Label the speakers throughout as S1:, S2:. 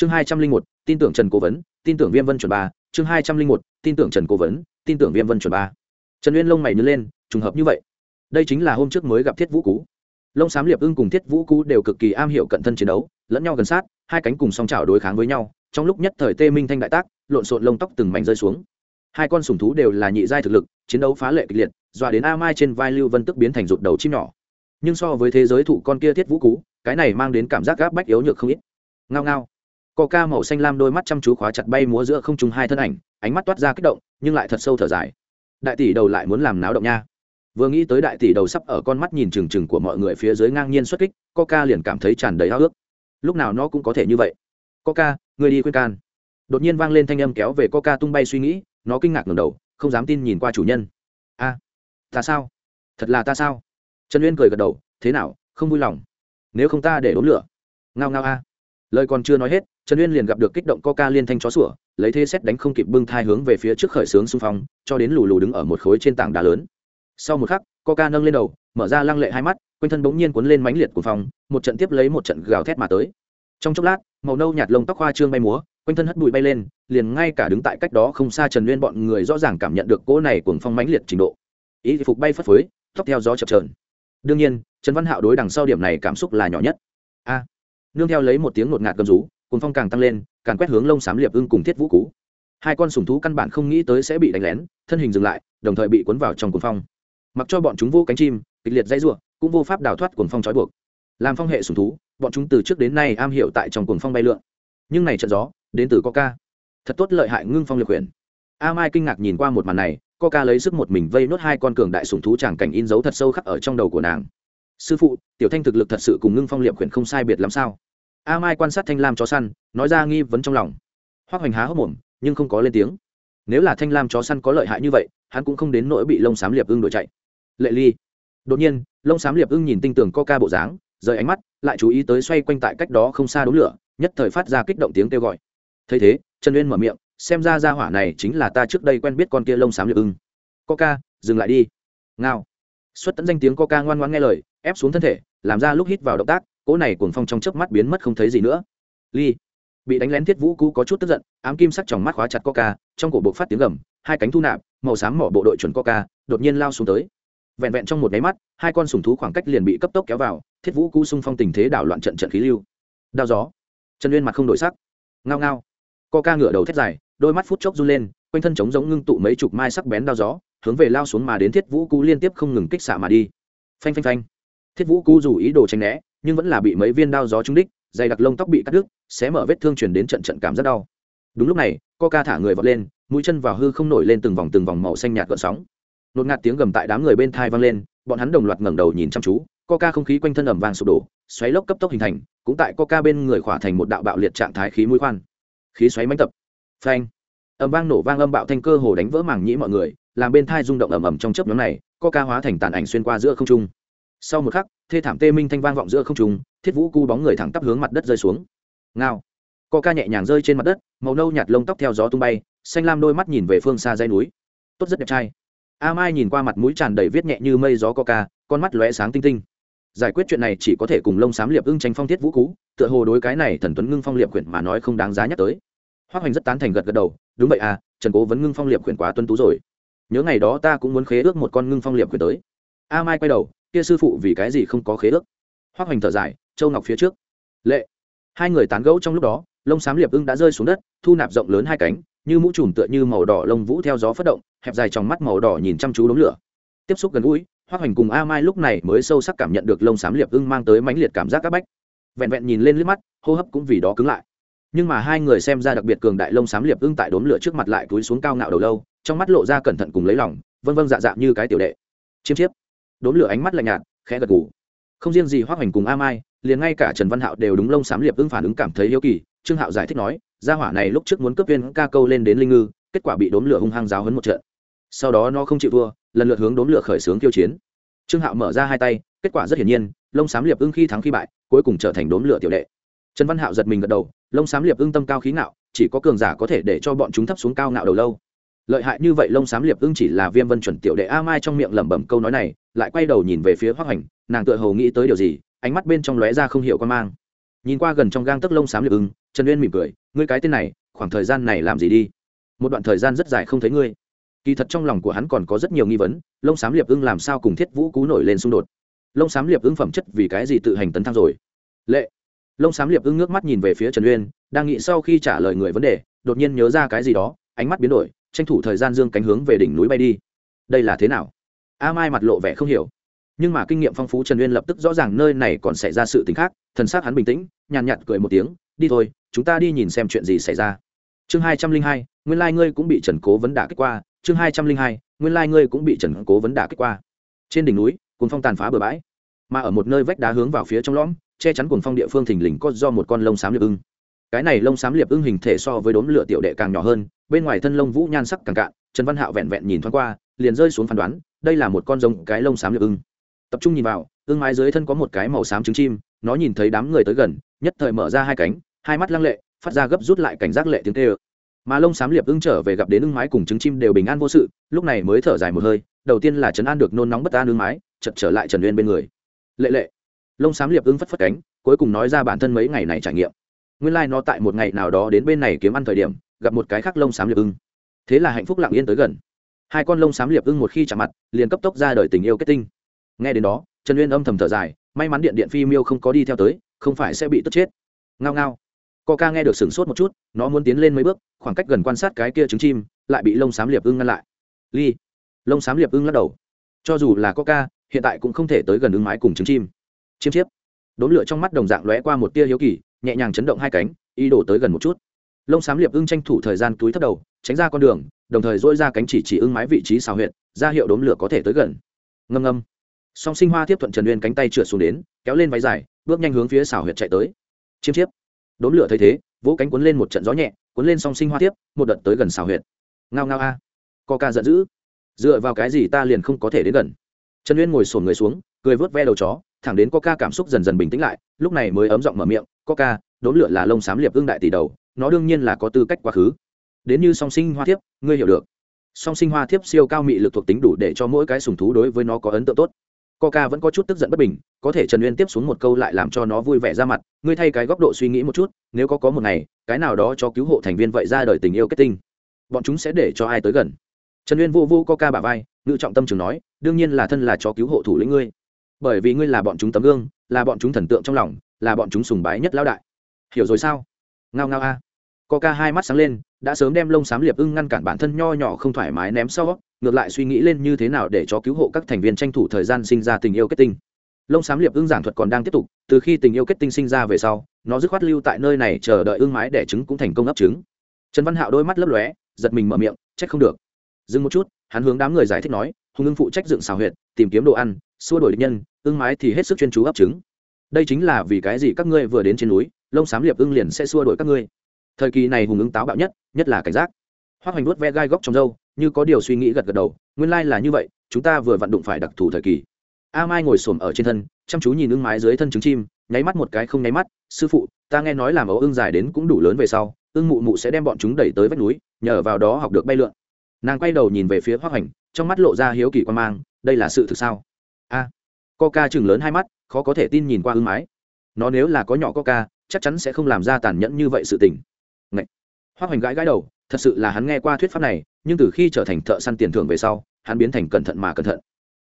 S1: chương hai trăm linh một, tin tưởng trần cố vấn, tin tưởng viêm vân chuẩn ba. Chương hai trăm linh một, tin tưởng trần cố vấn, tin tưởng viêm vân chuẩn ba. Trần uyên lông mày nhớ lên, trùng hợp như vậy. Đây chính là hôm trước mới gặp thiết vũ cú. Lông xám liệp ưng cùng thiết vũ cú đều cực kỳ am hiểu cận thân chiến đấu, lẫn nhau gần sát, hai cánh cùng song trào đối kháng với nhau, trong lúc nhất thời tê minh thanh đại tác, lộn xộn lông tóc từng mảnh rơi xuống. Hai con sùng thú đều là nhị giai thực lực, chiến đấu phá lệ kịch liệt, dọa đến a mai trên vai lưu vân tức biến thành rụt đầu chim nhỏ. Nhưng so với thế giới thụ con kia thiết vũ cú, cái này mang đến cảm giác gáp bách yếu nhược không ít. Ngao ngao co ca màu xanh lam đôi mắt chăm chú khóa chặt bay múa giữa không trung hai thân ảnh, ánh mắt toát ra kích động, nhưng lại thật sâu thở dài. Đại tỷ đầu lại muốn làm náo động nha. Vừa nghĩ tới đại tỷ đầu sắp ở con mắt nhìn trừng trừng của mọi người phía dưới ngang nhiên xuất kích coca liền cảm thấy tràn đầy háo ước lúc nào nó cũng có thể như vậy. Coca người đi khuyên can. Đột nhiên vang lên thanh âm kéo về coca tung bay suy nghĩ, nó kinh ngạc ngầm đầu, không dám tin nhìn qua chủ nhân. A, ta sao? Thật là ta sao? Trần uyên cười gật đầu, thế nào, không vui lòng. Nếu không ta để đốn lửa. Ngao ngao a. Lời còn chưa nói hết trần uyên liền gặp được kích động coca liên thanh chó sủa, lấy thế xét đánh không kịp bưng thai hướng về phía trước khởi xướng xung phong, cho đến lù lù đứng ở một khối trên tảng đá lớn. Sau một khắc, coca nâng lên đầu, mở ra lăng lệ hai mắt, quanh thân bỗng nhiên cuốn lên mánh liệt của phòng một trận tiếp lấy một trận gào thét mà tới. Trong chốc lát, màu nâu nhạt lông tóc hoa trương bay múa, quanh thân hất bụi bay lên, liền ngay cả đứng tại cách đó không xa trần nguyên bọn người rõ ràng cảm nhận được cỗ này cuồng phong mãnh liệt trình độ. Ý phục bay phất phới, tóc theo gió chập trờn đương nhiên, trần văn hạo đối đằng sau điểm này cảm xúc là nhỏ nhất. A! Nương theo lấy một tiếng ngột ngạt gầm rú cuồng phong càng tăng lên càng quét hướng lông xám liệp ưng cùng thiết vũ cú hai con sùng thú căn bản không nghĩ tới sẽ bị đánh lén, thân hình dừng lại, đồng thời bị cuốn vào trong cuồng phong. Mặc cho bọn chúng vô cánh chim, kịch liệt dãy ruộng cũng vô pháp đào thoát cuồng phong trói buộc. Làm phong hệ sùng thú, bọn chúng từ trước đến nay am hiểu tại trong cuồng phong bay lượn. Nhưng này trận gió, đến từ coca. Thật tốt lợi hại ngưng phong liệt quyển a mai kinh ngạc nhìn qua một màn này, coca lấy sức một mình vây nốt hai con cường đại sùng thú chẳng cảnh in dấu thật sâu khắc ở trong đầu của nàng. Sư phụ, tiểu thanh thực lực thật sự cùng ngưng phong liệp quyển không sai biệt lắm sao? A mai quan sát thanh lam chó săn, nói ra nghi vấn trong lòng. Hoác hoành há hốc mồm, nhưng không có lên tiếng. Nếu là thanh lam chó săn có lợi hại như vậy, hắn cũng không đến nỗi bị lông xám liệp ưng đuổi chạy. Lệ ly. Đột nhiên lông xám liệp ưng nhìn tinh tường coca bộ dáng, rời ánh mắt, lại chú ý tới xoay quanh tại cách đó không xa đống lửa, nhất thời phát ra kích động tiếng kêu gọi. Thấy thế, trần uyên mở miệng, xem ra ra hỏa này chính là ta trước đây quen biết con kia lông xám liệp ưng. Coca, dừng lại đi. Ngao. Xuất tẫn danh tiếng coca ngoan ngoan nghe lời, ép xuống thân thể, làm ra lúc hít vào động tác cỗ này cuồng phong trong chớp mắt biến mất không thấy gì nữa. Ly, bị đánh lén thiết vũ cũ có chút tức giận, ám kim sắc trong mắt khóa chặt coca, trong cổ bộ phát tiếng gầm, hai cánh thu nạp, màu xám mỏ bộ đội chuẩn coca, đột nhiên lao xuống tới. Vẹn vẹn trong một máy mắt, hai con sùng thú khoảng cách liền bị cấp tốc kéo vào, thiết vũ cũ xung phong tình thế đảo loạn trận trận khí lưu. Đao gió. Trần uyên mặt không đổi sắc. Ngao ngao. Coca ngửa đầu thét dài, đôi mắt phút chốc run lên, quanh thân trống giống ngưng tụ mấy chục mai sắc bén đao gió, hướng về lao xuống mà đến thiết vũ cũ liên tiếp không ngừng kích xạ mà đi. Phanh phanh phanh. Thiết vũ cũ dù ý đồ tránh né nhưng vẫn là bị mấy viên đao gió trúng đích, dày đặc lông tóc bị cắt đứt, xé mở vết thương chuyển đến trận trận cảm rất đau. Đúng lúc này, coca thả người vọt lên, mũi chân vào hư không nổi lên từng vòng từng vòng màu xanh nhạt gợn sóng. Nột ngạt tiếng gầm tại đám người bên thai vang lên, bọn hắn đồng loạt ngẩng đầu nhìn chăm chú, coca không khí quanh thân ẩm vàng sụp đổ, xoáy lốc cấp tốc hình thành, cũng tại coca bên người khỏa thành một đạo bạo liệt trạng thái khí mũi khoan. Khí xoáy mãnh tập. Phanh. Ẩm vang nổ vang âm bạo thanh cơ hồ đánh vỡ màng nhĩ mọi người, làm bên thai rung động ầm ầm trong chớp nhóm này, coca hóa thành tàn ảnh xuyên qua giữa không trung sau một khắc, thê thảm tê minh thanh vang vọng giữa không trung, thiết vũ cu bóng người thẳng tắp hướng mặt đất rơi xuống. Ngao. Coca nhẹ nhàng rơi trên mặt đất, màu nâu nhạt lông tóc theo gió tung bay, xanh lam đôi mắt nhìn về phương xa dây núi. Tốt rất đẹp trai. A mai nhìn qua mặt mũi tràn đầy viết nhẹ như mây gió coca con mắt lóe sáng tinh tinh. Giải quyết chuyện này chỉ có thể cùng lông xám liệp ưng tranh phong thiết vũ cú, tựa hồ đối cái này thần tuấn ngưng phong liệp quyển mà nói không đáng giá nhắc tới. Hoa hoành rất tán thành gật gật đầu, đúng vậy à trần cố vẫn ngưng phong liệp quyển quá tuân tú rồi. Nhớ ngày đó ta cũng muốn khế ước một con ngưng phong liệp quyển tới. A mai quay đầu kia sư phụ vì cái gì không có khế ước? Hoa hoành thở dài, châu ngọc phía trước. Lệ. Hai người tán gẫu trong lúc đó, lông xám liệp ưng đã rơi xuống đất, thu nạp rộng lớn hai cánh, như mũ trùm tựa như màu đỏ lông vũ theo gió phất động, hẹp dài trong mắt màu đỏ nhìn chăm chú đống lửa. Tiếp xúc gần gũi hoa hoành cùng a mai lúc này mới sâu sắc cảm nhận được lông xám liệp ưng mang tới mãnh liệt cảm giác các bách. Vẹn vẹn nhìn lên liếc mắt, hô hấp cũng vì đó cứng lại. Nhưng mà hai người xem ra đặc biệt cường đại lông xám liệp ưng tại đốm lửa trước mặt lại túi xuống cao ngạo đầu lâu, trong mắt lộ ra cẩn thận cùng lấy lòng, vân vân dạ dạ như cái tiểu đệ. Chiêm chiếp đốm lửa ánh mắt lạnh nhạt, khẽ gật gù. Không riêng gì hoa hoành cùng a mai, liền ngay cả trần văn hạo đều đúng lông xám liệp ứng phản ứng cảm thấy yêu kỳ. Trương hạo giải thích nói, gia hỏa này lúc trước muốn cướp viên ca câu lên đến linh ngư, kết quả bị đốm lửa hung hăng giáo hấn một trận. Sau đó nó không chịu thua, lần lượt hướng đốm lửa khởi xướng tiêu chiến. Trương hạo mở ra hai tay, kết quả rất hiển nhiên, lông xám liệp ưng khi thắng khi bại, cuối cùng trở thành đốm lửa tiểu đệ. Trần văn hạo giật mình gật đầu, lông xám liệp ưng tâm cao khí ngạo, chỉ có cường giả có thể để cho bọn chúng thấp xuống cao ngạo đầu lâu lợi hại như vậy lông xám liệp ưng chỉ là viêm vân chuẩn tiểu đệ a mai trong miệng lẩm bẩm câu nói này, lại quay đầu nhìn về phía hoác hành, nàng tựa hồ nghĩ tới điều gì, ánh mắt bên trong lóe ra không hiểu con mang. Nhìn qua gần trong gang tấc lông xám liệp ưng, trần uyên mỉm cười, ngươi cái tên này, khoảng thời gian này làm gì đi? Một đoạn thời gian rất dài không thấy ngươi. Kỳ thật trong lòng của hắn còn có rất nhiều nghi vấn, lông xám liệp ưng làm sao cùng thiết vũ cú nổi lên xung đột? Lông xám liệp ưng phẩm chất vì cái gì tự hành tấn thăng rồi? Lệ. Lông xám liệp ưng nước mắt nhìn về phía trần uyên, đang nghĩ sau khi trả lời người vấn đề, đột nhiên nhớ ra cái gì đó, ánh mắt biến đổi tranh thủ thời gian dương cánh hướng về đỉnh núi bay đi. Đây là thế nào? A mai mặt lộ vẻ không hiểu. Nhưng mà kinh nghiệm phong phú trần uyên lập tức rõ ràng nơi này còn xảy ra sự t ì n h khác, thần s á c hắn bình tĩnh, nhàn nhạt cười một tiếng, đi thôi, chúng ta đi nhìn xem chuyện gì xảy ra. Chương hai trăm linh hai, nguyên lai、like、ngươi cũng bị trần cố vấn đả kích qua. Chương hai trăm linh hai, nguyên lai、like、ngươi cũng bị trần cố vấn đả kích qua. Trên đỉnh núi cồn phong tàn phá bờ bãi. Mà ở một nơi vách đá hướng vào phía trong lõm, che chắn cuồng phong địa phương thình lình có do một con lông xám liệp ưng. Cái này lông xám liệp ưng hình thể so với đốm lửa tiểu đệ càng nhỏ hơn bên ngoài thân lông vũ nhan sắc càng cạn, trần văn hạo vẹn vẹn nhìn thoáng qua, liền rơi xuống phán đoán, đây là một con rồng, cái lông xám liệp ưng. Tập trung nhìn vào ưng mái dưới thân có một cái màu xám trứng chim, nó nhìn thấy đám người tới gần, nhất thời mở ra hai cánh, hai mắt lăng lệ, phát ra gấp rút lại cảnh giác lệ tiếng tê ơ mà lông xám liệp ưng trở về gặp đến ưng mái cùng trứng chim đều bình an vô sự, lúc này mới thở dài một hơi, đầu tiên là trấn an được nôn nóng bất an ưng mái chật trở lại trần uyên bên người. Lệ lệ. Lông xám liệp ưng phất phất cánh, cuối cùng nói ra bản thân mấy ngày này trải nghiệm. Nguyên lai、like、nó tại một ngày nào đó đến bên này kiếm ăn thời điểm gặp một cái khác lông xám liệp ưng. Thế là hạnh phúc lặng yên tới gần. Hai con lông xám liệp ưng một khi chạm mặt, liền cấp tốc ra đời tình yêu kết tinh. Nghe đến đó, trần uyên âm thầm thở dài, may mắn điện điện phi miêu không có đi theo tới, không phải sẽ bị tức chết. Ngao ngao. Co ca nghe được sửng sốt một chút, nó muốn tiến lên mấy bước, khoảng cách gần quan sát cái kia trứng chim, lại bị lông xám liệp ưng ngăn lại. Ly. Lông xám liệp ưng lắc đầu. Cho dù là co ca hiện tại cũng không thể tới gần ứng mái cùng trứng chim. Chiêm chiếp. Đốn lửa trong mắt đồng dạng lóe qua một tia hiếu kỳ, nhẹ nhàng chấn động hai cánh, ý đổ tới gần một chút lông xám liệp ưng tranh thủ thời gian túi thấp đầu, tránh ra con đường, đồng thời dỗi ra cánh chỉ chỉ ưng mái vị trí xào huyệt, ra hiệu đốn lửa có thể tới gần. Ngâm ngâm. Song sinh hoa tiếp thuận trần uyên cánh tay trượt xuống đến, kéo lên váy dài, bước nhanh hướng phía xào huyệt chạy tới. Chiêm chiếp. Đốn lửa thấy thế, vỗ cánh cuốn lên một trận gió nhẹ, cuốn lên song sinh hoa tiếp, một đợt tới gần xào huyệt. Ngao ngao a. À. co ca giận dữ. Dựa vào cái gì ta liền không có thể đến gần? Trần uyên ngồi sổn người xuống, cười vớt ve đầu chó, thẳng đến coca cảm xúc dần dần bình tĩnh lại, lúc này mới ấm giọng mở miệng coca đốn lửa là lông xám liệp ương đại tỷ đầu nó đương nhiên là có tư cách quá khứ. Đến như song sinh hoa thiếp, ngươi hiểu được. Song sinh hoa thiếp siêu cao mị lực thuộc tính đủ để cho mỗi cái sùng thú đối với nó có ấn tượng tốt. Coca vẫn có chút tức giận bất bình, có thể trần uyên tiếp xuống một câu lại làm cho nó vui vẻ ra mặt, ngươi thay cái góc độ suy nghĩ một chút, nếu có có một ngày, cái nào đó cho cứu hộ thành viên vậy ra đời tình yêu kết tinh, bọn chúng sẽ để cho ai tới gần. Trần uyên vô vô coca bà vai, ngự trọng tâm trường nói, đương nhiên là thân là chó cứu hộ thủ lĩnh ngươi. Bởi vì ngươi là bọn chúng tấm gương, là bọn chúng thần tượng trong lòng, là bọn chúng sùng bái nhất lão đại. Hiểu rồi sao? Ngao ngao a. à coca hai mắt sáng lên, đã sớm đem lông xám liệp ưng ngăn cản bản thân nho nhỏ không thoải mái ném sau, ngược lại suy nghĩ lên như thế nào để cho cứu hộ các thành viên tranh thủ thời gian sinh ra tình yêu kết tinh. Lông xám liệp ưng giảng thuật còn đang tiếp tục, từ khi tình yêu kết tinh sinh ra về sau, nó dứt khoát lưu tại nơi này chờ đợi ưng mái đẻ trứng cũng thành công ấp trứng. Trần văn hạo đôi mắt lấp lóe, giật mình mở miệng, trách không được. Dừng một chút, hắn hướng đám người giải thích nói, hùng ưng phụ trách dựng xào huyệt, tìm kiếm đồ ăn, xua đuổi địch nhân, ưng mái thì hết sức chuyên chú ấp trứng. Đây chính là vì cái gì các ngươi vừa đến trên núi, lông xám liệp ưng liền sẽ xua đuổi các ngươi thời kỳ này hùng ứng táo bạo nhất nhất là cảnh giác. Hoa hoành vuốt ve gai góc trong râu như có điều suy nghĩ gật gật đầu nguyên lai là như vậy chúng ta vừa vặn đụng phải đặc thù thời kỳ. A mai ngồi xổm ở trên thân chăm chú nhìn ưng mái dưới thân trứng chim nháy mắt một cái không nháy mắt sư phụ ta nghe nói làm ấu ưng dài đến cũng đủ lớn về sau ưng mụ mụ sẽ đem bọn chúng đẩy tới vách núi nhờ vào đó học được bay lượn. Nàng quay đầu nhìn về phía hoa hoành trong mắt lộ ra hiếu kỳ quan mang đây là sự thực sao? A. À, coca chừng lớn hai mắt khó có thể tin nhìn qua ưng mái. Nó nếu là có nhỏ coca chắc chắn sẽ không làm ra tàn nhẫn như vậy sự tình. Hoắc hoành gãi gãi đầu, thật sự là hắn nghe qua thuyết pháp này, nhưng từ khi trở thành thợ săn tiền thưởng về sau, hắn biến thành cẩn thận mà cẩn thận.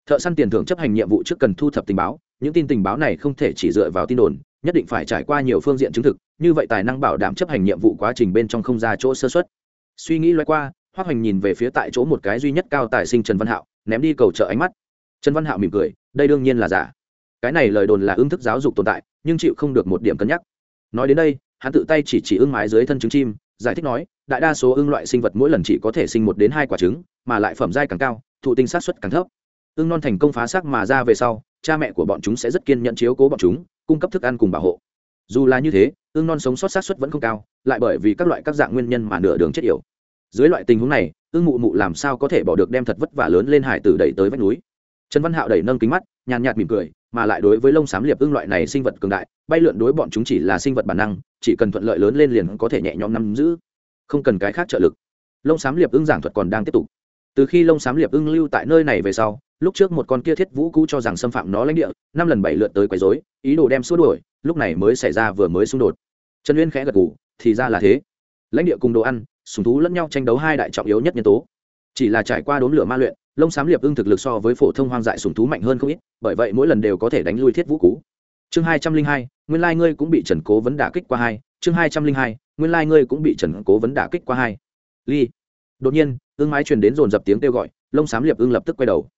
S1: Thợ săn tiền thưởng chấp hành nhiệm vụ trước cần thu thập tình báo, những tin tình báo này không thể chỉ dựa vào tin đồn, nhất định phải trải qua nhiều phương diện chứng thực, như vậy tài năng bảo đảm chấp hành nhiệm vụ quá trình bên trong không ra chỗ sơ xuất suy nghĩ loay qua hoác hoành nhìn về phía tại chỗ một cái duy nhất cao tài sinh trần văn hạo, ném đi cầu trợ ánh mắt. Trần văn hạo mỉm cười, đây đương nhiên là giả. Cái này lời đồn là ương thức giáo dục tồn tại, nhưng chịu không được một điểm cân nhắc. Nói đến đây, hắn tự tay chỉ chỉ ưng mái dưới thân trứng chim giải thích nói, đại đa số ưng loại sinh vật mỗi lần chỉ có thể sinh một đến hai quả trứng, mà lại phẩm giai càng cao, thụ tinh sát xuất càng thấp. Ưng non thành công phá xác mà ra về sau, cha mẹ của bọn chúng sẽ rất kiên nhận chiếu cố bọn chúng, cung cấp thức ăn cùng bảo hộ. Dù là như thế, ưng non sống sót sát xuất vẫn không cao, lại bởi vì các loại các dạng nguyên nhân mà nửa đường chết yểu. Dưới loại tình huống này, ưng mụ mụ làm sao có thể bỏ được đem thật vất vả lớn lên hải tử đẩy tới vách núi? Trần văn hạo đẩy nâng kính mắt, nhàn nhạt mỉm cười, mà lại đối với lông xám liệp ưng loại này sinh vật cường đại, bay lượn đối bọn chúng chỉ là sinh vật bản năng chỉ cần thuận lợi lớn lên liền có thể nhẹ nhõm nắm giữ. Không cần cái khác trợ lực. Lông xám liệp ưng giảng thuật còn đang tiếp tục. Từ khi lông xám liệp ưng lưu tại nơi này về sau, lúc trước một con kia thiết vũ cũ cho rằng xâm phạm nó lãnh địa, năm lần bảy lượt tới quấy rối, ý đồ đem xua đuổi, lúc này mới xảy ra vừa mới xung đột. Trần uyên khẽ gật ngủ thì ra là thế. Lãnh địa cùng đồ ăn, sùng thú lẫn nhau tranh đấu hai đại trọng yếu nhất nhân tố. Chỉ là trải qua đốn lửa ma luyện, lông xám liệp ưng thực lực so với phổ thông hoang dại sùng thú mạnh hơn không ít, bởi vậy mỗi lần đều có thể đánh lui thiết vũ cú chương hai trăm linh hai, nguyên lai ngươi cũng bị trần cố vấn đả kích qua hai. Chương hai trăm linh hai, nguyên lai ngươi cũng bị trần cố vấn đả kích qua hai. Ly. Đột nhiên, ương mái truyền đến dồn dập tiếng kêu gọi, lông xám liệp ương lập tức quay đầu.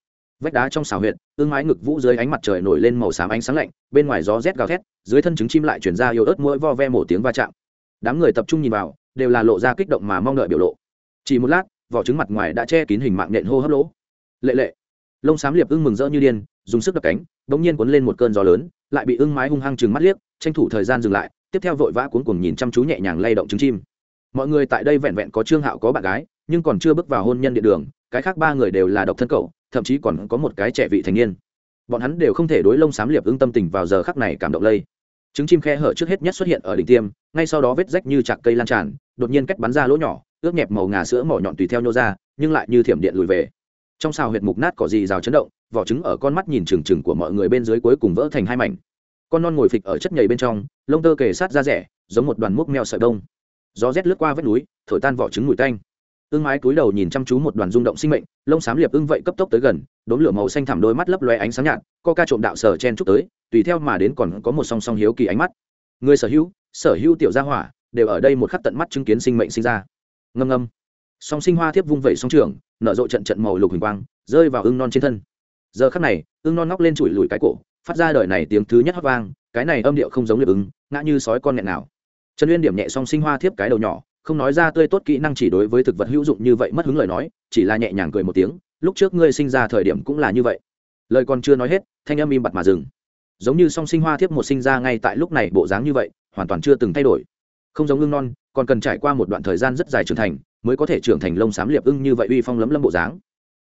S1: Vách đá trong xào huyện ương mái ngực vũ dưới ánh mặt trời nổi lên màu xám ánh sáng lạnh, bên ngoài gió rét gào thét, dưới thân trứng chim lại chuyển ra yêu ớt mũi vo ve một tiếng va chạm. Đám người tập trung nhìn vào, đều là lộ ra kích động mà mong đợi biểu lộ. Chỉ một lát, vỏ trứng mặt ngoài đã che kín hình mạng nhện hô hấp lỗ. Lệ lệ lông xám liệp ưng mừng rỡ như điên, dùng sức đập cánh, bỗng nhiên cuốn lên một cơn gió lớn, lại bị ưng mái hung hăng chừng mắt liếc, tranh thủ thời gian dừng lại, tiếp theo vội vã cuốn cuồng nhìn chăm chú nhẹ nhàng lay động trứng chim. Mọi người tại đây vẹn vẹn có trương hạo có bạn gái, nhưng còn chưa bước vào hôn nhân địa đường, cái khác ba người đều là độc thân cậu, thậm chí còn có một cái trẻ vị thành niên. Bọn hắn đều không thể đối lông xám liệp ưng tâm tình vào giờ khắc này cảm động lây. Trứng chim khe hở trước hết nhất xuất hiện ở đỉnh tiêm, ngay sau đó vết rách như chạc cây lan tràn, đột nhiên cách bắn ra lỗ nhỏ, ướt nhẹp màu ngà sữa mỏ nhọn tùy theo nhô ra, nhưng lại như thiểm điện lùi về trong xào huyệt mục nát cỏ gì rào chấn động, vỏ trứng ở con mắt nhìn trừng trừng của mọi người bên dưới cuối cùng vỡ thành hai mảnh. Con non ngồi phịch ở chất nhầy bên trong, lông tơ kề sát ra rẻ, giống một đoàn múc meo sợi đông gió rét lướt qua vách núi, thổi tan vỏ trứng mùi tanh. Ưng mái cúi đầu nhìn chăm chú một đoàn rung động sinh mệnh, lông xám liệp ưng vậy cấp tốc tới gần, đốm lửa màu xanh thẳm đôi mắt lấp loe ánh sáng nhạt, co ca trộm đạo sở chen chúc tới, tùy theo mà đến còn có một song song hiếu kỳ ánh mắt. Người sở hữu sở hữu tiểu gia hỏa, đều ở đây một khắc tận mắt chứng kiến sinh mệnh sinh ra. Ngâm ngâm song sinh hoa thiếp vung vẩy song trường, nở rộ trận trận màu lục huỳnh quang, rơi vào ưng non trên thân. Giờ khắc này, ưng non ngóc lên chùi lùi cái cổ, phát ra đời này tiếng thứ nhất hót vang, cái này âm điệu không giống liệp ứng ngã như sói con nghẹn nào. Trần uyên điểm nhẹ song sinh hoa thiếp cái đầu nhỏ, không nói ra tươi tốt kỹ năng chỉ đối với thực vật hữu dụng như vậy mất hứng lời nói, chỉ là nhẹ nhàng cười một tiếng, lúc trước ngươi sinh ra thời điểm cũng là như vậy. Lời còn chưa nói hết, thanh âm im bặt mà dừng. Giống như song sinh hoa thiếp một sinh ra ngay tại lúc này bộ dáng như vậy, hoàn toàn chưa từng thay đổi không giống ưng non, còn cần trải qua một đoạn thời gian rất dài trưởng thành mới có thể trưởng thành lông xám liệp ưng như vậy uy phong lấm lâm bộ dáng.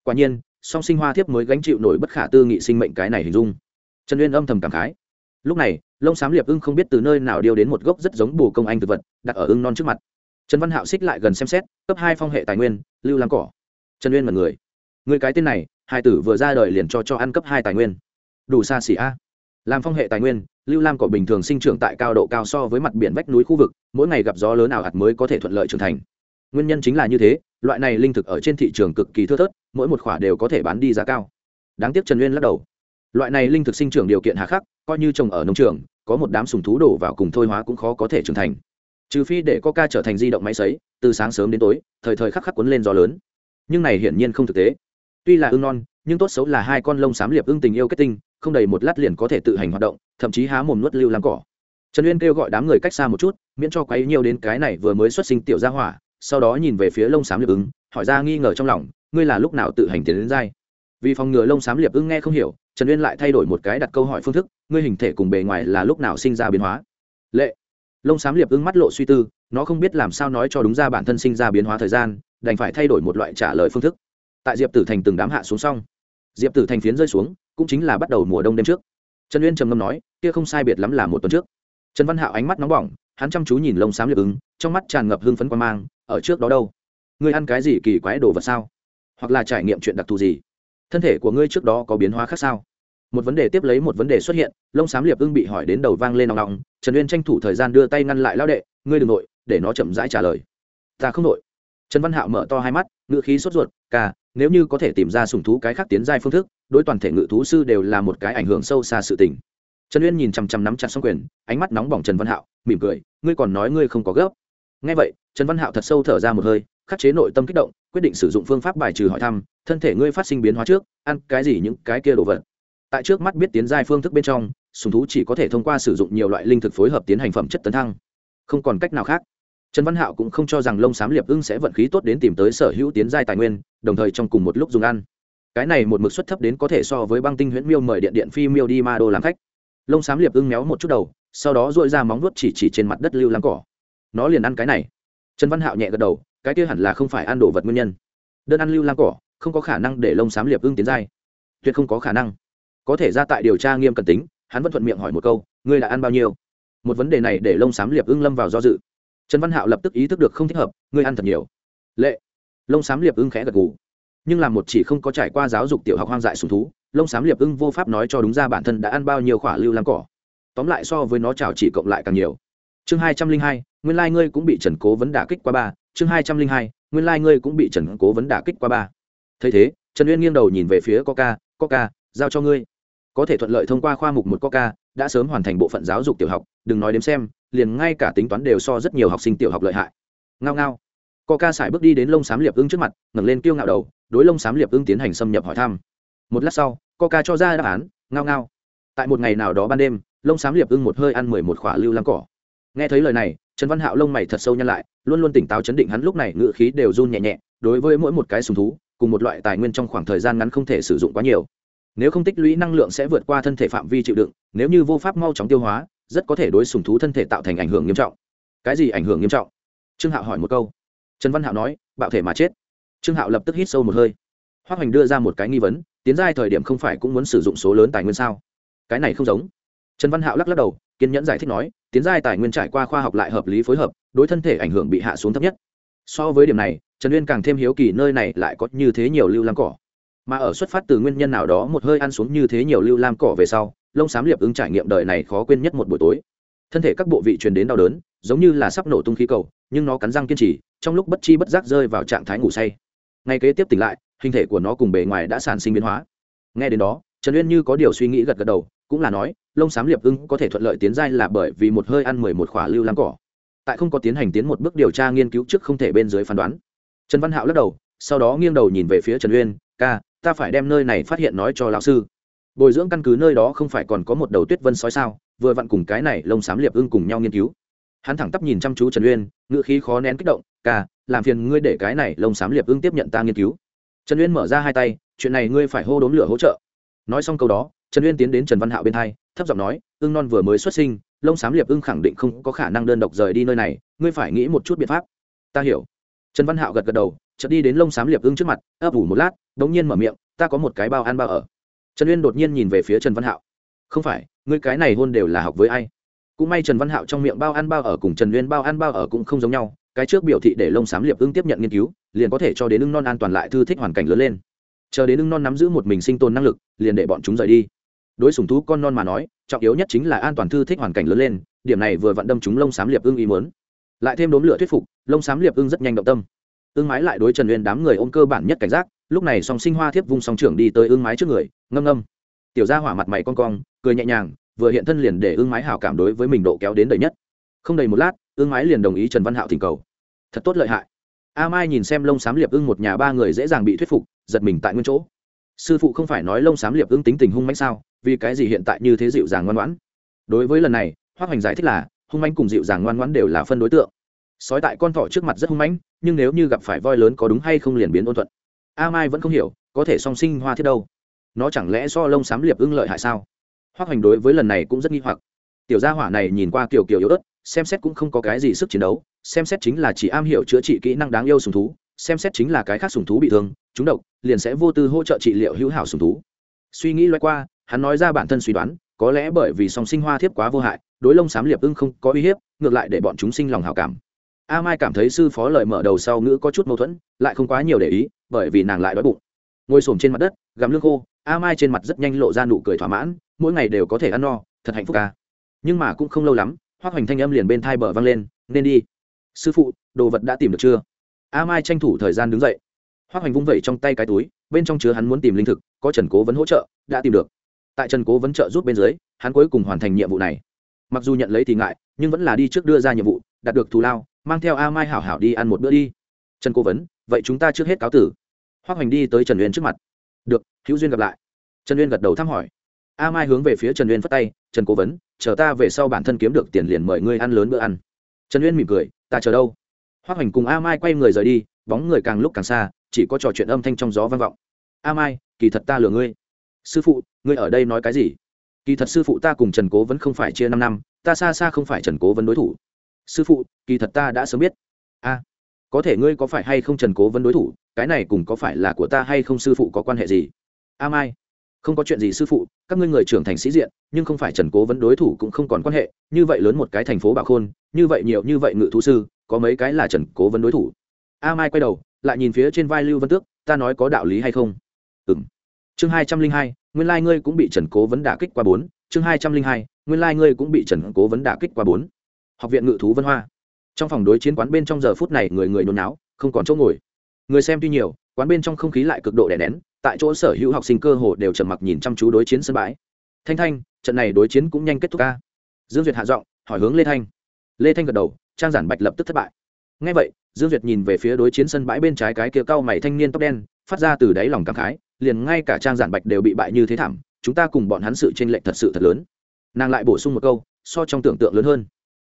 S1: Quả nhiên, song sinh hoa thiếp mới gánh chịu nổi bất khả tư nghị sinh mệnh cái này hình dung. Trần uyên âm thầm cảm khái. Lúc này, lông xám liệp ưng không biết từ nơi nào điêu đến một gốc rất giống bù công anh thực vật, đặt ở ưng non trước mặt. Trần văn hạo xích lại gần xem xét, cấp hai phong hệ tài nguyên, lưu lam cỏ. Trần uyên mật người. Người cái tên này, hai tử vừa ra đời liền cho cho ăn cấp hai tài nguyên. Đủ xa xỉ a. Làm phong hệ tài nguyên, lưu lam cỏ bình thường sinh trưởng tại cao độ cao so với mặt biển vách núi khu vực mỗi ngày gặp gió lớn nào hạt mới có thể thuận lợi trưởng thành. Nguyên nhân chính là như thế, loại này linh thực ở trên thị trường cực kỳ thưa thớt, mỗi một khoả đều có thể bán đi giá cao. Đáng tiếc trần nguyên lắc đầu. Loại này linh thực sinh trưởng điều kiện hà khắc, coi như trồng ở nông trường, có một đám sùng thú đổ vào cùng thôi hóa cũng khó có thể trưởng thành. Trừ phi để coca trở thành di động máy sấy, từ sáng sớm đến tối, thời thời khắc khắc cuốn lên gió lớn. Nhưng này hiển nhiên không thực tế. Tuy là ưng non, nhưng tốt xấu là hai con lông xám liệp ưng tình yêu kết tinh, không đầy một lát liền có thể tự hành hoạt động, thậm chí há mồm nuốt lưu làm cỏ trần uyên kêu gọi đám người cách xa một chút, miễn cho quấy nhiều đến cái này vừa mới xuất sinh tiểu gia hỏa, sau đó nhìn về phía lông xám liệp ứng hỏi ra nghi ngờ trong lòng, ngươi là lúc nào tự hành tiến đến dai vì phòng ngừa lông xám liệp ứng nghe không hiểu, trần uyên lại thay đổi một cái đặt câu hỏi phương thức, ngươi hình thể cùng bề ngoài là lúc nào sinh ra biến hóa? Lệ. Lông xám liệp ứng mắt lộ suy tư, nó không biết làm sao nói cho đúng ra bản thân sinh ra biến hóa thời gian, đành phải thay đổi một loại trả lời phương thức. Tại diệp tử thành từng đám hạ xuống xong, diệp tử thành phiến rơi xuống, cũng chính là bắt đầu mùa đông đêm trước. Trần uyên trầm ngâm nói, kia không sai biệt lắm là một tuần trước trần văn hạo ánh mắt nóng bỏng, hắn chăm chú nhìn lông xám liệp ứng, trong mắt tràn ngập hưng phấn quan mang, ở trước đó đâu? Ngươi ăn cái gì kỳ quái đồ vật sao? Hoặc là trải nghiệm chuyện đặc thù gì? Thân thể của ngươi trước đó có biến hóa khác sao? Một vấn đề tiếp lấy một vấn đề xuất hiện, lông xám liệp ưng bị hỏi đến đầu vang lên nòng nòng, trần uyên tranh thủ thời gian đưa tay ngăn lại lao đệ, ngươi đ ừ n g nội, để nó chậm rãi trả lời. Ta không nội. Trần văn hạo mở to hai mắt ngự khí sốt ruột ca nếu như có thể tìm ra sùng thú cái khác tiến giai phương thức, đối toàn thể ngự thú sư đều là một cái ảnh hưởng sâu xa sự tình trần uyên nhìn chằm chằm nắm chặt xong quyền, ánh mắt nóng bỏng trần văn hạo, mỉm cười, ngươi còn nói ngươi không có gấp. Ngay vậy, trần văn hạo thật sâu thở ra một hơi, khắc chế nội tâm kích động, quyết định sử dụng phương pháp bài trừ hỏi thăm, thân thể ngươi phát sinh biến hóa trước, ăn cái gì những cái kia đồ vật. Tại trước mắt biết tiến giai phương thức bên trong, sùng thú chỉ có thể thông qua sử dụng nhiều loại linh thực phối hợp tiến hành phẩm chất tấn thăng. Không còn cách nào khác. Trần văn hạo cũng không cho rằng lông xám liệp ưng sẽ vận khí tốt đến tìm tới sở hữu tiến giai tài nguyên, đồng thời trong cùng một lúc dùng ăn. Cái này một mực suất thấp đến có thể so với băng tinh huyễn miêu mời điện điện phi miêu đi ma đô làm khách lông xám liệp ưng méo một chút đầu, sau đó dội ra móng vuốt chỉ chỉ trên mặt đất lưu lăng cỏ. Nó liền ăn cái này. Trần văn hạo nhẹ gật đầu, cái kia hẳn là không phải ăn đồ vật nguyên nhân. Đơn ăn lưu lang cỏ, không có khả năng để lông xám liệp ưng tiến dai. Tuyệt không có khả năng. Có thể ra tại điều tra nghiêm cẩn tính, hắn vẫn thuận miệng hỏi một câu, ngươi đã ăn bao nhiêu? Một vấn đề này để lông xám liệp ưng lâm vào do dự. Trần văn hạo lập tức ý thức được không thích hợp, ngươi ăn thật nhiều. Lệ. Lông xám liệp ưng khẽ gật gù. Nhưng là một chỉ không có trải qua giáo dục tiểu học hoang dại sùng thú lông xám liệp ưng vô pháp nói cho đúng ra bản thân đã ăn bao nhiêu khỏa lưu lam cỏ. Tóm lại so với nó chào chỉ cộng lại càng nhiều. Chương hai trăm linh hai, nguyên lai、like、ngươi cũng bị trần cố vấn đả kích qua ba. Chương hai trăm linh hai, nguyên lai、like、ngươi cũng bị trần cố vấn đả kích qua ba. Thấy thế, trần uyên nghiêng đầu nhìn về phía coca coca, giao cho ngươi. Có thể thuận lợi thông qua khoa mục một coca, đã sớm hoàn thành bộ phận giáo dục tiểu học, đừng nói đếm xem, liền ngay cả tính toán đều so rất nhiều học sinh tiểu học lợi hại. Ngao ngao. Coca sải bước đi đến lông xám liệp ưng trước mặt, ngẩng lên kiêu ngạo đầu, đối lông xám liệp ưng tiến hành xâm nhập hỏi thăm một lát sau, coca cho ra đáp án, ngao ngao. Tại một ngày nào đó ban đêm, lông xám liệp ưng một hơi ăn mười một khỏa lưu lam cỏ. Nghe thấy lời này, trần văn hạo lông mày thật sâu nhăn lại, luôn luôn tỉnh táo chấn định hắn lúc này ngự khí đều run nhẹ nhẹ, đối với mỗi một cái sùng thú, cùng một loại tài nguyên trong khoảng thời gian ngắn không thể sử dụng quá nhiều. Nếu không tích lũy năng lượng sẽ vượt qua thân thể phạm vi chịu đựng, nếu như vô pháp mau chóng tiêu hóa, rất có thể đối sùng thú thân thể tạo thành ảnh hưởng nghiêm trọng. Cái gì ảnh hưởng nghiêm trọng? Trương hạo hỏi một câu. Trần văn hạo nói, bạo thể mà chết. Trương hạo lập tức hít sâu một hơi. Hoa hoành đưa ra một cái nghi vấn tiến giai thời điểm không phải cũng muốn sử dụng số lớn tài nguyên sao? Cái này không giống. Trần văn hạo lắc lắc đầu, kiên nhẫn giải thích nói, tiến giai tài nguyên trải qua khoa học lại hợp lý phối hợp, đối thân thể ảnh hưởng bị hạ xuống thấp nhất. So với điểm này, trần uyên càng thêm hiếu kỳ nơi này lại có như thế nhiều lưu lam cỏ. Mà ở xuất phát từ nguyên nhân nào đó một hơi ăn xuống như thế nhiều lưu lam cỏ về sau, lông xám liệp ứng trải nghiệm đời này khó quên nhất một buổi tối. Thân thể các bộ vị truyền đến đau đớn, giống như là sắp nổ tung khí cầu, nhưng nó cắn răng kiên trì, trong lúc bất chi bất giác rơi vào trạng thái ngủ say. Ngay kế tiếp tỉnh lại hình thể của nó cùng bề ngoài đã sản sinh biến hóa. Nghe đến đó, trần uyên như có điều suy nghĩ gật gật đầu, cũng là nói, lông xám liệp ưng có thể thuận lợi tiến giai là bởi vì một hơi ăn mười một khỏa lưu lam cỏ. Tại không có tiến hành tiến một bước điều tra nghiên cứu trước không thể bên dưới phán đoán. Trần văn hạo lắc đầu, sau đó nghiêng đầu nhìn về phía trần uyên, ca, ta phải đem nơi này phát hiện nói cho lão sư. Bồi dưỡng căn cứ nơi đó không phải còn có một đầu tuyết vân sói sao, vừa vặn cùng cái này lông xám liệp ưng cùng nhau nghiên cứu. Hắn thẳng tắp nhìn chăm chú trần uyên ngự khí khó nén kích động, ca, làm phiền ngươi để cái này lông xám liệp ưng tiếp nhận ta nghiên cứu trần uyên mở ra hai tay, chuyện này ngươi phải hô đốm lửa hỗ trợ. Nói xong câu đó, trần uyên tiến đến trần văn hạo bên hai, thấp giọng nói, ưng non vừa mới xuất sinh, lông xám liệp ưng khẳng định không có khả năng đơn độc rời đi nơi này, ngươi phải nghĩ một chút biện pháp. Ta hiểu. Trần văn hạo gật gật đầu, chợt đi đến lông xám liệp ưng trước mặt, ấp ủ một lát đ ỗ n g nhiên mở miệng, ta có một cái bao ăn bao ở. Trần uyên đột nhiên nhìn về phía trần văn hạo. Không phải, ngươi cái này hôn đều là học với ai? Cũng may trần văn hạo trong miệng bao ăn bao ở cùng trần uyên bao ăn bao ở cũng không giống nhau cái trước biểu thị để lông xám liệp ưng tiếp nhận nghiên cứu, liền có thể cho đến ưng non an toàn lại thư thích hoàn cảnh lớn lên. Chờ đến ưng non nắm giữ một mình sinh tồn năng lực, liền để bọn chúng rời đi. Đối sùng thú con non mà nói, trọng yếu nhất chính là an toàn thư thích hoàn cảnh lớn lên, điểm này vừa vặn đâm chúng lông xám liệp ưng ý mớn lại thêm đốm lửa thuyết phục, lông xám liệp ưng rất nhanh động tâm. Ưng mái lại đối trần uyên đám người ôm cơ bản nhất cảnh giác, lúc này song sinh hoa thiếp vung song trưởng đi tới ưng mái trước người, ngâm ngâm. Tiểu ra hỏa mặt mày con cong, cười nhẹ nhàng, vừa hiện thân liền để ưng mái hảo cảm đối với mình độ kéo đến đầy nhất. Không đầy một lát, ưng mái liền đồng ý trần văn hạo thỉnh cầu thật tốt lợi hại. A mai nhìn xem lông xám liệp ưng một nhà ba người dễ dàng bị thuyết phục, giật mình tại nguyên chỗ. Sư phụ không phải nói lông xám liệp ưng tính tình hung mãnh sao? Vì cái gì hiện tại như thế dịu dàng ngoan ngoãn? Đối với lần này hoa hoành giải thích là, hung mãnh cùng dịu dàng ngoan ngoãn đều là phân đối tượng. Sói tại con thỏ trước mặt rất hung mãnh, nhưng nếu như gặp phải voi lớn có đúng hay không liền biến ôn thuận. A mai vẫn không hiểu, có thể song sinh hoa thiết đâu? Nó chẳng lẽ do lông xám liệp ưng lợi hại sao? Hoa hoành đối với lần này cũng rất nghi hoặc. Tiểu gia hỏa này nhìn qua kiểu kiểu yếu ớt xem xét cũng không có cái gì sức chiến đấu, xem xét chính là chỉ am hiểu chữa trị kỹ năng đáng yêu sùng thú, xem xét chính là cái khác sùng thú bị thương, chúng độc, liền sẽ vô tư hỗ trợ trị liệu hữu hảo sùng thú. Suy nghĩ loay qua, hắn nói ra bản thân suy đoán, có lẽ bởi vì song sinh hoa thiếp quá vô hại, đối lông xám liệp ưng không có uy hiếp, ngược lại để bọn chúng sinh lòng hảo cảm. A mai cảm thấy sư phó lời mở đầu sau ngữ có chút mâu thuẫn, lại không quá nhiều để ý, bởi vì nàng lại đói bụng. Ngồi s trên mặt đất gắm lương khô, a mai trên mặt rất nhanh lộ ra nụ cười thỏa mãn, mỗi ngày đều có thể ăn no, thật hạnh phúc ca. Nhưng mà cũng không lâu lắm hoác hoành thanh âm liền bên thai bờ vang lên, nên đi. Sư phụ, đồ vật đã tìm được chưa? A mai tranh thủ thời gian đứng dậy. Hoác hoành vung vẩy trong tay cái túi, bên trong chứa hắn muốn tìm linh thực, có trần cố vấn hỗ trợ, đã tìm được. Tại trần cố vấn trợ giúp bên dưới, hắn cuối cùng hoàn thành nhiệm vụ này. Mặc dù nhận lấy thì ngại, nhưng vẫn là đi trước đưa ra nhiệm vụ, đạt được thù lao, mang theo a mai hảo hảo đi ăn một bữa đi. Trần cố vấn, vậy chúng ta trước hết cáo tử. Hoác hoành đi tới trần uyên trước mặt. Được, hữu duyên gặp lại. Trần uyên gật đầu thăm hỏi. A mai hướng về phía trần uyên phất tay, trần cố vấn chờ ta về sau bản thân kiếm được tiền liền mời ngươi ăn lớn bữa ăn. Trần uyên mỉm cười, ta chờ đâu? Hoa hoành cùng a mai quay người rời đi, bóng người càng lúc càng xa, chỉ có trò chuyện âm thanh trong gió vang vọng. A mai, kỳ thật ta lừa ngươi. Sư phụ, ngươi ở đây nói cái gì? Kỳ thật sư phụ ta cùng trần cố vẫn không phải chia năm năm, ta xa xa không phải trần cố vấn đối thủ. Sư phụ, kỳ thật ta đã sớm biết. A, có thể ngươi có phải hay không trần cố vấn đối thủ, cái này cùng có phải là của ta hay không sư phụ có quan hệ gì? A mai không có chuyện gì sư phụ, các ngươi người trưởng thành sĩ diện, nhưng không phải trần cố vấn đối thủ cũng không còn quan hệ, như vậy lớn một cái thành phố bảo khôn, như vậy nhiều như vậy ngự thú sư, có mấy cái là trần cố vấn đối thủ. A mai quay đầu, lại nhìn phía trên vai lưu vân tước, ta nói có đạo lý hay không? Ừ m chương hai trăm linh hai, nguyên lai、like、ngươi cũng bị trần cố vấn đả kích qua bốn. Chương hai trăm linh hai, nguyên lai、like、ngươi cũng bị trần cố vấn đả kích qua bốn. Học viện ngự thú vân hoa. Trong phòng đối chiến quán bên trong giờ phút này người người nôn náo, không còn chỗ ngồi. Người xem tuy nhiều quán bên trong không khí lại cực độ đè nén, tại chỗ sở hữu học sinh cơ hồ đều trầm mặc nhìn chăm chú đối chiến sân bãi. Thanh thanh, trận này đối chiến cũng nhanh kết thúc ca. Dương duyệt hạ giọng, hỏi hướng lê thanh. Lê thanh gật đầu, trang giản bạch lập tức thất bại. Ngay vậy, dương duyệt nhìn về phía đối chiến sân bãi bên trái cái kia cao mày thanh niên tóc đen, phát ra từ đáy lòng cảm khái, liền ngay cả trang giản bạch đều bị bại như thế thảm, chúng ta cùng bọn hắn sự tranh lệch thật sự thật lớn. Nàng lại bổ sung một câu, so trong tưởng tượng lớn hơn.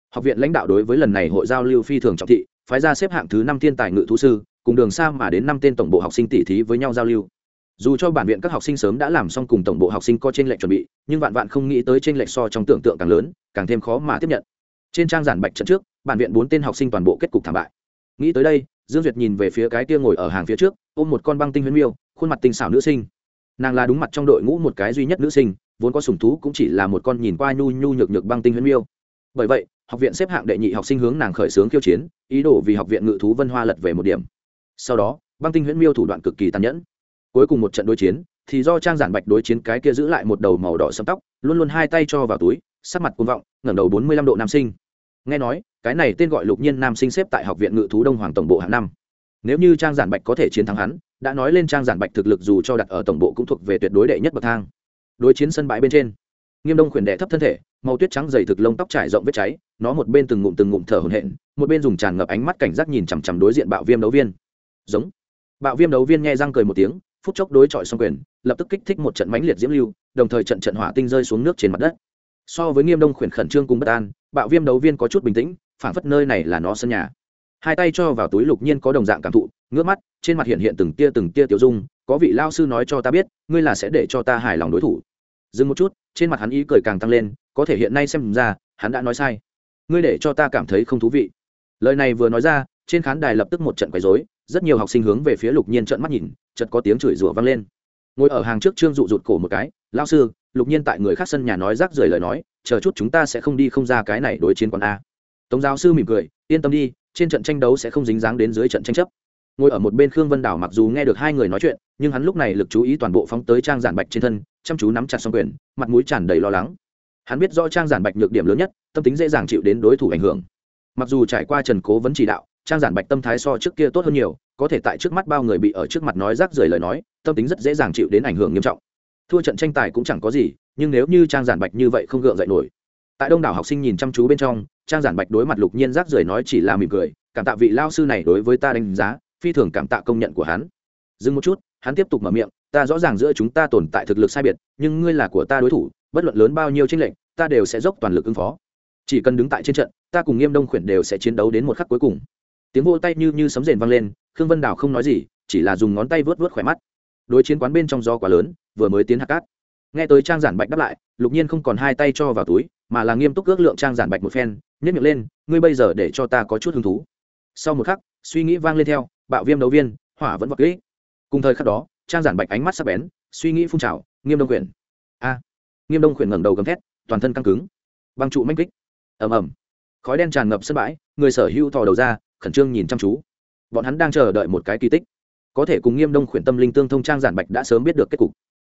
S1: Học viện lãnh đạo đối với lần này hội giao lưu phi thường trọng thị phái ra xếp hạng thứ năm thiên tài ngự thú sư, cùng đường xa mà đến năm tên tổng bộ học sinh tỷ thí với nhau giao lưu. Dù cho bản viện các học sinh sớm đã làm xong cùng tổng bộ học sinh có trên lệnh chuẩn bị, nhưng vạn vạn không nghĩ tới trên lệnh so trong tưởng tượng càng lớn, càng thêm khó mà tiếp nhận. Trên trang giản bạch trận trước, bản viện bốn tên học sinh toàn bộ kết cục thảm bại. Nghĩ tới đây, dương duyệt nhìn về phía cái tia ngồi ở hàng phía trước, ôm một con băng tinh huyễn miêu, khuôn mặt tinh xảo nữ sinh. Nàng là đúng mặt trong đội ngũ một cái duy nhất nữ sinh, vốn có sùng thú cũng chỉ là một con nhìn qua nhu nhu nhược nhược băng tinh huyễn miêu. Bởi vậy học viện xếp hạng đệ nhị học sinh hướng nàng khởi xướng khiêu chiến, ý đồ vì học viện ngự thú vân hoa lật về một điểm. Sau đó, băng tinh huyễn miêu thủ đoạn cực kỳ tàn nhẫn. Cuối cùng một trận đối chiến, thì do trang giản bạch đối chiến cái kia giữ lại một đầu màu đỏ sẫm tóc, luôn luôn hai tay cho vào túi, sắc mặt cuồng vọng, ngẩng đầu bốn mươi lăm độ nam sinh. Nghe nói, cái này tên gọi lục nhiên nam sinh xếp tại học viện ngự thú đông hoàng tổng bộ hạng năm. Nếu như trang giản bạch có thể chiến thắng hắn, đã nói lên trang giản bạch thực lực dù cho đặt ở tổng bộ cũng thuộc về tuyệt đối đệ nhất bậc thang. Đối chiến sân bãi bên trên, nghiêm đông khuyển đệ thấp thân thể, màu tuyết trắng dày thực lông tóc trải rộng vết cháy nó một bên từng ngụm từng ngụm thở hổn hển, một bên dùng tràn ngập ánh mắt cảnh giác nhìn chằm chằm đối diện bạo viêm đấu viên. Giống. Bạo viêm đấu viên nghe răng cười một tiếng, phút chốc đối chọi xong quyền, lập tức kích thích một trận mãnh liệt diễm lưu, đồng thời trận trận hỏa tinh rơi xuống nước trên mặt đất. So với nghiêm đông khuyển khẩn trương cùng bất an, bạo viêm đấu viên có chút bình tĩnh phản phất nơi này là nó sân nhà. Hai tay cho vào túi lục nhiên có đồng dạng cảm thụ, ngước mắt, trên mặt hiện hiện từng tia từng tia tiểu dung, có vị lao sư nói cho ta biết, ngươi là sẽ để cho ta hài lòng đối thủ. Dừng một chút, trên mặt hắn ý cười càng tăng lên, có thể hiện nay xem ra, hắn đã nói sai ngươi để cho ta cảm thấy không thú vị. Lời này vừa nói ra, trên khán đài lập tức một trận quấy rối, rất nhiều học sinh hướng về phía lục nhiên trận mắt nhìn, chợt có tiếng chửi rủa vang lên. Ngồi ở hàng trước trương dụ rụt cổ một cái lao sư, lục nhiên tại người khác sân nhà nói rác rưởi lời nói, chờ chút chúng ta sẽ không đi không ra cái này đối chiến quán a. Tống giáo sư mỉm cười, yên tâm đi, trên trận tranh đấu sẽ không dính dáng đến dưới trận tranh chấp. Ngồi ở một bên khương vân đảo mặc dù nghe được hai người nói chuyện, nhưng hắn lúc này lực chú ý toàn bộ phóng tới trang giản bạch trên thân, chăm chú nắm chặt xong quyền, mặt mũi tràn đầy lo lắng hắn biết rõ trang giản bạch nhược điểm lớn nhất, tâm tính dễ dàng chịu đến đối thủ ảnh hưởng. Mặc dù trải qua trần cố vấn chỉ đạo, trang giản bạch tâm thái so trước kia tốt hơn nhiều, có thể tại trước mắt bao người bị ở trước mặt nói rác rời lời nói, tâm tính rất dễ dàng chịu đến ảnh hưởng nghiêm trọng. Thua trận tranh tài cũng chẳng có gì, nhưng nếu như trang giản bạch như vậy không gượng dậy nổi. Tại đông đảo học sinh nhìn chăm chú bên trong, trang giản bạch đối mặt lục nhiên rác rưởi nói chỉ là mỉm cười, cảm tạ vị lao sư này đối với ta đánh giá, phi thường cảm tạ công nhận của hắn. Dừng một chút hắn tiếp tục mở miệng, ta rõ ràng giữa chúng ta tồn tại thực lực sai biệt, nhưng ngươi là của ta đối thủ, bất luận lớn bao nhiêu tranh lệnh ta đều sẽ dốc toàn lực ứng phó. Chỉ cần đứng tại trên trận, ta cùng nghiêm đông khuyển đều sẽ chiến đấu đến một khắc cuối cùng. Tiếng vô tay như như sấm rền vang lên, khương vân đào không nói gì, chỉ là dùng ngón tay vớt vớt khỏe mắt. Đối chiến quán bên trong gió quá lớn, vừa mới tiến hạ cát. Nghe tới trang giản bạch đáp lại, lục nhiên không còn hai tay cho vào túi, mà là nghiêm túc ước lượng trang giản bạch một phen nhét miệng lên, ngươi bây giờ để cho ta có chút hứng thú. Sau một khắc, suy nghĩ vang lên theo, bạo viêm đấu viên, hỏa vẫn vật kỹ cùng thời khắc đó, trang giản bạch ánh mắt sắc bén, suy nghĩ phun trào, nghiêm đông quyển. A! Nghiêm đông quyển ngẩng đầu gầm thét, toàn thân căng cứng. Băng trụ manh kích. Ầm ầm. Khói đen tràn ngập sân bãi, người sở hữu thò đầu ra, khẩn trương nhìn chăm chú. Bọn hắn đang chờ đợi một cái kỳ tích. Có thể cùng nghiêm đông khuyển tâm linh tương thông, trang giản bạch đã sớm biết được kết cục.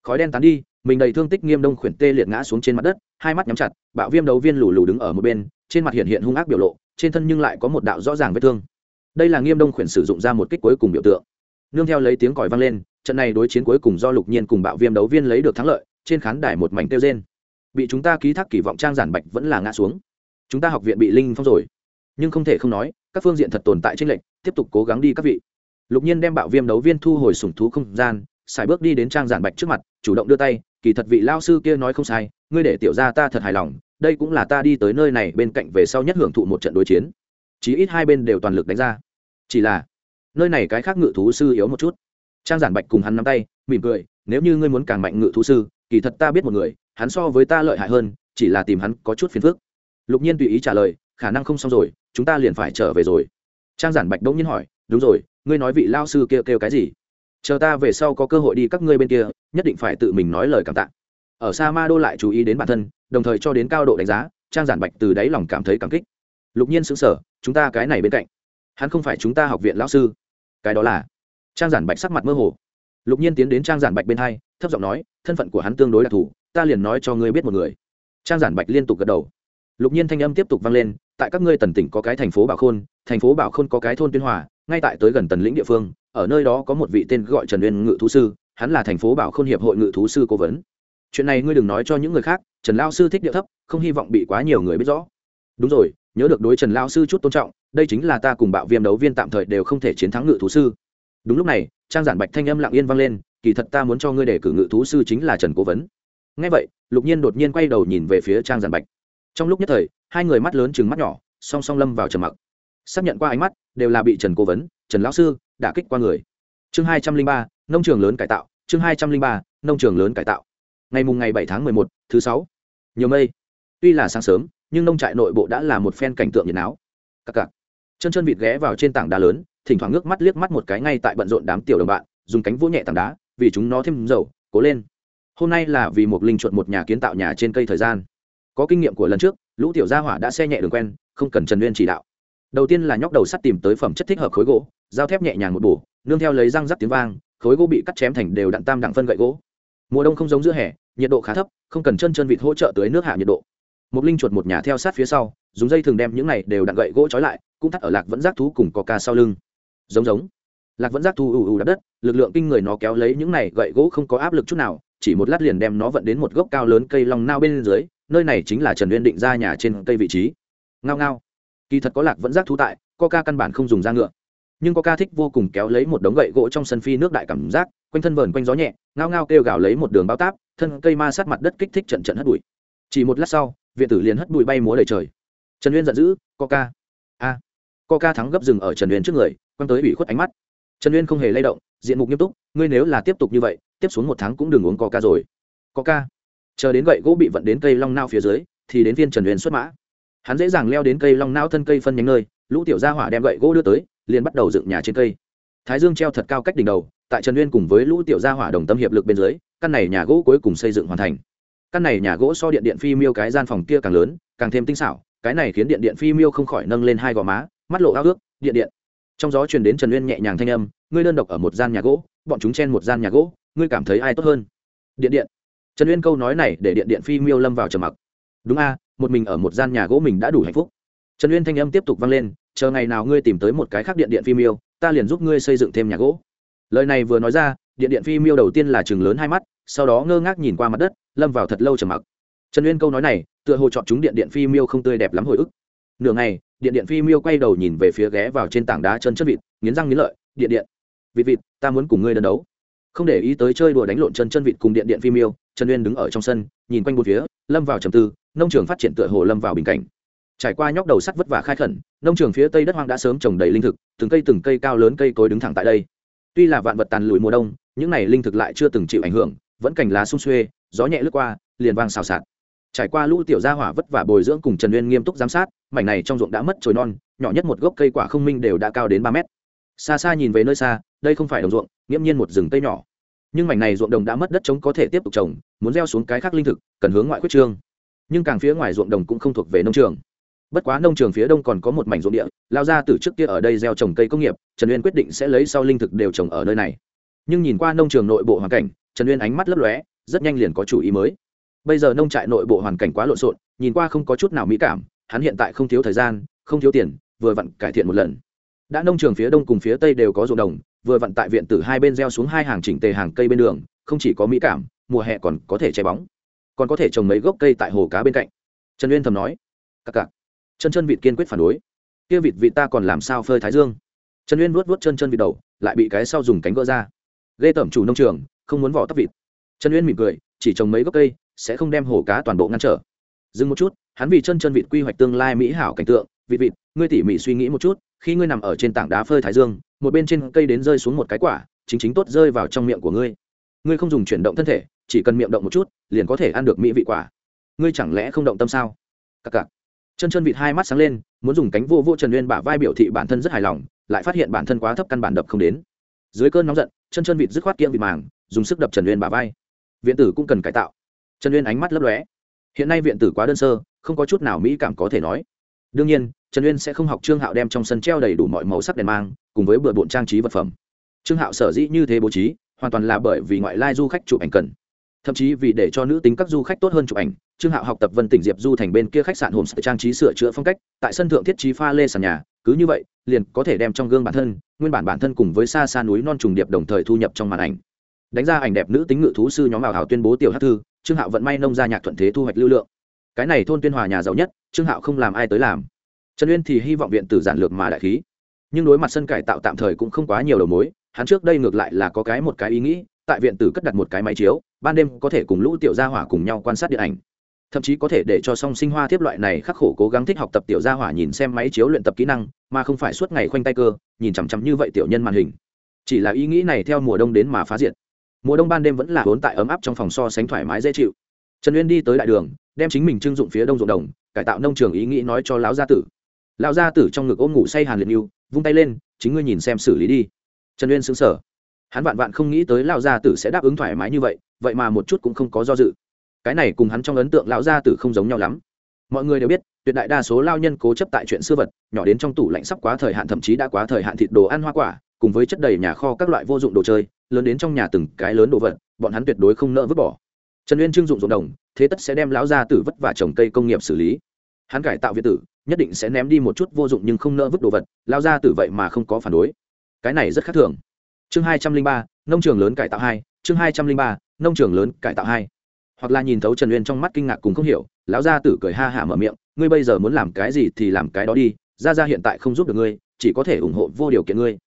S1: Khói đen tán đi, mình đầy thương tích nghiêm đông khuyển tê liệt ngã xuống trên mặt đất, hai mắt nhắm chặt, bạo viêm đấu viên lù lù đứng ở một bên, trên mặt hiện hiện hung ác biểu lộ, trên thân nhưng lại có một đạo rõ ràng vết thương. Đây là nghiêm đông khuyển sử dụng ra một kích cuối cùng biểu tượng nương theo lấy tiếng còi vang lên, trận này đối chiến cuối cùng do lục nhiên cùng bạo viêm đấu viên lấy được thắng lợi, trên khán đài một mảnh tiêu rên. Bị chúng ta ký thác kỳ vọng trang giản bạch vẫn là ngã xuống. Chúng ta học viện bị linh phong rồi. Nhưng không thể không nói, các phương diện thật tồn tại trên lệnh tiếp tục cố gắng đi các vị. Lục nhiên đem bạo viêm đấu viên thu hồi sủng thú không gian, xài bước đi đến trang giản bạch trước mặt, chủ động đưa tay, kỳ thật vị lao sư kia nói không sai, ngươi để tiểu ra ta thật hài lòng, đây cũng là ta đi tới nơi này bên cạnh về sau nhất hưởng thụ một trận đối chiến. Chí ít hai bên đều toàn lực đánh ra. Chỉ là nơi này cái khác ngự thú sư yếu một chút. Trang giản bạch cùng hắn nắm tay, mỉm cười, nếu như ngươi muốn càng mạnh ngự thú sư, kỳ thật ta biết một người, hắn so với ta lợi hại hơn, chỉ là tìm hắn có chút phiền phức. Lục nhiên tùy ý trả lời, khả năng không xong rồi, chúng ta liền phải trở về rồi. Trang giản bạch đông nhiên hỏi, đúng rồi, ngươi nói vị lao sư kêu kêu cái gì? Chờ ta về sau có cơ hội đi các ngươi bên kia, nhất định phải tự mình nói lời cảm tạ. Ở sa ma đô lại chú ý đến bản thân, đồng thời cho đến cao độ đánh giá, trang giản bạch từ đáy lòng cảm thấy cảm kích. Lục nhiên xứng sở chúng ta cái này bên cạnh, hắn không phải chúng ta học viện lão sư cái đó là trang giản bạch sắc mặt mơ hồ. Lục nhiên tiến đến trang giản bạch bên hai, thấp giọng nói, thân phận của hắn tương đối đặc thù, ta liền nói cho ngươi biết một người. Trang giản bạch liên tục gật đầu. Lục nhiên thanh âm tiếp tục vang lên, tại các ngươi tần tỉnh có cái thành phố bảo khôn, thành phố bảo khôn có cái thôn tuyên hòa, ngay tại tới gần tần lĩnh địa phương, ở nơi đó có một vị tên gọi trần uyên ngự thú sư, hắn là thành phố bảo khôn hiệp hội ngự thú sư cố vấn. Chuyện này ngươi đừng nói cho những người khác, trần lao sư thích địa thấp, không hy vọng bị quá nhiều người biết rõ. Đúng rồi nhớ được đối trần lao sư chút tôn trọng, đây chính là ta cùng bạo viêm đấu viên tạm thời đều không thể chiến thắng ngự thú sư. Đúng lúc này, trang giản bạch thanh âm lặng yên vang lên, kỳ thật ta muốn cho ngươi để cử ngự thú sư chính là trần cố vấn. Ngay vậy, lục nhiên đột nhiên quay đầu nhìn về phía trang giản bạch. Trong lúc nhất thời, hai người mắt lớn chừng mắt nhỏ, song song lâm vào trầm mặc. Xác nhận qua ánh mắt, đều là bị trần cố vấn, trần lão sư đã kích qua người. Chương hai trăm linh ba, nông trường lớn cải tạo, chương hai trăm linh ba, nông trường lớn cải tạo. Ngày mùng ngày bảy tháng mười một, thứ sáu. Nhiều mây. Tuy là sáng sớm nhưng nông trại nội bộ đã là một phen cảnh tượng nhiệt náo. Cặc cặc. Chân chân vịt ghé vào trên tảng đá lớn, thỉnh thoảng ngước mắt liếc mắt một cái ngay tại bận rộn đám tiểu đồng bạn, dùng cánh vỗ nhẹ tảng đá, vì chúng nó thêm dầu, cố lên. Hôm nay là vì một linh chuột một nhà kiến tạo nhà trên cây thời gian. Có kinh nghiệm của lần trước, lũ tiểu gia hỏa đã xe nhẹ đường quen, không cần trần uyên chỉ đạo. Đầu tiên là nhóc đầu sắt tìm tới phẩm chất thích hợp khối gỗ dao thép nhẹ nhàng một bổ, nương theo lấy răng rắc tiếng vang, khối gỗ bị cắt chém thành đều đặn tam đặng phân gậy gỗ. Mùa đông không giống giữa hè, nhiệt độ khá thấp, không cần chân chân vịt hỗ trợ tới nước hạ nhiệt độ một linh chuột một nhà theo sát phía sau, dùng dây thường đem những này đều đặn gậy gỗ trói lại, cũng thắt ở lạc vẫn giác thú cùng có ca sau lưng. Giống giống. Lạc vẫn giác thú ù ù đắp đất, lực lượng kinh người nó kéo lấy những này gậy gỗ không có áp lực chút nào, chỉ một lát liền đem nó vận đến một gốc cao lớn cây long nao bên dưới, nơi này chính là trần uyên định ra nhà trên cây vị trí. Ngao ngao. Kỳ thật có lạc vẫn giác thú tại, coca căn bản không dùng da ngựa. Nhưng coca thích vô cùng kéo lấy một đống gậy gỗ trong sân phi nước đại cảm giác, quanh thân vờn quanh gió nhẹ, ngao ngao kêu gào lấy một đường bao táp, thân cây ma sát mặt đất kích thích trận trận hất bụi. Chỉ một lát sau viện tử liền hất bụi bay múa đầy trời. Trần uyên giận dữ, coca. A. Coca thắng gấp rừng ở trần uyên trước người, quăng tới ủy khuất ánh mắt. Trần uyên không hề lay động, diện mục nghiêm túc, ngươi nếu là tiếp tục như vậy, tiếp xuống một tháng cũng đừng uống coca rồi. Coca. Chờ đến gậy gỗ bị vận đến cây long nao phía dưới, thì đến viên trần uyên xuất mã. Hắn dễ dàng leo đến cây long nao thân cây phân nhánh nơi, lũ tiểu gia hỏa đem gậy gỗ đưa tới, liền bắt đầu dựng nhà trên cây. Thái dương treo thật cao cách đỉnh đầu, tại trần uyên cùng với lũ tiểu gia hỏa đồng tâm hiệp lực bên dưới, căn này nhà gỗ cuối cùng xây dựng hoàn thành căn này nhà gỗ so điện điện phi miêu cái gian phòng kia càng lớn, càng thêm tinh xảo, cái này khiến điện điện phi miêu không khỏi nâng lên hai gò má, mắt lộ ao ước, điện điện. Trong gió truyền đến trần uyên nhẹ nhàng thanh âm, ngươi đơn độc ở một gian nhà gỗ, bọn chúng chen một gian nhà gỗ, ngươi cảm thấy ai tốt hơn? Điện điện. Trần uyên câu nói này để điện điện phi miêu lâm vào trầm mặc. Đúng a, một mình ở một gian nhà gỗ mình đã đủ hạnh phúc. Trần uyên thanh âm tiếp tục vang lên, chờ ngày nào ngươi tìm tới một cái khác điện điện phi miêu, ta liền giúp ngươi xây dựng thêm nhà gỗ. Lời này vừa nói ra, điện điện phi miêu đầu tiên là chừng lớn hai mắt sau đó ngơ ngác nhìn qua mặt đất, lâm vào thật lâu trầm mặc. Trần uyên câu nói này, tựa hồ chọn chúng điện điện phi miêu không tươi đẹp lắm hồi ức. Nửa ngày, điện điện phi miêu quay đầu nhìn về phía ghé vào trên tảng đá chân chân vịt, nghiến răng nghiến lợi, điện điện, vịt vịt, ta muốn cùng ngươi đơn đấu. Không để ý tới chơi đùa đánh lộn chân chân vịt cùng điện điện phi miêu, trần uyên đứng ở trong sân, nhìn quanh một phía, lâm vào trầm tư, nông trường phát triển tựa hồ lâm vào bình cảnh. Trải qua nhóc đầu sắt vất vả khai khẩn, nông trường phía tây đất hoang đã sớm trồng đầy linh thực, từng cây từng cây cao lớn cây cối đứng thẳng tại đây. Tuy là vạn vật tàn lùi mùa đông, những này linh thực lại chưa từng chịu ảnh hưởng vẫn cành lá sung xuê, gió nhẹ lướt qua, liền vang xào xạc. Trải qua lũ tiểu gia hỏa vất vả bồi dưỡng cùng trần uyên nghiêm túc giám sát, mảnh này trong ruộng đã mất trồi non, nhỏ nhất một gốc cây quả không minh đều đã cao đến ba mét. Xa xa nhìn về nơi xa, đây không phải đồng ruộng, nghiễm nhiên một rừng cây nhỏ. Nhưng mảnh này ruộng đồng đã mất đất trống có thể tiếp tục trồng, muốn gieo xuống cái khác linh thực, cần hướng ngoại quyết trương. Nhưng càng phía ngoài ruộng đồng cũng không thuộc về nông trường. Bất quá nông trường phía đông còn có một mảnh ruộng địa, lao ra từ trước kia ở đây gieo trồng cây công nghiệp, trần uyên quyết định sẽ lấy sau linh thực đều trồng ở nơi này. Nhưng nhìn qua nông trường nội bộ hoàn cảnh trần uyên ánh mắt lấp lóe, rất nhanh liền có chủ ý mới. Bây giờ nông trại nội bộ hoàn cảnh quá lộn xộn, nhìn qua không có chút nào mỹ cảm, hắn hiện tại không thiếu thời gian, không thiếu tiền, vừa vặn cải thiện một lần. Đã nông trường phía đông cùng phía tây đều có ruộng đồng, vừa vặn tại viện tử hai bên gieo xuống hai hàng chỉnh tề hàng cây bên đường, không chỉ có mỹ cảm, mùa hè còn có thể che bóng. Còn có thể trồng mấy gốc cây tại hồ cá bên cạnh. Trần uyên thầm nói cặc cặc chân chân vịt kiên quyết phản đối. Kia vịt vịt ta còn làm sao phơi thái dương? Trần uyên vuốt vuốt chân chân vịt đầu, lại bị cái sau dùng cánh gỡ ra. Ghê tẩm chủ nông trường không muốn vỏ tóc vịt. Trần uyên mỉm cười, chỉ trồng mấy gốc cây, sẽ không đem hồ cá toàn bộ ngăn trở. Dừng một chút, hắn vì chân chân vịt quy hoạch tương lai mỹ hảo cảnh tượng, vịt vịt, ngươi tỉ mỉ suy nghĩ một chút, khi ngươi nằm ở trên tảng đá phơi thái dương, một bên trên cây đến rơi xuống một cái quả, chính chính tốt rơi vào trong miệng của ngươi. Ngươi không dùng chuyển động thân thể, chỉ cần miệng động một chút, liền có thể ăn được mỹ vị quả. Ngươi chẳng lẽ không động tâm sao? Cặc cặc. Chân chân vịt hai mắt sáng lên, muốn dùng cánh vô vô trần uyên bả vai biểu thị bản thân rất hài lòng, lại phát hiện bản thân quá thấp căn bản đập không đến. Dưới cơn nóng giận, chân chân vịt dứt khoát kiêng vịt màng dùng sức đập trần uyên bà vai. Viện tử cũng cần cải tạo. Trần uyên ánh mắt lấp lóe. Hiện nay viện tử quá đơn sơ, không có chút nào mỹ cảm có thể nói. Đương nhiên, trần uyên sẽ không học trương hạo đem trong sân treo đầy đủ mọi màu sắc đèn mang, cùng với bừa bộn trang trí vật phẩm. Trương hạo sở dĩ như thế bố trí, hoàn toàn là bởi vì ngoại lai du khách chụp ảnh cần. Thậm chí vì để cho nữ tính các du khách tốt hơn chụp ảnh, trương hạo học tập vân tỉnh diệp du thành bên kia khách sạn hồn trang trí sửa chữa phong cách, tại sân thượng thiết trí pha lê sàn nhà, cứ như vậy, liền có thể đem trong gương bản thân, nguyên bản bản thân cùng với xa xa núi non trùng điệp đồng thời thu nhập trong màn ảnh đánh ra ảnh đẹp nữ tính ngự thú sư nhóm ảo hảo tuyên bố tiểu hát thư, trương hạo vận may nông ra nhạc thuận thế thu hoạch lưu lượng. Cái này thôn tuyên hòa nhà giàu nhất, trương hạo không làm ai tới làm. Trần uyên thì hy vọng viện tử giản lược mà đại khí. Nhưng đối mặt sân cải tạo tạm thời cũng không quá nhiều đầu mối, hắn trước đây ngược lại là có cái một cái ý nghĩ, tại viện tử cất đặt một cái máy chiếu, ban đêm có thể cùng lũ tiểu gia hỏa cùng nhau quan sát điện ảnh. Thậm chí có thể để cho song sinh hoa thiếp loại này khắc khổ cố gắng thích học tập tiểu gia hỏa nhìn xem máy chiếu luyện tập kỹ năng, mà không phải suốt ngày khoanh tay cơ, nhìn chằm chằm như vậy tiểu nhân màn hình. Chỉ là ý nghĩ này theo mùa đông đến mà phá diệt mùa đông ban đêm vẫn là vốn tại ấm áp trong phòng so sánh thoải mái dễ chịu. Trần uyên đi tới đại đường, đem chính mình trưng dụng phía đông ruộng đồng, cải tạo nông trường ý nghĩ nói cho lão gia tử. Lão gia tử trong ngực ôm ngủ say hàn liệt yêu vung tay lên, chính ngươi nhìn xem xử lý đi. Trần uyên xứng sở hắn vạn vạn không nghĩ tới lão gia tử sẽ đáp ứng thoải mái như vậy vậy mà một chút cũng không có do dự. Cái này cùng hắn trong ấn tượng lão gia tử không giống nhau lắm. Mọi người đều biết, tuyệt đại đa số lao nhân cố chấp tại chuyện xưa vật, nhỏ đến trong tủ lạnh sắp quá thời hạn thậm chí đã quá thời hạn thịt đồ ăn hoa quả cùng với chất đầy nhà kho các loại vô dụng đồ chơi, lớn đến trong nhà từng cái lớn đồ vật, bọn hắn tuyệt đối không nỡ vứt bỏ. Trần uyên trưng dụng ruộng đồng, thế tất sẽ đem lão gia tử vất và trồng cây công nghiệp xử lý. Hắn cải tạo viện tử, nhất định sẽ ném đi một chút vô dụng nhưng không nỡ vứt đồ vật, lão gia tử vậy mà không có phản đối. Cái này rất khác thường. Chương hai trăm linh ba, nông trường lớn cải tạo hai, chương hai trăm linh ba, nông trường lớn cải tạo hai. Hoặc là nhìn thấu trần uyên trong mắt kinh ngạc cùng không hiểu, lão gia tử cười ha hả mở miệng, ngươi bây giờ muốn làm cái gì thì làm cái đó đi gia gia hiện tại không giúp được ngươi, chỉ có thể ủng hộ vô điều kiện ngươi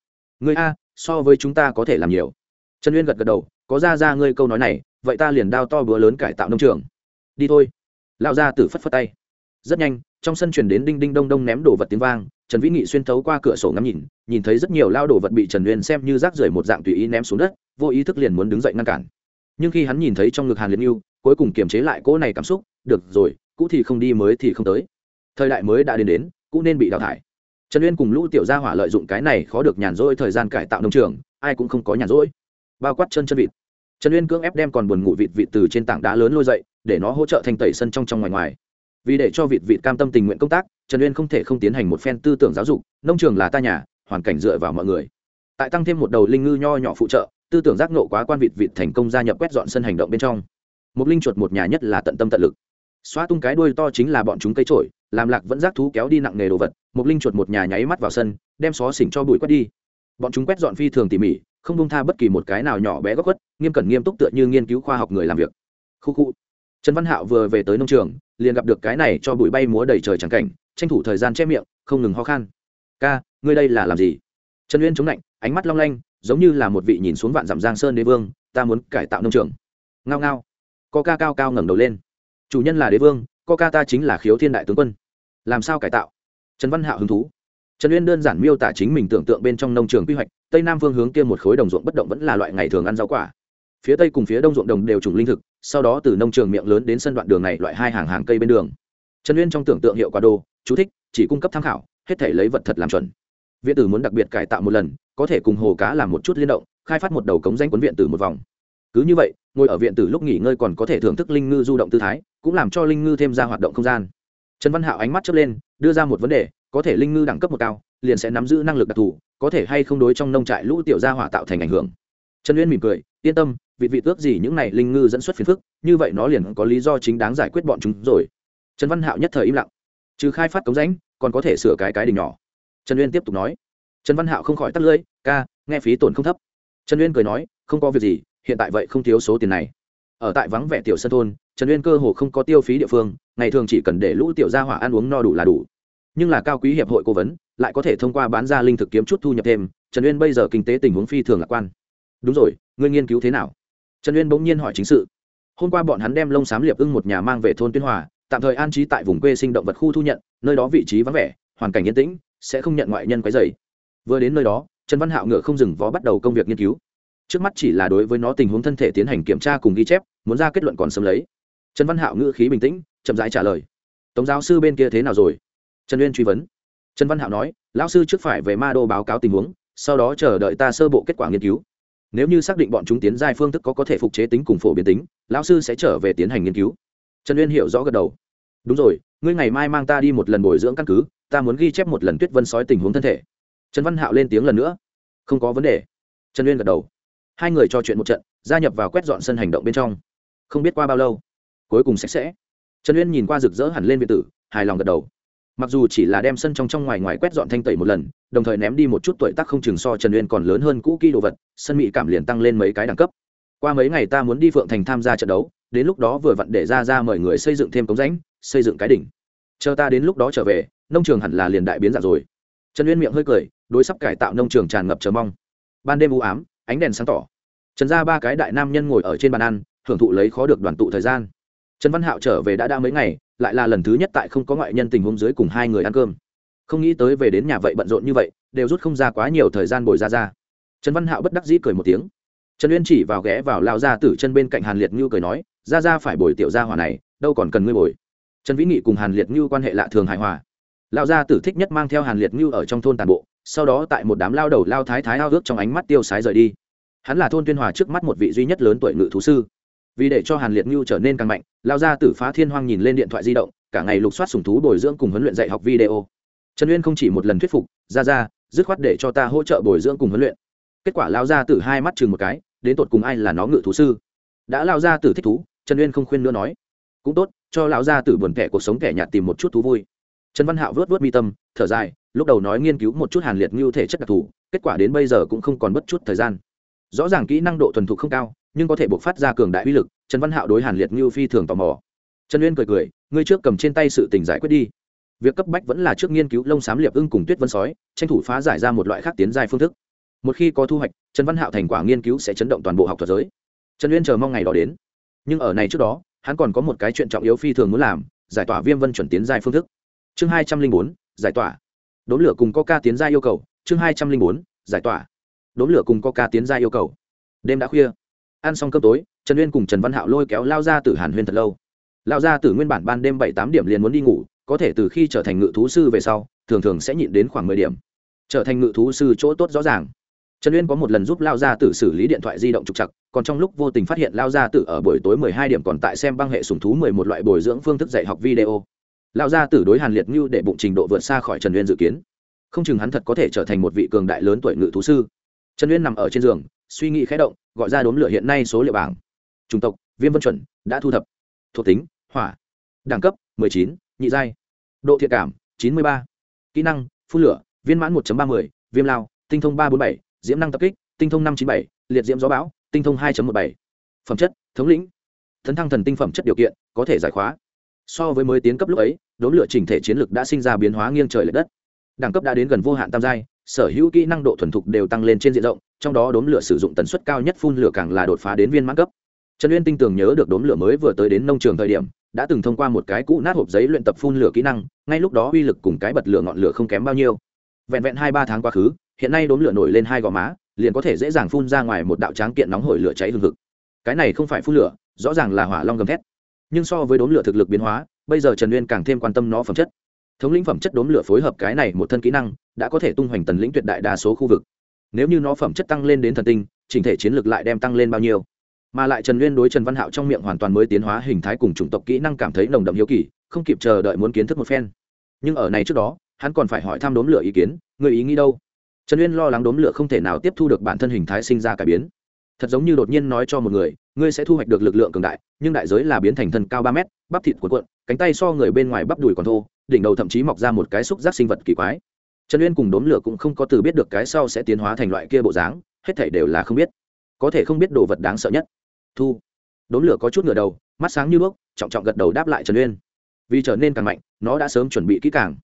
S1: ngươi a, so với chúng ta có thể làm nhiều. Trần uyên gật gật đầu, có ra ra ngươi câu nói này, vậy ta liền đao to búa lớn cải tạo nông trường. Đi thôi. Lão gia tử phất phất tay. Rất nhanh, trong sân truyền đến đinh đinh đông đông ném đồ vật tiếng vang, trần vĩ nghị xuyên thấu qua cửa sổ ngắm nhìn nhìn thấy rất nhiều lao đồ vật bị trần uyên xem như rác rưởi một dạng tùy ý ném xuống đất, vô ý thức liền muốn đứng dậy ngăn cản. Nhưng khi hắn nhìn thấy trong ngực hàn liệt yêu cuối cùng kiềm chế lại cỗ này cảm xúc, được rồi, cũ thì không đi mới thì không tới. Thời đại mới đã đến đến, cũ nên bị đào thải trần uyên cùng lũ tiểu gia hỏa lợi dụng cái này khó được nhàn rỗi thời gian cải tạo nông trường, ai cũng không có nhàn rỗi. Bao quát chân chân vịt. Trần uyên cưỡng ép đem còn buồn ngủ vịt vịt từ trên tảng đá lớn lôi dậy, để nó hỗ trợ thanh tẩy sân trong trong ngoài ngoài. Vì để cho vịt vịt cam tâm tình nguyện công tác, trần uyên không thể không tiến hành một phen tư tưởng giáo dục, nông trường là ta nhà, hoàn cảnh dựa vào mọi người. Tại tăng thêm một đầu linh ngư nho nhỏ phụ trợ, tư tưởng giác nộ quá quan vịt vịt thành công gia nhập quét dọn sân hành động bên trong. Một linh chuột một nhà nhất là tận tâm tận lực. Xóa tung cái đuôi to chính là bọn chúng cây trổi làm lạc vẫn giác thú kéo đi nặng nghề đồ vật một linh chuột một nhà nháy mắt vào sân, đem xó xỉnh cho bụi quét đi. Bọn chúng quét dọn phi thường tỉ mỉ, không bông tha bất kỳ một cái nào nhỏ bé góc quất nghiêm cẩn nghiêm túc tựa như nghiên cứu khoa học người làm việc. Khu khu. Trần văn hạo vừa về tới nông trường, liền gặp được cái này cho bụi bay múa đầy trời trắng cảnh, tranh thủ thời gian che miệng, không ngừng ho khan. Ca, ngươi đây là làm gì? Trần uyên chống lạnh, ánh mắt long lanh, giống như là một vị nhìn xuống vạn dặm giang sơn đế vương, ta muốn cải tạo nông trường. Ngao ngao. Co ca cao cao ngẩng đầu lên. Chủ nhân là đế vương coca ta chính là khiếu thiên đại tướng quân. Làm sao cải tạo? Trần văn hạo hứng thú. Trần uyên đơn giản miêu tả chính mình tưởng tượng bên trong nông trường quy hoạch, tây nam phương hướng kia một khối đồng ruộng bất động vẫn là loại ngày thường ăn rau quả. Phía tây cùng phía đông ruộng đồng đều trùng linh thực, sau đó từ nông trường miệng lớn đến sân đoạn đường này loại hai hàng hàng cây bên đường. Trần uyên trong tưởng tượng hiệu quả đồ, chú thích, chỉ cung cấp tham khảo, hết thể lấy vật thật làm chuẩn. Viện tử muốn đặc biệt cải tạo một lần, có thể cùng hồ cá làm một chút liên động, khai phát một đầu cống danh quấn viện tử một vòng cứ như vậy, ngồi ở viện tử lúc nghỉ ngơi còn có thể thưởng thức linh ngư du động tư thái, cũng làm cho linh ngư thêm ra hoạt động không gian. Trần văn hạo ánh mắt chớp lên, đưa ra một vấn đề, có thể linh ngư đẳng cấp một cao, liền sẽ nắm giữ năng lực đặc thù, có thể hay không đối trong nông trại lũ tiểu gia hỏa tạo thành ảnh hưởng. Trần uyên mỉm cười, yên tâm, vị vị tước gì những này linh ngư dẫn xuất phiền phức, như vậy nó liền có lý do chính đáng giải quyết bọn chúng rồi. Trần văn hạo nhất thời im lặng. Trừ khai phát cống rãnh, còn có thể sửa cái cái đình nhỏ. Trần uyên tiếp tục nói. Trần văn hạo không khỏi tắt lưỡi, ca, nghe phí tổn không thấp. Trần uyên cười nói, không có việc gì hiện tại vậy không thiếu số tiền này. Ở tại vắng vẻ tiểu sân thôn, trần uyên cơ hồ không có tiêu phí địa phương, ngày thường chỉ cần để lũ tiểu gia hỏa ăn uống no đủ là đủ. Nhưng là cao quý hiệp hội cố vấn, lại có thể thông qua bán ra linh thực kiếm chút thu nhập thêm, trần uyên bây giờ kinh tế tình huống phi thường lạc quan. Đúng rồi, ngươi nghiên cứu thế nào? Trần uyên bỗng nhiên hỏi chính sự. Hôm qua bọn hắn đem lông xám liệp ưng một nhà mang về thôn tuyên hòa, tạm thời an trí tại vùng quê sinh động vật khu thu nhận, nơi đó vị trí vắng vẻ, hoàn cảnh yên tĩnh, sẽ không nhận ngoại nhân quấy dày vừa đến nơi đó, trần văn hạo ngựa không dừng vó bắt đầu công việc nghiên cứu trước mắt chỉ là đối với nó tình huống thân thể tiến hành kiểm tra cùng ghi chép, muốn ra kết luận còn sớm lấy. Trần văn hạo ngữ khí bình tĩnh, chậm rãi trả lời. Tống giáo sư bên kia thế nào rồi? Trần uyên truy vấn. Trần văn hạo nói, lão sư trước phải về ma đô báo cáo tình huống, sau đó chờ đợi ta sơ bộ kết quả nghiên cứu. Nếu như xác định bọn chúng tiến giai phương thức có có thể phục chế tính cùng phổ biến tính, lão sư sẽ trở về tiến hành nghiên cứu. Trần uyên hiểu rõ gật đầu. Đúng rồi, ngươi ngày mai mang ta đi một lần bồi dưỡng căn cứ, ta muốn ghi chép một lần tuyết vân sói tình huống thân thể. Trần văn hạo lên tiếng lần nữa. Không có vấn đề. Trần uyên gật đầu hai người trò chuyện một trận, gia nhập vào quét dọn sân hành động bên trong. Không biết qua bao lâu, cuối cùng sạch sẽ. Trần uyên nhìn qua rực rỡ hẳn lên biệt tử, hài lòng gật đầu. Mặc dù chỉ là đem sân trong trong ngoài ngoài quét dọn thanh tẩy một lần, đồng thời ném đi một chút tuổi tác không chừng so trần uyên còn lớn hơn cũ kỹ đồ vật, sân mỹ cảm liền tăng lên mấy cái đẳng cấp. Qua mấy ngày ta muốn đi phượng thành tham gia trận đấu, đến lúc đó vừa vặn để ra ra mời người xây dựng thêm cống rãnh, xây dựng cái đỉnh. Chờ ta đến lúc đó trở về, nông trường hẳn là liền đại biến dạng rồi. Trần uyên miệng hơi cười, đối sắp cải tạo nông trường tràn ngập chờ mong. Ban đêm u ám ánh đèn sáng tỏ. Trần ra ba cái đại nam nhân ngồi ở trên bàn ăn, hưởng thụ lấy khó được đoàn tụ thời gian. Trần văn hạo trở về đã đã mấy ngày, lại là lần thứ nhất tại không có ngoại nhân tình huống dưới cùng hai người ăn cơm. Không nghĩ tới về đến nhà vậy bận rộn như vậy, đều rút không ra quá nhiều thời gian bồi ra ra. Trần văn hạo bất đắc dĩ cười một tiếng. Trần uyên chỉ vào ghé vào lao ra tử chân bên cạnh hàn liệt ngưu cười nói, ra ra phải bồi tiểu gia hỏa này, đâu còn cần ngươi bồi. Trần vĩ nghị cùng hàn liệt ngưu quan hệ lạ thường hài hòa. Lao gia tử thích nhất mang theo hàn liệt ngưu ở trong thôn tàn bộ sau đó tại một đám lao đầu lao thái thái ao ước trong ánh mắt tiêu sái rời đi. Hắn là thôn tuyên hòa trước mắt một vị duy nhất lớn tuổi ngự thú sư. Vì để cho hàn liệt ngưu trở nên càng mạnh, lao ra tử phá thiên hoang nhìn lên điện thoại di động, cả ngày lục soát sùng thú bồi dưỡng cùng huấn luyện dạy học video. Trần uyên không chỉ một lần thuyết phục, ra ra, dứt khoát để cho ta hỗ trợ bồi dưỡng cùng huấn luyện. Kết quả lao ra tử hai mắt chừng một cái, đến tột cùng ai là nó ngự thú sư? Đã lao ra tử thích thú, trần uyên không khuyên nữa nói, cũng tốt, cho lão gia tử buồn kẻ cuộc sống kẻ nhạt tìm một chút thú vui trần văn hạo vớt vớt mi tâm, thở dài, lúc đầu nói nghiên cứu một chút hàn liệt ngưu thể chất đặc thù, kết quả đến bây giờ cũng không còn bất chút thời gian. Rõ ràng kỹ năng độ thuần thục không cao, nhưng có thể buộc phát ra cường đại uy lực, trần văn hạo đối hàn liệt ngưu phi thường tò mò. Trần uyên cười cười, ngươi trước cầm trên tay sự tình giải quyết đi. Việc cấp bách vẫn là trước nghiên cứu lông xám liệp ưng cùng tuyết vân sói, tranh thủ phá giải ra một loại khác tiến dài phương thức. Một khi có thu hoạch, trần văn hạo thành quả nghiên cứu sẽ chấn động toàn bộ học thuật giới. Trần uyên chờ mong ngày đó đến. Nhưng ở này trước đó, hắn còn có một cái chuyện trọng yếu phi thường muốn làm, giải tỏa viêm vân chuẩn tiến giai phương thức chương hai trăm linh bốn, giải tỏa. Đốn lửa cùng coca tiến ra yêu cầu, chương hai trăm linh bốn, giải tỏa. Đốn lửa cùng coca tiến ra yêu cầu. Đêm đã khuya. Ăn xong cơm tối, trần uyên cùng trần văn hạo lôi kéo lao ra từ hàn huyên thật lâu. Lao ra từ nguyên bản ban đêm bảy tám điểm liền muốn đi ngủ, có thể từ khi trở thành ngự thú sư về sau, thường thường sẽ nhịn đến khoảng mười điểm. Trở thành ngự thú sư chỗ tốt rõ ràng. Trần uyên có một lần giúp lao gia tử xử lý điện thoại di động trục chặt còn trong lúc vô tình phát hiện lao gia tử ở buổi tối mười hai điểm còn tại xem băng hệ sùng thú mười một loại bồi dưỡng phương thức dạy học video. Lão gia tử đối hàn liệt như để bụng trình độ vượt xa khỏi trần uyên dự kiến. Không chừng hắn thật có thể trở thành một vị cường đại lớn tuổi ngự thú sư. Trần uyên nằm ở trên giường suy nghĩ khé động gọi ra đốm lửa hiện nay số liệu bảng. Chủng tộc viêm vân chuẩn đã thu thập. Thuộc tính hỏa. Đẳng cấp 19, nhị giai. Độ thiện cảm 93. kỹ năng phun lửa viên mãn 1.30, viêm lao tinh thông 347, diễm năng tập kích tinh thông 597, liệt diễm gió bão tinh thông 2.17. phẩm chất thống lĩnh. Thấn thăng thần tinh phẩm chất điều kiện có thể giải khóa so với mới tiến cấp lúc ấy, đốn lửa chỉnh thể chiến lược đã sinh ra biến hóa nghiêng trời l ệ đất. Đẳng cấp đã đến gần vô hạn tam giai, sở hữu kỹ năng độ thuần thục đều tăng lên trên diện rộng, trong đó đốn lửa sử dụng tần suất cao nhất phun lửa càng là đột phá đến viên mãn cấp. Trần uyên tinh tường nhớ được đốn lửa mới vừa tới đến nông trường thời điểm, đã từng thông qua một cái cũ nát hộp giấy luyện tập phun lửa kỹ năng, ngay lúc đó uy lực cùng cái bật lửa ngọn lửa không kém bao nhiêu. Vẹn vẹn hai ba tháng quá khứ, hiện nay đốn lửa nổi lên hai gò má, liền có thể dễ dàng phun ra ngoài một đạo tráng kiện nóng hổi lửa cháy hừng hực. Cái này không phải phun lửa, rõ ràng là hỏa long gầm thét nhưng so với đốm lửa thực lực biến hóa, bây giờ trần uyên càng thêm quan tâm nó phẩm chất. Thống lĩnh phẩm chất đốm lửa phối hợp cái này một thân kỹ năng, đã có thể tung hoành tần lĩnh tuyệt đại đa số khu vực. Nếu như nó phẩm chất tăng lên đến thần tinh, chỉnh thể chiến lược lại đem tăng lên bao nhiêu? Mà lại trần nguyên đối trần văn hạo trong miệng hoàn toàn mới tiến hóa hình thái cùng chủng tộc kỹ năng cảm thấy nồng đậm hiếu kỳ, không kịp chờ đợi muốn kiến thức một phen. Nhưng ở này trước đó, hắn còn phải hỏi thăm đốm lửa ý kiến, người ý nghĩ đâu? Trần nguyên lo lắng đốm lửa không thể nào tiếp thu được bản thân hình thái sinh ra cải biến thật giống như đột nhiên nói cho một người, ngươi sẽ thu hoạch được lực lượng cường đại, nhưng đại giới là biến thành thân cao ba mét, bắp thịt cuộn cuộn, cánh tay so người bên ngoài bắp đùi còn thô, đỉnh đầu thậm chí mọc ra một cái xúc giác sinh vật kỳ quái. Trần uyên cùng Đốn lửa cũng không có từ biết được cái sau sẽ tiến hóa thành loại kia bộ dáng, hết thảy đều là không biết. Có thể không biết đồ vật đáng sợ nhất. Thu. Đốn lửa có chút ngửa đầu, mắt sáng như bước trọng trọng gật đầu đáp lại trần uyên. Vì trở nên càng mạnh, nó đã sớm chuẩn bị kỹ càng.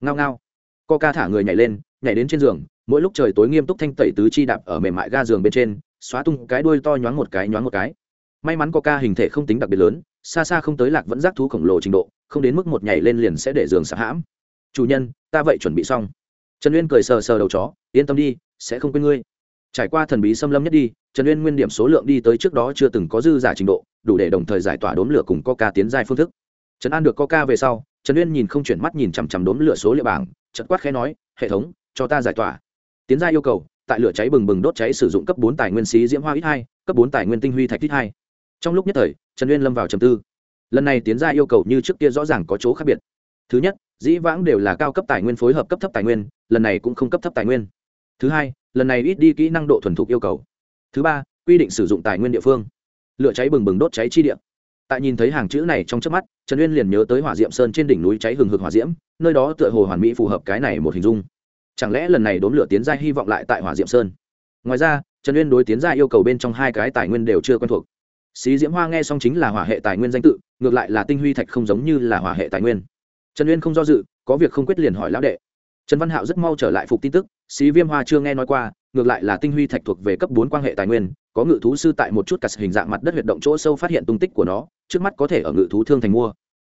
S1: Ngao ngao. Co ca thả người nhảy lên nhảy đến trên giường, mỗi lúc trời tối nghiêm túc thanh tẩy tứ chi đạp ở mềm mại ga giường bên trên, xóa tung cái đuôi to nhoáng một cái, nhoáng một cái. May mắn có ca hình thể không tính đặc biệt lớn, xa xa không tới lạc vẫn giác thú khổng lồ trình độ, không đến mức một nhảy lên liền sẽ để giường sạp hãm. Chủ nhân, ta vậy chuẩn bị xong. Trần uyên cười sờ sờ đầu chó, yên tâm đi, sẽ không quên ngươi. Trải qua thần bí xâm lâm nhất đi, trần uyên nguyên điểm số lượng đi tới trước đó chưa từng có dư giả trình độ, đủ để đồng thời giải tỏa đốm lửa cùng coca tiến giai phương thức. Trần an được coca về sau, trần uyên nhìn không chuyển mắt nhìn chằm chằm đốm lửa số liệu bảng chật quát khẽ nói, hệ thống cho ta giải tỏa. Tiến gia yêu cầu, tại lửa cháy bừng bừng đốt cháy sử dụng cấp bốn tài nguyên xí diễm hoa ít hai, cấp bốn tài nguyên tinh huy thạch ít hai. Trong lúc nhất thời, trần uyên lâm vào trầm tư. Lần này tiến ra yêu cầu như trước kia rõ ràng có chỗ khác biệt. Thứ nhất, dĩ vãng đều là cao cấp tài nguyên phối hợp cấp thấp tài nguyên, lần này cũng không cấp thấp tài nguyên. Thứ hai, lần này ít đi kỹ năng độ thuần thục yêu cầu. Thứ ba, quy định sử dụng tài nguyên địa phương. Lửa cháy bừng bừng đốt cháy chi địa. Tại nhìn thấy hàng chữ này trong trước mắt, trần uyên liền nhớ tới hỏa diệm sơn trên đỉnh núi cháy hừng hực hỏa diễm, nơi đó tựa hồ hoàn mỹ phù hợp cái này một hình dung chẳng lẽ lần này đốn lửa tiến gia hy vọng lại tại hỏa diệm sơn? Ngoài ra, trần uyên đối tiến gia yêu cầu bên trong hai cái tài nguyên đều chưa quen thuộc. Xí diễm hoa nghe xong chính là hỏa hệ tài nguyên danh tự, ngược lại là tinh huy thạch không giống như là hỏa hệ tài nguyên. Trần uyên không do dự, có việc không quyết liền hỏi lão đệ. Trần văn hạo rất mau trở lại phục tin tức, xí viêm hoa chưa nghe nói qua, ngược lại là tinh huy thạch thuộc về cấp bốn quan hệ tài nguyên, có ngự thú sư tại một chút cặt hình dạng mặt đất huyệt động chỗ sâu phát hiện tung tích của nó, trước mắt có thể ở ngự thú thương thành mua.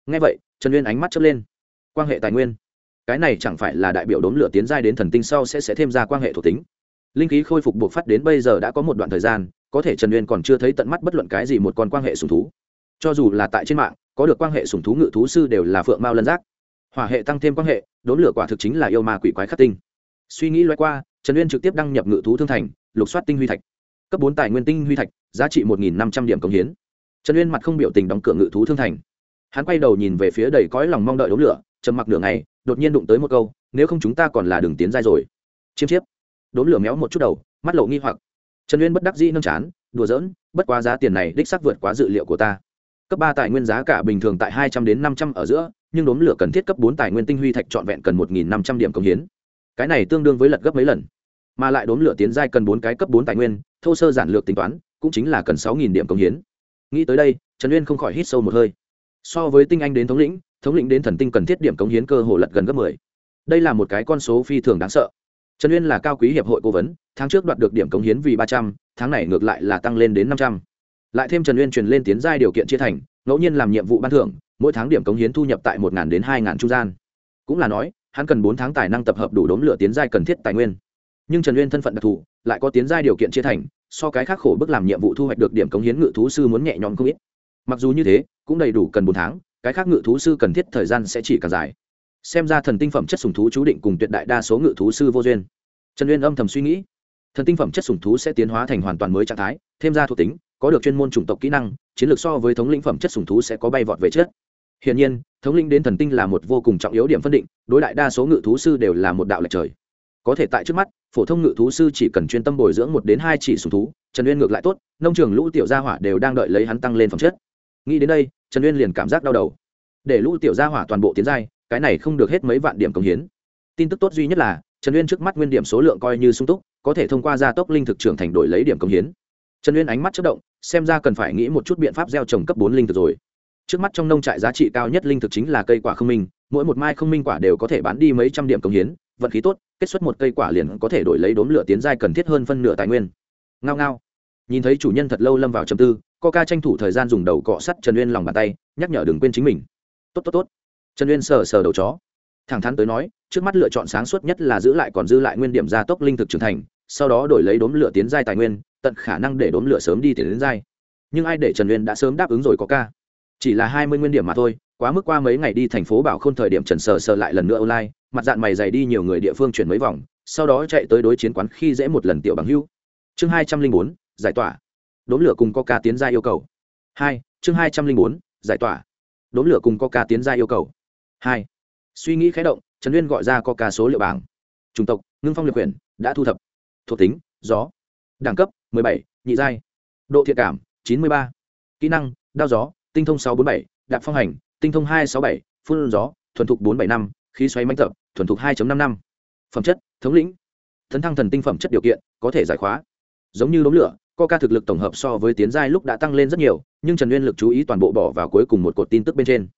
S1: Ngay vậy, trần uyên ánh mắt chớp lên. Quan hệ tài nguyên cái này chẳng phải là đại biểu đốn lửa tiến giai đến thần tinh sau sẽ sẽ thêm ra quan hệ thuộc tính. Linh khí khôi phục buộc phát đến bây giờ đã có một đoạn thời gian, có thể trần uyên còn chưa thấy tận mắt bất luận cái gì một con quan hệ sùng thú. Cho dù là tại trên mạng, có được quan hệ sùng thú ngự thú sư đều là phượng mao lân giác. Hỏa hệ tăng thêm quan hệ, đốn lửa quả thực chính là yêu ma quỷ quái khắc tinh. Suy nghĩ loay qua, trần uyên trực tiếp đăng nhập ngự thú thương thành, lục soát tinh huy thạch. Cấp bốn tài nguyên tinh huy thạch, giá trị một năm trăm điểm công hiến. Trần uyên mặt không biểu tình đóng cửa ngự thú thương thành. Hắn quay đầu nhìn về phía đầy cõi lòng mong đợi đốn lửa, trầm mặc nửa ngày đột nhiên đụng tới một câu, nếu không chúng ta còn là đường tiến dai rồi. Chiêm chiếp. Đốn lửa méo một chút đầu, mắt lộ nghi hoặc. Trần uyên bất đắc dĩ nâng chán, đùa giỡn, bất quá giá tiền này đích xác vượt quá dự liệu của ta. Cấp ba tài nguyên giá cả bình thường tại hai trăm đến năm trăm ở giữa, nhưng đốn lửa cần thiết cấp bốn tài nguyên tinh huy thạch trọn vẹn cần một nghìn năm trăm điểm công hiến. Cái này tương đương với lật gấp mấy lần. Mà lại đốn lửa tiến giai cần bốn cái cấp bốn tài nguyên, thô sơ giản lược tính toán, cũng chính là cần sáu nghìn điểm công hiến. Nghĩ tới đây, trần uyên không khỏi hít sâu một hơi. So với tinh anh đến thống lĩnh thống lĩnh đến thần tinh cần thiết điểm cống hiến cơ hồ lật gần gấp mười. Đây là một cái con số phi thường đáng sợ. Trần uyên là cao quý hiệp hội cố vấn, tháng trước đoạt được điểm cống hiến vì ba trăm, tháng này ngược lại là tăng lên đến năm trăm. Lại thêm trần uyên truyền lên tiến giai điều kiện chia thành, ngẫu nhiên làm nhiệm vụ ban thưởng, mỗi tháng điểm cống hiến thu nhập tại một đến hai trung gian. Cũng là nói, hắn cần bốn tháng tài năng tập hợp đủ đốn lửa tiến giai cần thiết tài nguyên. Nhưng trần uyên thân phận đặc thù, lại có tiến giai điều kiện chia thành, so cái khác khổ bức làm nhiệm vụ thu hoạch được điểm cống hiến ngự thú sư muốn nhẹ nhõm không ít. Mặc dù như thế, cũng đầy đủ cần bốn tháng cái khác ngự thú sư cần thiết thời gian sẽ chỉ càng dài xem ra thần tinh phẩm chất sùng thú chú định cùng tuyệt đại đa số ngự thú sư vô duyên trần uyên âm thầm suy nghĩ thần tinh phẩm chất sùng thú sẽ tiến hóa thành hoàn toàn mới trạng thái thêm ra thuộc tính có được chuyên môn chủng tộc kỹ năng chiến lược so với thống lĩnh phẩm chất sùng thú sẽ có bay vọt về trước. Hiển nhiên, thống lĩnh đến thần tinh là một vô cùng trọng yếu điểm phân định, đối đại đa số ngự thú sư đều là một đạo lệch trời. Có thể tại trước mắt, phổ thông ngự thú sư chỉ cần chuyên tâm bồi dưỡng một đến hai chỉ sùng thú, Trần Uyên ngược lại tốt, nông trường lũ tiểu gia hỏa đều đang đợi lấy hắn tăng lên phẩm chất. Nghĩ đến đây, Trần Uyên liền cảm giác đau đầu. Để lũ tiểu gia hỏa toàn bộ tiến giai, cái này không được hết mấy vạn điểm công hiến. Tin tức tốt duy nhất là, Trần Uyên trước mắt nguyên điểm số lượng coi như sung túc, có thể thông qua gia tốc linh thực trưởng thành đổi lấy điểm công hiến. Trần Uyên ánh mắt chớp động, xem ra cần phải nghĩ một chút biện pháp gieo trồng cấp bốn linh thực rồi trước mắt trong nông trại giá trị cao nhất linh thực chính là cây quả không minh mỗi một mai không minh quả đều có thể bán đi mấy trăm điểm công hiến vận khí tốt kết xuất một cây quả liền có thể đổi lấy đốm lửa tiến giai cần thiết hơn phân nửa tài nguyên ngao ngao nhìn thấy chủ nhân thật lâu lâm vào trầm tư coca tranh thủ thời gian dùng đầu cọ sắt trần uyên lòng bàn tay, nhắc nhở đừng quên chính mình. Tốt tốt tốt. Trần uyên sờ sờ đầu chó. Thẳng thắn tới nói, trước mắt lựa chọn sáng suốt nhất là giữ lại còn giữ lại nguyên điểm gia tốc linh thực trưởng thành, sau đó đổi lấy đốm lửa tiến giai tài nguyên, tận khả năng để đốm lửa sớm đi tiến đến giai. Nhưng ai để trần uyên đã sớm đáp ứng rồi có ca? Chỉ là hai mươi nguyên điểm mà thôi, quá mức qua mấy ngày đi thành phố bảo k h ô n thời điểm trần sờ sờ lại lần nữa online, mặt dạng mày dày đi nhiều người địa phương chuyển mấy vòng, sau đó chạy tới đối chiến quán khi dễ một lần tiểu bằng hưu chương hai trăm linh bốn, giải tỏa đốn lửa cùng coca tiến ra yêu cầu. Hai, chương hai trăm linh bốn, giải tỏa. Đốn lửa cùng coca tiến ra yêu cầu. Hai, suy nghĩ khé động, trần uyên gọi ra coca số liệu bảng. Chủng tộc, ngưng phong liệt quyền đã thu thập. Thuộc tính, gió. Đẳng cấp bảy, nhị giai. Độ thiện cảm, chín mươi ba. Kỹ năng, đao gió, tinh thông sáu bốn bảy, đạp phong hành, tinh thông hai sáu bảy, phun gió, thuần thục bốn bảy năm, khí xoáy mánh tập, thuần thục hai năm năm. Phẩm chất, thống lĩnh. Thấn thăng thần tinh phẩm chất điều kiện, có thể giải khóa. Giống như đống lửa coca thực lực tổng hợp so với tiến giai lúc đã tăng lên rất nhiều, nhưng trần nguyên lực chú ý toàn bộ bỏ vào cuối cùng một cột tin tức bên trên.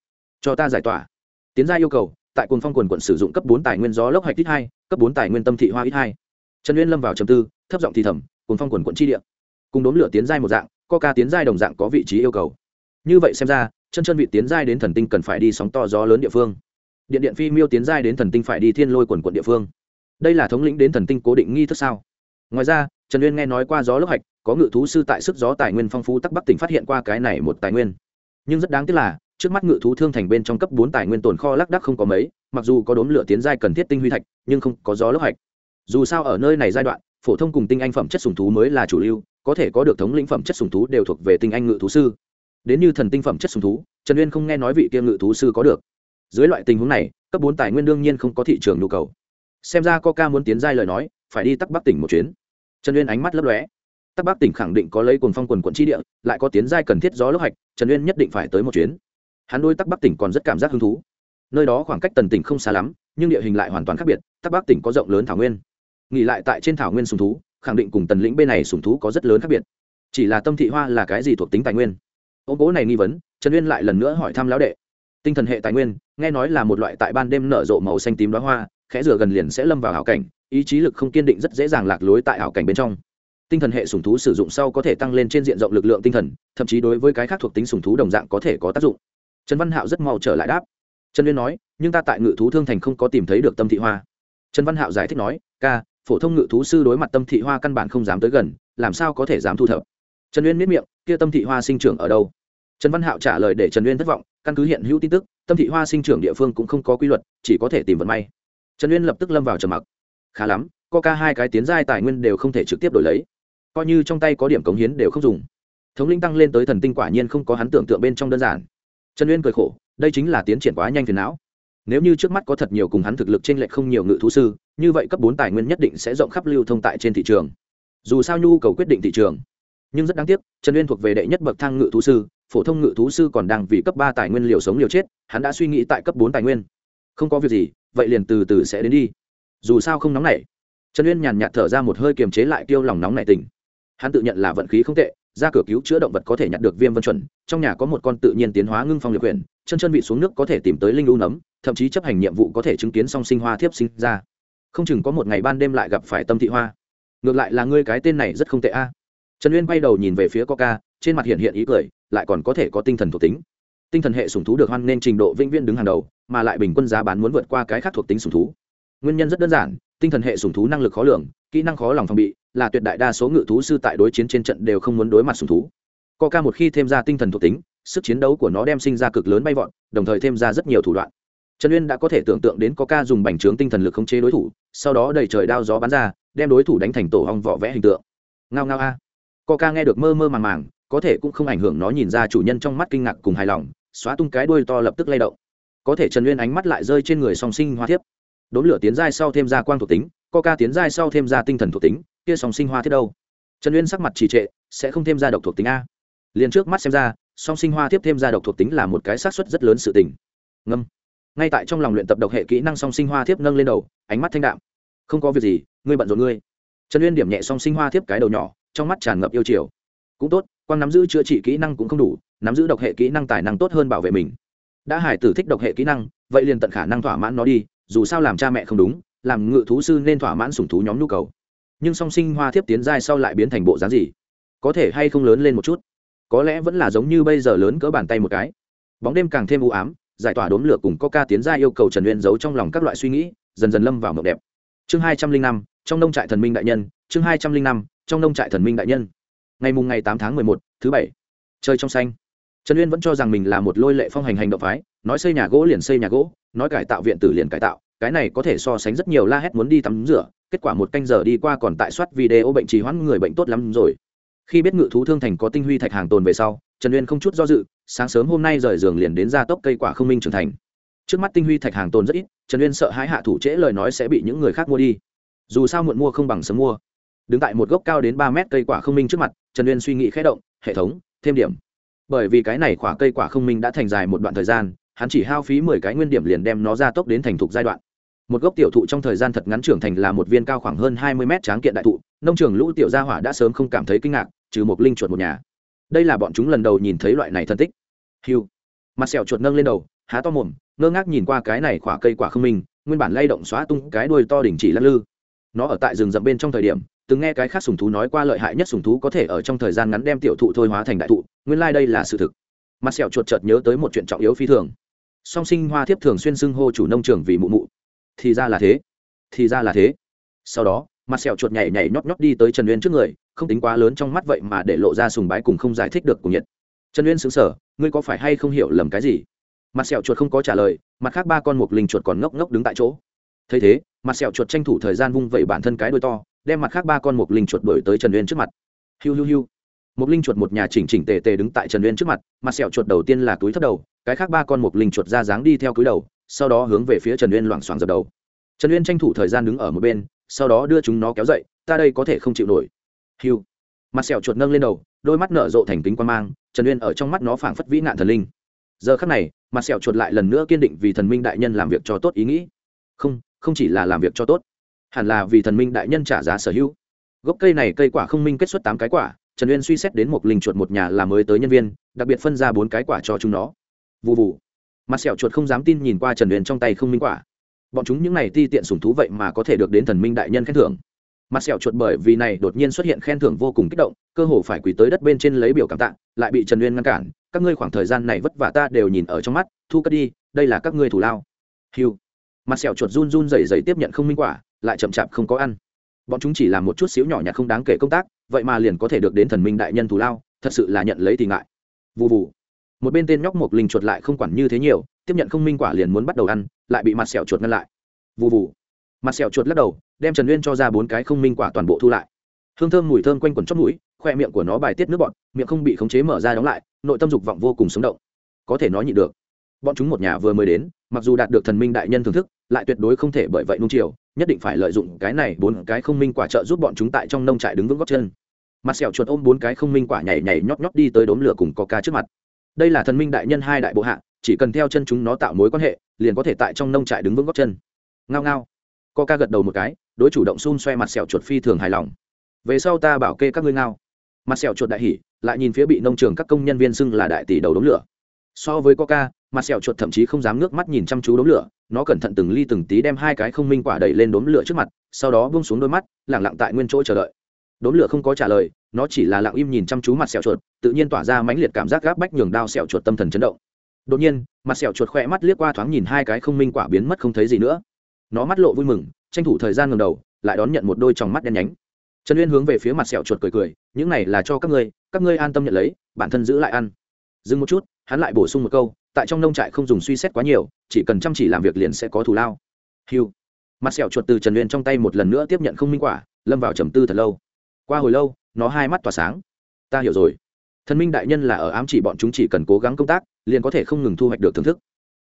S1: Cho ta giải tỏa. Tiến giai yêu cầu, tại cuồng phong quần quận sử dụng cấp bốn tài nguyên gió lốc hạch ít hai, cấp bốn tài nguyên tâm thị hoa ít hai. Trần nguyên lâm vào trầm tư, thấp giọng thì thầm, cuồng phong quần quận chi địa. Cùng đốn lửa tiến giai một dạng, coca tiến giai đồng dạng có vị trí yêu cầu. Như vậy xem ra, chân chân vị tiến giai đến thần tinh cần phải đi sóng to gió lớn địa phương. Điện điện phi miêu tiến giai đến thần tinh phải đi thiên lôi quần quận địa phương. Đây là thống lĩnh đến thần tinh cố định nghi thức sao? Ngoài ra trần uyên nghe nói qua gió lốc hạch, có ngự thú sư tại sức gió tài nguyên phong phú tắc bắc tỉnh phát hiện qua cái này một tài nguyên. Nhưng rất đáng tiếc là, trước mắt ngự thú thương thành bên trong cấp bốn tài nguyên tồn kho lác đắc không có mấy, mặc dù có đốm lửa tiến giai cần thiết tinh huy thạch, nhưng không có gió lốc hạch. Dù sao ở nơi này giai đoạn, phổ thông cùng tinh anh phẩm chất sùng thú mới là chủ lưu, có thể có được thống lĩnh phẩm chất sùng thú đều thuộc về tinh anh ngự thú sư. Đến như thần tinh phẩm chất sùng thú, trần uyên không nghe nói vị kia ngự thú sư có được. Dưới loại tình huống này, cấp bốn tài nguyên đương nhiên không có thị trường nhu cầu. Xem ra coca muốn tiến giai lời nói, phải đi tắc bắc tỉnh một chuyến trần uyên ánh mắt lấp lóe. Tắc bắc tỉnh khẳng định có lấy cồn phong quần quận tri địa, lại có tiến giai cần thiết gió lốc hạch, trần uyên nhất định phải tới một chuyến. Hắn đôi tắc bắc tỉnh còn rất cảm giác hứng thú. Nơi đó khoảng cách tần tỉnh không xa lắm, nhưng địa hình lại hoàn toàn khác biệt, tắc bắc tỉnh có rộng lớn thảo nguyên. Nghỉ lại tại trên thảo nguyên sùng thú, khẳng định cùng tần lĩnh bên này sùng thú có rất lớn khác biệt. Chỉ là tâm thị hoa là cái gì thuộc tính tài nguyên? Ông cố này nghi vấn, trần uyên lại lần nữa hỏi thăm lão đệ. Tinh thần hệ tài nguyên, nghe nói là một loại tại ban đêm nở rộ màu xanh tím đoá hoa, khẽ rửa gần liền sẽ lâm vào hảo cảnh ý chí lực không kiên định rất dễ dàng lạc lối tại ảo cảnh bên trong. Tinh thần hệ sùng thú sử dụng sau có thể tăng lên trên diện rộng lực lượng tinh thần, thậm chí đối với cái khác thuộc tính sùng thú đồng dạng có thể có tác dụng. Trần văn hạo rất mau trở lại đáp. Trần liên nói, nhưng ta tại ngự thú thương thành không có tìm thấy được tâm thị hoa. Trần văn hạo giải thích nói, ca, phổ thông ngự thú sư đối mặt tâm thị hoa căn bản không dám tới gần, làm sao có thể dám thu thập? Trần uyên miết miệng, kia tâm thị hoa sinh trưởng ở đâu? Trần văn hạo trả lời để trần uyên thất vọng, căn cứ hiện hữu tin tức, tâm thị hoa sinh trưởng địa phương cũng không có quy luật, chỉ có thể tìm vận may. Trần uyên lập tức lâm vào trầm mặc khá lắm ca hai cái tiến giai tài nguyên đều không thể trực tiếp đổi lấy. Coi như trong tay có điểm cống hiến đều không dùng. Thống linh tăng lên tới thần tinh quả nhiên không có hắn tưởng tượng bên trong đơn giản. Trần uyên cười khổ, đây chính là tiến triển quá nhanh phiền não. Nếu như trước mắt có thật nhiều cùng hắn thực lực trên lệch không nhiều ngự thú sư, như vậy cấp bốn tài nguyên nhất định sẽ rộng khắp lưu thông tại trên thị trường. Dù sao nhu cầu quyết định thị trường. Nhưng rất đáng tiếc, trần uyên thuộc về đệ nhất bậc thang ngự thú sư, phổ thông ngự thú sư còn đang vì cấp ba tài nguyên liều sống liều chết, hắn đã suy nghĩ tại cấp bốn tài nguyên. Không có việc gì, vậy liền từ từ sẽ đến đi dù sao không nóng nảy trần uyên nhàn nhạt thở ra một hơi kiềm chế lại tiêu lòng nóng nảy tình. Hắn tự nhận là vận khí không tệ ra cửa cứu chữa động vật có thể nhặt được viêm vân chuẩn trong nhà có một con tự nhiên tiến hóa ngưng phong liệt quyền, chân chân vị xuống nước có thể tìm tới linh u nấm thậm chí chấp hành nhiệm vụ có thể chứng kiến song sinh hoa thiếp sinh ra. Không chừng có một ngày ban đêm lại gặp phải tâm thị hoa. Ngược lại là ngươi cái tên này rất không tệ a. Trần uyên quay đầu nhìn về phía coca trên mặt hiện hiện ý cười lại còn có thể có tinh thần thuộc tính. Tinh thần hệ sùng thú được hoan nên trình độ vĩnh viễn đứng hàng đầu mà lại bình quân giá bán muốn vượt qua cái khác thuộc tính sùng thú nguyên nhân rất đơn giản, tinh thần hệ sùng thú năng lực khó lường, kỹ năng khó lòng phòng bị, là tuyệt đại đa số ngự thú sư tại đối chiến trên trận đều không muốn đối mặt sùng thú. Coca một khi thêm ra tinh thần thuộc tính, sức chiến đấu của nó đem sinh ra cực lớn bay vọt, đồng thời thêm ra rất nhiều thủ đoạn. Trần uyên đã có thể tưởng tượng đến coca dùng bành trướng tinh thần lực khống chế đối thủ, sau đó đẩy trời đao gió bắn ra, đem đối thủ đánh thành tổ hong vỏ vẽ hình tượng. Ngao ngao a. Coca nghe được mơ mơ màng màng, có thể cũng không ảnh hưởng nó nhìn ra chủ nhân trong mắt kinh ngạc cùng hài lòng, xóa tung cái đuôi to lập tức lay động. Có thể trần uyên ánh mắt lại rơi trên người song sinh hoa thiếp đốn lửa tiến giai sau thêm ra quang thuộc tính, coca tiến giai sau thêm ra tinh thần thuộc tính, kia song sinh hoa thiết đâu? Trần uyên sắc mặt trì trệ, sẽ không thêm ra độc thuộc tính a. Liền trước mắt xem ra song sinh hoa tiếp thêm ra độc thuộc tính là một cái xác suất rất lớn sự tình. Ngâm. Ngay tại trong lòng luyện tập độc hệ kỹ năng song sinh hoa thiếp nâng lên đầu, ánh mắt thanh đạm. Không có việc gì, ngươi bận rộn ngươi. Trần uyên điểm nhẹ song sinh hoa thiếp cái đầu nhỏ, trong mắt tràn ngập yêu chiều. Cũng tốt quan nắm giữ chữa trị kỹ năng cũng không đủ, nắm giữ độc hệ kỹ năng tài năng tốt hơn bảo vệ mình. Đã hải tử thích độc hệ kỹ năng, vậy liền tận khả năng thỏa mãn nó đi dù sao làm cha mẹ không đúng, làm ngự thú sư nên thỏa mãn sủng thú nhóm nhu cầu. Nhưng song sinh hoa thiếp tiến giai sau lại biến thành bộ dáng gì? Có thể hay không lớn lên một chút? Có lẽ vẫn là giống như bây giờ lớn cỡ bàn tay một cái. Bóng đêm càng thêm u ám, giải tỏa đốn lửa cùng coca tiến ra yêu cầu trần uyên giấu trong lòng các loại suy nghĩ, dần dần lâm vào mộng đẹp. Chương hai trăm linh năm, trong nông trại thần minh đại nhân, chương hai trăm linh năm, trong nông trại thần minh đại nhân. Ngày mùng ngày tám tháng mười một, thứ bảy. Chơi trong xanh. Trần uyên vẫn cho rằng mình là một lôi lệ phong hành hành động phái, nói xây nhà gỗ liền xây nhà gỗ nói cải tạo viện tử liền cải tạo, cái này có thể so sánh rất nhiều la hét muốn đi tắm rửa, kết quả một canh giờ đi qua còn tại soát video bệnh trì hoãn người bệnh tốt lắm rồi. Khi biết ngự thú thương thành có tinh huy thạch hàng tồn về sau, trần uyên không chút do dự, sáng sớm hôm nay rời giường liền đến ra tốc cây quả không minh trưởng thành. Trước mắt tinh huy thạch hàng tồn rất ít, trần uyên sợ hãi hạ thủ trễ lời nói sẽ bị những người khác mua đi. Dù sao muộn mua không bằng sớm mua. Đứng tại một gốc cao đến ba mét cây quả không minh trước mặt, trần uyên suy nghĩ khé động, hệ thống, thêm điểm. Bởi vì cái này quả cây quả không minh đã thành dài một đoạn thời gian hắn chỉ hao phí mười cái nguyên điểm liền đem nó ra tốc đến thành thục giai đoạn. Một gốc tiểu thụ trong thời gian thật ngắn trưởng thành là một viên cao khoảng hơn hai mươi mét tráng kiện đại thụ, nông trường lũ tiểu gia hỏa đã sớm không cảm thấy kinh ngạc, trừ một linh chuột một nhà. Đây là bọn chúng lần đầu nhìn thấy loại này thân tích. Hiu mặt sẹo chuột nâng lên đầu, há to mồm, ngơ ngác nhìn qua cái này quả cây quả không minh, nguyên bản lay động xóa tung cái đuôi to đỉnh chỉ lắc lư. Nó ở tại rừng rậm bên trong thời điểm, từng nghe cái khác sùng thú nói qua lợi hại nhất sùng thú có thể ở trong thời gian ngắn đem tiểu thụ thôi hóa thành đại thụ, nguyên lai đây là sự thực. Mặt sẹo chuột chợt nhớ tới một chuyện trọng yếu phi thường song sinh hoa thiếp thường xuyên xưng hô chủ nông trường vì mụ mụ. Thì ra là thế. Thì ra là thế. Sau đó, mặt sẹo chuột nhảy nhảy nhóp nhóp đi tới trần uyên trước người, không tính quá lớn trong mắt vậy mà để lộ ra sùng bái cùng không giải thích được cùng nhiệt. Trần uyên xứng sở ngươi có phải hay không hiểu lầm cái gì? Mặt sẹo chuột không có trả lời, mặt khác ba con mục linh chuột còn ngốc ngốc đứng tại chỗ. Thấy thế, mặt sẹo chuột tranh thủ thời gian vung vẩy bản thân cái đôi to, đem mặt khác ba con mục linh chuột đổi tới trần uyên trước mặt. Hiu hiu hiu. Mộc linh chuột một nhà chỉnh chỉnh tề tề đứng tại trần uyên trước mặt mặt sẹo chuột đầu tiên là túi thấp đầu, cái khác ba con Mộc linh chuột ra dáng đi theo cúi đầu, sau đó hướng về phía trần uyên loảng xoảng dập đầu. Trần uyên tranh thủ thời gian đứng ở một bên, sau đó đưa chúng nó kéo dậy, ta đây có thể không chịu nổi. Hiu mặt sẹo chuột nâng lên đầu, đôi mắt nở rộ thành kính quan mang, trần uyên ở trong mắt nó phảng phất vĩ nạn thần linh. Giờ khắc này, mặt sẹo chuột lại lần nữa kiên định vì thần minh đại nhân làm việc cho tốt ý nghĩ. Không không chỉ là làm việc cho tốt, hẳn là vì thần minh đại nhân trả giá sở hữu. Gốc cây này cây quả không minh kết xuất tám cái quả trần uyên suy xét đến một linh chuột một nhà là mới tới nhân viên, đặc biệt phân ra bốn cái quả cho chúng nó. Vụ vụ mặt sẹo chuột không dám tin nhìn qua trần uyên trong tay không minh quả. Bọn chúng những này ti tiện sủng thú vậy mà có thể được đến thần minh đại nhân khen thưởng. Mặt sẹo chuột bởi vì này đột nhiên xuất hiện khen thưởng vô cùng kích động, cơ hồ phải quỳ tới đất bên trên lấy biểu cảm tạ, lại bị trần uyên ngăn cản. Các ngươi khoảng thời gian này vất vả ta đều nhìn ở trong mắt, thu cất đi, đây là các ngươi thủ lao. Hiu mặt sẹo chuột run run rẩy rẩy tiếp nhận không minh quả, lại chậm chạp không có ăn. Bọn chúng chỉ làm một chút xíu nhỏ nhặt không đáng kể công tác vậy mà liền có thể được đến thần minh đại nhân thù lao, thật sự là nhận lấy thì ngại. Vụ vụ một bên tên nhóc một linh chuột lại không quản như thế nhiều, tiếp nhận không minh quả liền muốn bắt đầu ăn, lại bị mặt sẹo chuột ngăn lại. Vụ vụ mặt sẹo chuột lắc đầu, đem trần uyên cho ra bốn cái không minh quả toàn bộ thu lại. Hương thơm mùi thơm quanh quẩn chót mũi, khoe miệng của nó bài tiết nước bọt, miệng không bị khống chế mở ra đóng lại, nội tâm dục vọng vô cùng sống động. Có thể nói nhịn được. Bọn chúng một nhà vừa mới đến, mặc dù đạt được thần minh đại nhân thưởng thức, lại tuyệt đối không thể bởi vậy nung chiều nhất định phải lợi dụng cái này bốn cái không minh quả trợ giúp bọn chúng tại trong nông trại đứng vững góc chân. Mặt sẹo chuột ôm bốn cái không minh quả nhảy nhảy nhót nhót đi tới đốm lửa cùng có ca trước mặt. Đây là thần minh đại nhân hai đại bộ hạ, chỉ cần theo chân chúng nó tạo mối quan hệ, liền có thể tại trong nông trại đứng vững góc chân. Ngao ngao. Coca gật đầu một cái, đối chủ động xun xoe mặt sẹo chuột phi thường hài lòng. Về sau ta bảo kê các ngươi ngao. Mặt sẹo chuột đại hỉ, lại nhìn phía bị nông trường các công nhân viên xưng là đại tỷ đầu đống lửa. So với coca mặt sẹo chuột thậm chí không dám nước mắt nhìn chăm chú đống lửa nó cẩn thận từng ly từng tí đem hai cái không minh quả đẩy lên đốm lửa trước mặt, sau đó buông xuống đôi mắt lẳng lặng tại nguyên chỗ chờ đợi. Đốm lửa không có trả lời, nó chỉ là lặng im nhìn chăm chú mặt sẹo chuột, tự nhiên tỏa ra mãnh liệt cảm giác gáp bách nhường đao sẹo chuột tâm thần chấn động. Đột nhiên, mặt sẹo chuột khỏe mắt liếc qua thoáng nhìn hai cái không minh quả biến mất không thấy gì nữa. Nó mắt lộ vui mừng, tranh thủ thời gian ngầm đầu, lại đón nhận một đôi tròng mắt đen nhánh. Trần uyên hướng về phía mặt sẹo chuột cười cười, những này là cho các ngươi các ngươi an tâm nhận lấy, bản thân giữ lại ăn. Dừng một chút, hắn lại bổ sung một câu tại trong nông trại không dùng suy xét quá nhiều, chỉ cần chăm chỉ làm việc liền sẽ có thù lao. Hiu mặt sẹo chuột từ trần uyên trong tay một lần nữa tiếp nhận không minh quả, lâm vào trầm tư thật lâu. Qua hồi lâu, nó hai mắt tỏa sáng. Ta hiểu rồi. Thần minh đại nhân là ở ám chỉ bọn chúng chỉ cần cố gắng công tác, liền có thể không ngừng thu hoạch được thưởng thức.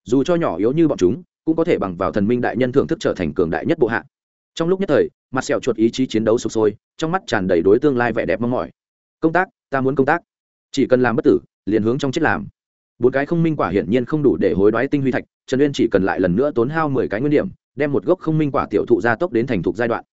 S1: Dù cho nhỏ yếu như bọn chúng, cũng có thể bằng vào thần minh đại nhân thưởng thức trở thành cường đại nhất bộ hạ. Trong lúc nhất thời, mặt sẹo chuột ý chí chiến đấu sụp sôi, trong mắt tràn đầy đối tương lai vẻ đẹp mong mỏi. Công tác, ta muốn công tác. Chỉ cần làm bất tử, liền hướng trong chết làm bốn cái không minh quả hiển nhiên không đủ để hối đoái tinh huy thạch, trần uyên chỉ cần lại lần nữa tốn hao mười cái nguyên điểm, đem một gốc không minh quả tiểu thụ gia tốc đến thành thục giai đoạn.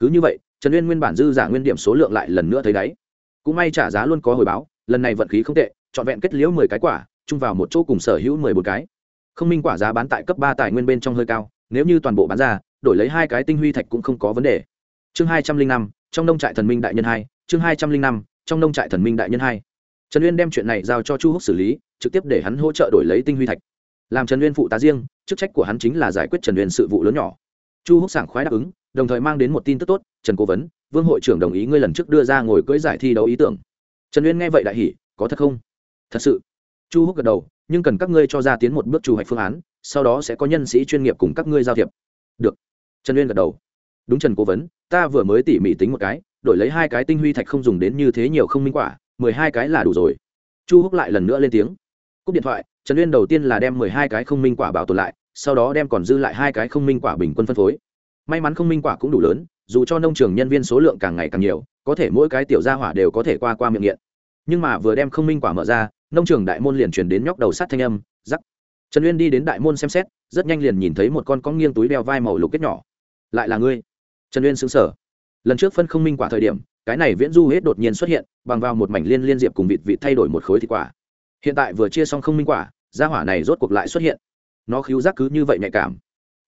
S1: Cứ như vậy, trần uyên nguyên bản dư giả nguyên điểm số lượng lại lần nữa thấy đáy. Cũng may trả giá luôn có hồi báo, lần này vận khí không tệ, trọn vẹn kết liễu mười cái quả, chung vào một chỗ cùng sở hữu mười một cái. Không minh quả giá bán tại cấp ba tài nguyên bên trong hơi cao, nếu như toàn bộ bán ra, đổi lấy hai cái tinh huy thạch cũng không có vấn đề. Chương hai trăm linh năm, trong nông trại thần minh đại nhân hai, chương hai trăm linh năm, trong nông trại thần minh đại nhân hai trần uyên đem chuyện này giao cho chu húc xử lý, trực tiếp để hắn hỗ trợ đổi lấy tinh huy thạch. Làm trần uyên phụ tá riêng, chức trách của hắn chính là giải quyết trần uyên sự vụ lớn nhỏ. Chu húc sảng khoái đáp ứng, đồng thời mang đến một tin tức tốt, trần cố vấn, vương hội trưởng đồng ý ngươi lần trước đưa ra ngồi cưỡi giải thi đấu ý tưởng. Trần uyên nghe vậy đại hỉ, có thật không? Thật sự. Chu húc gật đầu, nhưng cần các ngươi cho ra tiến một bước trù hoạch phương án, sau đó sẽ có nhân sĩ chuyên nghiệp cùng các ngươi giao thiệp. Được. Trần uyên gật đầu. Đúng trần cố vấn, ta vừa mới tỉ mỉ tính một cái, đổi lấy hai cái tinh huy thạch không dùng đến như thế nhiều không minh quả mười hai cái là đủ rồi. Chu húc lại lần nữa lên tiếng. Cúp điện thoại, trần uyên đầu tiên là đem mười hai cái không minh quả bảo tồn lại, sau đó đem còn dư lại hai cái không minh quả bình quân phân phối. May mắn không minh quả cũng đủ lớn, dù cho nông trường nhân viên số lượng càng ngày càng nhiều, có thể mỗi cái tiểu gia hỏa đều có thể qua qua miệng nghiện. Nhưng mà vừa đem không minh quả mở ra, nông trường đại môn liền chuyển đến nhóc đầu sát thanh âm giắc trần uyên đi đến đại môn xem xét, rất nhanh liền nhìn thấy một con có nghiêng túi đeo vai màu lục kết nhỏ. Lại là ngươi. Trần uyên xứng sở lần trước phân không minh quả thời điểm cái này viễn du hết đột nhiên xuất hiện, bằng vào một mảnh liên liên diệp cùng vịt vịt thay đổi một khối thịt quả. Hiện tại vừa chia xong không minh quả, gia hỏa này rốt cuộc lại xuất hiện. Nó khiếu giác cứ như vậy nhạy cảm.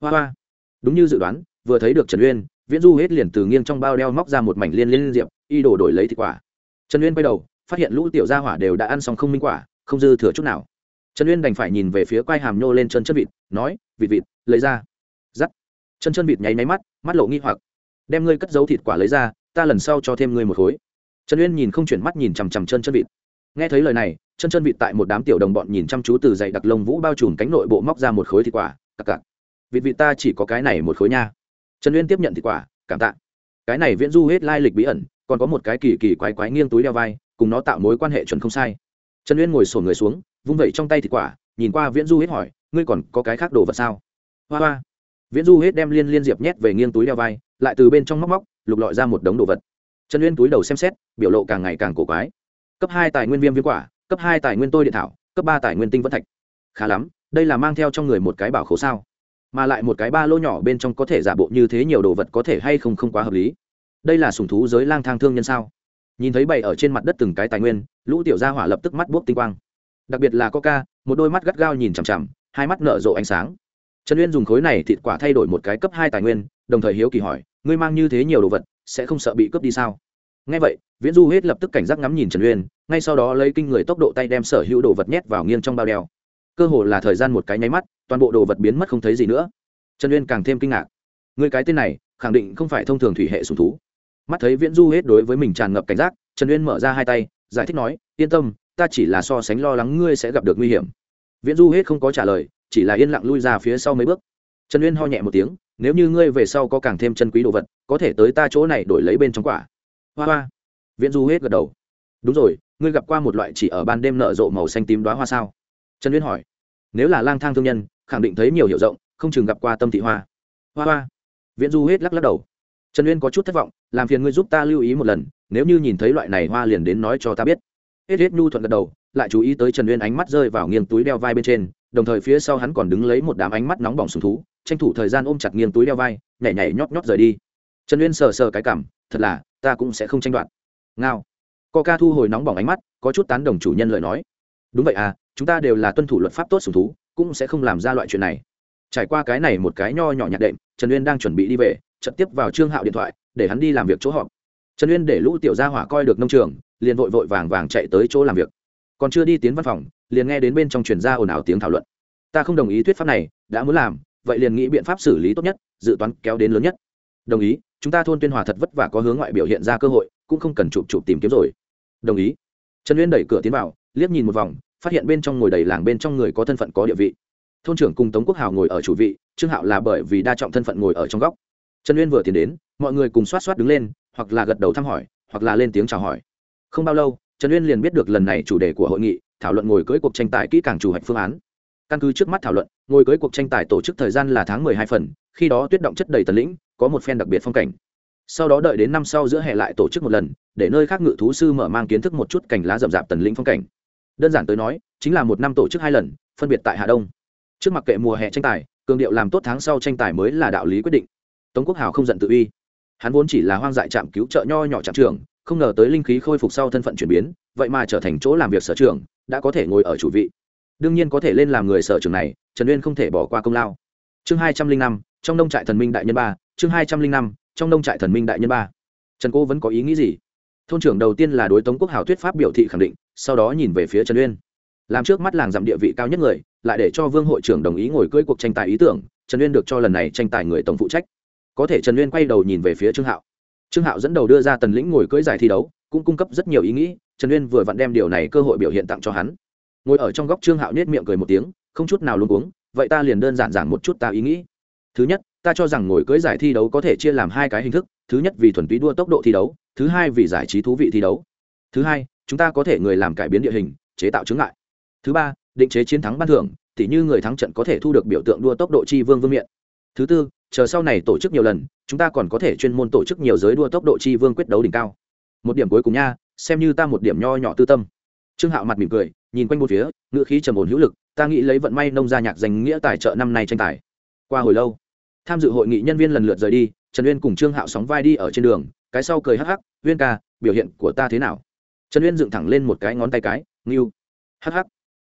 S1: Hoa hoa. Đúng như dự đoán, vừa thấy được trần uyên, viễn du hết liền từ nghiêng trong bao đeo móc ra một mảnh liên liên diệp, y đổ đổi lấy thịt quả. Trần uyên quay đầu, phát hiện lũ tiểu gia hỏa đều đã ăn xong không minh quả, không dư thừa chút nào. Trần uyên đành phải nhìn về phía quai hàm nhô lên chân chân vịt, nói, vịt vịt, lấy ra. Giắt. Chân chân vịt nháy máy mắt mắt lộ nghi hoặc. Đem ngươi cất giấu thịt quả lấy ra ta lần sau cho thêm ngươi một khối. Trần uyên nhìn không chuyển mắt nhìn chằm chằm chân chân vịt. Nghe thấy lời này chân chân vịt tại một đám tiểu đồng bọn nhìn chăm chú từ dậy đặc lông vũ bao trùm cánh nội bộ móc ra một khối thịt quả, cặc cặc. Vịt vịt ta chỉ có cái này một khối nha. Trần uyên tiếp nhận thịt quả, cảm tạ. Cái này viễn du hết lai lịch bí ẩn, còn có một cái kỳ kỳ quái quái nghiêng túi đeo vai, cùng nó tạo mối quan hệ chuẩn không sai. Trần uyên ngồi sổn người xuống, vung vẩy trong tay thịt quả, nhìn qua viễn du hết hỏi, ngươi còn có cái khác đồ vật sao? Hoa hoa. Viễn du hết đem liên liên diệp nhét về nghiêng túi đeo vai, lại từ bên trong móc móc lục lọi ra một đống đồ vật. Trần uyên túi đầu xem xét, biểu lộ càng ngày càng cổ quái. Cấp hai tài nguyên viêm viêm quả, cấp hai tài nguyên tôi điện thảo, cấp ba tài nguyên tinh vẫn thạch. Khá lắm, đây là mang theo trong người một cái bảo khố sao? Mà lại một cái ba lô nhỏ bên trong có thể giả bộ như thế nhiều đồ vật có thể hay không không quá hợp lý. Đây là sùng thú giới lang thang thương nhân sao? Nhìn thấy bày ở trên mặt đất từng cái tài nguyên, lũ tiểu gia hỏa lập tức mắt buốc tinh quang. Đặc biệt là coca, một đôi mắt gắt gao nhìn chằm chằm, hai mắt nở rộ ánh sáng. Trần uyên dùng khối này thịt quả thay đổi một cái cấp hai tài nguyên, đồng thời hiếu kỳ hỏi ngươi mang như thế nhiều đồ vật, sẽ không sợ bị cướp đi sao? Ngay vậy, viễn du hết lập tức cảnh giác ngắm nhìn trần uyên, ngay sau đó lấy kinh người tốc độ tay đem sở hữu đồ vật nhét vào nghiêng trong bao đeo. Cơ hồ là thời gian một cái nháy mắt, toàn bộ đồ vật biến mất không thấy gì nữa. Trần uyên càng thêm kinh ngạc. Người cái tên này, khẳng định không phải thông thường thủy hệ sùng thú. Mắt thấy viễn du hết đối với mình tràn ngập cảnh giác, trần uyên mở ra hai tay, giải thích nói, yên tâm, ta chỉ là so sánh lo lắng ngươi sẽ gặp được nguy hiểm. Viễn du hết không có trả lời, chỉ là yên lặng lui ra phía sau mấy bước. Trần uyên ho nhẹ một tiếng nếu như ngươi về sau có càng thêm chân quý đồ vật, có thể tới ta chỗ này đổi lấy bên trong quả. Hoa hoa. Viễn du hết gật đầu. Đúng rồi, ngươi gặp qua một loại chỉ ở ban đêm nở rộ màu xanh tím đoá hoa sao? Trần uyên hỏi. Nếu là lang thang thương nhân, khẳng định thấy nhiều hiệu rộng, không chừng gặp qua tâm thị hoa. Hoa hoa. Viễn du hết lắc lắc đầu. Trần uyên có chút thất vọng, làm phiền ngươi giúp ta lưu ý một lần, nếu như nhìn thấy loại này hoa liền đến nói cho ta biết. Hết hết nhu thuận gật đầu, lại chú ý tới trần uyên ánh mắt rơi vào nghiêng túi đeo vai bên trên, đồng thời phía sau hắn còn đứng lấy một đám ánh mắt nóng bỏng sùng thú tranh thủ thời gian ôm chặt nghiêng túi đeo vai, nhảy nhảy nhót nhót rời đi. Trần uyên sờ sờ cái cảm, thật là, ta cũng sẽ không tranh đoạt. Ngao. Co ca thu hồi nóng bỏng ánh mắt, có chút tán đồng chủ nhân lời nói. Đúng vậy à chúng ta đều là tuân thủ luật pháp tốt sùng thú, cũng sẽ không làm ra loại chuyện này. Trải qua cái này một cái nho nhỏ nhạc đệm, trần uyên đang chuẩn bị đi về trực tiếp vào trương hạo điện thoại, để hắn đi làm việc chỗ họp. Trần uyên để lũ tiểu gia hỏa coi được nông trường, liền vội vội vàng vàng chạy tới chỗ làm việc. Còn chưa đi tiến văn phòng, liền nghe đến bên trong truyền ra ồn ào tiếng thảo luận. Ta không đồng ý thuyết pháp này, đã muốn làm vậy liền nghĩ biện pháp xử lý tốt nhất, dự toán kéo đến lớn nhất. Đồng ý, chúng ta thôn tuyên hòa thật vất vả có hướng ngoại biểu hiện ra cơ hội, cũng không cần chụp chụp tìm kiếm rồi. Đồng ý. Trần uyên đẩy cửa tiến vào, liếc nhìn một vòng, phát hiện bên trong ngồi đầy làng bên trong người có thân phận có địa vị. Thôn trưởng cùng tống quốc hào ngồi ở chủ vị, trương hạo là bởi vì đa trọng thân phận ngồi ở trong góc. Trần uyên vừa tiến đến, mọi người cùng xoát xoát đứng lên, hoặc là gật đầu thăm hỏi, hoặc là lên tiếng chào hỏi. Không bao lâu, trần uyên liền biết được lần này chủ đề của hội nghị, thảo luận ngồi cưỡi cuộc tranh tài kỹ càng chủ hạch phương án. Căn cứ trước mắt thảo luận ngồi cưới cuộc tranh tài tổ chức thời gian là tháng mười hai phần, khi đó tuyết động chất đầy tần lĩnh, có một phen đặc biệt phong cảnh. Sau đó đợi đến năm sau giữa hè lại tổ chức một lần, để nơi khác ngự thú sư mở mang kiến thức một chút cảnh lá rậm rạp tần lĩnh phong cảnh. Đơn giản tới nói, chính là một năm tổ chức hai lần, phân biệt tại hà đông. Trước mặt kệ mùa hè tranh tài, cường điệu làm tốt tháng sau tranh tài mới là đạo lý quyết định. Tống quốc hào không giận tự uy. Hắn vốn chỉ là hoang dại trạm cứu trợ nho nhỏ trạm trường không ngờ tới linh khí khôi phục sau thân phận chuyển biến, vậy mà trở thành chỗ làm việc sở trường đã có thể ngồi ở chủ vị đương nhiên có thể lên làm người sở trường này, trần uyên không thể bỏ qua công lao. Chương hai trăm linh năm, trong nông trại thần minh đại nhân ba, chương hai trăm linh năm, trong nông trại thần minh đại nhân ba. Trần cô vẫn có ý nghĩ gì? Thôn trưởng đầu tiên là đối tống quốc hào thuyết pháp biểu thị khẳng định, sau đó nhìn về phía trần uyên. Làm trước mắt làng dặm địa vị cao nhất người, lại để cho vương hội trưởng đồng ý ngồi cưỡi cuộc tranh tài ý tưởng, trần uyên được cho lần này tranh tài người tổng phụ trách. Có thể trần uyên quay đầu nhìn về phía trương hạo. Trương hạo dẫn đầu đưa ra tần lĩnh ngồi cưỡi giải thi đấu, cũng cung cấp rất nhiều ý nghĩ, trần uyên vừa vặn đem điều này cơ hội biểu hiện tặng cho hắn ngồi ở trong góc trương hạo nết miệng cười một tiếng, không chút nào luôn uống vậy ta liền đơn giản giản một chút ta ý nghĩ. Thứ nhất, ta cho rằng ngồi cưỡi giải thi đấu có thể chia làm hai cái hình thức, thứ nhất vì thuần túy đua tốc độ thi đấu, thứ hai vì giải trí thú vị thi đấu. Thứ hai, chúng ta có thể người làm cải biến địa hình, chế tạo chứng ngại. Thứ ba, định chế chiến thắng ban thưởng thì như người thắng trận có thể thu được biểu tượng đua tốc độ chi vương vương miện. Thứ tư, chờ sau này tổ chức nhiều lần, chúng ta còn có thể chuyên môn tổ chức nhiều giới đua tốc độ chi vương quyết đấu đỉnh cao. Một điểm cuối cùng nha, xem như ta một điểm nho nhỏ tư tâm trương hạo mặt mỉm cười, nhìn quanh một phía ngựa khí trầm ổn hữu lực, ta nghĩ lấy vận may nông gia nhạc danh nghĩa tài trợ năm nay tranh tài. Qua hồi lâu, tham dự hội nghị nhân viên lần lượt rời đi, trần uyên cùng trương hạo sóng vai đi ở trên đường, cái sau cười hắc hắc, uyên ca, biểu hiện của ta thế nào? Trần uyên dựng thẳng lên một cái ngón tay cái nghiêu hắc hắc.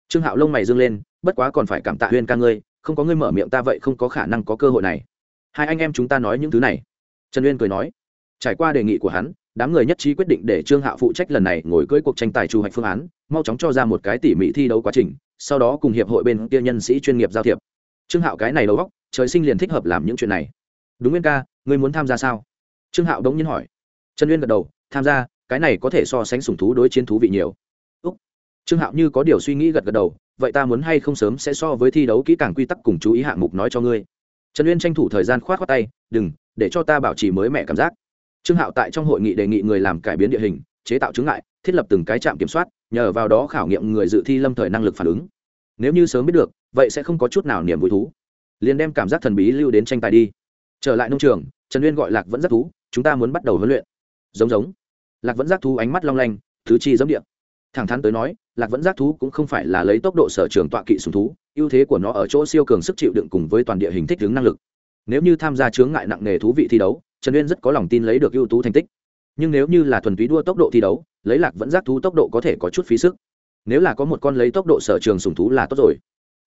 S1: Trương hạo lông mày dâng lên, bất quá còn phải cảm tạ uyên ca ngươi, không có ngươi mở miệng ta vậy không có khả năng có cơ hội này. Hai anh em chúng ta nói những thứ này. Trần uyên cười nói. Trải qua đề nghị của hắn đám người nhất trí quyết định để trương hạo phụ trách lần này ngồi cưỡi cuộc tranh tài trù hoạch phương án, mau chóng cho ra một cái tỉ mỉ thi đấu quá trình, sau đó cùng hiệp hội bên kia nhân sĩ chuyên nghiệp giao thiệp. Trương hạo cái này đầu góc trời sinh liền thích hợp làm những chuyện này. Đúng nguyên ca, ngươi muốn tham gia sao? Trương hạo đống nhiên hỏi. Trần uyên gật đầu, tham gia, cái này có thể so sánh sủng thú đối chiến thú vị nhiều. Úc. trương hạo như có điều suy nghĩ gật gật đầu, vậy ta muốn hay không sớm sẽ so với thi đấu kỹ càng quy tắc cùng chú ý hạng mục nói cho ngươi. Trần uyên tranh thủ thời gian khoát khoát tay, đừng, để cho ta bảo trì mới mẹ cảm giác trương hạo tại trong hội nghị đề nghị người làm cải biến địa hình, chế tạo chứng ngại, thiết lập từng cái trạm kiểm soát, nhờ vào đó khảo nghiệm người dự thi lâm thời năng lực phản ứng. Nếu như sớm biết được, vậy sẽ không có chút nào niềm vui thú. Liền đem cảm giác thần bí lưu đến tranh tài đi. Trở lại nông trường, trần uyên gọi lạc vẫn rất thú, chúng ta muốn bắt đầu huấn luyện. Giống giống. Lạc vẫn giác thú ánh mắt long lanh, thứ chi dẫm điện thẳng thắn tới nói, lạc vẫn giác thú cũng không phải là lấy tốc độ sở trường tọa kỵ sùng thú, ưu thế của nó ở chỗ siêu cường sức chịu đựng cùng với toàn địa hình thích ứng năng lực. Nếu như tham gia chướng ngại nặng nề thú vị thi đấu trần uyên rất có lòng tin lấy được ưu tú thành tích. Nhưng nếu như là thuần túy đua tốc độ thi đấu, lấy lạc vẫn giác thú tốc độ có thể có chút phí sức. Nếu là có một con lấy tốc độ sở trường sùng thú là tốt rồi.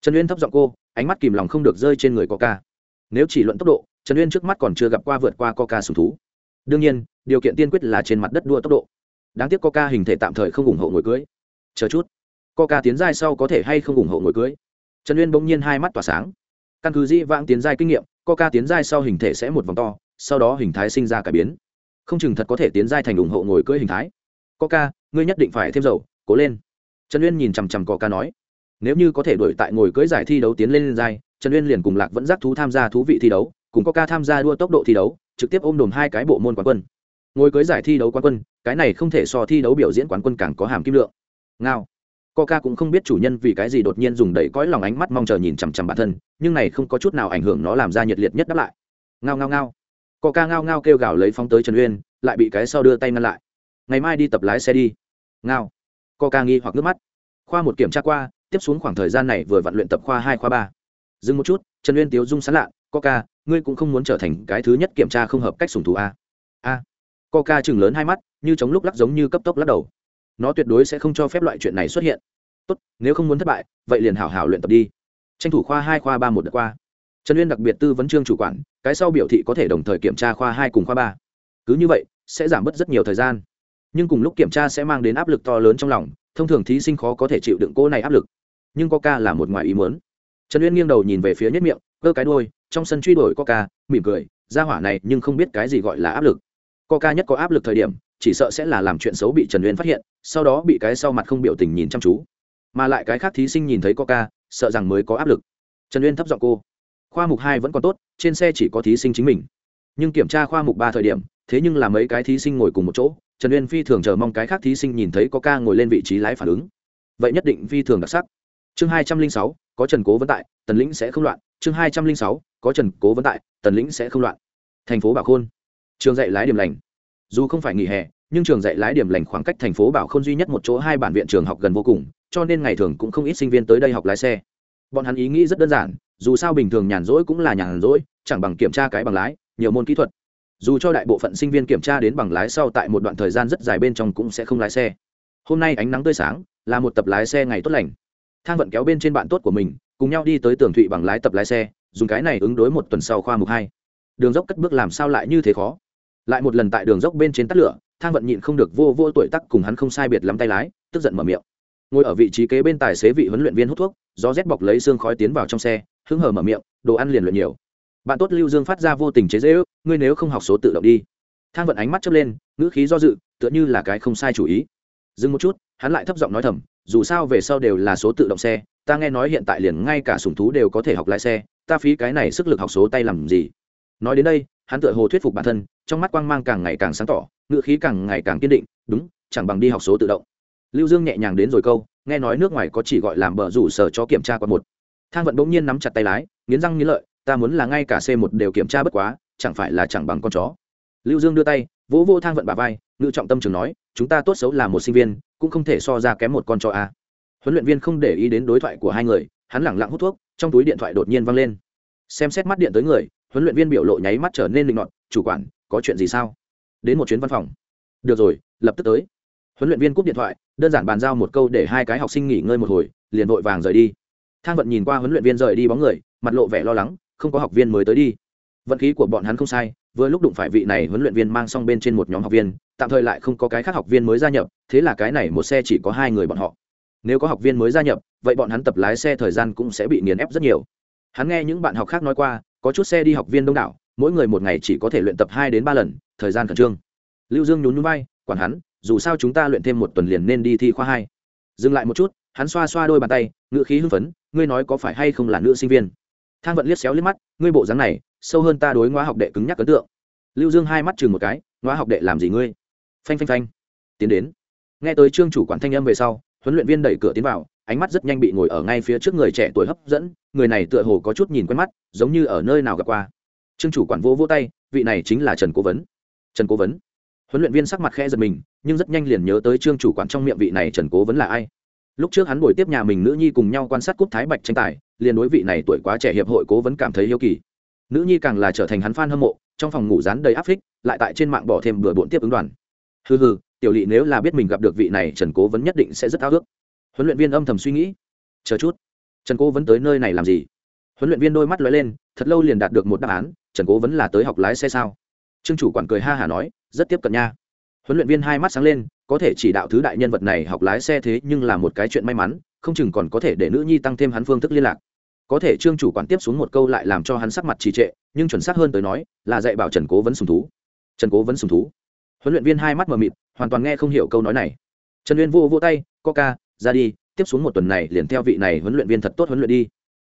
S1: Trần uyên thấp giọng cô, ánh mắt kìm lòng không được rơi trên người coca. Nếu chỉ luận tốc độ, trần uyên trước mắt còn chưa gặp qua vượt qua coca sùng thú. Đương nhiên, điều kiện tiên quyết là trên mặt đất đua tốc độ. Đáng tiếc coca hình thể tạm thời không ủng hộ ngồi cưới. Chờ chút. Coca tiến giai sau có thể hay không ủng hộ ngồi cưới? Trần uyên bỗng nhiên hai mắt tỏa sáng. Căn cứ dĩ vãng tiến giai kinh nghiệm, coca tiến giai sau hình thể sẽ một vòng to sau đó hình thái sinh ra cải biến. Không chừng thật có thể tiến giai thành ủng hộ ngồi cưỡi hình thái. Coca ngươi nhất định phải thêm dầu, cố lên. Trần uyên nhìn chằm chằm coca nói. Nếu như có thể đổi tại ngồi cưỡi giải thi đấu tiến lên giai, trần uyên liền cùng lạc vẫn giác thú tham gia thú vị thi đấu, cùng coca tham gia đua tốc độ thi đấu, trực tiếp ôm đồm hai cái bộ môn quán quân. Ngồi cưới giải thi đấu quán quân, cái này không thể so thi đấu biểu diễn quán quân càng có hàm kim lượng. Ngao. Coca cũng không biết chủ nhân vì cái gì đột nhiên dùng đầy cõi lòng ánh mắt mong chờ nhìn chằm chằm bản thân, nhưng này không có chút nào ảnh hưởng nó làm ra nhiệt liệt nhất đáp lại. Ngao ngao ngao coca ngao ngao kêu gào lấy phóng tới trần uyên, lại bị cái sau đưa tay ngăn lại. Ngày mai đi tập lái xe đi. Ngao. Coca nghi hoặc nước mắt. Khoa một kiểm tra qua, tiếp xuống khoảng thời gian này vừa vặn luyện tập khoa hai, khoa ba. Dừng một chút, trần uyên tiếu dung sán lạ coca ngươi cũng không muốn trở thành cái thứ nhất kiểm tra không hợp cách sùng thú a. A. Coca chừng lớn hai mắt, như chống lúc lắc giống như cấp tốc lắc đầu. Nó tuyệt đối sẽ không cho phép loại chuyện này xuất hiện. Tốt, nếu không muốn thất bại, vậy liền hảo hảo luyện tập đi. Tranh thủ khoa hai, khoa ba một đợt qua trần uyên đặc biệt tư vấn trương chủ quản, cái sau biểu thị có thể đồng thời kiểm tra khoa hai cùng khoa ba. Cứ như vậy, sẽ giảm bớt rất nhiều thời gian. Nhưng cùng lúc kiểm tra sẽ mang đến áp lực to lớn trong lòng, thông thường thí sinh khó có thể chịu đựng cô này áp lực. Nhưng coca là một ngoài ý muốn. Trần uyên nghiêng đầu nhìn về phía nhất miệng, cơ cái đôi trong sân truy đuổi coca mỉm cười, ra hỏa này nhưng không biết cái gì gọi là áp lực. Coca nhất có áp lực thời điểm, chỉ sợ sẽ là làm chuyện xấu bị trần uyên phát hiện, sau đó bị cái sau mặt không biểu tình nhìn chăm chú. Mà lại cái khác thí sinh nhìn thấy coca sợ rằng mới có áp lực. Trần uyên thấp giọng cô khoa mục hai vẫn còn tốt, trên xe chỉ có thí sinh chính mình. Nhưng kiểm tra khoa mục ba thời điểm, thế nhưng là mấy cái thí sinh ngồi cùng một chỗ, trần uyên phi thường chờ mong cái khác thí sinh nhìn thấy có ca ngồi lên vị trí lái phản ứng. Vậy nhất định phi thường đặc sắc. Chương hai trăm linh sáu, có trần cố vấn tại, tần lĩnh sẽ không loạn. Chương hai trăm linh sáu, có trần cố vấn tại, tần lĩnh sẽ không loạn. Thành phố bảo khôn. Trường dạy lái điểm lành. Dù không phải nghỉ hè, nhưng trường dạy lái điểm lành khoảng cách thành phố bảo khôn duy nhất một chỗ hai bản viện trường học gần vô cùng, cho nên ngày thường cũng không ít sinh viên tới đây học lái xe bọn hắn ý nghĩ rất đơn giản, dù sao bình thường nhàn rỗi cũng là nhàn rỗi, chẳng bằng kiểm tra cái bằng lái, nhiều môn kỹ thuật. Dù cho đại bộ phận sinh viên kiểm tra đến bằng lái sau tại một đoạn thời gian rất dài bên trong cũng sẽ không lái xe. Hôm nay ánh nắng tươi sáng, là một tập lái xe ngày tốt lành. Thang vận kéo bên trên bạn tốt của mình, cùng nhau đi tới tường thụy bằng lái tập lái xe, dùng cái này ứng đối một tuần sau khoa mục hai. Đường dốc cất bước làm sao lại như thế khó? Lại một lần tại đường dốc bên trên tắt lửa, thang vận nhịn không được vô vô tuổi tắc cùng hắn không sai biệt lắm tay lái, tức giận mở miệng ngồi ở vị trí kế bên tài xế vị huấn luyện viên hút thuốc, gió rét bọc lấy xương khói tiến vào trong xe, hứng hờ mở miệng, đồ ăn liền luyện nhiều. Bạn tốt lưu dương phát ra vô tình chế dễ ước ngươi nếu không học số tự động đi. Thang vận ánh mắt chớp lên, ngữ khí do dự, tựa như là cái không sai chủ ý. Dừng một chút, hắn lại thấp giọng nói thầm, dù sao về sau đều là số tự động xe, ta nghe nói hiện tại liền ngay cả sùng thú đều có thể học lái xe, ta phí cái này sức lực học số tay làm gì? Nói đến đây, hắn tựa hồ thuyết phục bản thân, trong mắt quang mang càng ngày càng sáng tỏ, ngữ khí càng ngày càng kiên định, đúng, chẳng bằng đi học số tự động lưu dương nhẹ nhàng đến rồi câu, nghe nói nước ngoài có chỉ gọi làm bờ rủ sở cho kiểm tra qua một. Thang vận bỗng nhiên nắm chặt tay lái, nghiến răng nghiến lợi, ta muốn là ngay cả c một đều kiểm tra bất quá, chẳng phải là chẳng bằng con chó. Lưu dương đưa tay, vỗ vô thang vận bà vai, ngự trọng tâm trường nói, chúng ta tốt xấu là một sinh viên, cũng không thể so ra kém một con chó a huấn luyện viên không để ý đến đối thoại của hai người, hắn lẳng lặng hút thuốc, trong túi điện thoại đột nhiên văng lên. Xem xét mắt điện tới người, huấn luyện viên biểu lộ nháy mắt trở nên linh mọn chủ quản, có chuyện gì sao? Đến một chuyến văn phòng. Được rồi, lập tức tới huấn luyện viên cúp điện thoại, đơn giản bàn giao một câu để hai cái học sinh nghỉ ngơi một hồi, liền vội vàng rời đi. Thang vận nhìn qua huấn luyện viên rời đi bóng người, mặt lộ vẻ lo lắng, không có học viên mới tới đi. Vận khí của bọn hắn không sai, vừa lúc đụng phải vị này huấn luyện viên mang xong bên trên một nhóm học viên, tạm thời lại không có cái khác học viên mới gia nhập, thế là cái này một xe chỉ có hai người bọn họ. Nếu có học viên mới gia nhập, vậy bọn hắn tập lái xe thời gian cũng sẽ bị nghiền ép rất nhiều. Hắn nghe những bạn học khác nói qua, có chút xe đi học viên đông đảo, mỗi người một ngày chỉ có thể luyện tập hai đến ba lần, thời gian khẩn trương. Lưu dương nhún nhún vai, quản hắn dù sao chúng ta luyện thêm một tuần liền nên đi thi khoa hai. Dừng lại một chút, hắn xoa xoa đôi bàn tay ngự khí hưng phấn, ngươi nói có phải hay không là nữ sinh viên? Thang vận liếc xéo liếc mắt, ngươi bộ dáng này, sâu hơn ta đối ngoa học đệ cứng nhắc ấn tượng. Lưu dương hai mắt chừng một cái ngoa học đệ làm gì ngươi? Phanh phanh phanh. Tiến đến. Nghe tới trương chủ quản thanh âm về sau, huấn luyện viên đẩy cửa tiến vào, ánh mắt rất nhanh bị ngồi ở ngay phía trước người trẻ tuổi hấp dẫn, người này tựa hồ có chút nhìn quen mắt, giống như ở nơi nào gặp qua. Trương chủ quản vô vô tay, vị này chính là trần cố vấn. Trần cố vấn huấn luyện viên sắc mặt khẽ giật mình, nhưng rất nhanh liền nhớ tới trương chủ quản trong miệng vị này trần cố vấn là ai. Lúc trước hắn buổi tiếp nhà mình nữ nhi cùng nhau quan sát cúp thái bạch tranh tài, liền đối vị này tuổi quá trẻ hiệp hội cố vấn cảm thấy yêu kỳ. Nữ nhi càng là trở thành hắn f a n hâm mộ, trong phòng ngủ rán đầy áp phích, lại tại trên mạng bỏ thêm bừa bộn tiếp ứng đoàn. Hừ hừ, tiểu lỵ nếu là biết mình gặp được vị này trần cố vấn nhất định sẽ rất ao ước. Huấn luyện viên âm thầm suy nghĩ. Chờ chút. Trần cố vấn tới nơi này làm gì? Huấn luyện viên đôi mắt lóe lên, thật lâu liền đạt được một đáp án, trần cố vấn là tới học lái xe sao? Trương chủ quản cười ha hả nói, rất tiếp cận nha. Huấn luyện viên hai mắt sáng lên, có thể chỉ đạo thứ đại nhân vật này học lái xe thế nhưng là một cái chuyện may mắn, không chừng còn có thể để nữ nhi tăng thêm hắn phương thức liên lạc. Có thể trương chủ quản tiếp xuống một câu lại làm cho hắn sắc mặt trì trệ, nhưng chuẩn xác hơn tới nói, là dạy bảo trần cố vấn sùng thú. Trần cố vấn sùng thú. Huấn luyện viên hai mắt mờ mịt, hoàn toàn nghe không hiểu câu nói này. Trần uyên vô vô tay coca ra đi, tiếp xuống một tuần này liền theo vị này huấn luyện viên thật tốt huấn luyện đi.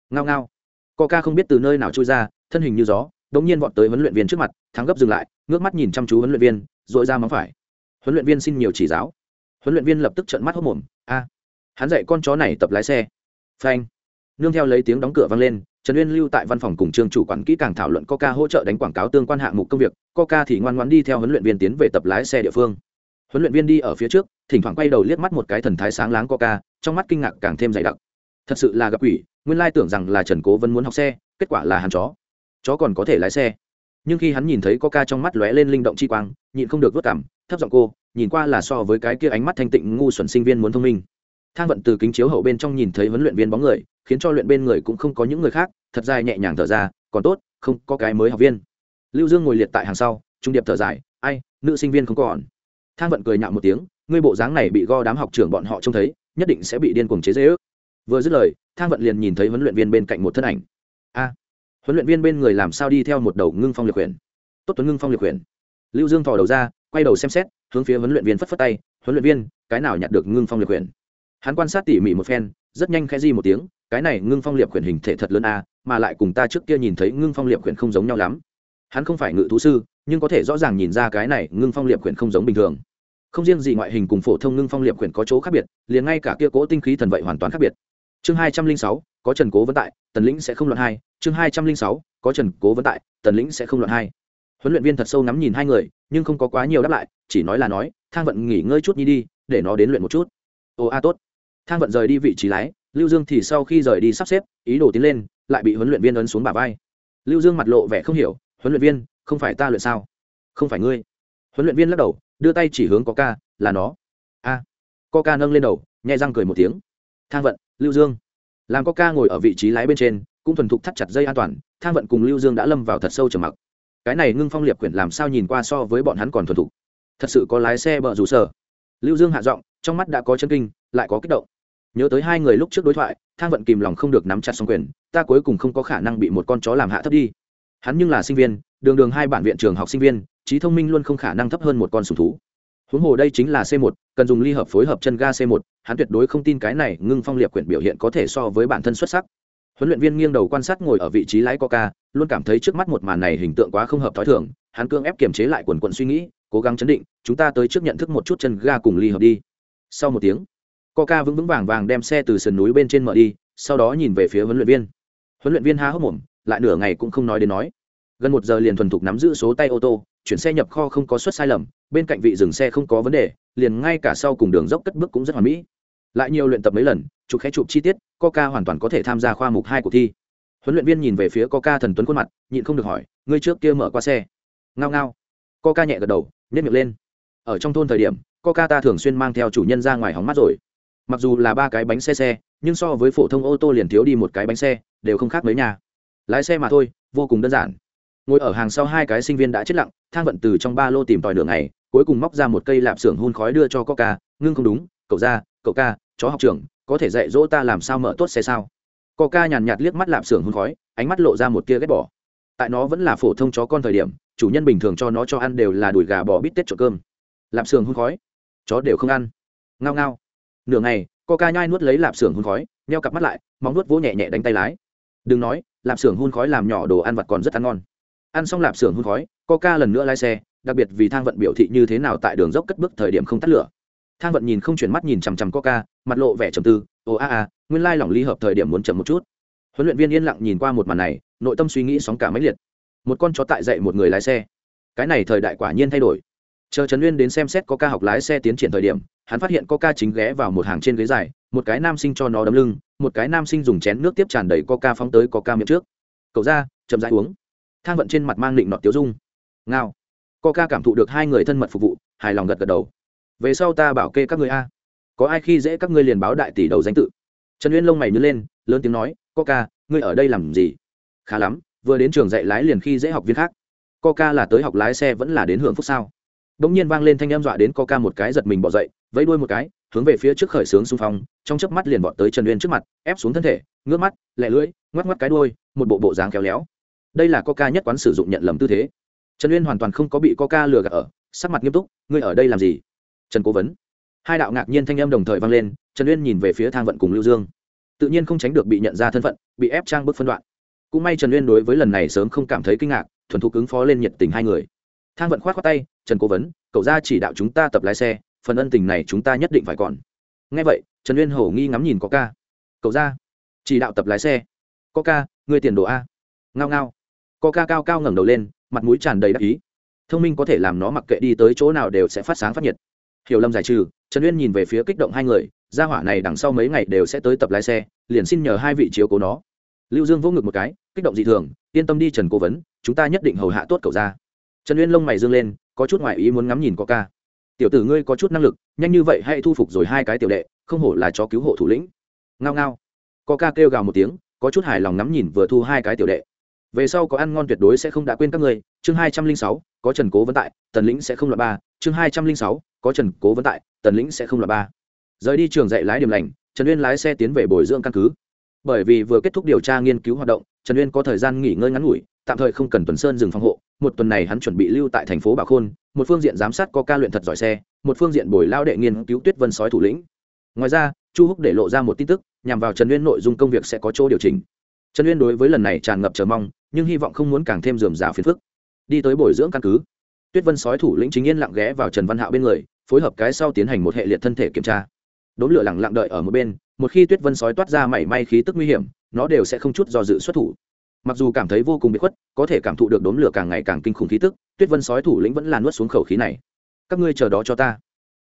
S1: Ngao ngao. Coca không biết từ nơi nào trôi ra, thân hình như gió đống nhiên vọt tới huấn luyện viên trước mặt thắng gấp dừng lại ngước mắt nhìn chăm chú huấn luyện viên dội ra móng phải. Huấn luyện viên xin nhiều chỉ giáo. Huấn luyện viên lập tức trợn mắt hốc mồm a hắn dạy con chó này tập lái xe. Phanh. Nương theo lấy tiếng đóng cửa vang lên trần uyên lưu tại văn phòng cùng trường chủ quản kỹ càng thảo luận coca hỗ trợ đánh quảng cáo tương quan hạng mục công việc coca thì ngoan ngoãn đi theo huấn luyện viên tiến về tập lái xe địa phương. Huấn luyện viên đi ở phía trước thỉnh thoảng quay đầu liếc mắt một cái thần thái sáng láng coca trong mắt kinh ngạc càng thêm dày đặc. Thật sự là gặp quỷ, nguyên lai tưởng rằng là trần cố vẫn muốn học xe kết quả là hắn chó chó còn có thể lái xe. Nhưng khi hắn nhìn thấy coca trong mắt lóe lên linh động chi quang, nhịn không được vớt cảm thấp giọng cô, nhìn qua là so với cái kia ánh mắt thanh tịnh ngu xuẩn sinh viên muốn thông minh. Thang vận từ kính chiếu hậu bên trong nhìn thấy huấn luyện viên bóng người, khiến cho luyện bên người cũng không có những người khác, thật dài nhẹ nhàng thở ra, còn tốt, không có cái mới học viên. Lưu dương ngồi liệt tại hàng sau, trung điệp thở dài, ai, nữ sinh viên không còn. Thang vận cười nhạo một tiếng, ngươi bộ dáng này bị go đám học trưởng bọn họ trông thấy, nhất định sẽ bị điên cuồng chế dễ ước vừa dứt lời, thang vận liền nhìn thấy huấn luyện viên bên cạnh một thân ảnh. A huấn luyện viên bên người làm sao đi theo một đầu ngưng phong liệt quyển tốt tuấn ngưng phong liệt quyển lưu dương thò đầu ra, quay đầu xem xét, hướng phía huấn luyện viên phất phất tay, huấn luyện viên, cái nào nhặt được ngưng phong liệt quyển hắn quan sát tỉ mỉ một phen, rất nhanh khẽ di một tiếng, cái này ngưng phong liệt quyển hình thể thật lớn a mà lại cùng ta trước kia nhìn thấy ngưng phong liệt quyển không giống nhau lắm. Hắn không phải ngự thú sư, nhưng có thể rõ ràng nhìn ra cái này ngưng phong liệt quyển không giống bình thường. Không riêng gì ngoại hình cùng phổ thông ngưng phong liệt quyển có chỗ khác biệt, liền ngay cả kia cố tinh khí thần vậy hoàn toàn khác biệt. Chương hai trăm linh sáu có trần cố vấn tại, tần lĩnh sẽ không loạn hai, chương hai trăm linh sáu, có trần cố vấn tại, tần lĩnh sẽ không loạn hai. Huấn luyện viên thật sâu nắm nhìn hai người, nhưng không có quá nhiều đáp lại, chỉ nói là nói, thang vận nghỉ ngơi chút nhi đi, để nó đến luyện một chút. Ồ, a, tốt. Thang vận rời đi vị trí lái, lưu dương thì sau khi rời đi sắp xếp, ý đồ tiến lên, lại bị huấn luyện viên ấn xuống bà vai. Lưu dương mặt lộ vẻ không hiểu, huấn luyện viên, không phải ta luyện sao? Không phải ngươi. Huấn luyện viên lắc đầu, đưa tay chỉ hướng có ca là nó. A. À. có ca nâng lên đầu, nhẹ răng cười một tiếng. Thang vận, lưu dương làm có ca ngồi ở vị trí lái bên trên, cũng thuần thục thắt chặt dây an toàn, thang vận cùng lưu dương đã lâm vào thật sâu trầm mặc. Cái này ngưng phong liệp quyển làm sao nhìn qua so với bọn hắn còn thuần thục? Thật sự có lái xe bờ rủ sở. Lưu dương hạ giọng, trong mắt đã có chân kinh, lại có kích động. Nhớ tới hai người lúc trước đối thoại, thang vận kìm lòng không được nắm chặt xong quyền, ta cuối cùng không có khả năng bị một con chó làm hạ thấp đi. Hắn nhưng là sinh viên, đường đường hai bản viện trường học sinh viên, trí thông minh luôn không khả năng thấp hơn một con sùng thú huống hồ đây chính là c 1 cần dùng ly hợp phối hợp chân ga c 1 hắn tuyệt đối không tin cái này ngưng phong liệt quyển biểu hiện có thể so với bản thân xuất sắc. Huấn luyện viên nghiêng đầu quan sát ngồi ở vị trí lái coca, luôn cảm thấy trước mắt một màn này hình tượng quá không hợp thói thường, hắn cương ép kiềm chế lại quần quận suy nghĩ, cố gắng chấn định, chúng ta tới trước nhận thức một chút chân ga cùng ly hợp đi. Sau một tiếng, coca vững vững vàng vàng đem xe từ sườn núi bên trên mở đi, sau đó nhìn về phía huấn luyện viên. Huấn luyện viên há hốc mồm, lại nửa ngày cũng không nói đến nói. Gần một giờ liền thuần thục nắm giữ số tay ô tô chuyển xe nhập kho không có suất sai lầm, bên cạnh vị dừng xe không có vấn đề, liền ngay cả sau cùng đường dốc cất bước cũng rất hoàn mỹ. Lại nhiều luyện tập mấy lần, chụp khẽ chụp chi tiết, coca hoàn toàn có thể tham gia khoa mục hai cuộc thi. Huấn luyện viên nhìn về phía coca thần tuấn khuôn mặt, nhịn không được hỏi, ngươi trước kia mở qua xe? Ngao ngao. Coca nhẹ gật đầu nhét miệng lên. Ở trong thôn thời điểm, coca ta thường xuyên mang theo chủ nhân ra ngoài hóng mát rồi. Mặc dù là ba cái bánh xe xe, nhưng so với phổ thông ô tô liền thiếu đi một cái bánh xe, đều không khác mấy nhà. Lái xe mà thôi, vô cùng đơn giản ngồi ở hàng sau hai cái sinh viên đã chết lặng, thang vận từ trong ba lô tìm tòi đường này cuối cùng móc ra một cây lạp xưởng hun khói đưa cho coca, ngưng không đúng, cậu ra, cậu ca, chó học trưởng, có thể dạy dỗ ta làm sao mở tốt xe sao? Coca nhàn nhạt liếc mắt lạp xưởng hun khói, ánh mắt lộ ra một tia ghét bỏ. Tại nó vẫn là phổ thông chó con thời điểm, chủ nhân bình thường cho nó cho ăn đều là đùi gà bò bít tết trộn cơm. Lạp xưởng hun khói, chó đều không ăn. Ngao ngao. Nửa ngày, coca nhai nuốt lấy lạp xưởng hun khói neo cặp mắt lại, móng nuốt vỗ nhẹ nhẹ đánh tay lái. Đừng nói, lạp xưởng hun khói làm nhỏ đồ ăn vặt còn rất ăn ngon ăn xong lạp xưởng hun khói, coca lần nữa lái xe, đặc biệt vì thang vận biểu thị như thế nào tại đường dốc cất bước thời điểm không tắt lửa. Thang vận nhìn không chuyển mắt nhìn chằm chằm coca, mặt lộ vẻ trầm tư, ồ a a, nguyên lai lỏng ly hợp thời điểm muốn chậm một chút. Huấn luyện viên yên lặng nhìn qua một màn này, nội tâm suy nghĩ sóng cả máy liệt. Một con chó tại dậy một người lái xe. Cái này thời đại quả nhiên thay đổi. Chờ trần uyên đến xem xét có ca học lái xe tiến triển thời điểm, hắn phát hiện có ca chính ghé vào một hàng trên ghế dài, một cái nam sinh cho nó đấm lưng, một cái nam sinh dùng chén nước tiếp tràn đầy coca phóng tới coca miệng trước. Cậu ra, chậm rãi uống thang vận trên mặt mang định nọt tiêu dung. Ngao. Coca cảm thụ được hai người thân mật phục vụ hài lòng gật gật đầu. Về sau ta bảo kê các người a. Có ai khi dễ các ngươi liền báo đại tỷ đầu danh tự. Trần uyên lông mày nhớ lên lớn tiếng nói coca ngươi ở đây làm gì? Khá lắm vừa đến trường dạy lái liền khi dễ học viên khác. Coca là tới học lái xe vẫn là đến hưởng phúc sao? Đ ỗ n g nhiên vang lên thanh em dọa đến coca một cái giật mình bỏ dậy vẫy đuôi một cái hướng về phía trước khởi xướng xung phong trong chớp mắt liền vọt tới trần uyên trước mặt ép xuống thân thể ngước mắt lẹ lưỡi ngoắc ngoắc cái đuôi, một bộ bộ dáng kéo léo đây là coca nhất quán sử dụng nhận lầm tư thế. Trần uyên hoàn toàn không có bị coca lừa gạt ở, sắc mặt nghiêm túc, ngươi ở đây làm gì? Trần cố vấn. Hai đạo ngạc nhiên thanh âm đồng thời vang lên, trần uyên nhìn về phía thang vận cùng lưu dương. Tự nhiên không tránh được bị nhận ra thân phận, bị ép trang bức phân đoạn. Cũng may trần uyên đối với lần này sớm không cảm thấy kinh ngạc, thuần thục ứng phó lên nhiệt tình hai người. Thang vận k h o á t khoác tay, trần cố vấn, cậu ra chỉ đạo chúng ta tập lái xe, phần ân tình này chúng ta nhất định phải còn. Ngay vậy, trần uyên hổ nghi ngắm nhìn có ca cậu ra, chỉ đạo tập lái xe. Có ca người tiền đồ a. Ngao ngao có ca cao cao ngẩng đầu lên, mặt mũi tràn đầy đắc ý. Thông minh có thể làm nó mặc kệ đi tới chỗ nào đều sẽ phát sáng phát nhiệt. Hiểu lâm giải trừ, trần uyên nhìn về phía kích động hai người, gia hỏa này đằng sau mấy ngày đều sẽ tới tập lái xe, liền xin nhờ hai vị chiếu cố nó. Lưu dương vỗ ngực một cái, kích động dị thường, yên tâm đi trần cố vấn, chúng ta nhất định hầu hạ tốt cậu ra. Trần uyên lông mày dương lên, có chút ngoại ý muốn ngắm nhìn có ca. Tiểu tử ngươi có chút năng lực, nhanh như vậy hãy thu phục rồi hai cái tiểu đệ, không hổ là chó cứu hộ thủ lĩnh. Ngao ngao. Có ca kêu gào một tiếng, có chút hài lòng ngắm nhìn vừa thu hai cái tiểu đệ về sau có ăn ngon tuyệt đối sẽ không đã quên các người chương hai trăm linh sáu, có trần cố vấn tại, tần lĩnh sẽ không loại ba. Chương hai trăm linh sáu, có trần cố vấn tại, tần lĩnh sẽ không loại ba. Rời đi trường dạy lái điểm lành, trần uyên lái xe tiến về bồi dưỡng căn cứ. Bởi vì vừa kết thúc điều tra nghiên cứu hoạt động, trần uyên có thời gian nghỉ ngơi ngắn ngủi, tạm thời không cần tuần sơn dừng phòng hộ. Một tuần này hắn chuẩn bị lưu tại thành phố bảo khôn, một phương diện giám sát có ca luyện thật giỏi xe, một phương diện bồi lao đệ nghiên cứu tuyết vân sói thủ lĩnh. Ngoài ra, chu húc để lộ ra một tin tức, nhằm vào trần uyên nội dung công việc sẽ có chỗ điều chỉnh. Trần uyên đối với lần này tràn ngập chờ mong nhưng hy vọng không muốn càng thêm dườm rà phiền phức. Đi tới bồi dưỡng căn cứ, tuyết vân sói thủ lĩnh chính yên lặng ghé vào trần văn hạo bên người, phối hợp cái sau tiến hành một hệ liệt thân thể kiểm tra. Đốn lửa lặng lặng đợi ở một bên, một khi tuyết vân sói toát ra mảy may khí tức nguy hiểm, nó đều sẽ không chút do dự xuất thủ. Mặc dù cảm thấy vô cùng bị khuất, có thể cảm thụ được đốn lửa càng ngày càng kinh khủng khí tức, tuyết vân sói thủ lĩnh vẫn là nuốt xuống khẩu khí này. Các ngươi chờ đó cho ta.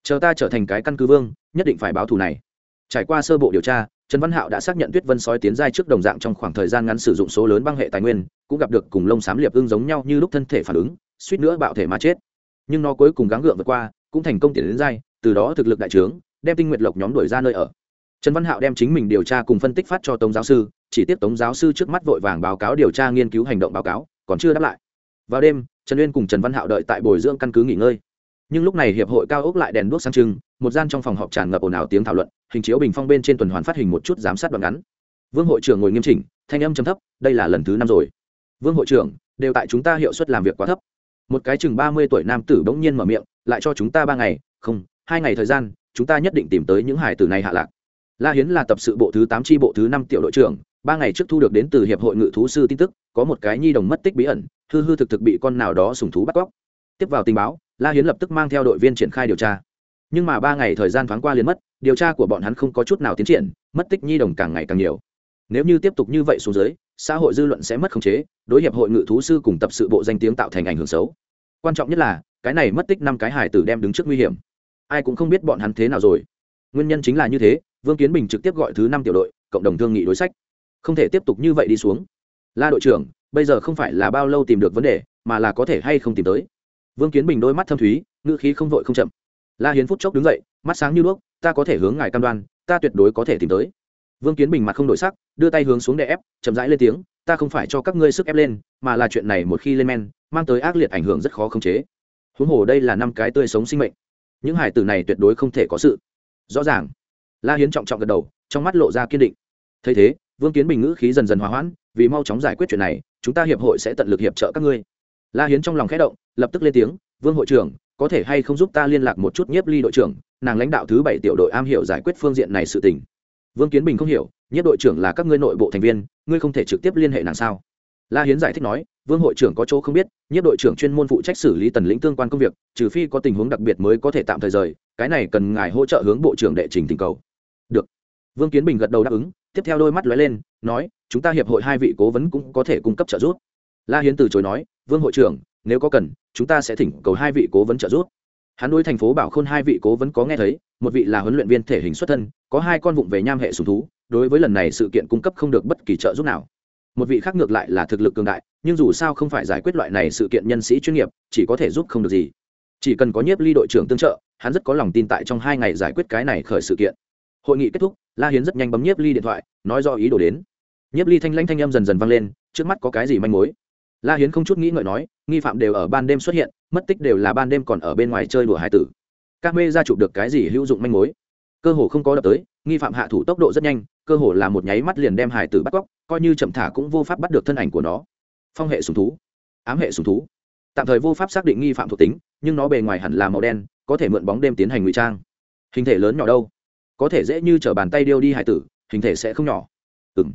S1: Chờ ta trở thành cái căn cứ vương, nhất định phải báo thù này. Trải qua sơ bộ điều tra trần văn hạo đã xác nhận tuyết vân sói tiến giai trước đồng dạng trong khoảng thời gian ngắn sử dụng số lớn băng hệ tài nguyên, cũng gặp được cùng lông xám liệp ưng giống nhau như lúc thân thể phản ứng, suýt nữa bạo thể mà chết. Nhưng nó cuối cùng gắng gượng vượt qua, cũng thành công tiến đến giai, từ đó thực lực đại trướng, đem tinh nguyệt lộc nhóm đuổi ra nơi ở. Trần văn hạo đem chính mình điều tra cùng phân tích phát cho tống giáo sư, chỉ tiếp tống giáo sư trước mắt vội vàng báo cáo điều tra nghiên cứu hành động báo cáo, còn chưa đáp lại. Vào đêm, trần uyên cùng trần văn hạo đợi tại bồi dưỡng căn cứ nghỉ ngơi. Nhưng lúc này hiệp hội cao ốc lại đèn đuốc sang trưng một gian trong phòng họp tràn ngập ồn ào tiếng thảo luận, hình chiếu bình phong bên trên tuần hoàn phát hình một chút giám sát đoạn ngắn. Vương hội trưởng ngồi nghiêm chỉnh, thanh âm chấm thấp, đây là lần thứ năm rồi. Vương hội trưởng, đều tại chúng ta hiệu suất làm việc quá thấp. Một cái chừng ba mươi tuổi nam tử bỗng nhiên mở miệng, lại cho chúng ta ba ngày, không, hai ngày thời gian, chúng ta nhất định tìm tới những hải tử này hạ lạc. La hiến là tập sự bộ thứ tám tri bộ thứ năm tiểu đội trưởng, ba ngày trước thu được đến từ hiệp hội ngự thú sư tin tức, có một cái nhi đồng mất tích bí ẩn, hư hư thực thực bị con nào đó sùng thú bắt cóc. Tiếp vào tình báo, la hiến lập tức mang theo đội viên triển khai điều tra nhưng mà ba ngày thời gian thoáng qua liền mất, điều tra của bọn hắn không có chút nào tiến triển, mất tích nhi đồng càng ngày càng nhiều. Nếu như tiếp tục như vậy xuống dưới, xã hội dư luận sẽ mất khống chế, đối hiệp hội ngự thú sư cùng tập sự bộ danh tiếng tạo thành ảnh hưởng xấu. Quan trọng nhất là, cái này mất tích năm cái hải tử đem đứng trước nguy hiểm. Ai cũng không biết bọn hắn thế nào rồi. Nguyên nhân chính là như thế, vương kiến bình trực tiếp gọi thứ năm tiểu đội, cộng đồng thương nghị đối sách. Không thể tiếp tục như vậy đi xuống. La đội trưởng, bây giờ không phải là bao lâu tìm được vấn đề, mà là có thể hay không tìm tới. Vương kiến bình đôi mắt thâm thúy, ngữ khí không vội không chậm la hiến phút chốc đứng dậy, mắt sáng như đuốc, ta có thể hướng ngài cam đoan, ta tuyệt đối có thể tìm tới. Vương kiến bình mặt không đổi sắc, đưa tay hướng xuống để ép, chậm rãi lên tiếng, ta không phải cho các ngươi sức ép lên, mà là chuyện này một khi lên men, mang tới ác liệt ảnh hưởng rất khó khống chế. Huống hồ đây là năm cái tươi sống sinh mệnh. Những hải tử này tuyệt đối không thể có sự. Rõ ràng. La hiến trọng trọng gật đầu, trong mắt lộ ra kiên định. Thấy thế, vương kiến bình ngữ khí dần dần hòa hoãn, vì mau chóng giải quyết chuyện này, chúng ta hiệp hội sẽ tận lực hiệp trợ các ngươi. La hiến trong lòng khẽ động, lập tức lên tiếng, vương hội trưởng có thể hay không giúp ta liên lạc một chút nhiếp ly đội trưởng, nàng lãnh đạo thứ bảy tiểu đội am hiểu giải quyết phương diện này sự tình. Vương kiến bình không hiểu nhất đội trưởng là các ngươi nội bộ thành viên, ngươi không thể trực tiếp liên hệ nàng sao? La hiến giải thích nói, vương hội trưởng có chỗ không biết nhất đội trưởng chuyên môn phụ trách xử lý tần lĩnh tương quan công việc, trừ phi có tình huống đặc biệt mới có thể tạm thời rời, cái này cần ngài hỗ trợ hướng bộ trưởng đệ trình tình cầu. Được. Vương kiến bình gật đầu đáp ứng, tiếp theo đôi mắt lóe lên, nói, chúng ta hiệp hội hai vị cố vấn cũng có thể cung cấp trợ giúp. La hiến từ chối nói, vương hội trưởng nếu có cần, chúng ta sẽ thỉnh cầu hai vị cố vấn trợ giúp. Hắn đối thành phố bảo khôn hai vị cố vấn có nghe thấy, một vị là huấn luyện viên thể hình xuất thân, có hai con vụng về nham hệ sùng thú, đối với lần này sự kiện cung cấp không được bất kỳ trợ giúp nào. Một vị khác ngược lại là thực lực cường đại, nhưng dù sao không phải giải quyết loại này sự kiện nhân sĩ chuyên nghiệp, chỉ có thể giúp không được gì. Chỉ cần có nhiếp ly đội trưởng tương trợ, hắn rất có lòng tin tại trong hai ngày giải quyết cái này khởi sự kiện. Hội nghị kết thúc, la hiến rất nhanh bấm nhiếp ly điện thoại, nói do ý đồ đến. Nhiếp ly thanh lãnh thanh âm dần dần vang lên, trước mắt có cái gì manh mối? La hiến không chút nghĩ ngợi nói, nghi phạm đều ở ban đêm xuất hiện, mất tích đều là ban đêm còn ở bên ngoài chơi đùa hải tử. Các mê ra chụp được cái gì hữu dụng manh mối? Cơ hồ không có đập tới, nghi phạm hạ thủ tốc độ rất nhanh, cơ hồ là một nháy mắt liền đem hải tử bắt cóc, coi như chậm thả cũng vô pháp bắt được thân ảnh của nó. Phong hệ sùng thú. Ám hệ sùng thú. Tạm thời vô pháp xác định nghi phạm thuộc tính, nhưng nó bề ngoài hẳn là màu đen, có thể mượn bóng đêm tiến hành ngụy trang. Hình thể lớn nhỏ đâu? Có thể dễ như t r ở bàn tay điêu đi hải tử, hình thể sẽ không nhỏ. Ừ m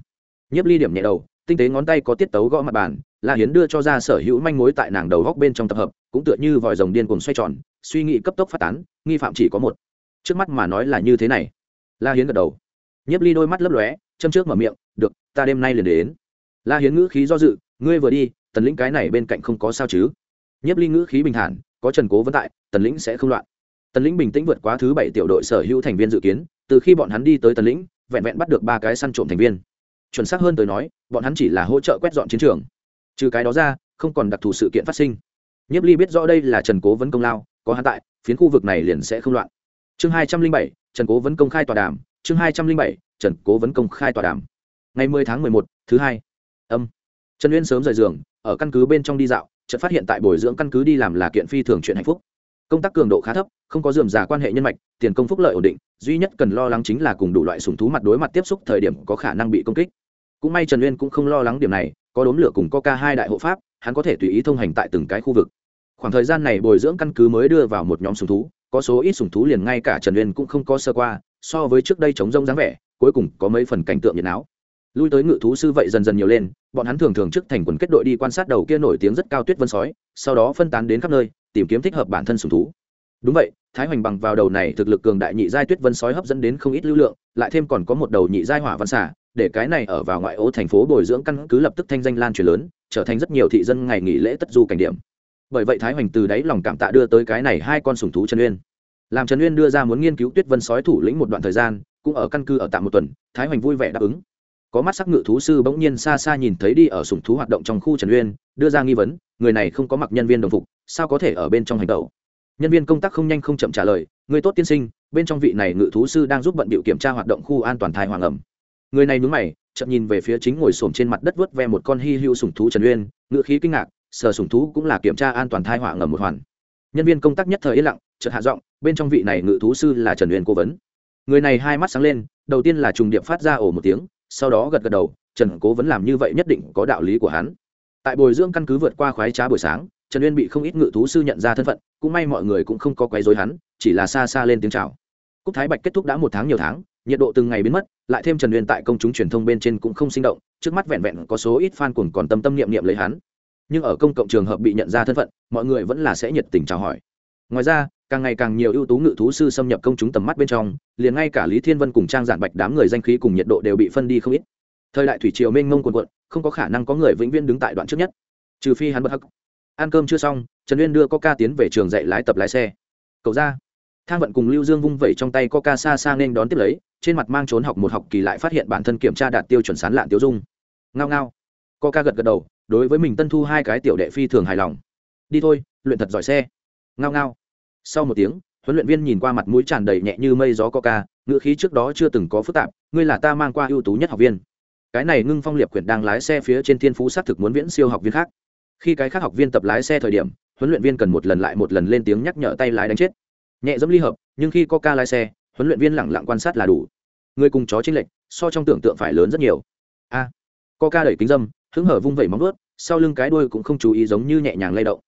S1: nhiếp ly điểm nhẹ đầu tinh tế ngón tay có tiết tấu gõ mặt bàn, la hiến đưa cho ra sở hữu manh mối tại nàng đầu góc bên trong tập hợp, cũng tựa như vòi rồng điên cuồng xoay tròn, suy nghĩ cấp tốc phát tán, nghi phạm chỉ có một. Trước mắt mà nói là như thế này. La hiến gật đầu. Nhiếp ly đôi mắt lấp lóe, châm trước mở miệng, được, ta đêm nay liền đến. La hiến ngữ khí do dự, ngươi vừa đi, tần lĩnh cái này bên cạnh không có sao chứ? Nhiếp ly ngữ khí bình thản, có trần cố vấn tại, tần lĩnh sẽ không loạn. Tần lĩnh bình tĩnh vượt quá thứ bảy tiểu đội sở hữu thành viên dự kiến, từ khi bọn hắn đi tới tần lĩnh, vẹn vẹn bắt được ba cái săn trộm thành viên chuẩn xác hơn tới nói, bọn hắn chỉ là hỗ trợ quét dọn chiến trường. Trừ cái đó ra, không còn đặc thù sự kiện phát sinh. Nhiếp ly biết rõ đây là trần cố vấn công lao, có hắn tại, phiến khu vực này liền sẽ không loạn. Chương hai trăm linh bảy, trần cố vấn công khai tòa đàm. Chương hai trăm linh bảy, trần cố vấn công khai tòa đàm. Ngày mười tháng mười một, thứ hai. Âm. Trần uyên sớm rời giường, ở căn cứ bên trong đi dạo, chợt phát hiện tại bồi dưỡng căn cứ đi làm là kiện phi thường chuyện hạnh phúc công tác cường độ khá thấp, không có dườm già quan hệ nhân mạch, tiền công phúc lợi ổn định, duy nhất cần lo lắng chính là cùng đủ loại sùng thú mặt đối mặt tiếp xúc thời điểm có khả năng bị công kích. Cũng may trần uyên cũng không lo lắng điểm này, có đốm lửa cùng coca hai đại hộ pháp, hắn có thể tùy ý thông hành tại từng cái khu vực. Khoảng thời gian này bồi dưỡng căn cứ mới đưa vào một nhóm sùng thú, có số ít sùng thú liền ngay cả trần uyên cũng không có sơ qua, so với trước đây chống rông dáng vẻ, cuối cùng có mấy phần cảnh tượng nhiệt áo lui tới ngự thú sư vậy dần dần nhiều lên, bọn hắn thường thường trước thành quần kết đội đi quan sát đầu kia nổi tiếng rất cao tuyết vân sói, sau đó phân tán đến khắp nơi tìm kiếm thích hợp bản thân sùng thú. Đúng vậy, thái hoành bằng vào đầu này thực lực cường đại nhị giai tuyết vân sói hấp dẫn đến không ít lưu lượng, lại thêm còn có một đầu nhị giai hỏa văn xả để cái này ở vào ngoại ô thành phố bồi dưỡng căn cứ lập tức thanh danh lan truyền lớn, trở thành rất nhiều thị dân ngày nghỉ lễ tất du cảnh điểm. Bởi vậy thái hoành từ đáy lòng cảm tạ đưa tới cái này hai con sùng thú trần uyên. Làm trần uyên đưa ra muốn nghiên cứu tuyết vân sói thủ lĩnh một đoạn thời gian, cũng ở căn cứ ở tạm một tuần, thái hoành vui vẻ đáp ứng. Có mắt sắc ngự thú sư bỗng nhiên xa xa nhìn thấy đi ở sùng thú hoạt động trong khu trần uyên, đưa ra nghi vấn người này không có mặc nhân viên đồng phục, sao có thể ở bên trong hành tẩu? Nhân viên công tác không nhanh không chậm trả lời, người tốt tiên sinh, bên trong vị này ngự thú sư đang giúp bận bịu kiểm tra hoạt động khu an toàn thai hoàng ẩm. Người này nhúng mày chậm nhìn về phía chính ngồi xổm trên mặt đất vớt ve một con hy hữu sùng thú trần uyên ngự khí kinh ngạc sờ sùng thú cũng là kiểm tra an toàn thai hỏa ngầm một hoàn. Nhân viên công tác nhất thời yên lặng, chợt hạ giọng, bên trong vị này ngự thú sư là trần uyên cố vấn. Người này hai mắt sáng lên, đầu tiên là trùng điệp phát ra ổ một tiếng, sau đó gật gật đầu, trần cố vấn làm như vậy nhất định có đạo lý của hắn tại bồi dưỡng căn cứ vượt qua khoái trá buổi sáng, trần uyên bị không ít ngự thú sư nhận ra thân phận, cũng may mọi người cũng không có quấy dối hắn, chỉ là xa xa lên tiếng chào. Cúc thái bạch kết thúc đã một tháng nhiều tháng, nhiệt độ từng ngày biến mất, lại thêm trần uyên tại công chúng truyền thông bên trên cũng không sinh động, trước mắt vẹn vẹn có số ít fan cuồng còn tâm tâm niệm niệm lấy hắn. Nhưng ở công cộng trường hợp bị nhận ra thân phận, mọi người vẫn là sẽ nhiệt tình chào hỏi. Ngoài ra, càng ngày càng nhiều ưu tú ngự thú sư xâm nhập công chúng tầm mắt bên trong, liền ngay cả lý thiên vân cùng trang giản bạch đám người danh khí cùng nhiệt độ đều bị phân đi không ít. Thời đại thủy triều mênh mông quần quận không có khả năng có người vĩnh viễn đứng tại đoạn trước nhất. Trừ phi hắn bất hắc. Ăn cơm chưa xong, trần uyên đưa coca tiến về trường dạy lái tập lái xe. Cậu ra. Thang vận cùng lưu dương vung vẩy trong tay coca xa xa nên đón tiếp lấy, trên mặt mang trốn học một học kỳ lại phát hiện bản thân kiểm tra đạt tiêu chuẩn sán lạn tiêu dung. Ngao ngao. Coca gật gật đầu, đối với mình tân thu hai cái tiểu đệ phi thường hài lòng. Đi thôi, luyện thật giỏi xe. Ngao ngao. Sau một tiếng, huấn luyện viên nhìn qua mặt mũi tràn đầy nhẹ như mây gió coca, ngữ khí trước đó chưa từng có phức tạp, ngươi là ta mang qua ưu tú nhất học viên cái này ngưng phong liệp quyển đang lái xe phía trên thiên phú xác thực muốn viễn siêu học viên khác. Khi cái khác học viên tập lái xe thời điểm huấn luyện viên cần một lần lại một lần lên tiếng nhắc nhở tay lái đánh chết. Nhẹ dẫm ly hợp nhưng khi có ca lái xe huấn luyện viên lẳng lặng quan sát là đủ. Người cùng chó chênh lệch so trong tưởng tượng phải lớn rất nhiều. A. À, có ca đẩy kính dâm hứng hở vung vẩy móng ướt sau lưng cái đuôi cũng không chú ý giống như nhẹ nhàng lay động.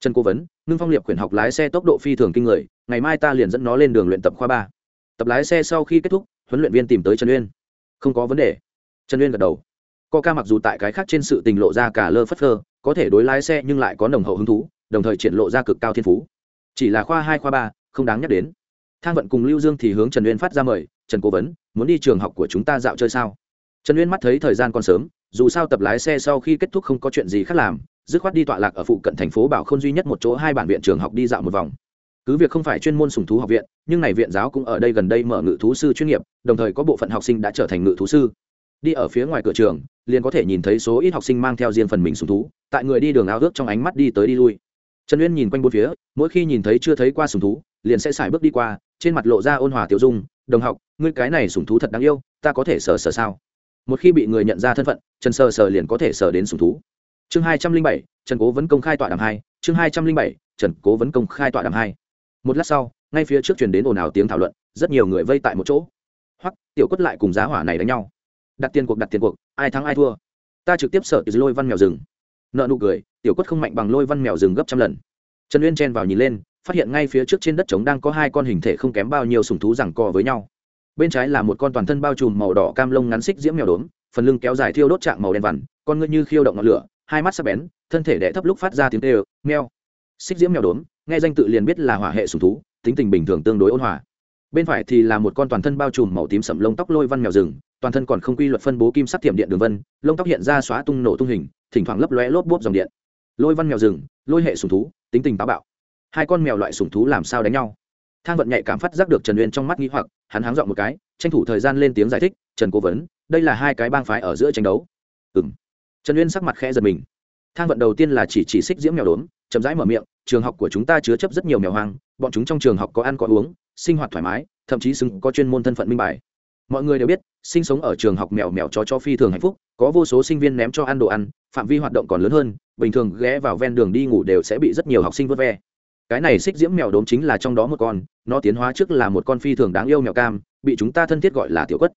S1: Trần cố vấn ngưng phong liệp quyển học lái xe tốc độ phi thường kinh người ngày mai ta liền dẫn nó lên đường luyện tập khoa ba. Tập lái xe sau khi kết thúc huấn luyện viên tìm tới trần uyên. Không có vấn đề trần uyên gật đầu. Co ca mặc dù tại cái khác trên sự tình lộ ra cả lơ phất phơ, có thể đối lái xe nhưng lại có nồng hậu hứng thú, đồng thời triển lộ ra cực cao thiên phú. Chỉ là khoa hai, khoa ba, không đáng nhắc đến. Thang vận cùng lưu dương thì hướng trần uyên phát ra mời, trần cố vấn, muốn đi trường học của chúng ta dạo chơi sao? Trần uyên mắt thấy thời gian còn sớm, dù sao tập lái xe sau khi kết thúc không có chuyện gì khác làm, dứt khoát đi tọa lạc ở phụ cận thành phố bảo k h ô n duy nhất một chỗ hai bản viện trường học đi dạo một vòng. Cứ việc không phải chuyên môn sùng thú học viện, nhưng này viện giáo cũng ở đây gần đây mở ngự thú sư chuyên nghiệp, đồng thời có bộ phận học sinh đã trở thành ngự thú sư đi ở phía ngoài cửa trường, liền có thể nhìn thấy số ít học sinh mang theo riêng phần mình sùng thú, tại người đi đường ao ước trong ánh mắt đi tới đi lui. Trần uyên nhìn quanh bốn phía, mỗi khi nhìn thấy chưa thấy qua sùng thú, liền sẽ xài bước đi qua, trên mặt lộ ra ôn hòa tiểu dung, đồng học, ngươi cái này sùng thú thật đáng yêu, ta có thể sờ sờ sao? Một khi bị người nhận ra thân phận, trần sờ sờ liền có thể sờ đến sùng thú. Chương hai trăm linh bảy, trần cố vấn công khai tọa đàm hai, chương hai trăm linh bảy, trần cố vấn công khai tọa đàm hai. Một lát sau, ngay phía trước truyền đến ồn ào tiếng thảo luận, rất nhiều người vây tại một chỗ. Hoặc tiểu quất lại cùng giá hỏa này đánh nhau đặt tiền cuộc đặt tiền cuộc, ai thắng ai thua. Ta trực tiếp sợ từ lôi văn mèo rừng. Nợ nụ cười, tiểu quất không mạnh bằng lôi văn mèo rừng gấp trăm lần. Trần uyên chen vào nhìn lên, phát hiện ngay phía trước trên đất trống đang có hai con hình thể không kém bao nhiêu sùng thú rằng co với nhau. Bên trái là một con toàn thân bao trùm màu đỏ cam lông ngắn xích diễm mèo đốm, phần lưng kéo dài thiêu đốt trạng màu đen vằn, con ngươi như khiêu động ngọn lửa, hai mắt sắc bén, thân thể đẻ thấp lúc phát ra tiếng tê meo. Xích diễm mèo đốm, nghe danh tự liền biết là hỏa hệ sùng thú, tính tình bình thường tương đối ôn hòa bên phải thì là một con toàn thân bao trùm màu tím sẫm, lông tóc lôi văn mèo rừng toàn thân còn không quy luật phân bố kim sắc tiệm điện đường vân lông tóc hiện ra xóa tung nổ tung hình thỉnh thoảng lấp lóe lốp bốp dòng điện. Lôi văn mèo rừng lôi hệ sùng thú tính tình táo bạo. Hai con mèo loại sùng thú làm sao đánh nhau? Thang vận nhạy cảm phát giác được trần uyên trong mắt nghĩ hoặc hắn háng dọn một cái tranh thủ thời gian lên tiếng giải thích trần cố vấn đây là hai cái bang phái ở giữa tranh đấu. Ừ m trần uyên sắc mặt khẽ giật mình. Thang vận đầu tiên là chỉ chỉ xích diễm mèo đốn chậm rãi mở miệng trường học của chúng ta chứa chấp rất nhiều mèo hoang bọn chúng trong trường học có ăn có uống sinh hoạt thoải mái, thậm chí xứng có chuyên môn thân phận minh bài. Mọi người đều biết, sinh sống ở trường học mèo mèo chó cho phi thường hạnh phúc, có vô số sinh viên ném cho ăn đồ ăn, phạm vi hoạt động còn lớn hơn, bình thường ghé vào ven đường đi ngủ đều sẽ bị rất nhiều học sinh vớt ve. Cái này xích diễm mèo đốm chính là trong đó một con, nó tiến hóa trước là một con phi thường đáng yêu mèo cam, bị chúng ta thân thiết gọi là tiểu quất.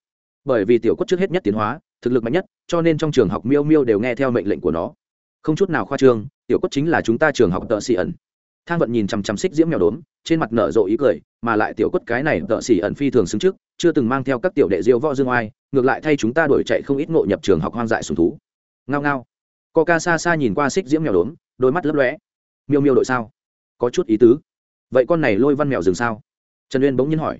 S1: Bởi vì tiểu quất trước hết nhất tiến hóa, thực lực mạnh nhất, cho nên trong trường học miêu miêu đều nghe theo mệnh lệnh của nó. Không chút nào khoa trương, tiểu quất chính là chúng ta trường học tợ xị ẩn thang vận nhìn chằm chằm xích diễm mèo đốm, trên mặt nở rộ ý cười, mà lại tiểu quất cái này tợ xỉ ẩn phi thường xứng trước, chưa từng mang theo các tiểu đệ diêu võ dương oai, ngược lại thay chúng ta đổi chạy không ít ngộ nhập trường học hoang dại sùng thú. Ngao ngao. Ca xa xa nhìn qua xích diễm mèo đốm, đôi mắt lấp lóe. Miêu miêu đội sao? Có chút ý tứ. Vậy con này lôi văn mèo rừng sao? Trần uyên bỗng nhiên hỏi.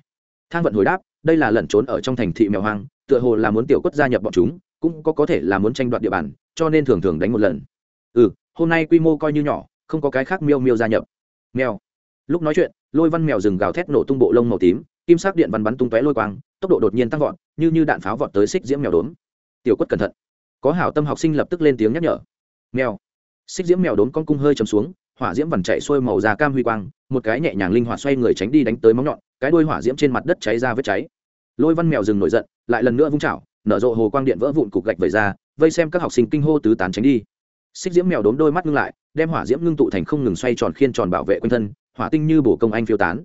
S1: Thang vận hồi đáp, đây là lẩn trốn ở trong thành thị mèo hoang, tựa hồ là muốn tiểu quất gia nhập bọn chúng, cũng có có thể là muốn tranh đoạt địa bàn, cho nên thường thường đánh một lần. Ừ hôm nay quy mô coi như nhỏ không có cái khác miêu miêu gia nhập. Mèo. Lúc nói chuyện, lôi văn mèo rừng gào thét nổ tung bộ lông màu tím, kim sắc điện văn bắn tung tóe lôi quang, tốc độ đột nhiên tăng vọt, như như đạn pháo vọt tới xích diễm mèo đốn tiểu quất cẩn thận. Có hảo tâm học sinh lập tức lên tiếng nhắc nhở. Mèo. Xích diễm mèo đốn con cung hơi chầm xuống, hỏa diễm vằn chạy xuôi màu da cam huy quang, một cái nhẹ nhàng linh hoạt xoay người tránh đi đánh tới móng nhọn, cái đuôi hỏa diễm trên mặt đất cháy ra vết cháy. Lôi văn mèo rừng nổi giận, lại lần nữa vung chảo, nở rộ hồ quang điện vỡ vụn cục gạch vẩy ra, vây xem các học sinh kinh hô tứ tán tránh đi xích diễm mèo đốn đôi mắt ngưng lại, đem hỏa diễm ngưng tụ thành không ngừng xoay tròn khiên tròn bảo vệ quanh thân, hỏa tinh như bổ công anh phiêu tán.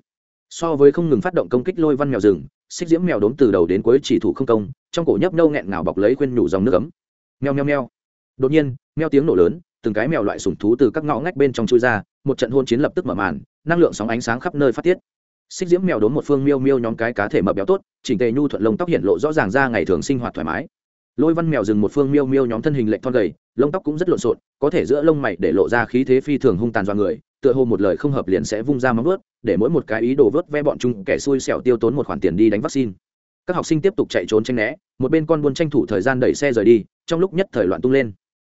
S1: So với không ngừng phát động công kích lôi văn mèo rừng, xích diễm mèo đốn từ đầu đến cuối chỉ thủ không công, trong cổ nhấp nâu nghẹn ngào bọc lấy khuyên nhủ dòng nước ấm. Meo meo meo. Đột nhiên, meo tiếng nổ lớn, từng cái mèo loại sủng thú từ các ngõ ngách bên trong chui ra, một trận hôn chiến lập tức mở màn, năng lượng sóng ánh sáng khắp nơi phát tiết. Xích diễm mèo đốn một phương miêu miêu nhóm cái cá thể mập béo tốt, chỉnh tề nhu thuận lông tóc hiện lộ rõ ràng ra ngày thường sinh hoạt thoải mái lôi văn mèo rừng một phương miêu miêu nhóm thân hình lệnh thon gầy, lông tóc cũng rất lộn xộn, có thể giữa lông mày để lộ ra khí thế phi thường hung tàn do người, tựa hồ một lời không hợp liền sẽ vung ra móng vớt để mỗi một cái ý đồ vớt ve bọn chúng kẻ xui xẻo tiêu tốn một khoản tiền đi đánh vaccine. Các học sinh tiếp tục chạy trốn tranh né, một bên con buôn tranh thủ thời gian đẩy xe rời đi, trong lúc nhất thời loạn tung lên.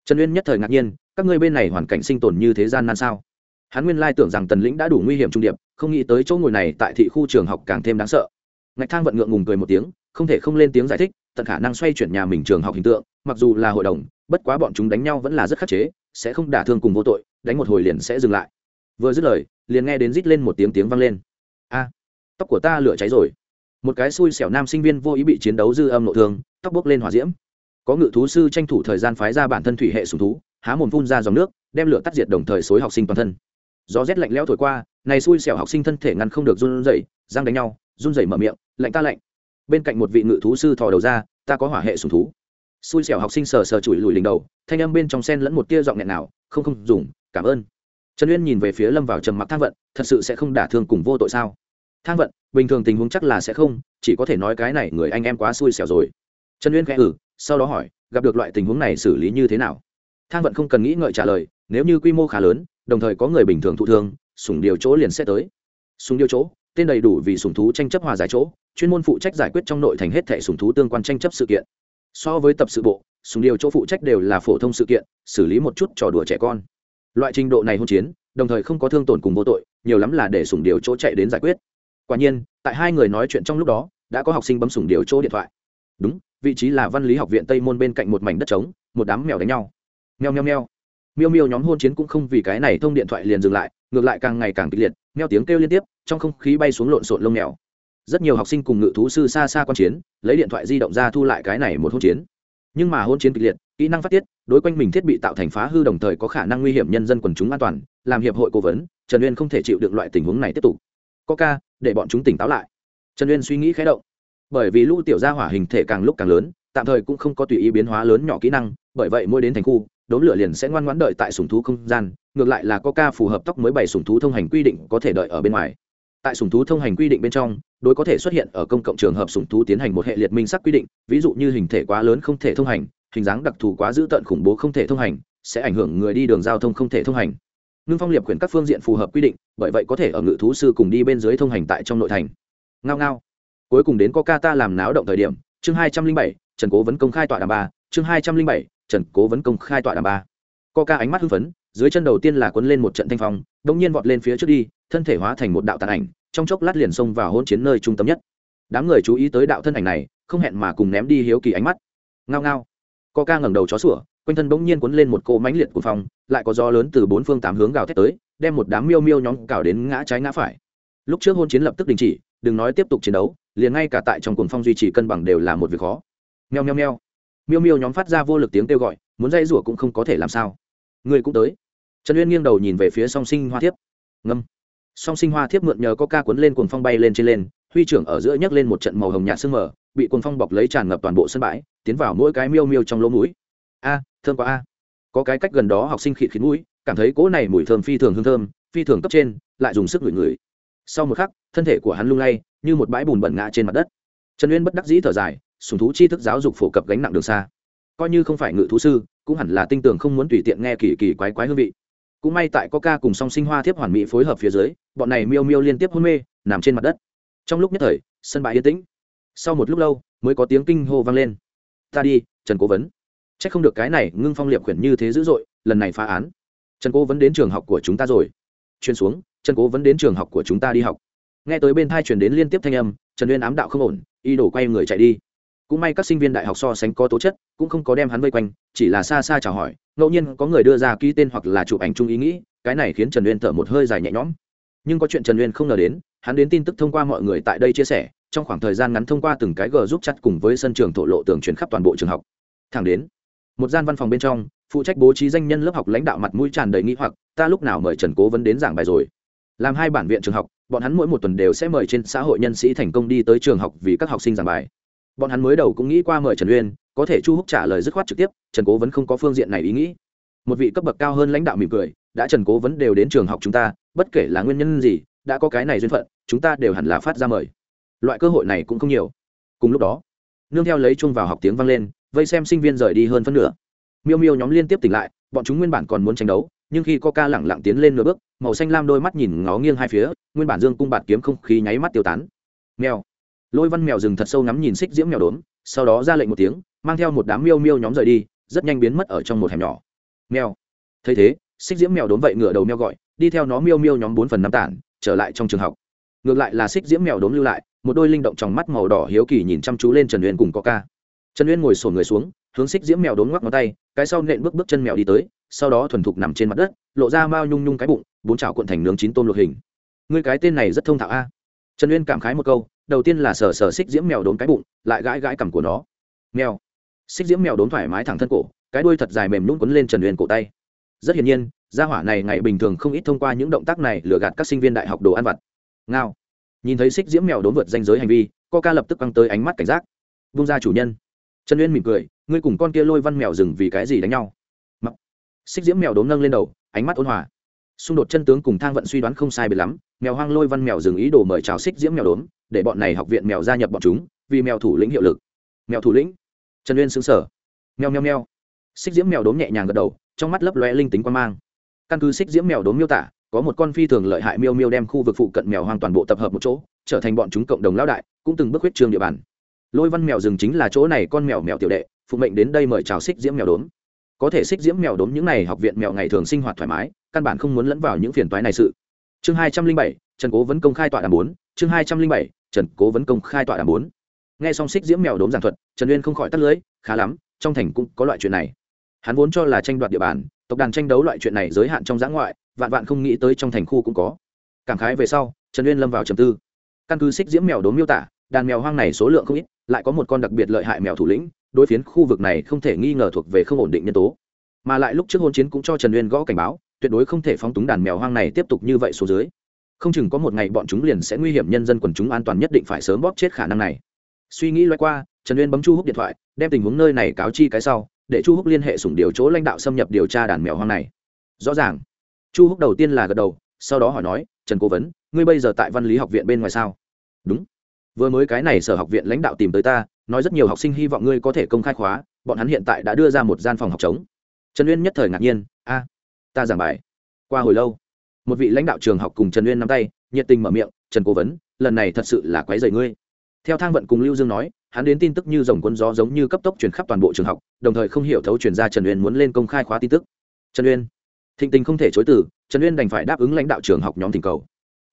S1: Trần uyên nhất thời ngạc nhiên, các ngươi bên này hoàn cảnh sinh tồn như thế gian nan sao? Hắn nguyên lai tưởng rằng tần lĩnh đã đủ nguy hiểm trung điệp, không nghĩ tới chỗ ngồi này tại thị khu trường học càng thêm đáng sợ. Ngạch thang vận ngượng ngùng cười một tiếng không thể không lên tiếng giải thích, tận khả năng xoay chuyển nhà mình trường học hình tượng, mặc dù là hội đồng, bất quá bọn chúng đánh nhau vẫn là rất khắc chế, sẽ không đả thương cùng vô tội, đánh một hồi liền sẽ dừng lại. Vừa dứt lời, liền nghe đến rít lên một tiếng tiếng vang lên. A, tóc của ta lửa cháy rồi. Một cái xui xẻo nam sinh viên vô ý bị chiến đấu dư âm nội thương, tóc bốc lên hỏa diễm. Có ngự thú sư tranh thủ thời gian phái ra bản thân thủy hệ sùng thú, há mồm phun ra dòng nước, đem lửa tắt diệt đồng thời xối học sinh toàn thân. Gió rét lạnh lẽo thổi qua, này xui xẻo học sinh thân thể ngăn không được run rẩy, răng đánh nhau, run rẩy mở miệng, lạnh ta lạnh bên cạnh một vị ngự thú sư thò đầu ra, ta có hỏa hệ sùng thú. Xui xẻo học sinh sờ sờ chùi lùi đỉnh đầu, thanh âm bên trong sen lẫn một tia giọng nghẹn nào, không không, dùng, cảm ơn. Trần uyên nhìn về phía lâm vào trầm mặc thang vận, thật sự sẽ không đả thương cùng vô tội sao? Thang vận, bình thường tình huống chắc là sẽ không, chỉ có thể nói cái này người anh em quá xui xẻo rồi. Trần uyên khẽ ử sau đó hỏi, gặp được loại tình huống này xử lý như thế nào? Thang vận không cần nghĩ ngợi trả lời, nếu như quy mô khá lớn, đồng thời có người bình thường thụ thương sùng điều chỗ liền sẽ tới. Sùng điều chỗ? Tên đầy đủ vì sùng thú tranh chấp hòa giải chỗ, chuyên môn phụ trách giải quyết trong nội thành hết thẻ sùng thú tương quan tranh chấp sự kiện. So với tập sự bộ, sùng điều chỗ phụ trách đều là phổ thông sự kiện, xử lý một chút trò đùa trẻ con. Loại trình độ này hôn chiến, đồng thời không có thương tổn cùng vô tội, nhiều lắm là để sủng điều chỗ chạy đến giải quyết. Quả nhiên, tại hai người nói chuyện trong lúc đó, đã có học sinh bấm sủng điều chỗ điện thoại. Đúng, vị trí là văn lý học viện tây môn bên cạnh một mảnh đất trống, một đám mèo đánh nhau. Meo meo meo miêu miêu nhóm hôn chiến cũng không vì cái này thông điện thoại liền dừng lại, ngược lại càng ngày càng kịch liệt meo tiếng kêu liên tiếp, trong không khí bay xuống lộn xộn lông mèo. Rất nhiều học sinh cùng ngự thú sư xa xa quan chiến, lấy điện thoại di động ra thu lại cái này một hôn chiến. Nhưng mà hôn chiến kịch liệt, kỹ năng phát tiết, đối quanh mình thiết bị tạo thành phá hư đồng thời có khả năng nguy hiểm nhân dân quần chúng an toàn, làm hiệp hội cố vấn, trần uyên không thể chịu được loại tình huống này tiếp tục. Có ca, để bọn chúng tỉnh táo lại. Trần uyên suy nghĩ khé động. Bởi vì lũ tiểu gia hỏa hình thể càng lúc càng lớn, tạm thời cũng không có tùy ý biến hóa lớn nhỏ kỹ năng, bởi vậy mỗi đến thành khu đốm lửa liền sẽ ngoan ngoãn đợi tại sùng thú không gian, ngược lại là có ca phù hợp tóc mới bày sùng thú thông hành quy định có thể đợi ở bên ngoài. Tại sùng thú thông hành quy định bên trong, đối có thể xuất hiện ở công cộng trường hợp sùng thú tiến hành một hệ liệt minh sắc quy định, ví dụ như hình thể quá lớn không thể thông hành, hình dáng đặc thù quá dữ tợn khủng bố không thể thông hành, sẽ ảnh hưởng người đi đường giao thông không thể thông hành. Ngưng phong liệp quyển các phương diện phù hợp quy định, bởi vậy có thể ở ngự thú sư cùng đi bên dưới thông hành tại trong nội thành. Ngao ngao. Cuối cùng đến coca ta làm náo động thời điểm, chương hai trăm linh bảy, trần cố vấn công khai tọa đàm ba, chương hai trăm linh bảy trần cố vấn công khai tọa đàm ba. Coca ánh mắt hưng phấn, dưới chân đầu tiên là quấn lên một trận thanh phong đông nhiên vọt lên phía trước đi, thân thể hóa thành một đạo tàn ảnh, trong chốc lát liền xông vào hôn chiến nơi trung tâm nhất. Đám người chú ý tới đạo thân ảnh này, không hẹn mà cùng ném đi hiếu kỳ ánh mắt. Ngao ngao. Coca ngẩng đầu chó sủa, quanh thân bỗng nhiên quấn lên một cỗ mánh liệt của phong, lại có gió lớn từ bốn phương tám hướng gào thét tới, đem một đám miêu miêu nhóm cào đến ngã trái ngã phải. Lúc trước hôn chiến lập tức đình chỉ, đừng nói tiếp tục chiến đấu, liền ngay cả tại trong cuồng phong duy trì cân bằng đều là một việc khó. Nheo nheo nheo miêu miêu nhóm phát ra vô lực tiếng kêu gọi muốn dây rủa cũng không có thể làm sao. Người cũng tới. Trần uyên nghiêng đầu nhìn về phía song sinh hoa thiếp. Ngâm. Song sinh hoa thiếp mượn nhờ có ca cuốn lên cuồng phong bay lên trên lên huy trưởng ở giữa nhấc lên một trận màu hồng nhạt sương mờ bị cuồng phong bọc lấy tràn ngập toàn bộ sân bãi tiến vào mỗi cái miêu miêu trong lỗ mũi. A à, thơm quá a. Có cái cách gần đó học sinh khịt khịt mũi cảm thấy cỗ này mùi thơm phi thường hương thơm phi thường cấp trên lại dùng sức ngửi ngửi. Sau một khắc thân thể của hắn lung lay như một bãi bùn bẩn ngã trên mặt đất. Trần uyên bất đắc dĩ thở dài sùng thú tri thức giáo dục phổ cập gánh nặng đường xa. Coi như không phải ngự thú sư, cũng hẳn là tinh tường không muốn tùy tiện nghe kỳ kỳ quái quái hương vị. Cũng may tại có ca cùng song sinh hoa thiếp hoàn mỹ phối hợp phía dưới, bọn này miêu miêu liên tiếp hôn mê, nằm trên mặt đất. Trong lúc nhất thời, sân bãi yên tĩnh. Sau một lúc lâu, mới có tiếng kinh hô vang lên. Ta đi, trần cố vấn. C h ắ c không được cái này ngưng phong liệp khuyển như thế dữ dội, lần này phá án. Trần cố vấn đến trường học của chúng ta rồi. Chuyên xuống, trần cố vấn đến trường học của chúng ta đi học. Nghe tới bên thai chuyển đến liên tiếp thanh âm, trần uyên ám đạo không ổn y đổ quay người chạy đi cũng may các sinh viên đại học so sánh có tố chất, cũng không có đem hắn vây quanh, chỉ là xa xa chào hỏi, ngẫu nhiên có người đưa ra ký tên hoặc là chụp ảnh chung ý nghĩ, cái này khiến trần uyên thở một hơi dài nhẹ nhõm. Nhưng có chuyện trần uyên không ngờ đến, hắn đến tin tức thông qua mọi người tại đây chia sẻ, trong khoảng thời gian ngắn thông qua từng cái g giúp chặt cùng với sân trường thổ lộ tường truyền khắp toàn bộ trường học. Thẳng đến, một gian văn phòng bên trong, phụ trách bố trí danh nhân lớp học lãnh đạo mặt mũi tràn đầy nghĩ hoặc, ta lúc nào mời trần cố vấn đến giảng bài rồi? Làm hai bản viện trường học, bọn hắn mỗi một tuần đều sẽ mời trên xã hội nhân sĩ thành công đi tới trường học vì các học sinh giảng bài bọn hắn mới đầu cũng nghĩ qua mời trần uyên, có thể chu húc trả lời dứt khoát trực tiếp, trần cố vẫn không có phương diện này ý nghĩ. Một vị cấp bậc cao hơn lãnh đạo mỉm cười, đã trần cố vấn đều đến trường học chúng ta, bất kể là nguyên nhân gì, đã có cái này duyên phận, chúng ta đều hẳn là phát ra mời. Loại cơ hội này cũng không nhiều. Cùng lúc đó, nương theo lấy chung vào học tiếng vang lên, vây xem sinh viên rời đi hơn phân nửa. Miêu miêu nhóm liên tiếp tỉnh lại, bọn chúng nguyên bản còn muốn tranh đấu, nhưng khi coca lẳng lặng tiến lên nửa bước, màu xanh lam đôi mắt nhìn ngó nghiêng hai phía, nguyên bản dương cung bạt kiếm không khí nháy mắt tiêu tán. Mèo lôi văn mèo rừng thật sâu ngắm nhìn xích diễm mèo đốn sau đó ra lệnh một tiếng, mang theo một đám miêu miêu nhóm rời đi, rất nhanh biến mất ở trong một hẻm nhỏ. Mèo. Thấy thế, xích diễm mèo đốn vậy ngửa đầu mèo gọi, đi theo nó miêu miêu nhóm bốn phần năm tản, trở lại trong trường học. Ngược lại là xích diễm mèo đốn lưu lại, một đôi linh động trong mắt màu đỏ hiếu kỳ nhìn chăm chú lên trần uyên cùng có ca. Trần uyên ngồi sổ người xuống, hướng xích diễm mèo đốn ngoắc ngón tay, cái sau nện bước bước chân mèo đi tới, sau đó thuần thục nằm trên mặt đất, lộ ra mao nhung nhung cái bụng, bốn chảo cuộn thành nướng chín tôm luộc hình. Ngươi cái tên này rất thông thạo a. Trần uyên cảm khái một câu đầu tiên là sờ sờ xích diễm mèo đốn cái bụng, lại gãi gãi cằm của nó. Mèo. Xích diễm mèo đốn thoải mái thẳng thân cổ, cái đuôi thật dài mềm nhún quấn lên trần uyên cổ tay. Rất hiển nhiên, gia hỏa này ngày bình thường không ít thông qua những động tác này lừa gạt các sinh viên đại học đồ ăn vặt. Ngao. Nhìn thấy xích diễm mèo đốn vượt danh giới hành vi, coca lập tức căng tới ánh mắt cảnh giác. Vung ra chủ nhân. Trần uyên mỉm cười, ngươi cùng con kia lôi văn mèo rừng vì cái gì đánh nhau? Mặc. Xích diễm mèo đốn nâng lên đầu, ánh mắt ôn hòa xung đột chân tướng cùng thang vận suy đoán không sai biệt lắm, mèo hoang lôi văn mèo dừng ý đồ mời chào xích diễm mèo đốn để bọn này học viện mèo gia nhập bọn chúng, vì mèo thủ lĩnh hiệu lực. Mèo thủ lĩnh? Trần uyên xứng sở mèo mèo mèo. Xích diễm mèo đốn nhẹ nhàng gật đầu, trong mắt lấp loe linh tính quan mang. Căn cứ xích diễm mèo đốn miêu tả, có một con phi thường lợi hại miêu miêu đem khu vực phụ cận mèo hoang toàn bộ tập hợp một chỗ, trở thành bọn chúng cộng đồng lão đại, cũng từng bước huyết trường địa bàn. Lôi văn mèo rừng chính là chỗ này con mèo mèo tiểu đệ, phụ mệnh đến đây mời chào xích diễm mèo đốn có thể xích diễm mèo đốn những n à y học viện mèo ngày thường sinh hoạt thoải mái căn bản không muốn lẫn vào những phiền toái này sự. Chương hai trăm linh bảy, trần cố vẫn công khai tọa đàm bốn. Chương hai trăm linh bảy, trần cố vẫn công khai tọa đàm bốn. Nghe song xích diễm mèo đốm giảng thuật, trần uyên không khỏi tắt lưới, khá lắm, trong thành cũng có loại chuyện này. Hắn vốn cho là tranh đoạt địa bàn, tộc đàn tranh đấu loại chuyện này giới hạn trong giã ngoại, vạn vạn không nghĩ tới trong thành khu cũng có. Cảm khái về sau, trần uyên lâm vào trầm tư. Căn cứ xích diễm mèo đốm miêu tả, đàn mèo hoang này số lượng không ít, lại có một con đặc biệt lợi hại mèo thủ lĩnh, đối phiến khu vực này không thể nghi ngờ thuộc về không ổn định nhân tố. Mà lại lúc trước hôn chiến cũng cho trần uyên gõ cảnh báo tuyệt đối không thể phóng túng đàn mèo hoang này tiếp tục như vậy xuống dưới. Không chừng có một ngày bọn chúng liền sẽ nguy hiểm nhân dân quần chúng an toàn nhất định phải sớm bóp chết khả năng này. Suy nghĩ loay qua, trần uyên bấm chu húc điện thoại, đem tình huống nơi này cáo chi cái sau, để chu húc liên hệ sủng điều chỗ lãnh đạo xâm nhập điều tra đàn mèo hoang này. Rõ ràng. Chu húc đầu tiên là gật đầu, sau đó hỏi nói, trần cố vấn, ngươi bây giờ tại văn lý học viện bên ngoài sao? Đúng. Vừa mới cái này sở học viện lãnh đạo tìm tới ta, nói rất nhiều học sinh hy vọng ngươi có thể công khai khóa, bọn hắn hiện tại đã đưa ra một gian phòng học trống. Trần uyên nhất thời ngạc nhiên, a ta giảng bài. Qua hồi lâu, một vị lãnh đạo trường học cùng trần uyên nắm tay, nhiệt tình mở miệng, trần cố vấn, lần này thật sự là quái dày ngươi. Theo thang vận cùng lưu dương nói, hắn đến tin tức như dòng quân gió giống như cấp tốc truyền khắp toàn bộ trường học, đồng thời không hiểu thấu truyền ra trần uyên muốn lên công khai khóa tin tức. Trần uyên, thịnh tình không thể chối từ, trần uyên đành phải đáp ứng lãnh đạo trường học nhóm tình cầu.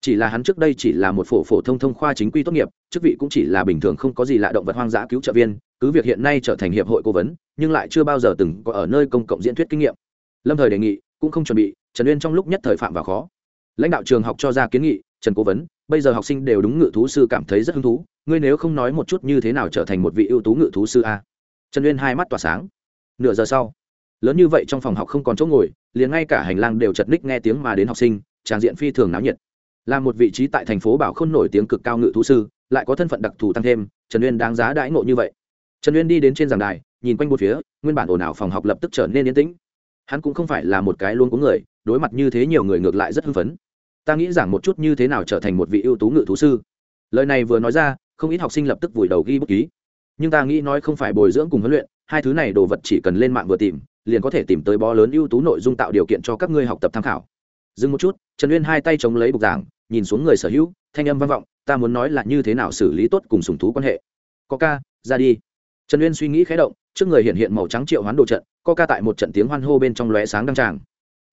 S1: Chỉ là hắn trước đây chỉ là một phổ phổ thông thông khoa chính quy tốt nghiệp, chức vị cũng chỉ là bình thường không có gì lạ động vật hoang dã cứu trợ viên, cứ việc hiện nay trở thành hiệp hội cố vấn, nhưng lại chưa bao giờ từng có ở nơi công cộng diễn thuyết kinh nghiệm. Lâm thời đề nghị cũng không chuẩn bị, trần uyên trong lúc nhất thời phạm vào khó. Lãnh đạo trường học cho ra kiến nghị, trần cố vấn, bây giờ học sinh đều đúng ngự thú sư cảm thấy rất hứng thú, ngươi nếu không nói một chút như thế nào trở thành một vị ưu tú ngự thú sư a? Trần uyên hai mắt tỏa sáng. Nửa giờ sau, lớn như vậy trong phòng học không còn chỗ ngồi, liền ngay cả hành lang đều chật ních nghe tiếng mà đến học sinh, tràng diện phi thường náo nhiệt. Là một vị trí tại thành phố bảo khôn nổi tiếng cực cao ngự thú sư, lại có thân phận đặc thù tăng thêm, trần uyên đáng giá đãi ngộ như vậy. Trần uyên đi đến trên giảng đài, nhìn quanh một phía, nguyên bản ồn ào phòng học lập tức trở nên yên tĩnh hắn cũng không phải là một cái luôn có người, đối mặt như thế nhiều người ngược lại rất hưng phấn. Ta nghĩ rằng một chút như thế nào trở thành một vị ưu tú ngự thú sư. Lời này vừa nói ra, không ít học sinh lập tức vùi đầu ghi bút ký. Nhưng ta nghĩ nói không phải bồi dưỡng cùng huấn luyện, hai thứ này đồ vật chỉ cần lên mạng vừa tìm, liền có thể tìm tới bó lớn ưu tú nội dung tạo điều kiện cho các ngươi học tập tham khảo. Dừng một chút, trần uyên hai tay chống lấy bục giảng, nhìn xuống người sở hữu, thanh âm vang vọng, ta muốn nói là như thế nào xử lý tốt cùng sùng thú quan hệ. Có ca, ra đi trần uyên suy nghĩ khé động, trước người hiện hiện màu trắng triệu hoán đồ trận, coca tại một trận tiếng hoan hô bên trong lóe sáng đăng tràng.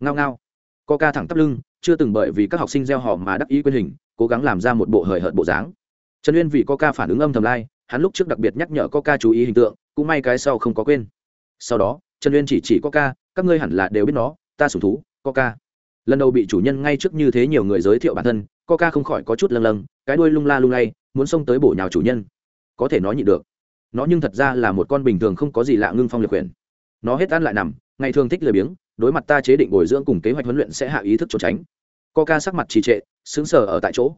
S1: Ngao ngao. Coca thẳng tắp lưng, chưa từng bởi vì các học sinh gieo họ mà đắc ý quyền hình, cố gắng làm ra một bộ hời hợt bộ dáng. Trần uyên vì coca phản ứng âm thầm lai, hắn lúc trước đặc biệt nhắc nhở coca chú ý hình tượng, cũng may cái sau không có quên. Sau đó, trần uyên chỉ chỉ coca, các ngươi hẳn là đều biết nó, ta sủng thú, coca. Lần đầu bị chủ nhân ngay trước như thế nhiều người giới thiệu bản thân, coca không khỏi có chút lâng lâng, cái đuôi lung la lung lay, muốn xông tới bổ nhào chủ nhân. Có thể nói nhịn được nó nhưng thật ra là một con bình thường không có gì lạ ngưng phong liệt quyền. Nó hết ăn lại nằm, ngày thường thích lười biếng, đối mặt ta chế định bồi dưỡng cùng kế hoạch huấn luyện sẽ hạ ý thức trốn tránh. Coca sắc mặt trì trệ, sững sờ ở tại chỗ.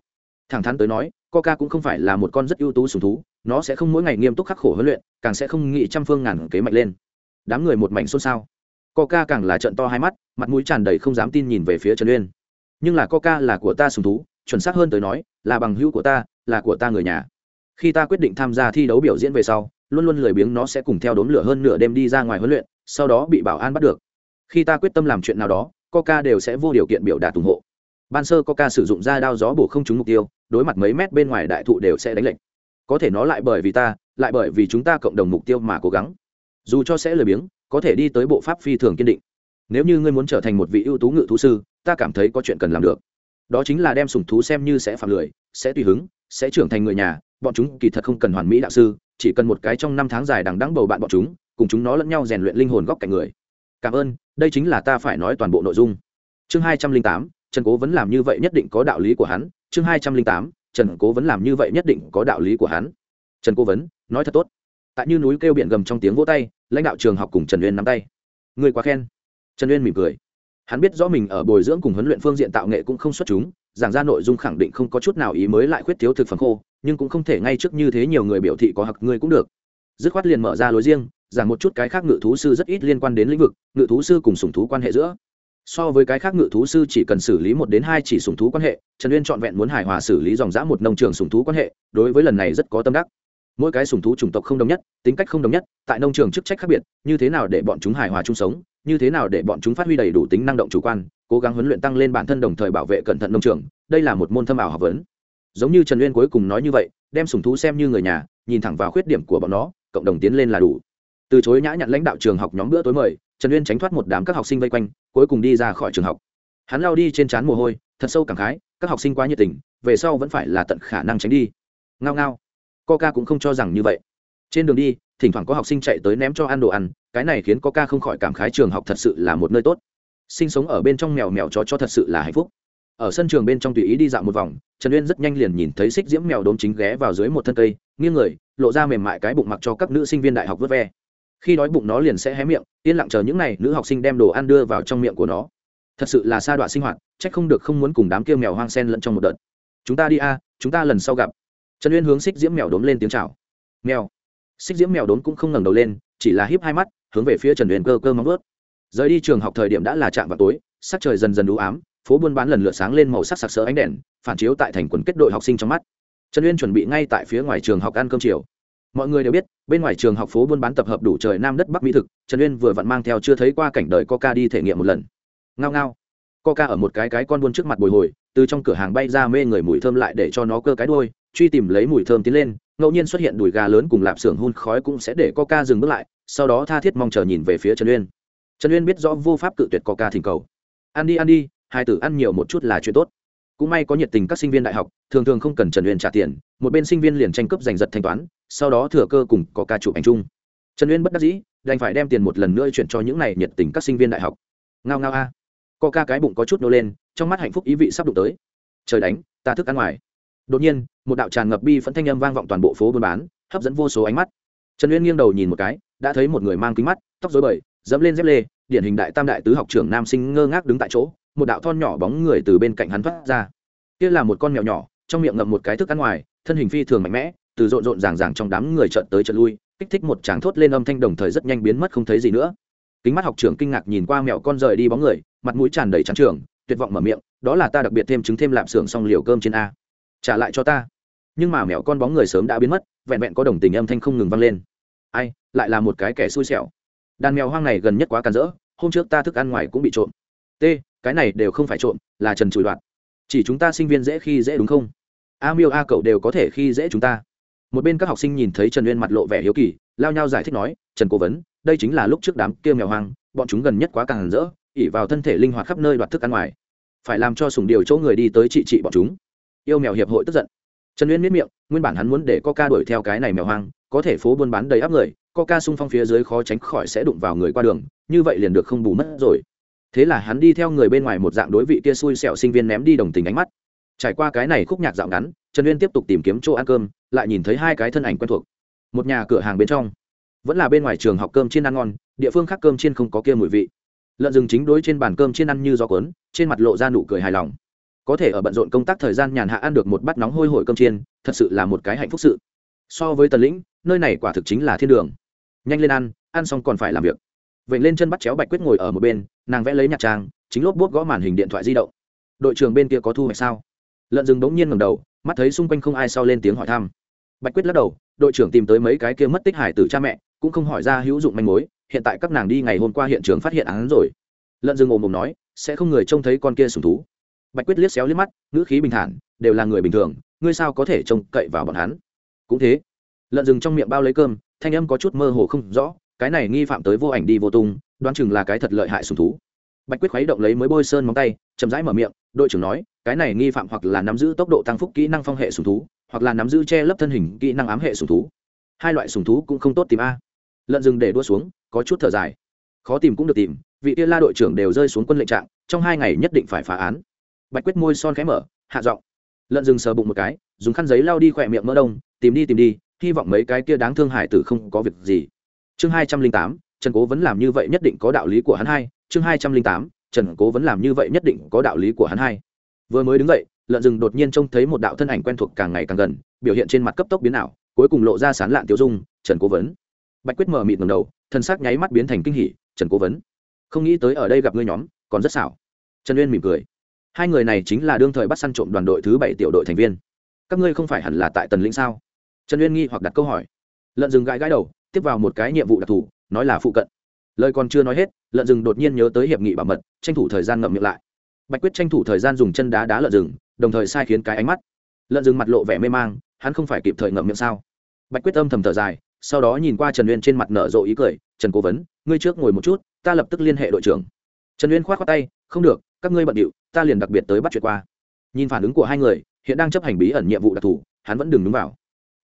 S1: Thẳng thắn tới nói, coca cũng không phải là một con rất ưu tú sùng thú, nó sẽ không mỗi ngày nghiêm túc khắc khổ huấn luyện, càng sẽ không nghĩ trăm phương ngàn kế mạnh lên. Đám người một mảnh xôn xao. Coca càng là trận to hai mắt, mặt mũi tràn đầy không dám tin nhìn về phía trần uyên. Nhưng là coca là của ta sùng thú, chuẩn xác hơn tới nói, là bằng hữu của ta, là của ta người nhà khi ta quyết định tham gia thi đấu biểu diễn về sau, luôn luôn lười biếng nó sẽ cùng theo đốn lửa hơn nửa đêm đi ra ngoài huấn luyện, sau đó bị bảo an bắt được. Khi ta quyết tâm làm chuyện nào đó, coca đều sẽ vô điều kiện biểu đạt ủng hộ. Ban sơ coca sử dụng ra đao gió bổ không trúng mục tiêu, đối mặt mấy mét bên ngoài đại thụ đều sẽ đánh lệnh có thể nó lại bởi vì ta, lại bởi vì chúng ta cộng đồng mục tiêu mà cố gắng. Dù cho sẽ lười biếng, có thể đi tới bộ pháp phi thường kiên định. Nếu như ngươi muốn trở thành một vị ưu tú ngự thú sư, ta cảm thấy có chuyện cần làm được. Đó chính là đem sùng thú xem như sẽ phạm lười, sẽ tùy hứng, sẽ trưởng thành người nhà bọn chúng kỳ thật không cần hoàn mỹ đạo sư, chỉ cần một cái trong năm tháng dài đằng đắng bầu bạn bọn chúng, cùng chúng nó lẫn nhau rèn luyện linh hồn góc cạnh người. Cảm ơn, đây chính là ta phải nói toàn bộ nội dung. Chương hai trăm linh tám, trần cố vẫn làm như vậy nhất định có đạo lý của hắn. Chương hai trăm linh tám, trần cố vẫn làm như vậy nhất định có đạo lý của hắn. Trần cố vấn, nói thật tốt. Tại như núi kêu biển gầm trong tiếng vỗ tay, lãnh đạo trường học cùng trần uyên nắm tay. Người quá khen. Trần uyên mỉm cười. Hắn biết rõ mình ở bồi dưỡng cùng huấn luyện phương diện tạo nghệ cũng không xuất chúng giảng ra nội dung khẳng định không có chút nào ý mới lại khuyết thiếu thực phẩm khô, nhưng cũng không thể ngay trước như thế nhiều người biểu thị có hặc ngươi cũng được. Dứt khoát liền mở ra lối riêng, giảng một chút cái khác ngự thú sư rất ít liên quan đến lĩnh vực, ngự thú sư cùng sùng thú quan hệ giữa. So với cái khác ngự thú sư chỉ cần xử lý một đến hai chỉ sùng thú quan hệ, trần uyên trọn vẹn muốn hài hòa xử lý dòng dã một nông trường sùng thú quan hệ, đối với lần này rất có tâm đắc mỗi cái sùng thú chủng tộc không đồng nhất, tính cách không đồng nhất, tại nông trường chức trách khác biệt, như thế nào để bọn chúng hài hòa chung sống, như thế nào để bọn chúng phát huy đầy đủ tính năng động chủ quan, cố gắng huấn luyện tăng lên bản thân đồng thời bảo vệ cẩn thận nông trường, đây là một môn thâm ảo học vấn. Giống như trần uyên cuối cùng nói như vậy, đem sùng thú xem như người nhà, nhìn thẳng vào khuyết điểm của bọn nó, cộng đồng tiến lên là đủ. Từ chối nhã nhặn lãnh đạo trường học nhóm bữa tối mời, trần uyên tránh thoát một đám các học sinh vây quanh, cuối cùng đi ra khỏi trường học. Hắn lao đi trên trán mồ hôi, thật sâu cảm khái, các học sinh quá nhiệt tình, về sau vẫn phải là tận khả năng tránh đi. Ngao ngao coca cũng không cho rằng như vậy. Trên đường đi, thỉnh thoảng có học sinh chạy tới ném cho ăn đồ ăn, cái này khiến coca không khỏi cảm khái trường học thật sự là một nơi tốt. Sinh sống ở bên trong mèo mèo chó cho thật sự là hạnh phúc. Ở sân trường bên trong tùy ý đi dạo một vòng, trần uyên rất nhanh liền nhìn thấy xích diễm mèo đốm chính ghé vào dưới một thân cây, nghiêng người, lộ ra mềm mại cái bụng mặc cho các nữ sinh viên đại học vớt ve. Khi đói bụng nó liền sẽ hé miệng, yên lặng chờ những n à y nữ học sinh đem đồ ăn đưa vào trong miệng của nó. Thật sự là sa đoạn sinh hoạt c h ắ c không được không muốn cùng đám kia mèo hoang sen lẫn trong một đợt. Chúng ta đi a, chúng ta lần sau gặp trần uyên hướng xích diễm mèo đốm lên tiếng c h à o mèo. Xích diễm mèo đốm cũng không ngẩng đầu lên, chỉ là híp hai mắt, hướng về phía trần uyên cơ cơ móng ướt rời đi trường học thời điểm đã là chạm vào tối, sắc trời dần dần đủ ám, phố buôn bán lần lượt sáng lên màu sắc sặc sỡ ánh đèn, phản chiếu tại thành quần kết đội học sinh trong mắt. Trần uyên chuẩn bị ngay tại phía ngoài trường học ăn cơm chiều. Mọi người đều biết, bên ngoài trường học phố buôn bán tập hợp đủ trời nam đất bắc mỹ thực, trần uyên vừa vặn mang theo chưa thấy qua cảnh đời coca đi thể nghiệm một lần. Ngao ngao. Coca ở một cái cái con buôn trước mặt bồi hồi, từ trong cửa hàng bay ra mê người mùi thơm lại để cho nó cơ cái đôi truy tìm lấy mùi thơm tiến lên, ngẫu nhiên xuất hiện đùi gà lớn cùng lạp xưởng hun khói cũng sẽ để coca dừng bước lại, sau đó tha thiết mong chờ nhìn về phía trần uyên. Trần uyên biết rõ vô pháp cự tuyệt coca thỉnh cầu. Ăn đi ăn đi, hai tử ăn nhiều một chút là chuyện tốt. Cũng may có nhiệt tình các sinh viên đại học, thường thường không cần trần uyên trả tiền, một bên sinh viên liền tranh cướp giành giật thanh toán, sau đó thừa cơ cùng có ca chụp ảnh chung. Trần uyên bất đắc dĩ, đành phải đem tiền một lần nữa chuyển cho những này nhiệt tình các sinh viên đại học. Ngao ngao a. Co ca cái bụng có chút nô lên, trong mắt hạnh phúc ý vị sắp đụng tới. Trời đánh, ta thức ăn ngoài đột nhiên, một đạo tràn ngập bi phẫn thanh âm vang vọng toàn bộ phố buôn bán, hấp dẫn vô số ánh mắt. Trần uyên nghiêng đầu nhìn một cái, đã thấy một người mang kính mắt, tóc dối bời, dẫm lên dép lê, điển hình đại tam đại tứ học trưởng nam sinh ngơ ngác đứng tại chỗ, một đạo thon nhỏ bóng người từ bên cạnh hắn thoát ra. Kia là một con mèo nhỏ, trong miệng ngậm một cái thức ăn ngoài, thân hình phi thường mạnh mẽ, từ rộn rộn ràng ràng trong đám người trợn tới trợn lui, kích thích một tràng thốt lên âm thanh đồng thời rất nhanh biến mất không thấy gì nữa. Kính mắt học trưởng kinh ngạc nhìn qua mèo con rời đi bóng người, mặt mũi tràn đầy trắng trường tuyệt vọng mở miệng, đó là ta đặc biệt thêm trứng thêm lạp xưởng xong liều cơm trên a trả lại cho ta. Nhưng mà mèo con bóng người sớm đã biến mất, vẹn vẹn có đồng tình âm thanh không ngừng vang lên. Ai, lại là một cái kẻ xui xẻo. Đàn mèo hoang này gần nhất quá càn rỡ, hôm trước ta thức ăn ngoài cũng bị trộm. T, cái này đều không phải trộm, là trần trụi đoạt. Chỉ chúng ta sinh viên dễ khi dễ đúng không? A miêu a cậu đều có thể khi dễ chúng ta. Một bên các học sinh nhìn thấy trần uyên mặt lộ vẻ hiếu kỳ, lao nhau giải thích nói, trần cố vấn, đây chính là lúc trước đám kia mèo hoang, bọn chúng gần nhất quá càng rỡ, ỉ vào thân thể linh hoạt khắp nơi đoạt thức ăn ngoài. Phải làm cho sùng điều chỗ người đi tới trị trị bọn chúng yêu mèo hiệp hội tức giận. Trần uyên miết miệng, nguyên bản hắn muốn để coca đuổi theo cái này mèo hoang, có thể phố buôn bán đầy áp người, coca xung phong phía dưới khó tránh khỏi sẽ đụng vào người qua đường, như vậy liền được không bù mất rồi. Thế là hắn đi theo người bên ngoài một dạng đối vị kia xui xẻo sinh viên ném đi đồng tình ánh mắt. Trải qua cái này khúc nhạc dạo ngắn, trần uyên tiếp tục tìm kiếm chỗ ăn cơm, lại nhìn thấy hai cái thân ảnh quen thuộc. Một nhà cửa hàng bên trong, vẫn là bên ngoài trường học cơm chiên ăn ngon, địa phương khác cơm chiên không có kia mùi vị. Lợn rừng chính đối trên bàn cơm chiên ăn như gió cuốn, trên mặt lộ ra nụ cười hài lòng có thể ở bận rộn công tác thời gian nhàn hạ ăn được một bát nóng hôi hổi cơm chiên, thật sự là một cái hạnh phúc sự. So với tần lĩnh, nơi này quả thực chính là thiên đường. Nhanh lên ăn ăn xong còn phải làm việc. Vậy lên chân bắt chéo bạch quyết ngồi ở một bên, nàng vẽ lấy nhạc trang, chính lốp bút gõ màn hình điện thoại di động. Đội trưởng bên kia có thu hoạch sao? Lợn rừng bỗng nhiên ngầm đầu, mắt thấy xung quanh không ai sau lên tiếng hỏi thăm. Bạch quyết lắc đầu, đội trưởng tìm tới mấy cái kia mất tích hải từ cha mẹ, cũng không hỏi ra hữu dụng manh mối, hiện tại các nàng đi ngày hôm qua hiện trường phát hiện án rồi. Lợn rừng ồm ồm nói, sẽ không người trông thấy con kia sùng thú bạch quyết liếc xéo liếc mắt, ngữ khí bình thản, đều là người bình thường, ngươi sao có thể trông cậy vào bọn hắn? Cũng thế, lợn rừng trong miệng bao lấy cơm, thanh âm có chút mơ hồ không rõ, cái này nghi phạm tới vô ảnh đi vô tung, đoán chừng là cái thật lợi hại sùng thú. Bạch quyết khuấy động lấy mới bôi sơn móng tay, chậm rãi mở miệng, đội trưởng nói, cái này nghi phạm hoặc là nắm giữ tốc độ tăng phúc kỹ năng phong hệ sùng thú, hoặc là nắm giữ che lấp thân hình kỹ năng ám hệ sùng thú. Hai loại sùng thú cũng không tốt tìm a. Lợn rừng để đua xuống, có chút thở dài. Khó tìm cũng được tìm, vị kia la đội trưởng đều rơi xuống quân lệnh trạng, trong hai ngày nhất định phải phá án bạch quyết môi son khẽ mở, hạ giọng. Lợn rừng sờ bụng một cái, dùng khăn giấy lau đi khỏe miệng mỡ đông, tìm đi tìm đi, hy vọng mấy cái kia đáng thương hải tử không có việc gì. Chương hai trăm linh tám, trần cố vẫn làm như vậy nhất định có đạo lý của hắn hai. Chương hai trăm linh tám, trần cố vẫn làm như vậy nhất định có đạo lý của hắn hai. Vừa mới đứng dậy, lợn rừng đột nhiên trông thấy một đạo thân ảnh quen thuộc càng ngày càng gần, biểu hiện trên mặt cấp tốc biến ảo, cuối cùng lộ ra sán lạn tiêu dung, trần cố vấn. Bạch quyết mở mịt ngầm đầu thân xác nháy mắt biến thành kinh hỉ, trần cố vấn, không nghĩ tới ở đây gặp ngươi nhóm, còn rất xảo. Trần uyên mỉm cười hai người này chính là đương thời bắt săn trộm đoàn đội thứ bảy tiểu đội thành viên. Các ngươi không phải hẳn là tại tần lĩnh sao? Trần uyên nghi hoặc đặt câu hỏi. Lợn rừng gãi gãi đầu, tiếp vào một cái nhiệm vụ đặc thù, nói là phụ cận. Lời còn chưa nói hết, lợn rừng đột nhiên nhớ tới hiệp nghị bảo mật, tranh thủ thời gian ngậm miệng lại. Bạch quyết tranh thủ thời gian dùng chân đá đá lợn rừng, đồng thời sai khiến cái ánh mắt. Lợn rừng mặt lộ vẻ mê mang, hắn không phải kịp thời ngậm miệng sao? Bạch quyết âm thầm thở dài, sau đó nhìn qua trần uyên trên mặt nở rộ ý cười, trần cố vấn, ngươi trước ngồi một chút, ta lập tức liên hệ đội trưởng. Trần uyên k h o á t khoác tay, không được các ngươi bận điệu, ta liền đặc biệt tới bắt chuyện qua. Nhìn phản ứng của hai người, hiện đang chấp hành bí ẩn nhiệm vụ đặc thù, hắn vẫn đừng đúng vào.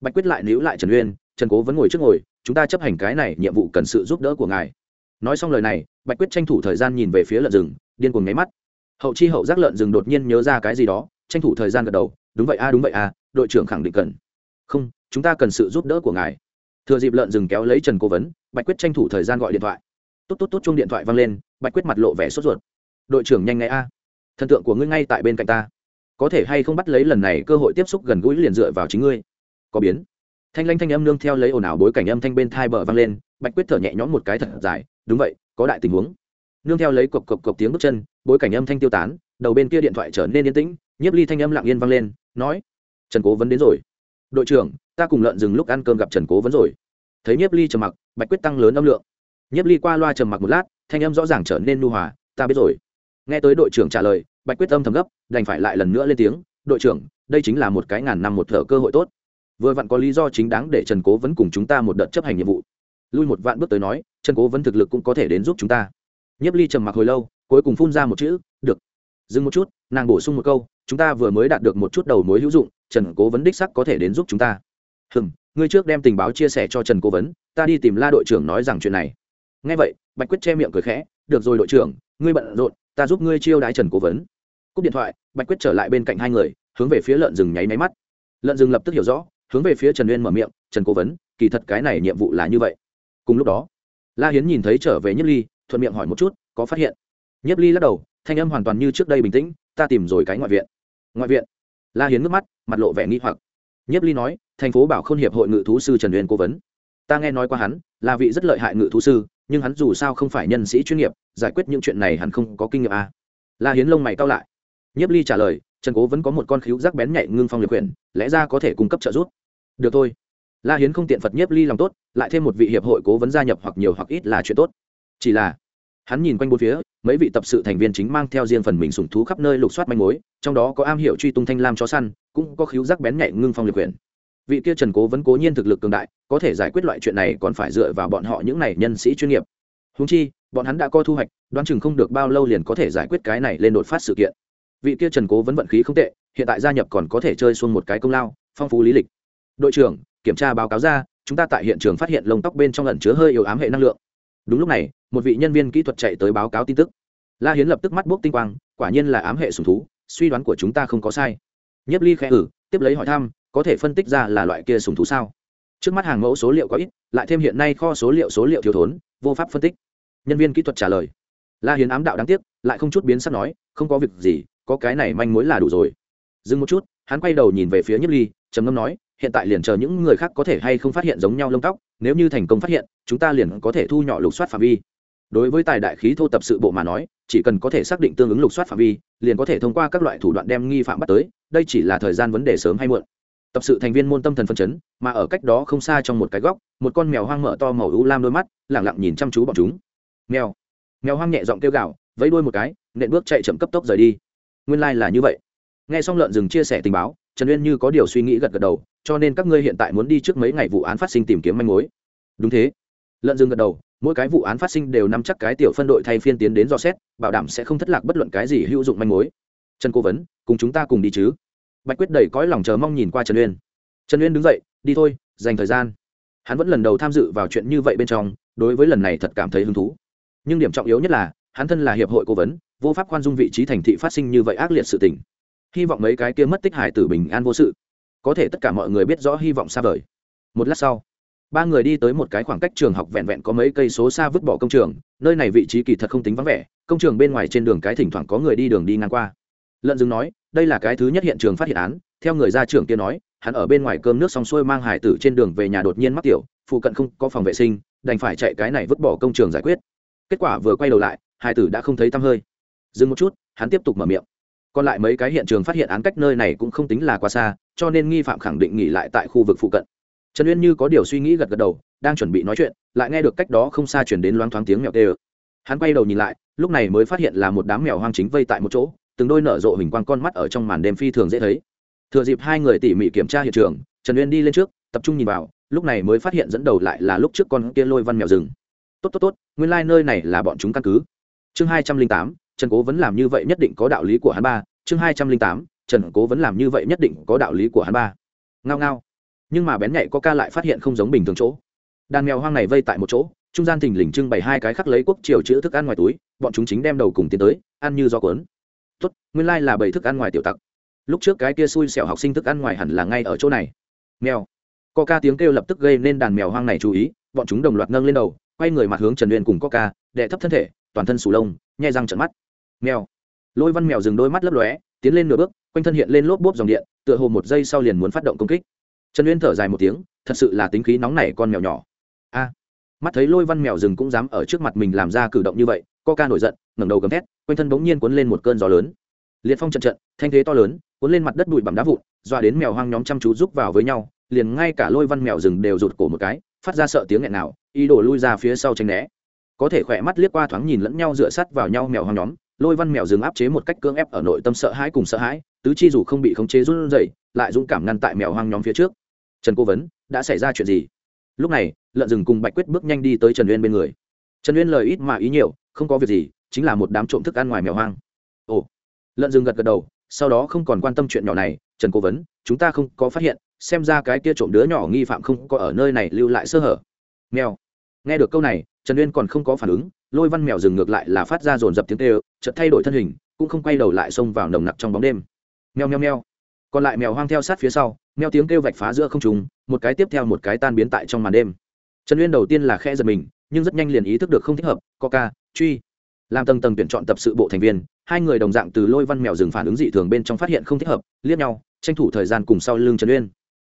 S1: Bạch quyết lại níu lại trần uyên, trần cố vẫn ngồi trước ngồi, chúng ta chấp hành cái này nhiệm vụ cần sự giúp đỡ của ngài. Nói xong lời này, bạch quyết tranh thủ thời gian nhìn về phía lợn rừng, điên cuồng nháy mắt. Hậu chi hậu giác lợn rừng đột nhiên nhớ ra cái gì đó, tranh thủ thời gian gật đầu, đúng vậy a, đúng vậy a, đội trưởng khẳng định cần. Không, chúng ta cần sự giúp đỡ của ngài. Thừa dịp lợn rừng kéo lấy trần cố vấn, bạch quyết tranh thủ thời gian gọi điện thoại. Tốt tốt tốt chung điện thoại vang lên, bạch quyết mặt lộ vẻ sốt ruột đội trưởng nhanh ngay a. Thần tượng của ngươi ngay tại bên cạnh ta. Có thể hay không bắt lấy lần này cơ hội tiếp xúc gần gũi liền dựa vào chính ngươi? Có biến. Thanh lanh thanh âm nương theo lấy ồn ào bối cảnh âm thanh bên thai bờ vang lên, bạch quyết thở nhẹ nhõm một cái thật dài, đúng vậy, có đại tình huống. Nương theo lấy cộc cộc cộc tiếng bước chân, bối cảnh âm thanh tiêu tán, đầu bên kia điện thoại trở nên yên tĩnh, nhiếp ly thanh âm lặng yên vang lên, nói, trần cố vấn đến rồi. Đội trưởng, ta cùng lợn dừng lúc ăn cơm gặp trần cố vấn rồi. Thấy nhiếp ly trầm mặc, bạch quyết tăng lớn âm lượng. Nhiếp ly qua loa trầm mặc một lát, thanh âm rõ ràng trở nên nu hòa, ta biết rồi nghe tới đội trưởng trả lời, bạch quyết Tâm thầm gấp, đành phải lại lần nữa lên tiếng, đội trưởng, đây chính là một cái ngàn năm một thở cơ hội tốt. Vừa vặn có lý do chính đáng để trần cố vẫn cùng chúng ta một đợt chấp hành nhiệm vụ. Lui một vạn bước tới nói, trần cố vẫn thực lực cũng có thể đến giúp chúng ta. Nhiếp ly trầm mặc hồi lâu, cuối cùng phun ra một chữ, được. Dừng một chút, nàng bổ sung một câu, chúng ta vừa mới đạt được một chút đầu mối hữu dụng, trần cố vấn đích sắc có thể đến giúp chúng ta. Hừm, ngươi trước đem tình báo chia sẻ cho trần cố vấn, ta đi tìm la đội trưởng nói rằng chuyện này. Ngay vậy, bạch quyết che miệng cười khẽ, được rồi đội trưởng, ngươi bận rộn ta giúp ngươi chiêu đái trần cố vấn. Cúp điện thoại, bạch quyết trở lại bên cạnh hai người, hướng về phía lợn rừng nháy máy mắt. Lợn rừng lập tức hiểu rõ, hướng về phía trần uyên mở miệng, trần cố vấn, kỳ thật cái này nhiệm vụ là như vậy. Cùng lúc đó, la hiến nhìn thấy trở về nhất ly, thuận miệng hỏi một chút, có phát hiện? Nhất ly lắc đầu, thanh âm hoàn toàn như trước đây bình tĩnh, ta tìm rồi cái ngoại viện. Ngoại viện? La hiến ngước mắt, mặt lộ vẻ nghi hoặc. Nhất ly nói, thành phố bảo k h ô n hiệp hội ngự thú sư trần uyên cố vấn ta nghe nói qua hắn, là vị rất lợi hại ngự thú sư, nhưng hắn dù sao không phải nhân sĩ chuyên nghiệp, giải quyết những chuyện này hắn không có kinh nghiệm à. la hiến lông mày cao lại. Nhiếp ly trả lời, trần cố vẫn có một con khíu rác bén nhạy ngưng phong liệt quyển lẽ ra có thể cung cấp trợ giúp. Được thôi. La hiến không tiện phật nhiếp ly lòng tốt, lại thêm một vị hiệp hội cố vấn gia nhập hoặc nhiều hoặc ít là chuyện tốt. Chỉ là, hắn nhìn quanh bốn phía, mấy vị tập sự thành viên chính mang theo riêng phần mình sùng thú khắp nơi lục soát manh mối, trong đó có am hiểu truy tung thanh lam chó săn, cũng có khíu rắc bén nhạy ngưng phong liệt quyền vị kia trần cố vẫn cố nhiên thực lực cường đại, có thể giải quyết loại chuyện này còn phải dựa vào bọn họ những này nhân sĩ chuyên nghiệp. Húng chi, bọn hắn đã có thu hoạch, đoán chừng không được bao lâu liền có thể giải quyết cái này lên đột phát sự kiện. Vị kia trần cố vẫn vận khí không tệ, hiện tại gia nhập còn có thể chơi xuông một cái công lao, phong phú lý lịch. Đội trưởng, kiểm tra báo cáo ra, chúng ta tại hiện trường phát hiện lông tóc bên trong ẩn chứa hơi yếu ám hệ năng lượng. Đúng lúc này, một vị nhân viên kỹ thuật chạy tới báo cáo tin tức. La hiến lập tức mắt bốc tinh quang, quả nhiên là ám hệ sùng thú, suy đoán của chúng ta không có sai. Nhiếp ly khẽ ử tiếp lấy hỏi thăm có thể phân tích ra là loại kia sùng thú sao? Trước mắt hàng mẫu số liệu có ít, lại thêm hiện nay kho số liệu số liệu thiếu thốn, vô pháp phân tích. Nhân viên kỹ thuật trả lời. La hiến ám đạo đáng tiếc, lại không chút biến sắc nói, không có việc gì, có cái này manh mối là đủ rồi. Dừng một chút, hắn quay đầu nhìn về phía nhất ly, trầm ngâm nói, hiện tại liền chờ những người khác có thể hay không phát hiện giống nhau lông tóc, nếu như thành công phát hiện, chúng ta liền có thể thu nhỏ lục soát phạm vi. Đối với tài đại khí thô tập sự bộ mà nói, chỉ cần có thể xác định tương ứng lục soát phạm vi, liền có thể thông qua các loại thủ đoạn đem nghi phạm bắt tới, đây chỉ là thời gian vấn đề sớm hay muộn tập sự thành viên môn tâm thần phân chấn, mà ở cách đó không xa trong một cái góc, một con mèo hoang mở to màu u lam đôi mắt, lẳng lặng nhìn chăm chú bọn chúng. Mèo. Mèo hoang nhẹ giọng kêu gào, vẫy đuôi một cái, nện bước chạy chậm cấp tốc rời đi. Nguyên lai、like、là như vậy. Nghe xong lợn rừng chia sẻ tình báo, trần uyên như có điều suy nghĩ gật gật đầu, cho nên các ngươi hiện tại muốn đi trước mấy ngày vụ án phát sinh tìm kiếm manh mối. Đúng thế. Lợn rừng gật đầu, mỗi cái vụ án phát sinh đều nắm chắc cái tiểu phân đội thay phiên tiến đến dò xét, bảo đảm sẽ không thất lạc bất luận cái gì hữu dụng manh mối. Trần cố vấn, cùng chúng ta cùng đi chứ? Bạch quyết đẩy cõi lòng chờ mong nhìn qua trần uyên. Trần uyên đứng dậy, đi thôi, dành thời gian. Hắn vẫn lần đầu tham dự vào chuyện như vậy bên trong, đối với lần này thật cảm thấy hứng thú. Nhưng điểm trọng yếu nhất là, hắn thân là hiệp hội cố vấn, vô pháp khoan dung vị trí thành thị phát sinh như vậy ác liệt sự tình. Hy vọng mấy cái kia mất tích hải tử bình an vô sự. Có thể tất cả mọi người biết rõ hy vọng xa vời. Một lát sau, ba người đi tới một cái khoảng cách trường học vẹn vẹn có mấy cây số xa vứt bỏ công trường, nơi này vị trí kỳ thật không tính vắng vẻ, công trường bên ngoài trên đường cái thỉnh thoảng có người đi đường đi ngang qua lợn dừng nói, đây là cái thứ nhất hiện trường phát hiện án. Theo người ra trưởng kia nói, hắn ở bên ngoài cơm nước xong xuôi mang hải tử trên đường về nhà đột nhiên mắc tiểu, phụ cận không có phòng vệ sinh, đành phải chạy cái này vứt bỏ công trường giải quyết. Kết quả vừa quay đầu lại, hải tử đã không thấy tăm hơi. Dừng một chút, hắn tiếp tục mở miệng. Còn lại mấy cái hiện trường phát hiện án cách nơi này cũng không tính là quá xa, cho nên nghi phạm khẳng định nghỉ lại tại khu vực phụ cận. Trần uyên như có điều suy nghĩ gật gật đầu, đang chuẩn bị nói chuyện, lại nghe được cách đó không xa chuyển đến loáng thoáng tiếng mèo tê ơ. Hắn quay đầu nhìn lại, lúc này mới phát hiện là một đám mèo hoang chính vây tại một chỗ từng đôi nở rộ hình quang con mắt ở trong màn đêm phi thường dễ thấy. Thừa dịp hai người tỉ mỉ kiểm tra hiện trường, trần uyên đi lên trước, tập trung nhìn vào, lúc này mới phát hiện dẫn đầu lại là lúc trước con kia lôi văn mèo rừng. Tốt tốt tốt, nguyên lai、like、nơi này là bọn chúng căn cứ. Chương hai trăm linh tám, trần cố vẫn làm như vậy nhất định có đạo lý của hắn ba. Chương hai trăm linh tám, trần cố vẫn làm như vậy nhất định có đạo lý của hắn ba. Ngao ngao. Nhưng mà bén nhạy có ca lại phát hiện không giống bình thường chỗ. Đàn mèo hoang này vây tại một chỗ, trung gian thình lình trưng bày hai cái khắc lấy quốc triều chữ thức ăn ngoài túi, bọn chúng chính đem đầu cùng tiến tới, ăn như do cuốn tốt, nguyên lai là bầy thức ăn ngoài tiểu tặc. Lúc trước cái kia xui xẻo học sinh thức ăn ngoài hẳn là ngay ở chỗ này. Mèo. Ca tiếng kêu lập tức gây nên đàn mèo hoang này chú ý, bọn chúng đồng loạt nâng lên đầu, quay người mặt hướng trần uyên cùng ca đệ thấp thân thể, toàn thân sù lông, nhai răng trận mắt. Mèo. Lôi văn mèo dừng đôi mắt lấp lóe, tiến lên nửa bước, quanh thân hiện lên lốp bốp dòng điện, tựa hồ một giây sau liền muốn phát động công kích. Trần uyên thở dài một tiếng, thật sự là tính khí nóng này con mèo nhỏ. A. Mắt thấy lôi văn mèo rừng cũng dám ở trước mặt mình làm ra cử động như vậy ca nổi giận ngẩng đầu gầm thét, quanh thân bỗng nhiên cuốn lên một cơn gió lớn. Liệt phong trận trận, thanh thế to lớn, cuốn lên mặt đất bụi bặm đá vụn, dọa đến mèo hoang nhóm chăm chú rúc vào với nhau, liền ngay cả lôi văn mèo rừng đều rụt cổ một cái, phát ra sợ tiếng nghẹn nào, ý đồ lui ra phía sau tranh né. Có thể khỏe mắt liếc qua thoáng nhìn lẫn nhau dựa sắt vào nhau mèo hoang nhóm, lôi văn mèo rừng áp chế một cách cưỡng ép ở nội tâm sợ hãi cùng sợ hãi, tứ chi dù không bị khống chế run rẩy, lại dũng cảm ngăn tại mèo hoang nhóm phía trước. Trần cố vấn, đã xảy ra chuyện gì? Lúc này, lợn rừng cùng bạch quyết bước nhanh đi tới trần uyên bên người. Trần uyên lời ít mà ý nhiều, không có việc gì chính là một đám trộm thức ăn ngoài mèo hoang. Ồ. Lợn rừng gật gật đầu, sau đó không còn quan tâm chuyện nhỏ này, trần cố vấn, chúng ta không có phát hiện, xem ra cái kia trộm đứa nhỏ nghi phạm không có ở nơi này lưu lại sơ hở. Mèo. Nghe được câu này, trần uyên còn không có phản ứng, lôi văn mèo rừng ngược lại là phát ra dồn dập tiếng tê chợt thay đổi thân hình, cũng không quay đầu lại xông vào nồng nặc trong bóng đêm. Mèo mèo mèo. Còn lại mèo hoang theo sát phía sau, mèo tiếng kêu vạch phá giữa không trùng một cái tiếp theo một cái tan biến tại trong màn đêm. Trần uyên đầu tiên là khe giật mình, nhưng rất nhanh liền ý thức được không thích hợp coca truy làm tầng tầng tuyển chọn tập sự bộ thành viên, hai người đồng dạng từ lôi văn mèo rừng phản ứng dị thường bên trong phát hiện không thích hợp, liếc nhau, tranh thủ thời gian cùng sau lưng trần uyên.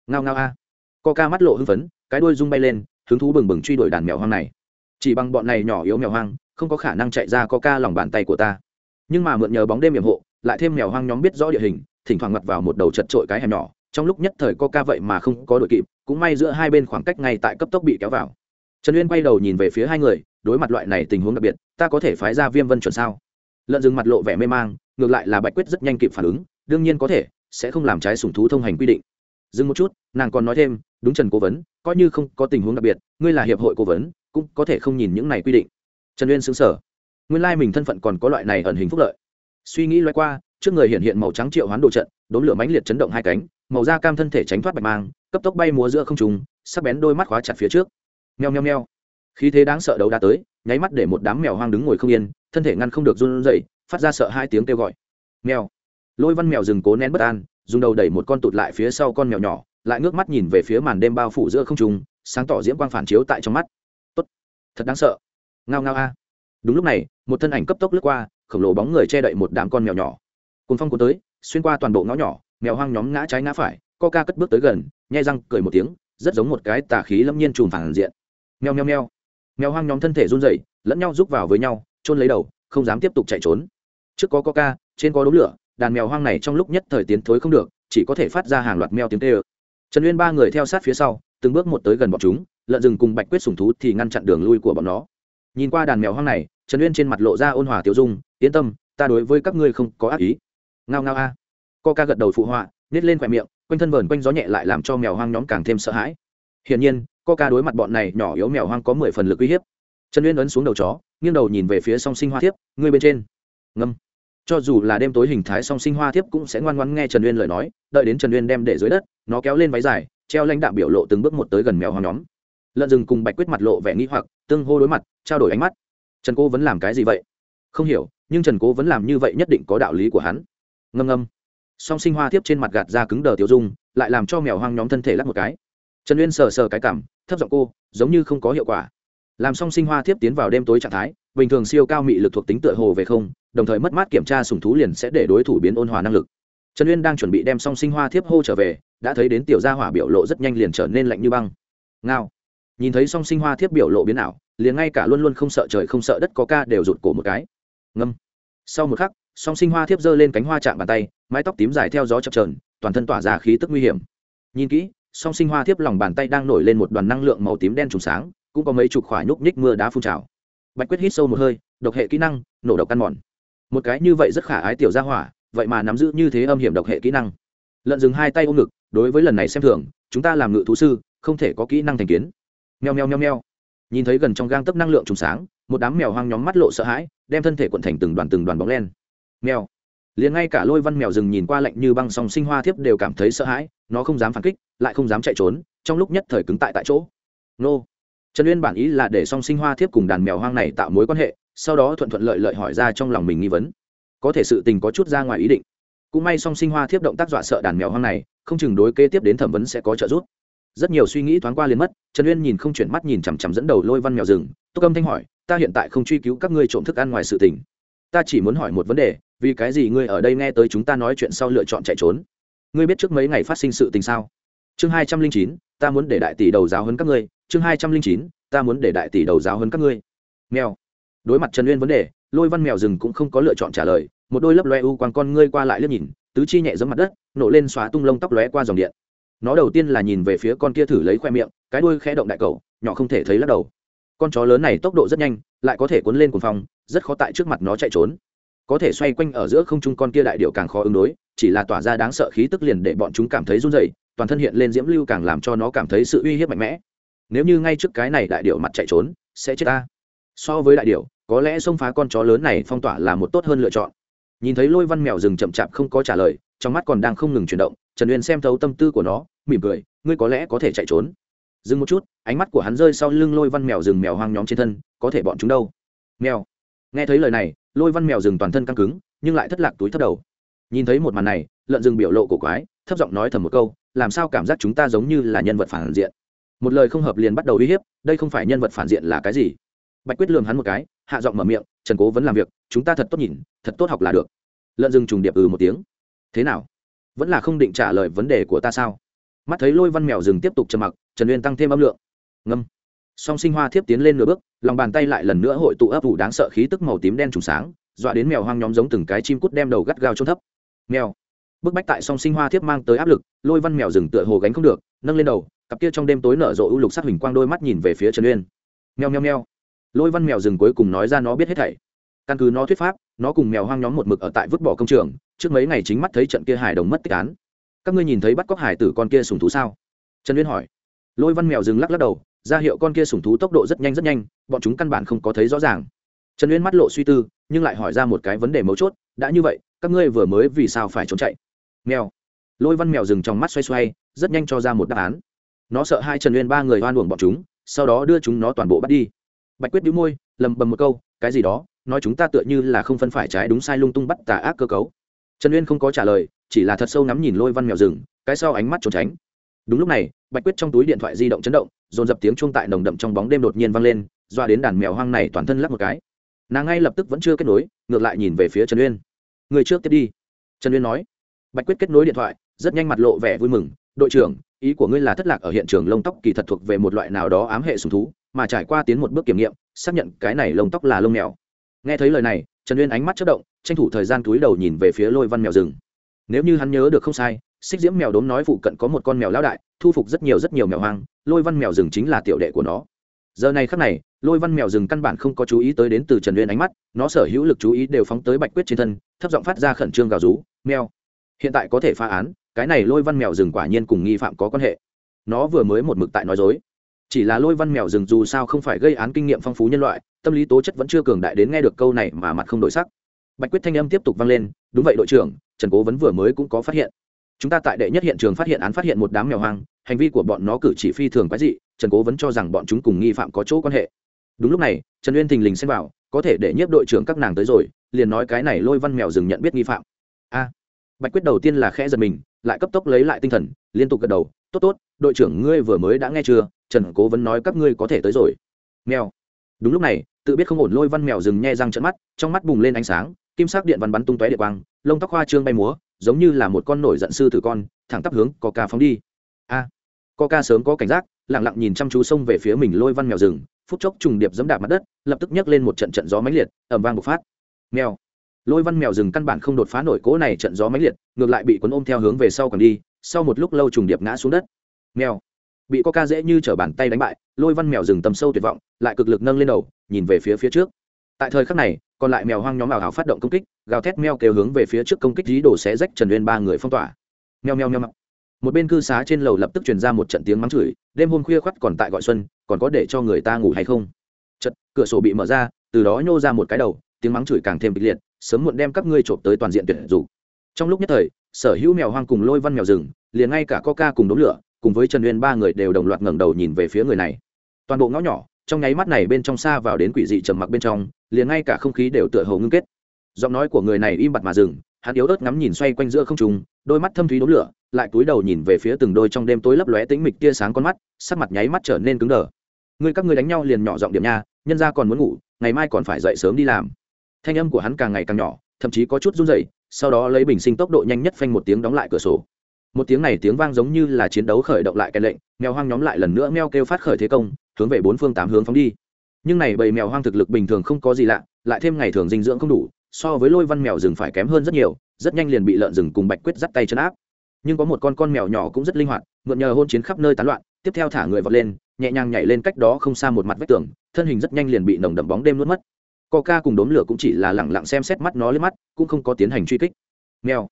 S1: Ngao ngao a. Coca mắt lộ hưng phấn, cái đuôi rung bay lên, hứng thú bừng bừng truy đuổi đàn mèo hoang này. Chỉ bằng bọn này nhỏ yếu mèo hoang, không có khả năng chạy ra coca lòng bàn tay của ta. Nhưng mà mượn nhờ bóng đêm hiểm hộ, lại thêm mèo hoang nhóm biết rõ địa hình, thỉnh thoảng ngặt vào một đầu chật trội cái hẻm nhỏ, trong lúc nhất thời coca vậy mà không có đội kịp, cũng may giữa hai bên khoảng cách ngay tại cấp tốc bị kéo vào. Trần uyên quay đầu nhìn về phía hai người đối mặt loại này tình huống đặc biệt, ta có thể phái ra viêm vân chuẩn sao? Lợn rừng mặt lộ vẻ mê mang, ngược lại là bạch quyết rất nhanh kịp phản ứng, đương nhiên có thể, sẽ không làm trái sủng thú thông hành quy định. Dừng một chút, nàng còn nói thêm, đúng trần cố vấn, coi như không có tình huống đặc biệt, ngươi là hiệp hội cố vấn, cũng có thể không nhìn những này quy định. Trần uyên xứng sở nguyên lai mình thân phận còn có loại này ẩn hình phúc lợi. Suy nghĩ loay qua, trước người hiện hiện màu trắng triệu hoán đồ trận, đốn lửa mãnh liệt chấn động hai cánh, màu da cam thân thể tránh thoát bạch mang, cấp tốc bay múa giữa không trùng sắc bén đôi mắt khóa chặt phía trước. Nheo nheo nheo khí thế đáng sợ đấu đã tới, nháy mắt để một đám mèo hoang đứng ngồi không yên, thân thể ngăn không được run rẩy, phát ra sợ hai tiếng kêu gọi. Mèo. Lôi văn mèo rừng cố nén bất an, dùng đầu đẩy một con tụt lại phía sau con mèo nhỏ, lại ngước mắt nhìn về phía màn đêm bao phủ giữa không trung, sáng tỏ diễm quang phản chiếu tại trong mắt. Tốt. Thật đáng sợ. Ngao ngao a. Đúng lúc này, một thân ảnh cấp tốc lướt qua, khổng lồ bóng người che đậy một đám con mèo nhỏ. Cùng phong cuốn tới, xuyên qua toàn bộ ngõ nhỏ, mèo hoang nhóm ngã trái ngã phải, co ca cất bước tới gần, nhai răng cười một tiếng, rất giống một cái tà khí lâm nhiên trùm phản diện. Mèo mèo mèo mèo hoang nhóm thân thể run rẩy, lẫn nhau rúc vào với nhau trôn lấy đầu, không dám tiếp tục chạy trốn. Trước có coca, trên có đống lửa, đàn mèo hoang này trong lúc nhất thời tiến thối không được, chỉ có thể phát ra hàng loạt mèo tiếng tê ơ trần uyên ba người theo sát phía sau, từng bước một tới gần bọn chúng, lợn rừng cùng bạch quyết sùng thú thì ngăn chặn đường lui của bọn nó. Nhìn qua đàn mèo hoang này, trần uyên trên mặt lộ ra ôn hòa tiêu dung, yên tâm, ta đối với các ngươi không có ác ý. Ngao ngao a. Coca gật đầu phụ họa nhét lên khoe miệng, quanh thân vờn quanh gió nhẹ lại làm cho mèo hoang nhóm càng thêm sợ hãi. Hiển nhiên ca đối mặt bọn này nhỏ yếu mèo hoang có mười phần lực uy hiếp. Trần uyên ấn xuống đầu chó, nghiêng đầu nhìn về phía song sinh hoa thiếp, ngươi bên trên. Ngâm. Cho dù là đêm tối hình thái song sinh hoa thiếp cũng sẽ ngoan ngoan nghe trần uyên lời nói, đợi đến trần uyên đem để dưới đất, nó kéo lên váy dài, treo lãnh đạm biểu lộ từng bước một tới gần mèo hoang nhóm. Lợn rừng cùng bạch quyết mặt lộ vẻ nghĩ hoặc, tương hô đối mặt, trao đổi ánh mắt. Trần cô vẫn làm cái gì vậy? Không hiểu, nhưng trần cố vẫn làm như vậy nhất định có đạo lý của hắn. Ngâm ngâm. Song sinh hoa thiếp trên mặt gạt ra cứng đờ tiêu dung, lại làm cho mèo hoang nhóm thân thể lắc một cái. Trần uyên sờ sờ cái cảm thấp giọng cô, giống như không có hiệu quả. Làm song sinh hoa tiếp tiến vào đêm tối trạng thái, bình thường siêu cao mị lực thuộc tính tựa hồ về không, đồng thời mất mát kiểm tra sùng thú liền sẽ để đối thủ biến ôn hòa năng lực. Trần uyên đang chuẩn bị đem song sinh hoa thiếp hô trở về, đã thấy đến tiểu gia hỏa biểu lộ rất nhanh liền trở nên lạnh như băng. Ngao. Nhìn thấy song sinh hoa thiếp biểu lộ biến ảo, liền ngay cả luôn luôn không sợ trời không sợ đất có ca đều rụt cổ một cái. Ngâm. Sau một khắc, song sinh hoa thiếp giơ lên cánh hoa chạm bàn tay, mái tóc tím dài theo gió chập trờn toàn thân tỏa ra khí tức nguy hiểm. Nhìn kỹ song sinh hoa thiếp lòng bàn tay đang nổi lên một đoàn năng lượng màu tím đen trùng sáng, cũng có mấy chục khỏa nhúc nhích mưa đá phun trào. Bạch quyết hít sâu một hơi, độc hệ kỹ năng, nổ độc căn mòn. Một cái như vậy rất khả ái tiểu gia hỏa, vậy mà nắm giữ như thế âm hiểm độc hệ kỹ năng. Lợn dừng hai tay ôm ngực, đối với lần này xem thường, chúng ta làm ngự thú sư, không thể có kỹ năng thành kiến. Meo meo meo meo. Nhìn thấy gần trong gang tấc năng lượng trùng sáng, một đám mèo hoang nhóm mắt lộ sợ hãi, đem thân thể quận thành từng đoàn từng đoàn bóng len. Mèo liền ngay cả lôi văn mèo rừng nhìn qua lạnh như băng song sinh hoa thiếp đều cảm thấy sợ hãi, nó không dám phản kích, lại không dám chạy trốn, trong lúc nhất thời cứng tại tại chỗ. Nô. Trần uyên bản ý là để song sinh hoa thiếp cùng đàn mèo hoang này tạo mối quan hệ, sau đó thuận thuận lợi lợi hỏi ra trong lòng mình nghi vấn. Có thể sự tình có chút ra ngoài ý định. Cũng may song sinh hoa thiếp động tác dọa sợ đàn mèo hoang này, không chừng đối kế tiếp đến thẩm vấn sẽ có trợ giúp. Rất nhiều suy nghĩ thoáng qua liền mất, trần uyên nhìn không chuyển mắt nhìn chằm chằm dẫn đầu lôi văn mèo rừng, tô âm thanh hỏi, ta hiện tại không truy cứu các ngươi trộm thức ăn ngoài sự tình ta chỉ muốn hỏi một vấn đề, vì cái gì ngươi ở đây nghe tới chúng ta nói chuyện sau lựa chọn chạy trốn? Ngươi biết trước mấy ngày phát sinh sự tình sao? Chương hai trăm linh chín, ta muốn để đại tỷ đầu giáo hơn các ngươi. Chương hai trăm linh chín, ta muốn để đại tỷ đầu giáo hơn các ngươi. Mèo. Đối mặt trần uyên vấn đề, lôi văn mèo rừng cũng không có lựa chọn trả lời. Một đôi lấp loe u quang con ngươi qua lại liếc nhìn, tứ chi nhẹ giấm mặt đất, nổ lên xóa tung lông tóc lóe qua dòng điện. Nó đầu tiên là nhìn về phía con kia thử lấy khoe miệng, cái đuôi khẽ động đại cầu, nhỏ không thể thấy lắc đầu. Con chó lớn này tốc độ rất nhanh, lại có thể cuốn lên cuồng phong rất khó tại trước mặt nó chạy trốn. Có thể xoay quanh ở giữa không trung con kia đại điệu càng khó ứng đối, chỉ là tỏa ra đáng sợ khí tức liền để bọn chúng cảm thấy run rẩy, toàn thân hiện lên diễm lưu càng làm cho nó cảm thấy sự uy hiếp mạnh mẽ. Nếu như ngay trước cái này đại điệu mặt chạy trốn, sẽ chết ta. So với đại điệu có lẽ xông phá con chó lớn này phong tỏa là một tốt hơn lựa chọn. Nhìn thấy lôi văn mèo rừng chậm chạp không có trả lời, trong mắt còn đang không ngừng chuyển động, trần uyên xem thấu tâm tư của nó, mỉm cười, ngươi có lẽ có thể chạy trốn. Dừng một chút, ánh mắt của hắn rơi sau lưng lôi văn mèo rừng mèo hoang nhóm trên thân, có thể bọn chúng đâu? Mèo nghe thấy lời này, lôi văn mèo rừng toàn thân căng cứng, nhưng lại thất lạc túi thất đầu. Nhìn thấy một màn này, lợn rừng biểu lộ cổ quái, thấp giọng nói thầm một câu, làm sao cảm giác chúng ta giống như là nhân vật phản diện? Một lời không hợp liền bắt đầu uy hiếp, đây không phải nhân vật phản diện là cái gì? Bạch quyết lường hắn một cái, hạ giọng mở miệng, trần cố vẫn làm việc, chúng ta thật tốt nhìn, thật tốt học là được. Lợn rừng trùng điệp ừ một tiếng. Thế nào? Vẫn là không định trả lời vấn đề của ta sao? Mắt thấy lôi văn mèo rừng tiếp tục trầm mặc, trần uyên tăng thêm âm lượng. Ngâm song sinh hoa thiếp tiến lên nửa bước, lòng bàn tay lại lần nữa hội tụ ấp ủ đáng sợ khí tức màu tím đen trùng sáng, dọa đến mèo hoang nhóm giống từng cái chim cút đem đầu gắt gao trôn thấp. Mèo. Bức bách tại song sinh hoa thiếp mang tới áp lực, lôi văn mèo rừng tựa hồ gánh không được, nâng lên đầu, cặp kia trong đêm tối nở rộ ưu lục sắc hình quang đôi mắt nhìn về phía trần uyên. Mèo mèo mèo. Lôi văn mèo rừng cuối cùng nói ra nó biết hết thảy. Căn cứ nó thuyết pháp, nó cùng mèo hoang nhóm một mực ở tại vứt bỏ công trường, trước mấy ngày chính mắt thấy trận kia hải đồng mất tích án. Các ngươi nhìn thấy bắt cóc hải tử con kia sùng thú sao? Trần uyên hỏi. Lôi văn mèo dừng lắc lắc đầu ra hiệu con kia sủng thú tốc độ rất nhanh rất nhanh, bọn chúng căn bản không có thấy rõ ràng. Trần uyên mắt lộ suy tư, nhưng lại hỏi ra một cái vấn đề mấu chốt, đã như vậy, các ngươi vừa mới vì sao phải trốn chạy? Mèo. Lôi văn mèo dừng trong mắt xoay xoay, rất nhanh cho ra một đáp án. Nó sợ hai trần uyên ba người oan uổng bọn chúng, sau đó đưa chúng nó toàn bộ bắt đi. Bạch quyết đĩu môi, lầm bầm một câu, cái gì đó? Nói chúng ta tựa như là không phân phải trái đúng sai lung tung bắt tà ác cơ cấu. Trần uyên không có trả lời, chỉ là thật sâu ngắm nhìn lôi văn mèo rừng cái sau ánh mắt trốn tránh. Đúng lúc này, bạch quyết trong túi điện thoại di động chấn động dồn dập tiếng chuông tại nồng đậm trong bóng đêm đột nhiên vang lên, doa đến đàn mèo hoang này toàn thân lắc một cái. Nàng ngay lập tức vẫn chưa kết nối, ngược lại nhìn về phía trần uyên. Người trước tiếp đi. Trần uyên nói. Bạch quyết kết nối điện thoại, rất nhanh mặt lộ vẻ vui mừng. Đội trưởng, ý của ngươi là thất lạc ở hiện trường lông tóc kỳ thật thuộc về một loại nào đó ám hệ sùng thú, mà trải qua tiến một bước kiểm nghiệm, xác nhận cái này lông tóc là lông mèo. Nghe thấy lời này, trần uyên ánh mắt chất động, tranh thủ thời gian túi đầu nhìn về phía lôi văn mèo rừng. Nếu như hắn nhớ được không sai, xích diễm mèo đốm nói phụ cận có một con mèo lão đại, thu phục rất nhiều rất nhiều mèo hoang lôi văn mèo rừng chính là tiểu đệ của nó. Giờ này khắc này, lôi văn mèo rừng căn bản không có chú ý tới đến từ trần uyên ánh mắt, nó sở hữu lực chú ý đều phóng tới bạch quyết trên thân, thấp giọng phát ra khẩn trương gào rú, mèo, hiện tại có thể phá án, cái này lôi văn mèo rừng quả nhiên cùng nghi phạm có quan hệ. Nó vừa mới một mực tại nói dối. Chỉ là lôi văn mèo rừng dù sao không phải gây án kinh nghiệm phong phú nhân loại, tâm lý tố chất vẫn chưa cường đại đến nghe được câu này mà mặt không đổi sắc. Bạch quyết thanh âm tiếp tục vang lên, đúng vậy đội trưởng, trần cố vấn vừa mới cũng có phát hiện. Chúng ta tại đệ nhất hiện trường phát hiện án phát hiện một đám mèo hoang hành vi của bọn nó cử chỉ phi thường quái dị trần cố vẫn cho rằng bọn chúng cùng nghi phạm có chỗ quan hệ. Đúng lúc này trần uyên thình lình xem vào có thể để nhiếp đội trưởng các nàng tới rồi liền nói cái này lôi văn mèo rừng nhận biết nghi phạm. A. Bạch quyết đầu tiên là khẽ giật mình lại cấp tốc lấy lại tinh thần liên tục gật đầu tốt tốt đội trưởng ngươi vừa mới đã nghe chưa? Trần cố vấn nói các ngươi có thể tới rồi. Mèo. Đúng lúc này tự biết không ổn lôi văn mèo rừng nhe răng trận mắt trong mắt bùng lên ánh sáng kim sắc điện văn bắn tung tóe địa quang lông tóc hoa trương bay múa giống như là một con nổi giận sư tử con thẳng tắp hướng có ca phóng đi. A. à, có ca sớm có cảnh giác, lặng lặng nhìn chăm chú xông về phía mình lôi văn mèo rừng, phút chốc trùng điệp dẫm đạp mặt đất, lập tức nhấc lên một trận trận gió mãnh liệt, ầm vang bộc phát. Mèo. Lôi văn mèo rừng căn bản không đột phá nổi cỗ này trận gió mãnh liệt, ngược lại bị cuốn ôm theo hướng về sau còn đi, sau một lúc lâu trùng điệp ngã xuống đất. Mèo. Bị coca dễ như trở bàn tay đánh bại, lôi văn mèo rừng tầm sâu tuyệt vọng, lại cực lực nâng lên đầu, nhìn về phía phía trước. Tại thời khắc này, còn lại mèo hoang nhóm ảo hào phát động công kích, gào thét meo kêu hướng về phía trước công kích dí đổ xé rách trần uyên ba người phong tỏa. Meo meo meo một bên cư xá trên lầu lập tức truyền ra một trận tiếng mắng chửi, đêm hôm khuya khoắt còn tại gọi xuân, còn có để cho người ta ngủ hay không? Chật cửa sổ bị mở ra, từ đó nhô ra một cái đầu, tiếng mắng chửi càng thêm kịch liệt, sớm muộn đem các ngươi trộm tới toàn diện tuyển dù trong lúc nhất thời, sở hữu mèo hoang cùng lôi văn mèo rừng, liền ngay cả coca cùng đống lửa, cùng với trần uyên ba người đều đồng loạt ngẩng đầu nhìn về phía người này. Toàn bộ ngõ nhỏ, trong nháy mắt này bên trong xa vào đến quỷ dị trầm mặc bên trong, liền ngay cả không khí đều tựa hồ ngưng kết. Giọng nói của người này im bặt mà dừng hắn yếu ớt ngắm nhìn xoay quanh giữa không trùng đôi mắt thâm thúy đốm lửa, lại cúi đầu nhìn về phía từng đôi trong đêm tối lấp lóe tĩnh mịch tia sáng con mắt, sắc mặt nháy mắt trở nên cứng đờ. Người các ngươi đánh nhau liền nhỏ giọng điểm nha, nhân ra còn muốn ngủ, ngày mai còn phải dậy sớm đi làm. Thanh âm của hắn càng ngày càng nhỏ, thậm chí có chút run rẩy, sau đó lấy bình sinh tốc độ nhanh nhất phanh một tiếng đóng lại cửa sổ. Một tiếng này tiếng vang giống như là chiến đấu khởi động lại cái lệnh, mèo hoang nhóm lại lần nữa meo kêu phát khởi thế công, hướng về bốn phương tám hướng phóng đi. Nhưng này bầy mèo hoang thực lực bình thường không có gì lạ, lại thêm ngày thường dinh dưỡng không đủ so với lôi văn mèo rừng phải kém hơn rất nhiều, rất nhanh liền bị lợn rừng cùng bạch quyết dắt tay chân áp. Nhưng có một con con mèo nhỏ cũng rất linh hoạt, mượn nhờ hôn chiến khắp nơi tán loạn, tiếp theo thả người vọt lên, nhẹ nhàng nhảy lên cách đó không xa một mặt vách tường, thân hình rất nhanh liền bị nồng đậm bóng đêm nuốt mất. Ca cùng đốm lửa cũng chỉ là lẳng lặng xem xét mắt nó lên mắt, cũng không có tiến hành truy kích. Mèo.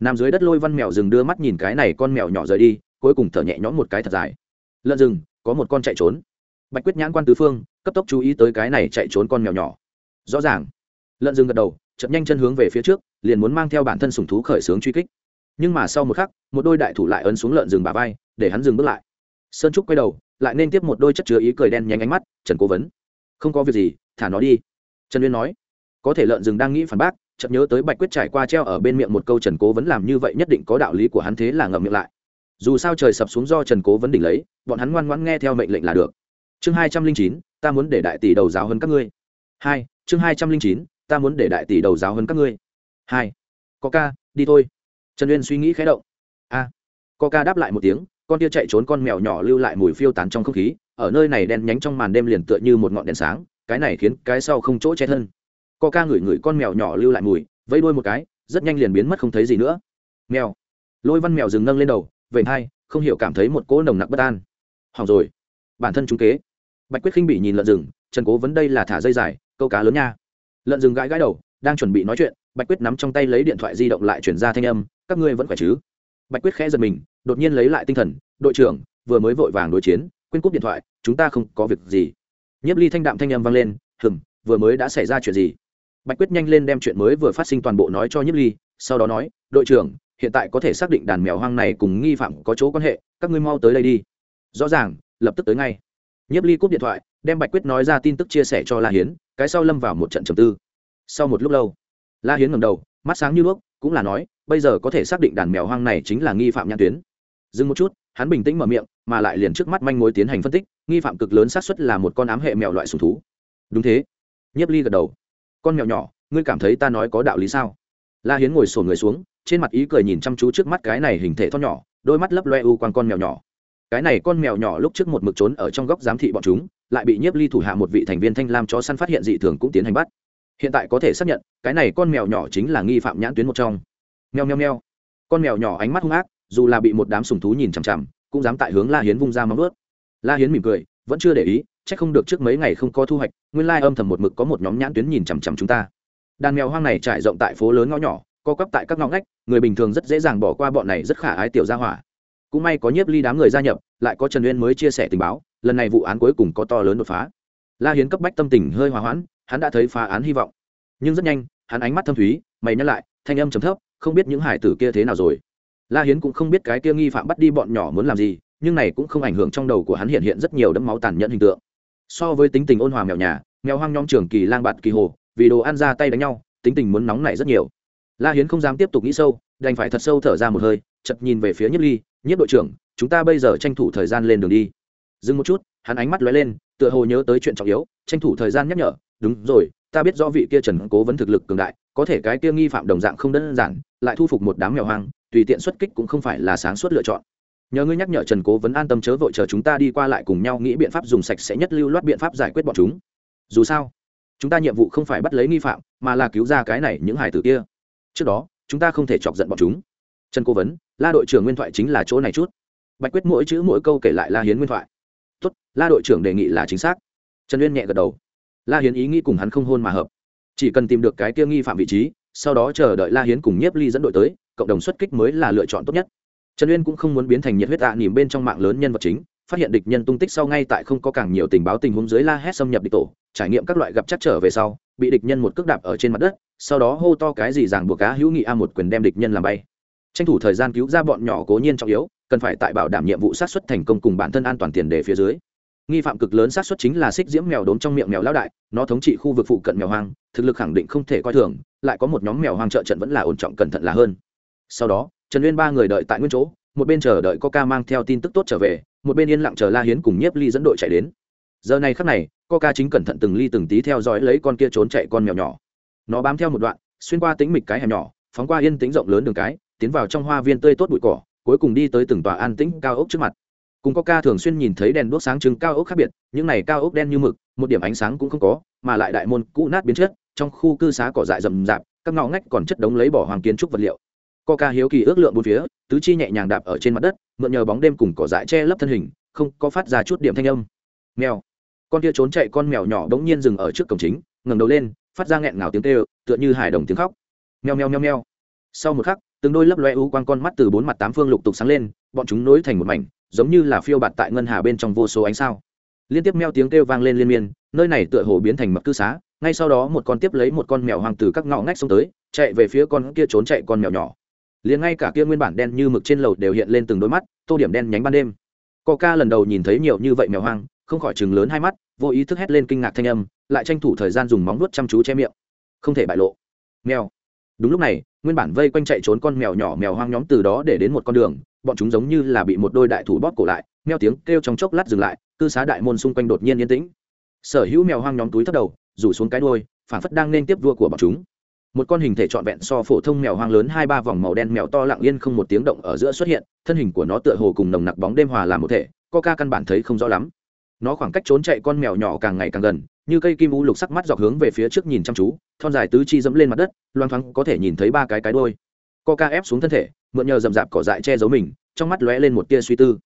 S1: Nằm dưới đất lôi văn mèo rừng đưa mắt nhìn cái này con mèo nhỏ rời đi, cuối cùng thở nhẹ nhõm một cái thật dài. Lợn rừng, có một con chạy trốn. Bạch quyết nhãn quan tứ phương, cấp tốc chú ý tới cái này chạy trốn con mèo nhỏ. Rõ ràng lợn rừng gật đầu chậm nhanh chân hướng về phía trước, liền muốn mang theo bản thân sùng thú khởi xướng truy kích. Nhưng mà sau một khắc, một đôi đại thủ lại ấn xuống lợn rừng bà vai, để hắn dừng bước lại. Sơn trúc quay đầu, lại nên tiếp một đôi chất chứa ý cười đen nhánh ánh mắt, trần cố vấn. Không có việc gì, thả nó đi. Trần uyên nói. Có thể lợn rừng đang nghĩ phản bác chậm nhớ tới bạch quyết trải qua treo ở bên miệng một câu trần cố vấn làm như vậy nhất định có đạo lý của hắn thế là ngậm miệng lại. Dù sao trời sập xuống do trần cố vấn đỉnh lấy, bọn hắn ngoan ngoãn nghe theo mệnh lệnh là được. Chương hai trăm linh chín, ta muốn để đại tỷ đầu giáo hơn các ngươi. Hai, chương hai trăm linh chín ta muốn để đại tỷ đầu giáo hơn các ngươi. Hai, có ca, đi thôi. Trần uyên suy nghĩ khé động. A, có ca đáp lại một tiếng, con tia chạy trốn con mèo nhỏ lưu lại mùi phiêu tán trong không khí, ở nơi này đen nhánh trong màn đêm liền tựa như một ngọn đèn sáng, cái này khiến cái sau không chỗ che thân. Co ca ngửi ngửi con mèo nhỏ lưu lại mùi vây đuôi một cái, rất nhanh liền biến mất không thấy gì nữa. Mèo. Lôi văn mèo dừng nâng lên đầu vậy hai, không hiểu cảm thấy một cỗ nồng nặc bất an. Hỏng rồi. Bản thân chúng kế. Bạch quyết khinh bị nhìn lợn rừng, trần cố vấn đây là thả dây dài, câu cá lớn nha lợn rừng gãi gãi đầu, đang chuẩn bị nói chuyện, bạch quyết nắm trong tay lấy điện thoại di động lại chuyển ra thanh âm, các ngươi vẫn khỏe chứ? Bạch quyết khẽ giật mình, đột nhiên lấy lại tinh thần, đội trưởng, vừa mới vội vàng đối chiến, quên cúp điện thoại, chúng ta không có việc gì. Nhiếp ly thanh đạm thanh âm vang lên hừng vừa mới đã xảy ra chuyện gì? Bạch quyết nhanh lên đem chuyện mới vừa phát sinh toàn bộ nói cho nhiếp ly, sau đó nói, đội trưởng, hiện tại có thể xác định đàn mèo hoang này cùng nghi phạm có chỗ quan hệ, các ngươi mau tới đây đi. Rõ ràng, lập tức tới ngay nhiếp ly cúp điện thoại, đem bạch quyết nói ra tin tức chia sẻ cho la hiến, cái sau lâm vào một trận trầm tư. Sau một lúc lâu, la hiến ngầm đầu, mắt sáng như đuốc, cũng là nói, bây giờ có thể xác định đàn mèo hoang này chính là nghi phạm nhãn tuyến. Dừng một chút, hắn bình tĩnh mở miệng, mà lại liền trước mắt manh mối tiến hành phân tích, nghi phạm cực lớn xác suất là một con ám hệ mèo loại sùng thú. Đúng thế. Nhiếp ly gật đầu. Con mèo nhỏ, ngươi cảm thấy ta nói có đạo lý sao? La hiến ngồi sổn người xuống, trên mặt ý cười nhìn chăm chú trước mắt cái này hình thể to nhỏ, đôi mắt lấp loe u quan con mèo nhỏ cái này con mèo nhỏ lúc trước một mực trốn ở trong góc giám thị bọn chúng, lại bị nhiếp ly thủ hạ một vị thành viên thanh lam chó săn phát hiện dị thường cũng tiến hành bắt. Hiện tại có thể xác nhận, cái này con mèo nhỏ chính là nghi phạm nhãn tuyến một trong. Mèo mèo mèo con mèo nhỏ ánh mắt hung ác, dù là bị một đám sùng thú nhìn chằm chằm, cũng dám tại hướng la hiến vung ra móng ướt la hiến mỉm cười, vẫn chưa để ý c h ắ c không được trước mấy ngày không có thu hoạch, nguyên lai âm thầm một mực có một nhóm nhãn tuyến nhìn chằm chằm chúng ta. Đàn mèo hoang này trải rộng tại phố lớn ngõ nhỏ, co cắp tại các ngõ ngách, người bình thường rất dễ dàng bỏ qua bọn này rất khả ái tiểu gia hỏa cũng may có nhiếp ly đám người gia nhập, lại có trần uyên mới chia sẻ tình báo, lần này vụ án cuối cùng có to lớn đột phá. La hiến cấp bách tâm tình hơi hòa hoãn, hắn đã thấy phá án hy vọng. Nhưng rất nhanh, hắn ánh mắt thâm thúy, mày nhắc lại, thanh âm chấm thấp, không biết những hải tử kia thế nào rồi. La hiến cũng không biết cái kia nghi phạm bắt đi bọn nhỏ muốn làm gì, nhưng này cũng không ảnh hưởng trong đầu của hắn hiện hiện rất nhiều đẫm máu tàn nhẫn hình tượng. So với tính tình ôn hòa mèo nhà, mèo hoang nhóm trường kỳ lang bạt kỳ hồ, vì đồ ăn ra tay đánh nhau, tính tình muốn nóng này rất nhiều la hiến không dám tiếp tục nghĩ sâu, đành phải thật sâu thở ra một hơi chật nhìn về phía nhiếp ly, nhiếp đội trưởng, chúng ta bây giờ tranh thủ thời gian lên đường đi. Dừng một chút, hắn ánh mắt lóe lên, tựa hồ nhớ tới chuyện trọng yếu, tranh thủ thời gian nhắc nhở, đúng rồi, ta biết rõ vị kia trần cố vấn thực lực cường đại, có thể cái kia nghi phạm đồng dạng không đơn giản, lại thu phục một đám mèo hoang, tùy tiện xuất kích cũng không phải là sáng suốt lựa chọn. Nhờ ngươi nhắc nhở trần cố vấn an tâm chớ vội chờ chúng ta đi qua lại cùng nhau nghĩ biện pháp dùng sạch sẽ nhất lưu loát biện pháp giải quyết bọn chúng. Dù sao, chúng ta nhiệm vụ không phải bắt lấy nghi phạm, mà là cứu ra cái này những hải tử kia trước đó chúng ta không thể chọc giận bọn chúng. Trần cố vấn la đội trưởng nguyên thoại chính là chỗ này chút. Bạch quyết mỗi chữ mỗi câu kể lại la hiến nguyên thoại. Tốt la đội trưởng đề nghị là chính xác. Trần uyên nhẹ gật đầu. La hiến ý nghĩ cùng hắn không hôn mà hợp. Chỉ cần tìm được cái kia nghi phạm vị trí sau đó chờ đợi la hiến cùng nhiếp ly dẫn đội tới cộng đồng xuất kích mới là lựa chọn tốt nhất. Trần uyên cũng không muốn biến thành nhiệt huyết tạ à, nỉm bên trong mạng lớn nhân vật chính phát hiện địch nhân tung tích sau ngay tại không có càng nhiều tình báo tình huống dưới la hét xâm nhập địch tổ trải nghiệm các loại gặp chắc trở về sau bị địch nhân một cước đạp ở trên mặt đất, sau đó hô to cái gì rằng buộc cá hữu nghị a một quyền đem địch nhân làm bay. Tranh thủ thời gian cứu ra bọn nhỏ cố nhiên trọng yếu, cần phải tại bảo đảm nhiệm vụ sát xuất thành công cùng bản thân an toàn tiền đề phía dưới. Nghi phạm cực lớn sát xuất chính là xích diễm mèo đốn trong miệng mèo lão đại, nó thống trị khu vực phụ cận mèo hoang, thực lực khẳng định không thể coi thường, lại có một nhóm mèo hoang trợ trận vẫn là ổn trọng cẩn thận là hơn. Sau đó, trần uyên ba người đợi tại nguyên chỗ, một bên chờ đợi có ca mang theo tin tức tốt trở về, một bên yên lặng chờ la hiến cùng nhiếp ly dẫn đội chạy đến. Giờ này khắc này coca chính cẩn thận từng ly từng tí theo dõi lấy con kia trốn chạy con mèo nhỏ. Nó bám theo một đoạn, xuyên qua tính mịch cái hẻm nhỏ, phóng qua yên tính rộng lớn đường cái, tiến vào trong hoa viên tươi tốt bụi cỏ, cuối cùng đi tới từng tòa an tĩnh cao ốc trước mặt. Cùng coca thường xuyên nhìn thấy đèn đuốc sáng trưng cao ốc khác biệt, những này cao ốc đen như mực, một điểm ánh sáng cũng không có, mà lại đại môn cũ nát biến chất, trong khu cư xá cỏ dại rậm rạp, các ngõ ngách còn chất đống lấy bỏ hoàng kiến trúc vật liệu. Coca hiếu kỳ ước lượng bốn phía, tứ chi nhẹ nhàng đạp ở trên mặt đất, mượn nhờ bóng đêm cùng cỏ dại che lấp thân hình, không có phát ra chút điểm thanh âm. Mèo con kia trốn chạy con mèo nhỏ đống nhiên dừng ở trước cổng chính, ngẩng đầu lên, phát ra nghẹn ngào tiếng kêu, tựa như hài đồng tiếng khóc. Meo meo meo meo. Sau một khắc, từng đôi lấp loe u quang con mắt từ bốn mặt tám phương lục tục sáng lên, bọn chúng nối thành một mảnh, giống như là phiêu bạt tại ngân hà bên trong vô số ánh sao. Liên tiếp meo tiếng kêu vang lên liên miên, nơi này tựa hồ biến thành mật cư xá, ngay sau đó một con tiếp lấy một con mèo hoang từ các ngõ ngách xông tới, chạy về phía con kia trốn chạy con mèo nhỏ. Liền ngay cả kia nguyên bản đen như mực trên lầu đều hiện lên từng đôi mắt, tô điểm đen nhánh ban đêm. Ca lần đầu nhìn thấy nhiều như vậy mèo hoang không khỏi chừng lớn hai mắt, vô ý thức hét lên kinh ngạc thanh âm, lại tranh thủ thời gian dùng móng nuốt chăm chú che miệng. Không thể bại lộ. Mèo. Đúng lúc này, nguyên bản vây quanh chạy trốn con mèo nhỏ mèo hoang nhóm từ đó để đến một con đường, bọn chúng giống như là bị một đôi đại thủ bóp cổ lại mèo tiếng kêu trong chốc lát dừng lại, cư xá đại môn xung quanh đột nhiên yên tĩnh. Sở hữu mèo hoang nhóm túi thấp đầu, rủ xuống cái đôi phản phất đang nên tiếp vua của bọn chúng. Một con hình thể trọn vẹn so phổ thông mèo hoang lớn hai ba vòng màu đen mèo to lặng yên không một tiếng động ở giữa xuất hiện, thân hình của nó tựa hồ cùng nồng nặc bóng đêm hòa làm một thể co ca căn bản thấy không rõ lắm nó khoảng cách trốn chạy con mèo nhỏ càng ngày càng gần, như cây kim u lục sắc mắt dọc hướng về phía trước nhìn chăm chú, thon dài tứ chi dẫm lên mặt đất, loang thoáng có thể nhìn thấy ba cái cái đôi ca ép xuống thân thể, mượn nhờ rậm rạp cỏ dại che giấu mình, trong mắt lóe lên một tia suy tư.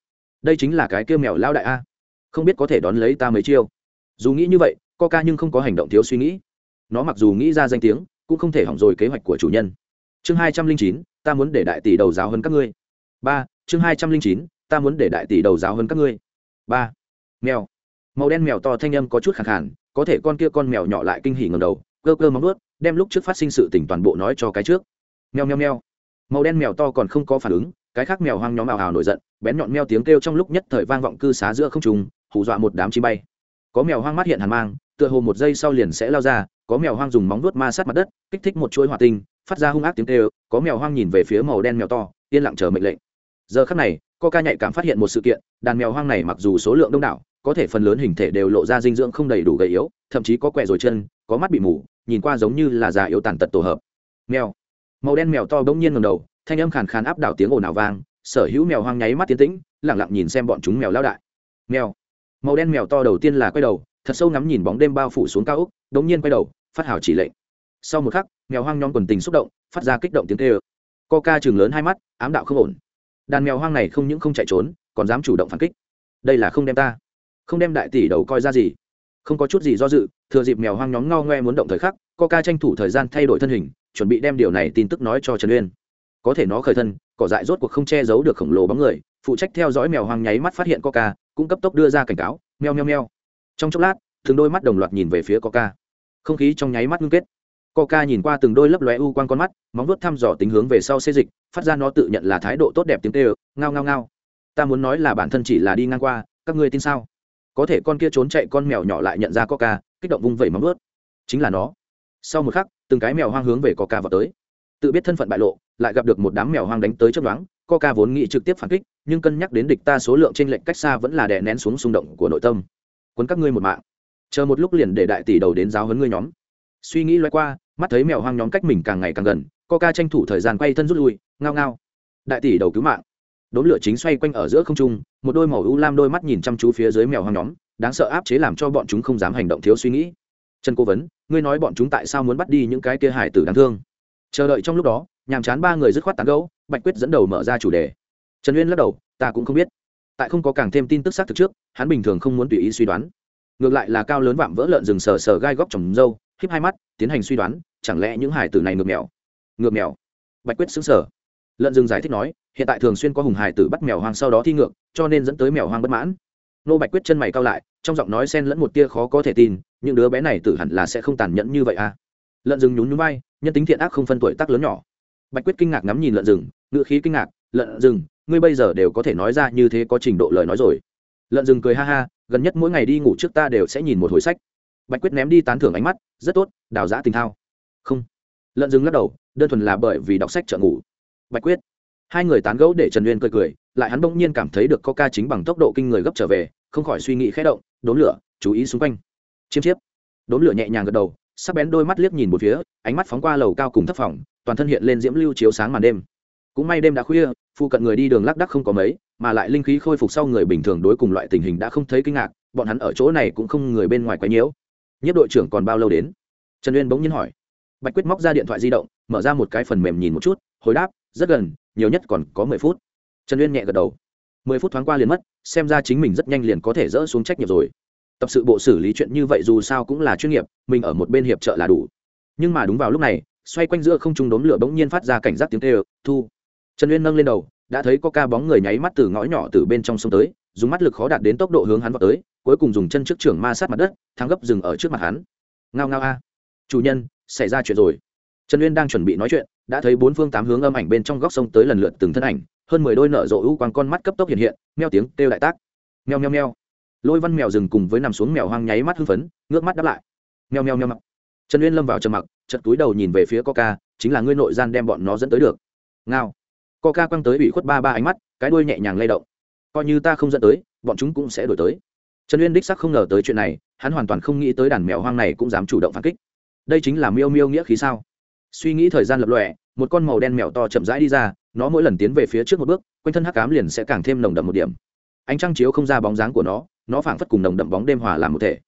S1: Đây chính là cái kia mèo lao đại a. Không biết có thể đón lấy ta mấy chiêu. Dù nghĩ như vậy ca nhưng không có hành động thiếu suy nghĩ. Nó mặc dù nghĩ ra danh tiếng, cũng không thể hỏng rồi kế hoạch của chủ nhân. Chương hai trăm linh chín, ta muốn để đại tỷ đầu giáo hơn các ngươi. Ba, chương hai trăm linh chín, ta muốn để đại tỷ đầu giáo hơn các ngươi. Ba mèo. Màu đen mèo to thanh âm có chút khẳng khản có thể con kia con mèo nhỏ lại kinh hỉ ngầm đầu, cơ cơ móng nuốt đem lúc trước phát sinh sự tỉnh toàn bộ nói cho cái trước. Mèo mèo mèo. Màu đen mèo to còn không có phản ứng, cái khác mèo hoang nhóm ào ào nổi giận, bén nhọn mèo tiếng kêu trong lúc nhất thời vang vọng cư xá giữa không trùng hù dọa một đám chim bay. Có mèo hoang mắt hiện hàn mang, tựa hồ một giây sau liền sẽ lao ra, có mèo hoang dùng móng vuốt ma sát mặt đất, kích thích một chuỗi hỏa tinh, phát ra hung ác tiếng kêu, có mèo hoang nhìn về phía màu đen mèo to, yên lặng chờ mệnh lệnh. Giờ khắc này ca nhạy cảm phát hiện một sự kiện, đàn mèo hoang này mặc dù số lượng đông đảo có thể phần lớn hình thể đều lộ ra dinh dưỡng không đầy đủ gầy yếu, thậm chí có quẹ rồi chân, có mắt bị mù, nhìn qua giống như là già yếu tàn tật tổ hợp. Mèo. Màu đen mèo to bỗng nhiên ngầm đầu, thanh âm khàn khàn áp đảo tiếng ồn ào vang, sở hữu mèo hoang nháy mắt tiến tĩnh lẳng lặng nhìn xem bọn chúng mèo lao đại. Mèo. Màu đen mèo to đầu tiên là quay đầu, thật sâu ngắm nhìn bóng đêm bao phủ xuống cao úc đống nhiên quay đầu, phát hảo chỉ lệnh. Sau một khắc, mèo hoang nhóm quần tình xúc động, phát ra kích động tiếng tê ơ coca chừng lớn hai mắt, ám đạo không ổn. Đàn mèo hoang này không những không chạy trốn, còn dám chủ động phản kích. Đây là không đem ta không đem đại tỷ đầu coi ra gì. Không có chút gì do dự, thừa dịp mèo hoang nhóm ngao ngoe muốn động thời khắc coca tranh thủ thời gian thay đổi thân hình, chuẩn bị đem điều này tin tức nói cho trần uyên. Có thể nó khởi thân, cỏ dại rốt cuộc không che giấu được khổng lồ bóng người, phụ trách theo dõi mèo hoang nháy mắt phát hiện coca cũng cấp tốc đưa ra cảnh cáo, meo meo meo. Trong chốc lát, từng đôi mắt đồng loạt nhìn về phía coca không khí trong nháy mắt ngưng kết. Coca nhìn qua từng đôi lấp lóe u quang con mắt, móng vuốt thăm dò tính hướng về sau xê dịch, phát ra nó tự nhận là thái độ tốt đẹp tiếng tê ngao ngao ngao. Ta muốn nói là bản thân chỉ là đi ngang qua, các ngươi tin sao? Có thể con kia trốn chạy con mèo nhỏ lại nhận ra coca, kích động vung vẩy móng ướt chính là nó. Sau một khắc, từng cái mèo hoang hướng về coca vào tới. Tự biết thân phận bại lộ, lại gặp được một đám mèo hoang đánh tới chấp đoán coca vốn nghĩ trực tiếp phản kích, nhưng cân nhắc đến địch ta số lượng trên lệnh cách xa vẫn là đè nén xuống xung động của nội tâm. Quấn các ngươi một mạng. Chờ một lúc liền để đại tỷ đầu đến giáo huấn ngươi nhóm. Suy nghĩ loay qua, mắt thấy mèo hoang nhóm cách mình càng ngày càng gần, coca tranh thủ thời gian quay thân rút lui, ngao ngao. Đại tỷ đầu cứu mạng đốm lửa chính xoay quanh ở giữa không trung, một đôi màu u lam đôi mắt nhìn chăm chú phía dưới mèo hoang nhóm, đáng sợ áp chế làm cho bọn chúng không dám hành động thiếu suy nghĩ. Trần cố vấn, ngươi nói bọn chúng tại sao muốn bắt đi những cái kia hải tử đáng thương? Chờ đợi trong lúc đó, nhàm chán ba người dứt khoát tán gẫu, bạch quyết dẫn đầu mở ra chủ đề. Trần uyên lắc đầu, ta cũng không biết. Tại không có càng thêm tin tức xác thực trước, hắn bình thường không muốn tùy ý suy đoán. Ngược lại là cao lớn vạm vỡ lợn rừng sờ sờ gai góc trồng dâu, híp hai mắt, tiến hành suy đoán, chẳng lẽ những hải tử này ngược mèo? Ngược mèo. Bạch quyết xứng sở lợn rừng giải thích nói, hiện tại thường xuyên có hùng hải tử bắt mèo hoang sau đó thi ngược, cho nên dẫn tới mèo hoang bất mãn. Nô bạch quyết chân mày cao lại, trong giọng nói xen lẫn một tia khó có thể tin, những đứa bé này tử hẳn là sẽ không tàn nhẫn như vậy à? Lợn rừng nhún nhún vai, nhân tính thiện ác không phân tuổi tác lớn nhỏ. Bạch quyết kinh ngạc ngắm nhìn lợn rừng ngự khí kinh ngạc lợn rừng ngươi bây giờ đều có thể nói ra như thế có trình độ lời nói rồi. Lợn rừng cười ha ha, gần nhất mỗi ngày đi ngủ trước ta đều sẽ nhìn một hồi sách. Bạch quyết ném đi tán thưởng ánh mắt, rất tốt, đào giã tình thao. Không. Lợn rừng lắc đầu, đơn thuần là bởi vì đọc sách trợ ngủ bạch quyết. Hai người tán gẫu để trần uyên cười cười, lại hắn bỗng nhiên cảm thấy được coca chính bằng tốc độ kinh người gấp trở về, không khỏi suy nghĩ khẽ động, đốn lửa, chú ý xung quanh. Chiêm chiếp. Đốn lửa nhẹ nhàng gật đầu, sắc bén đôi mắt liếc nhìn một phía, ánh mắt phóng qua lầu cao cùng thấp phòng, toàn thân hiện lên diễm lưu chiếu sáng màn đêm. Cũng may đêm đã khuya, phụ cận người đi đường lác đắc không có mấy, mà lại linh khí khôi phục sau người bình thường đối cùng loại tình hình đã không thấy kinh ngạc, bọn hắn ở chỗ này cũng không người bên ngoài quấy nhiễu nhất đội trưởng còn bao lâu đến? Trần uyên bỗng nhiên hỏi. Bạch quyết móc ra điện thoại di động, mở ra một cái phần mềm nhìn một chút, hồi đáp rất gần, nhiều nhất còn có mười phút. Trần uyên nhẹ gật đầu. Mười phút thoáng qua liền mất, xem ra chính mình rất nhanh liền có thể dỡ xuống trách nhiệm rồi. Tập sự bộ xử lý chuyện như vậy dù sao cũng là chuyên nghiệp, mình ở một bên hiệp trợ là đủ. Nhưng mà đúng vào lúc này, xoay quanh giữa không trung đốn lửa bỗng nhiên phát ra cảnh giác tiếng tê thu. Trần uyên nâng lên đầu, đã thấy có ca bóng người nháy mắt từ ngõ nhỏ từ bên trong sông tới, dùng mắt lực khó đạt đến tốc độ hướng hắn vào tới, cuối cùng dùng chân trước trưởng ma sát mặt đất thắng gấp dừng ở trước mặt hắn. Ngao ngao a. Chủ nhân, xảy ra chuyện rồi. Trần uyên đang chuẩn bị nói chuyện đã thấy bốn phương tám hướng âm ảnh bên trong góc sông tới lần lượt từng thân ảnh, hơn mười đôi nở rộ ưu quang con mắt cấp tốc hiện hiện, meo tiếng kêu đại tác. Meo meo meo. Lôi văn mèo rừng cùng với nằm xuống mèo hoang nháy mắt hưng phấn, ngước mắt đáp lại. Meo meo meo mặc. Trần uyên lâm vào trầm mặc chật túi đầu nhìn về phía coca, chính là ngươi nội gian đem bọn nó dẫn tới được. Ngao. Coca quăng tới ủy khuất ba ba ánh mắt, cái đuôi nhẹ nhàng lay động. Coi như ta không dẫn tới, bọn chúng cũng sẽ đổi tới. Trần uyên đích sắc không ngờ tới chuyện này, hắn hoàn toàn không nghĩ tới đàn mèo hoang này cũng dám chủ động phản kích. Đây chính là miêu miêu nghĩa khí sao? Suy nghĩ thời gian lập lòe, một con màu đen mèo to chậm rãi đi ra, nó mỗi lần tiến về phía trước một bước, quanh thân hắc cám liền sẽ càng thêm nồng đậm một điểm. Ánh trăng chiếu không ra bóng dáng của nó nó phảng phất cùng nồng đậm bóng đêm hòa làm một thể.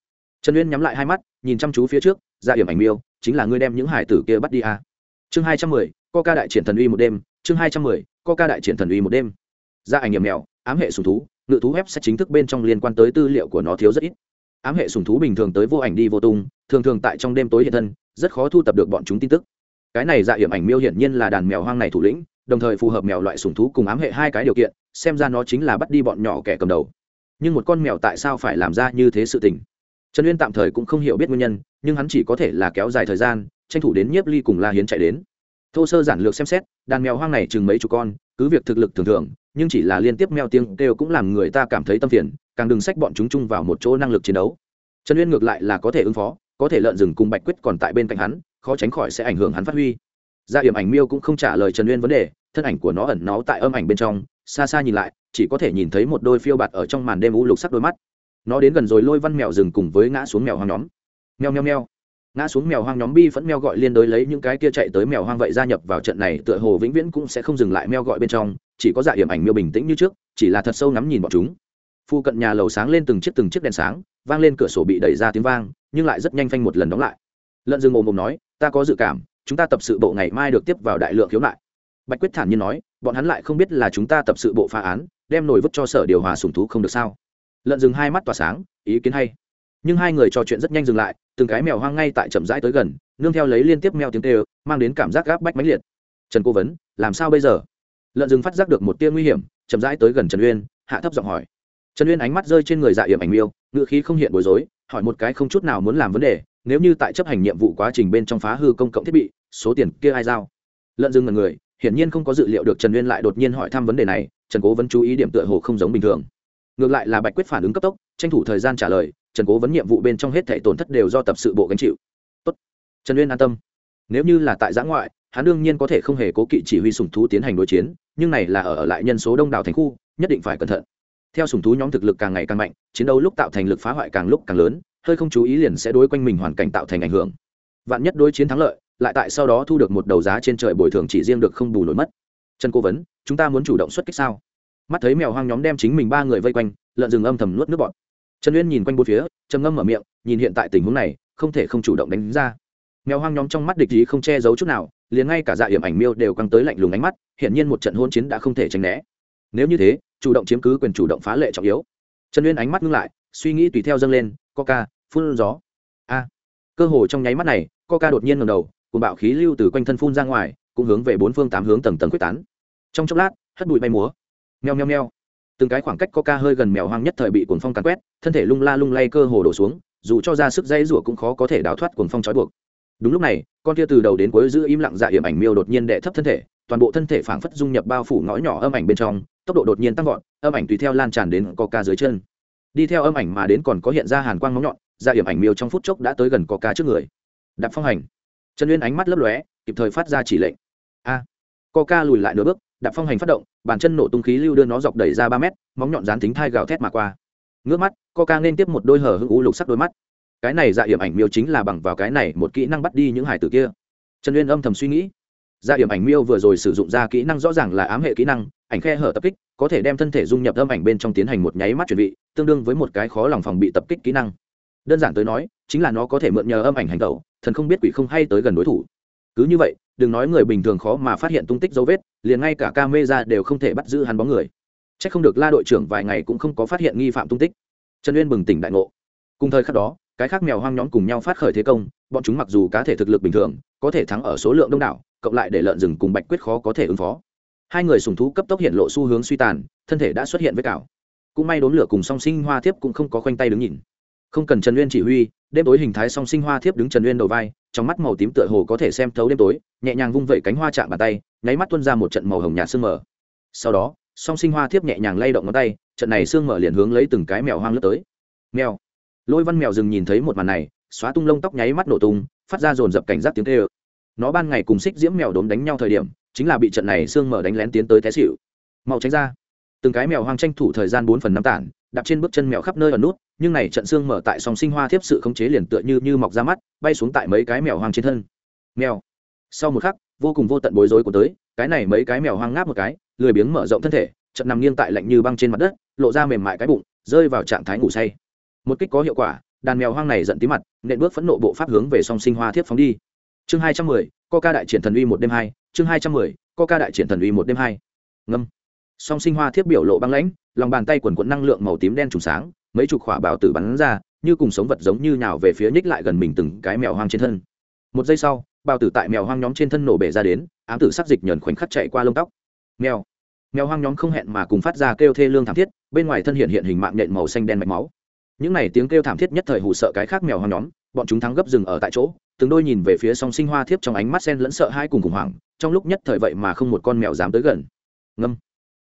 S1: Trần uyên nhắm lại hai mắt, nhìn chăm chú phía trước, ra điểm ảnh miêu, chính là ngươi đem những hải tử kia bắt đi à. chương hai trăm mười co ca đại triển thần uy một đêm, chương hai trăm mười co ca đại triển thần uy một đêm. Ra ảnh nghiệm mèo, ám hệ sùng thú, ngự thú web sẽ chính thức bên trong liên quan tới tư liệu của nó thiếu rất ít. Ám hệ sùng thú bình thường tới vô ảnh đi vô tung, thường thường tại trong đêm tối hiện thân, rất khó thu tập được bọn chúng tin tức cái này dạ hiểm ảnh miêu hiển nhiên là đàn mèo hoang này thủ lĩnh, đồng thời phù hợp mèo loại sùng thú cùng ám hệ hai cái điều kiện, xem ra nó chính là bắt đi bọn nhỏ kẻ cầm đầu. Nhưng một con mèo tại sao phải làm ra như thế sự tình? Trần uyên tạm thời cũng không hiểu biết nguyên nhân, nhưng hắn chỉ có thể là kéo dài thời gian, tranh thủ đến nhiếp ly cùng la hiến chạy đến. Thô sơ giản lược xem xét, đàn mèo hoang này chừng mấy chục con, cứ việc thực lực thường thường, nhưng chỉ là liên tiếp mèo tiếng kêu cũng làm người ta cảm thấy tâm phiền, càng đừng sách bọn chúng chung vào một chỗ năng lực chiến đấu. Trần uyên ngược lại là có thể ứng phó có thể lợn rừng cùng bạch quyết còn tại bên cạnh hắn, khó tránh khỏi sẽ ảnh hưởng hắn phát huy. Gia hiểm ảnh miêu cũng không trả lời trần uyên vấn đề, thân ảnh của nó ẩn náu tại âm ảnh bên trong, xa xa nhìn lại, chỉ có thể nhìn thấy một đôi phiêu bạt ở trong màn đêm u lục sắc đôi mắt. Nó đến gần rồi lôi văn mèo rừng cùng với ngã xuống mèo hoang nhóm. Mèo mèo mèo. Ngã xuống mèo hoang nhóm bi vẫn mèo gọi liên đối lấy những cái kia chạy tới mèo hoang vậy gia nhập vào trận này, tựa hồ vĩnh viễn cũng sẽ không dừng lại mèo gọi bên trong, chỉ có dạ hiểm ảnh miêu bình tĩnh như trước, chỉ là thật sâu ngắm nhìn bọn chúng phu cận nhà lầu sáng lên từng chiếc từng chiếc đèn sáng, vang lên cửa sổ bị đẩy ra tiếng vang, nhưng lại rất nhanh phanh một lần đóng lại. Lợn rừng ồm ồm nói, ta có dự cảm, chúng ta tập sự bộ ngày mai được tiếp vào đại lượng khiếu nại. Bạch quyết thản nhiên nói, bọn hắn lại không biết là chúng ta tập sự bộ phá án, đem nổi vứt cho sở điều hòa sùng thú không được sao? Lợn rừng hai mắt tỏa sáng, ý kiến hay. Nhưng hai người trò chuyện rất nhanh dừng lại, từng cái mèo hoang ngay tại chậm rãi tới gần, nương theo lấy liên tiếp mèo tiếng tê mang đến cảm giác gáp bách mãnh liệt. Trần cố vấn, làm sao bây giờ? Lợn rừng phát giác được một tia nguy hiểm, chậm rãi tới gần trần uyên, hạ thấp giọng hỏi trần uyên ánh mắt rơi trên người dạ hiểm ảnh miêu ngự khí không hiện bối rối, hỏi một cái không chút nào muốn làm vấn đề, nếu như tại chấp hành nhiệm vụ quá trình bên trong phá hư công cộng thiết bị, số tiền kia ai giao? Lợn dưng ngần người, hiển nhiên không có dự liệu được trần uyên lại đột nhiên hỏi thăm vấn đề này, trần cố vẫn chú ý điểm tựa hồ không giống bình thường. Ngược lại là bạch quyết phản ứng cấp tốc, tranh thủ thời gian trả lời, trần cố vấn nhiệm vụ bên trong hết thảy tổn thất đều do tập sự bộ gánh chịu. Tốt. trần uyên an tâm. Nếu như là tại giã ngoại, hắn đương nhiên có thể không hề cố kỵ chỉ huy sùng thú tiến hành đối chiến, nhưng này là ở lại nhân số đông đảo thành khu, nhất định phải cẩn thận theo sùng thú nhóm thực lực càng ngày càng mạnh, chiến đấu lúc tạo thành lực phá hoại càng lúc càng lớn, hơi không chú ý liền sẽ đối quanh mình hoàn cảnh tạo thành ảnh hưởng. Vạn nhất đối chiến thắng lợi, lại tại sau đó thu được một đầu giá trên trời bồi thường chỉ riêng được không bù nổi mất. Trần cố vấn, chúng ta muốn chủ động xuất kích sao? Mắt thấy mèo hoang nhóm đem chính mình ba người vây quanh, lợn rừng âm thầm nuốt nước bọt. Trần uyên nhìn quanh bốn phía, trầm ngâm mở miệng, nhìn hiện tại tình huống này, không thể không chủ động đánh ra. Mèo hoang nhóm trong mắt địch ý không che giấu chút nào, liền ngay cả dạ hiểm ảnh miêu đều căng tới lạnh lùng ánh mắt, hiển nhiên một trận hôn chiến đã không thể tránh né nếu như thế, chủ động chiếm cứ quyền chủ động phá lệ trọng yếu. Trần uyên ánh mắt ngưng lại, suy nghĩ tùy theo dâng lên, coca, phun gió. A. Cơ hồ trong nháy mắt này, coca đột nhiên ngầm đầu cùng bạo khí lưu từ quanh thân phun ra ngoài, cũng hướng về bốn phương tám hướng tầng tầng quyết tán. Trong chốc lát, hất bụi bay múa. Meo meo meo. Từng cái khoảng cách coca hơi gần mèo hoang nhất thời bị cuồng phong càn quét, thân thể lung la lung lay cơ hồ đổ xuống, dù cho ra sức dây rủa cũng khó có thể đào thoát cuồng phong trói buộc đúng lúc này, con kia từ đầu đến cuối giữ im lặng dạ hiểm ảnh miêu đột nhiên đệ thấp thân thể, toàn bộ thân thể phảng phất dung nhập bao phủ ngõ nhỏ âm ảnh bên trong, tốc độ đột nhiên tăng vọt, âm ảnh tùy theo lan tràn đến coca dưới chân. Đi theo âm ảnh mà đến còn có hiện ra hàn quang móng nhọn dạ hiểm ảnh miêu trong phút chốc đã tới gần coca trước người. Đạp phong hành. Trần uyên ánh mắt lấp lóe, kịp thời phát ra chỉ lệnh. A. Coca lùi lại nửa bước, đạp phong hành phát động, bàn chân nổ tung khí lưu đưa nó dọc đẩy ra ba mét, móng nhọn dán tính thai gào thét mà qua. Ngước mắt, coca nên tiếp một đôi hở hưng u lục sắc đôi mắt cái này dạ hiểm ảnh miêu chính là bằng vào cái này một kỹ năng bắt đi những hải tử kia. Trần uyên âm thầm suy nghĩ. Dạ hiểm ảnh miêu vừa rồi sử dụng ra kỹ năng rõ ràng là ám hệ kỹ năng, ảnh khe hở tập kích, có thể đem thân thể dung nhập âm ảnh bên trong tiến hành một nháy mắt chuẩn bị, tương đương với một cái khó lòng phòng bị tập kích kỹ năng. Đơn giản tới nói, chính là nó có thể mượn nhờ âm ảnh hành tẩu, thần không biết quỷ không hay tới gần đối thủ. Cứ như vậy, đừng nói người bình thường khó mà phát hiện tung tích dấu vết, liền ngay cả ca mê ra đều không thể bắt giữ hắn bóng người. C h ắ c không được la đội trưởng vài ngày cũng không có phát hiện nghi phạm tung tích. Trần uyên bừng tỉnh đại ngộ. Cùng thời khắc đó cái khác mèo hoang nhóm cùng nhau phát khởi thế công, bọn chúng mặc dù cá thể thực lực bình thường, có thể thắng ở số lượng đông đảo, cộng lại để lợn rừng cùng bạch quyết khó có thể ứng phó. Hai người sùng thú cấp tốc hiện lộ xu hướng suy tàn, thân thể đã xuất hiện với cảo cũng may đốn lửa cùng song sinh hoa thiếp cũng không có khoanh tay đứng nhìn. Không cần trần uyên chỉ huy, đêm tối hình thái song sinh hoa thiếp đứng trần uyên đầu vai, trong mắt màu tím tựa hồ có thể xem thấu đêm tối, nhẹ nhàng vung vẩy cánh hoa chạm bàn tay, nháy mắt tuân ra một trận màu hồng nhạt sương mở sau đó, song sinh hoa thiếp nhẹ nhàng lay động ngón tay, trận này sương mở liền hướng lấy từng cái mèo hoang lướt tới. Mèo lôi văn mèo rừng nhìn thấy một màn này, xóa tung lông tóc nháy mắt nổ tung, phát ra dồn dập cảnh giác tiếng tê ơ nó ban ngày cùng xích diễm mèo đốm đánh nhau thời điểm, chính là bị trận này sương mở đánh lén tiến tới té xịu mau tránh ra. Từng cái mèo hoang tranh thủ thời gian bốn phần năm tản, đạp trên bước chân mèo khắp nơi ở nút, nhưng này trận xương mở tại sòng sinh hoa thiếp sự khống chế liền tựa như như mọc ra mắt, bay xuống tại mấy cái mèo hoang trên thân. Mèo. Sau một khắc, vô cùng vô tận bối rối của tới, cái này mấy cái mèo hoang ngáp một cái, lười biếng mở rộng thân thể trận nằm nghiêng tại lạnh như băng trên mặt đất, lộ ra mềm mại cái bụng, rơi vào trạng thái ngủ say một kích có hiệu quả, đàn mèo hoang này giận tí mặt, nện bước phẫn nộ bộ pháp hướng về song sinh hoa thiếp phóng đi. Chương hai trăm mười ca đại triển thần uy một đêm hai, chương hai trăm mười ca đại triển thần uy một đêm hai. Ngâm. Song sinh hoa thiếp biểu lộ băng lãnh, lòng bàn tay quần quận năng lượng màu tím đen trùng sáng, mấy chục khỏa bào tử bắn ra, như cùng sống vật giống như nhào về phía nhích lại gần mình từng cái mèo hoang trên thân. Một giây sau, bào tử tại mèo hoang nhóm trên thân nổ bể ra đến, ám tử sắc dịch nhờn khoảnh khắc chạy qua lông tóc. Mèo. Mèo hoang nhóm không hẹn mà cùng phát ra kêu thê lương thảm thiết, bên ngoài thân hiện hiện hình mạng nhện màu xanh đen mạch máu những này tiếng kêu thảm thiết nhất thời hụ sợ cái khác mèo hoang nhóm, bọn chúng thắng gấp rừng ở tại chỗ, từng đôi nhìn về phía song sinh hoa thiếp trong ánh mắt sen lẫn sợ hai cùng khủng hoảng, trong lúc nhất thời vậy mà không một con mèo dám tới gần. Ngâm.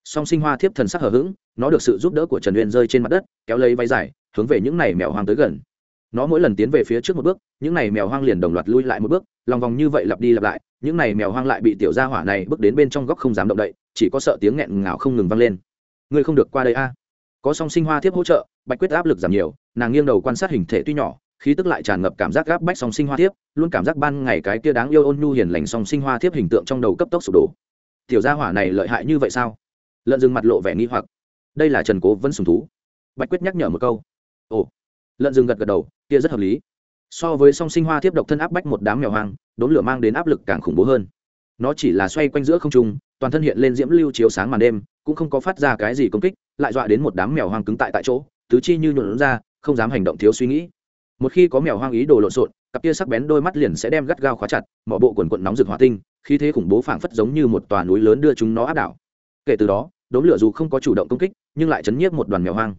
S1: Song sinh hoa thiếp thần sắc hờ hững, nó được sự giúp đỡ của trần uyên rơi trên mặt đất, kéo lấy váy dài, hướng về những này mèo hoang tới gần. Nó mỗi lần tiến về phía trước một bước, những này mèo hoang liền đồng loạt lui lại một bước, lòng vòng như vậy lặp đi lặp lại, những này mèo hoang lại bị tiểu gia hỏa này bước đến bên trong góc không dám động đậy, chỉ có sợ tiếng nghẹn ngào không ngừng vang lên. Ngươi không được qua đây a có song sinh hoa thiếp hỗ trợ, bạch quyết áp lực giảm nhiều, nàng nghiêng đầu quan sát hình thể tuy nhỏ, khí tức lại tràn ngập cảm giác gáp bách song sinh hoa thiếp, luôn cảm giác ban ngày cái kia đáng yêu ôn nhu hiền lành song sinh hoa thiếp hình tượng trong đầu cấp tốc sụp đổ. Tiểu gia hỏa này lợi hại như vậy sao? Lợn rừng mặt lộ vẻ nghi hoặc. Đây là trần cố vẫn sùng thú. Bạch quyết nhắc nhở một câu. Ồ. Lợn rừng gật gật đầu, kia rất hợp lý. So với song sinh hoa tiếp độc thân áp bách một đám mèo hoang, đốn lửa mang đến áp lực càng khủng bố hơn. Nó chỉ là xoay quanh giữa không trung, toàn thân hiện lên diễm lưu chiếu sáng màn đêm, cũng không có phát ra cái gì công kích lại dọa đến một đám mèo hoang cứng tại tại chỗ, tứ chi như nhuộn ra, không dám hành động thiếu suy nghĩ. Một khi có mèo hoang ý đồ lộn xộn, cặp kia sắc bén đôi mắt liền sẽ đem gắt gao khóa chặt mọi bộ quần quận nóng rực hỏa tinh, khí thế khủng bố phảng phất giống như một tòa núi lớn đưa chúng nó áp đảo. Kể từ đó, đốm lửa dù không có chủ động công kích, nhưng lại chấn nhiếp một đoàn mèo hoang.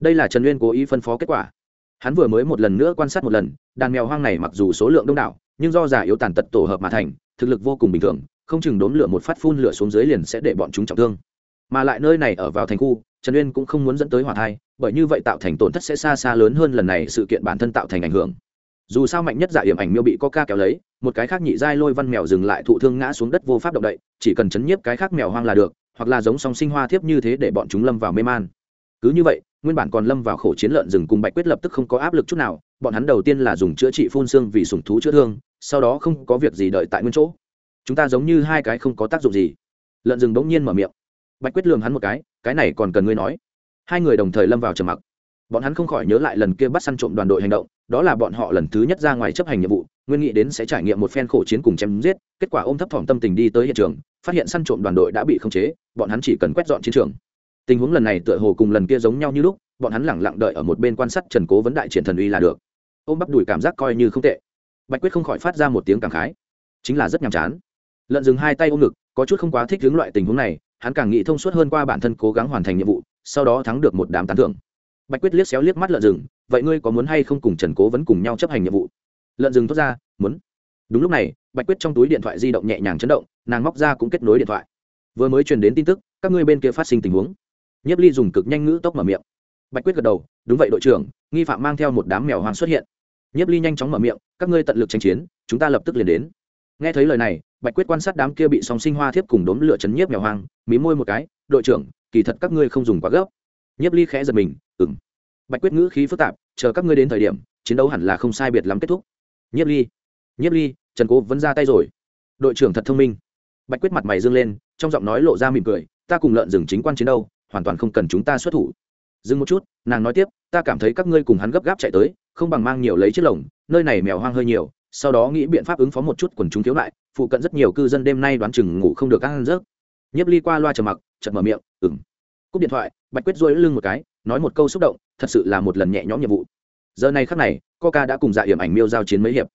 S1: Đây là trần nguyên cố ý phân phó kết quả. Hắn vừa mới một lần nữa quan sát một lần, đàn mèo hoang này mặc dù số lượng đông đảo, nhưng do giả yếu tàn tật tổ hợp mà thành, thực lực vô cùng bình thường, không chừng đốm lửa một phát phun lửa xuống dưới liền sẽ để bọn chúng trọng thương mà lại nơi này ở vào thành khu, trần uyên cũng không muốn dẫn tới hỏa thai, bởi như vậy tạo thành tổn thất sẽ xa xa lớn hơn lần này sự kiện bản thân tạo thành ảnh hưởng. Dù sao mạnh nhất giả hiểm ảnh miêu bị coca kéo lấy, một cái khác nhị giai lôi văn mèo dừng lại thụ thương ngã xuống đất vô pháp động đậy, chỉ cần chấn nhiếp cái khác mèo hoang là được, hoặc là giống song sinh hoa thiếp như thế để bọn chúng lâm vào mê man. Cứ như vậy, nguyên bản còn lâm vào khổ chiến lợn rừng cùng bạch quyết lập tức không có áp lực chút nào, bọn hắn đầu tiên là dùng chữa trị phun xương vì sùng thú chữa thương, sau đó không có việc gì đợi tại nguyên chỗ. Chúng ta giống như hai cái không có tác dụng gì. Lợn rừng bỗng nhiên mở miệng bạch quyết lường hắn một cái cái này còn cần ngươi nói. Hai người đồng thời lâm vào trầm mặc. Bọn hắn không khỏi nhớ lại lần kia bắt săn trộm đoàn đội hành động, đó là bọn họ lần thứ nhất ra ngoài chấp hành nhiệm vụ, nguyên nghĩ đến sẽ trải nghiệm một phen khổ chiến cùng chém giết, kết quả ôm thấp thỏm tâm tình đi tới hiện trường, phát hiện săn trộm đoàn đội đã bị khống chế, bọn hắn chỉ cần quét dọn chiến trường. Tình huống lần này tựa hồ cùng lần kia giống nhau như lúc, bọn hắn lẳng lặng đợi ở một bên quan sát trần cố vấn đại triển thần uy là được. Ôm bắp đùi cảm giác coi như không tệ. Bạch quyết không khỏi phát ra một tiếng cảm khái. Chính là rất nhàm chán. Lợn dừng hai tay ôm ngực, có chút không quá thích hướng loại tình huống này hắn càng nghĩ thông suốt hơn qua bản thân cố gắng hoàn thành nhiệm vụ, sau đó thắng được một đám tán thưởng. Bạch quyết liếc xéo liếc mắt lợn rừng, vậy ngươi có muốn hay không cùng trần cố vẫn cùng nhau chấp hành nhiệm vụ? Lợn rừng thốt ra, muốn. Đúng lúc này, bạch quyết trong túi điện thoại di động nhẹ nhàng chấn động, nàng móc ra cũng kết nối điện thoại. Vừa mới truyền đến tin tức, các ngươi bên kia phát sinh tình huống. Nhiếp ly dùng cực nhanh ngữ tốc mở miệng. Bạch quyết gật đầu, đúng vậy đội trưởng, nghi phạm mang theo một đám mèo hoang xuất hiện. Nhiếp ly nhanh chóng mở miệng, các ngươi tận lực tranh chiến, chúng ta lập tức liền đến nghe thấy lời này, bạch quyết quan sát đám kia bị song sinh hoa thiếp cùng đốm lửa chấn nhiếp mèo hoang, mí môi một cái, đội trưởng, kỳ thật các ngươi không dùng quá gấp. Nhiếp ly khẽ giật mình ừng bạch quyết ngữ khí phức tạp, chờ các ngươi đến thời điểm, chiến đấu hẳn là không sai biệt lắm kết thúc. Nhiếp ly nhiếp ly, trần cố vẫn ra tay rồi. Đội trưởng thật thông minh. Bạch quyết mặt mày dương lên, trong giọng nói lộ ra mỉm cười, ta cùng lợn rừng chính quan chiến đâu hoàn toàn không cần chúng ta xuất thủ. Dừng một chút, nàng nói tiếp, ta cảm thấy các ngươi cùng hắn gấp gáp chạy tới, không bằng mang nhiều lấy chiếc lồng, nơi này mèo hoang hơi nhiều sau đó nghĩ biện pháp ứng phó một chút quần chúng thiếu lại phụ cận rất nhiều cư dân đêm nay đoán chừng ngủ không được ăn rớt nhiếp ly qua loa trầm mặc chật mở miệng ừng cúp điện thoại, bạch quyết dôi lưng một cái, nói một câu xúc động, thật sự là một lần nhẹ nhõm nhiệm vụ. Giờ này khắc này, coca đã cùng dạ hiểm ảnh miêu giao chiến mấy hiệp.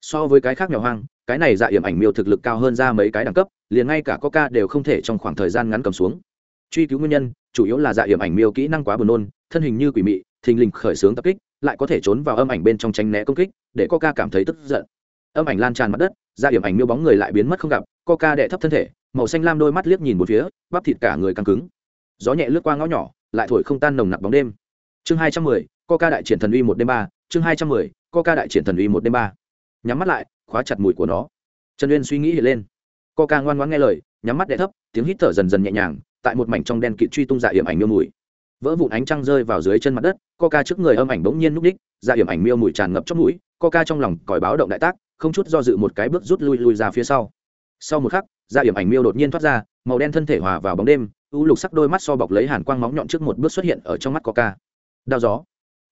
S1: So với cái khác mèo hoang, cái này dạ hiểm ảnh miêu thực lực cao hơn ra mấy cái đẳng cấp, liền ngay cả coca đều không thể trong khoảng thời gian ngắn cầm xuống. Truy cứu nguyên nhân, chủ yếu là dạ hiểm ảnh miêu kỹ năng quá buồn nôn, thân hình như quỷ mị, thình lình khởi xướng tập kích lại có thể trốn vào âm ảnh bên trong tránh né công kích, để coca cảm thấy tức giận. Âm ảnh lan tràn mặt đất ra điểm ảnh miêu bóng người lại biến mất không gặp, coca đệ thấp thân thể, màu xanh lam đôi mắt liếc nhìn một phía, bắp thịt cả người căng cứng. Gió nhẹ lướt qua ngõ nhỏ, lại thổi không tan nồng nặc bóng đêm. Chương hai trăm mười, coca đại triển thần uy một đêm ba, chương hai trăm mười, coca đại triển thần uy một đêm ba. Nhắm mắt lại, khóa chặt mùi của nó. Trần uyên suy nghĩ hiện lên. Coca ngoan ngoãn nghe lời, nhắm mắt đệ thấp, tiếng hít thở dần dần nhẹ nhàng, tại một mảnh trong đen kịt truy tung dạ hiểm ảnh miêu mùi vỡ vụn ánh trăng rơi vào dưới chân mặt đất, coca trước người âm ảnh bỗng nhiên núp đích ra hiểm ảnh miêu mùi tràn ngập trong mũi, coca trong lòng còi báo động đại tác, không chút do dự một cái bước rút lui lui ra phía sau. Sau một khắc ra hiểm ảnh miêu đột nhiên thoát ra, màu đen thân thể hòa vào bóng đêm, u lục sắc đôi mắt so bọc lấy hàn quang móng nhọn trước một bước xuất hiện ở trong mắt coca. Đao gió.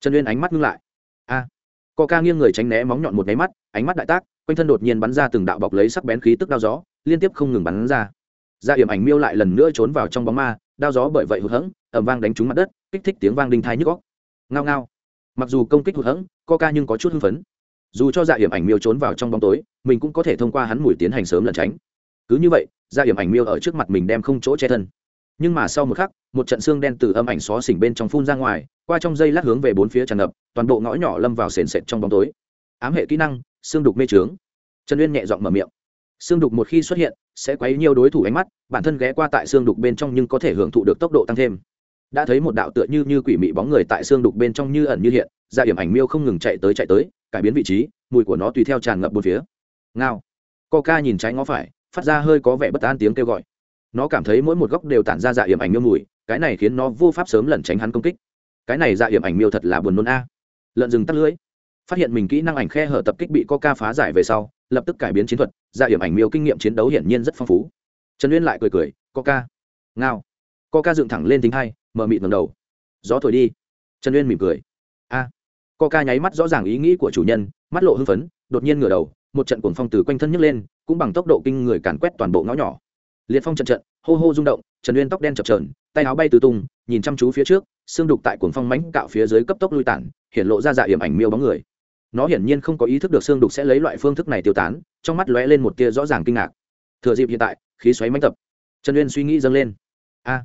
S1: Trần uyên ánh mắt ngưng lại. A. À. coca nghiêng người tránh né móng nhọn một máy mắt, ánh mắt đại tác, quanh thân đột nhiên bắn ra từng đạo bọc lấy sắc bén khí tức đao gió, liên tiếp không ngừng bắn ra. Ra hiểm ảnh miêu lại lần nữa trốn vào trong bóng ma, đao gió bởi vậy hụt hẫng ẩm vang đánh trúng mặt đất, kích thích tiếng vang đinh thai nhức góc ngao ngao. Mặc dù công kích hụt hẫng co ca nhưng có chút hưng phấn. Dù cho dạ hiểm ảnh miêu trốn vào trong bóng tối, mình cũng có thể thông qua hắn mùi tiến hành sớm lẩn tránh. Cứ như vậy dạ hiểm ảnh miêu ở trước mặt mình đem không chỗ che thân. Nhưng mà sau một khắc, một trận xương đen từ âm ảnh xó xỉnh bên trong phun ra ngoài, qua trong dây lát hướng về bốn phía tràn ngập, toàn bộ ngõ nhỏ lâm vào sền sệt trong bóng tối. Ám hệ kỹ năng, xương đục mê trướng. Trần uyên nhẹ giọng mở miệng. Xương đục một khi xuất hiện, sẽ quấy nhiều đối thủ ánh mắt, bản thân ghé qua tại xương đục bên trong nhưng có thể hưởng thụ được tốc độ tăng thêm đã thấy một đạo tựa như như quỷ mị bóng người tại xương đục bên trong như ẩn như hiện ra điểm ảnh miêu không ngừng chạy tới chạy tới, cải biến vị trí, mùi của nó tùy theo tràn ngập bốn phía. Ngao. Coca nhìn trái ngó phải, phát ra hơi có vẻ bất an tiếng kêu gọi. Nó cảm thấy mỗi một góc đều tản ra dạ hiểm ảnh miêu mùi, cái này khiến nó vô pháp sớm lẩn tránh hắn công kích. Cái này dạ hiểm ảnh miêu thật là buồn nôn a. Lợn rừng tắt lưới phát hiện mình kỹ năng ảnh khe hở tập kích bị coca phá giải về sau, lập tức cải biến chiến thuật dạ hiểm ảnh miêu kinh nghiệm chiến đấu hiển nhiên rất phong phú. Trần uyên lại cười cười, coca. Ngao coca dựng thẳng lên thính hai, mở mịt ngầm đầu. Gió thổi đi. Trần uyên mỉm cười. A. À. coca nháy mắt rõ ràng ý nghĩ của chủ nhân, mắt lộ hưng phấn, đột nhiên ngửa đầu, một trận cuồng phong từ quanh thân nhấc lên, cũng bằng tốc độ kinh người càn quét toàn bộ ngõ nhỏ. Liệt phong trận trận, hô hô rung động, trần uyên tóc đen chập trờn tay áo bay từ tung, nhìn chăm chú phía trước, xương đục tại cuồng phong mánh cạo phía dưới cấp tốc lui tản, hiện lộ ra dạ hiểm ảnh miêu bóng người. Nó hiển nhiên không có ý thức được xương đục sẽ lấy loại phương thức này tiêu tán, trong mắt lóe lên một tia rõ ràng kinh ngạc. Thừa dịp hiện tại, khí xoáy mánh tập. Trần uyên suy nghĩ dâng lên. A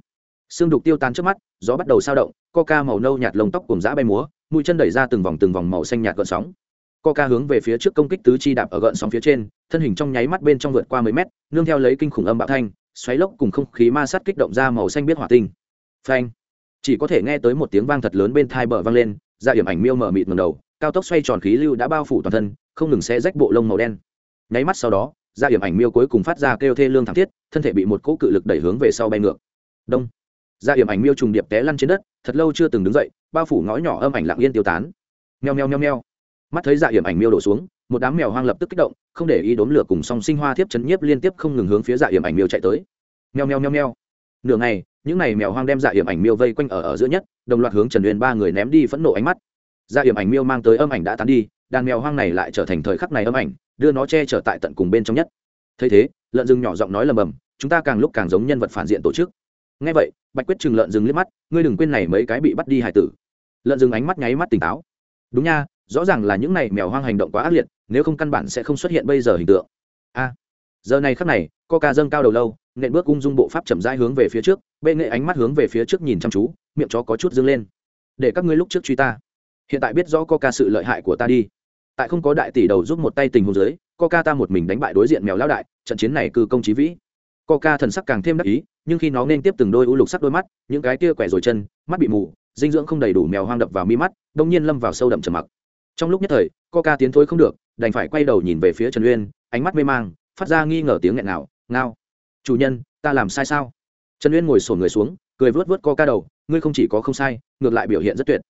S1: xương đục tiêu tan trước mắt, gió bắt đầu sao động, coca màu nâu nhạt lông tóc cùng dã bay múa, mũi chân đẩy ra từng vòng từng vòng màu xanh nhạt gợn sóng. Coca hướng về phía trước công kích tứ chi đạp ở gợn sóng phía trên, thân hình trong nháy mắt bên trong vượt qua mấy mét, nương theo lấy kinh khủng âm bạo thanh, xoáy lốc cùng không khí ma sát kích động ra màu xanh biết hỏa tinh. Phanh! Chỉ có thể nghe tới một tiếng vang thật lớn bên thai bờ vang lên ra điểm ảnh miêu mở mịt ngầm đầu, cao tốc xoay tròn khí lưu đã bao phủ toàn thân, không ngừng sẽ rách bộ lông màu đen. Nháy mắt sau đó ra điểm ảnh miêu cuối cùng phát ra kêu thê lương thảm thiết, thân thể bị một cỗ cự lực đẩy hướng về sau bay ngược. Đông! Ra điểm ảnh miêu trùng điệp té lăn trên đất, thật lâu chưa từng đứng dậy, bao phủ ngõ nhỏ âm ảnh lặng yên tiêu tán. Nheo nheo nheo nheo mắt thấy dạ hiểm ảnh miêu đổ xuống, một đám mèo hoang lập tức kích động, không để ý đốn lửa cùng song sinh hoa thiếp chấn nhiếp liên tiếp không ngừng hướng phía dạ hiểm ảnh miêu chạy tới. Nheo nheo nheo nheo nửa ngày, những n à y mèo hoang đem dạ hiểm ảnh miêu vây quanh ở ở giữa nhất, đồng loạt hướng trần huyền ba người ném đi phẫn nộ ánh mắt. Dạ hiểm ảnh miêu mang tới âm ảnh đã tán đi, đàn mèo hoang này lại trở thành thời khắc này âm ảnh, đưa nó che chở tại tận cùng bên trong nhất. Thấy thế, lợn rừng nhỏ giọng nói lầm bầm, chúng ta càng lúc càng giống nhân vật phản diện tổ chức ngay vậy, bạch quyết chừng lợn rừng liếc mắt, ngươi đừng quên này mấy cái bị bắt đi hải tử. Lợn rừng ánh mắt nháy mắt tỉnh táo. Đúng nha, rõ ràng là những này mèo hoang hành động quá ác liệt, nếu không căn bản sẽ không xuất hiện bây giờ hình tượng. A. Giờ này khắc này, coca dâng cao đầu lâu, nện bước ung dung bộ pháp chậm rãi hướng về phía trước, bệ nghệ ánh mắt hướng về phía trước nhìn chăm chú, miệng chó có chút dâng lên. Để các ngươi lúc trước truy ta. Hiện tại biết rõ coca sự lợi hại của ta đi. Tại không có đại tỷ đầu giúp một tay tình huống dưới, coca ta một mình đánh bại đối diện mèo lão đại, trận chiến này cư công chí vĩ coca thần sắc càng thêm đắc ý, nhưng khi nó nên tiếp từng đôi u lục sắc đôi mắt, những cái kia quẻ rồi chân, mắt bị mù, dinh dưỡng không đầy đủ mèo hoang đập vào mi mắt đột nhiên lâm vào sâu đậm trầm mặc. Trong lúc nhất thời, coca tiến thối không được, đành phải quay đầu nhìn về phía trần uyên, ánh mắt mê mang, phát ra nghi ngờ tiếng nghẹn nào ngao, chủ nhân, ta làm sai sao? Trần uyên ngồi xổm người xuống, cười vớt vớt coca đầu, ngươi không chỉ có không sai, ngược lại biểu hiện rất tuyệt.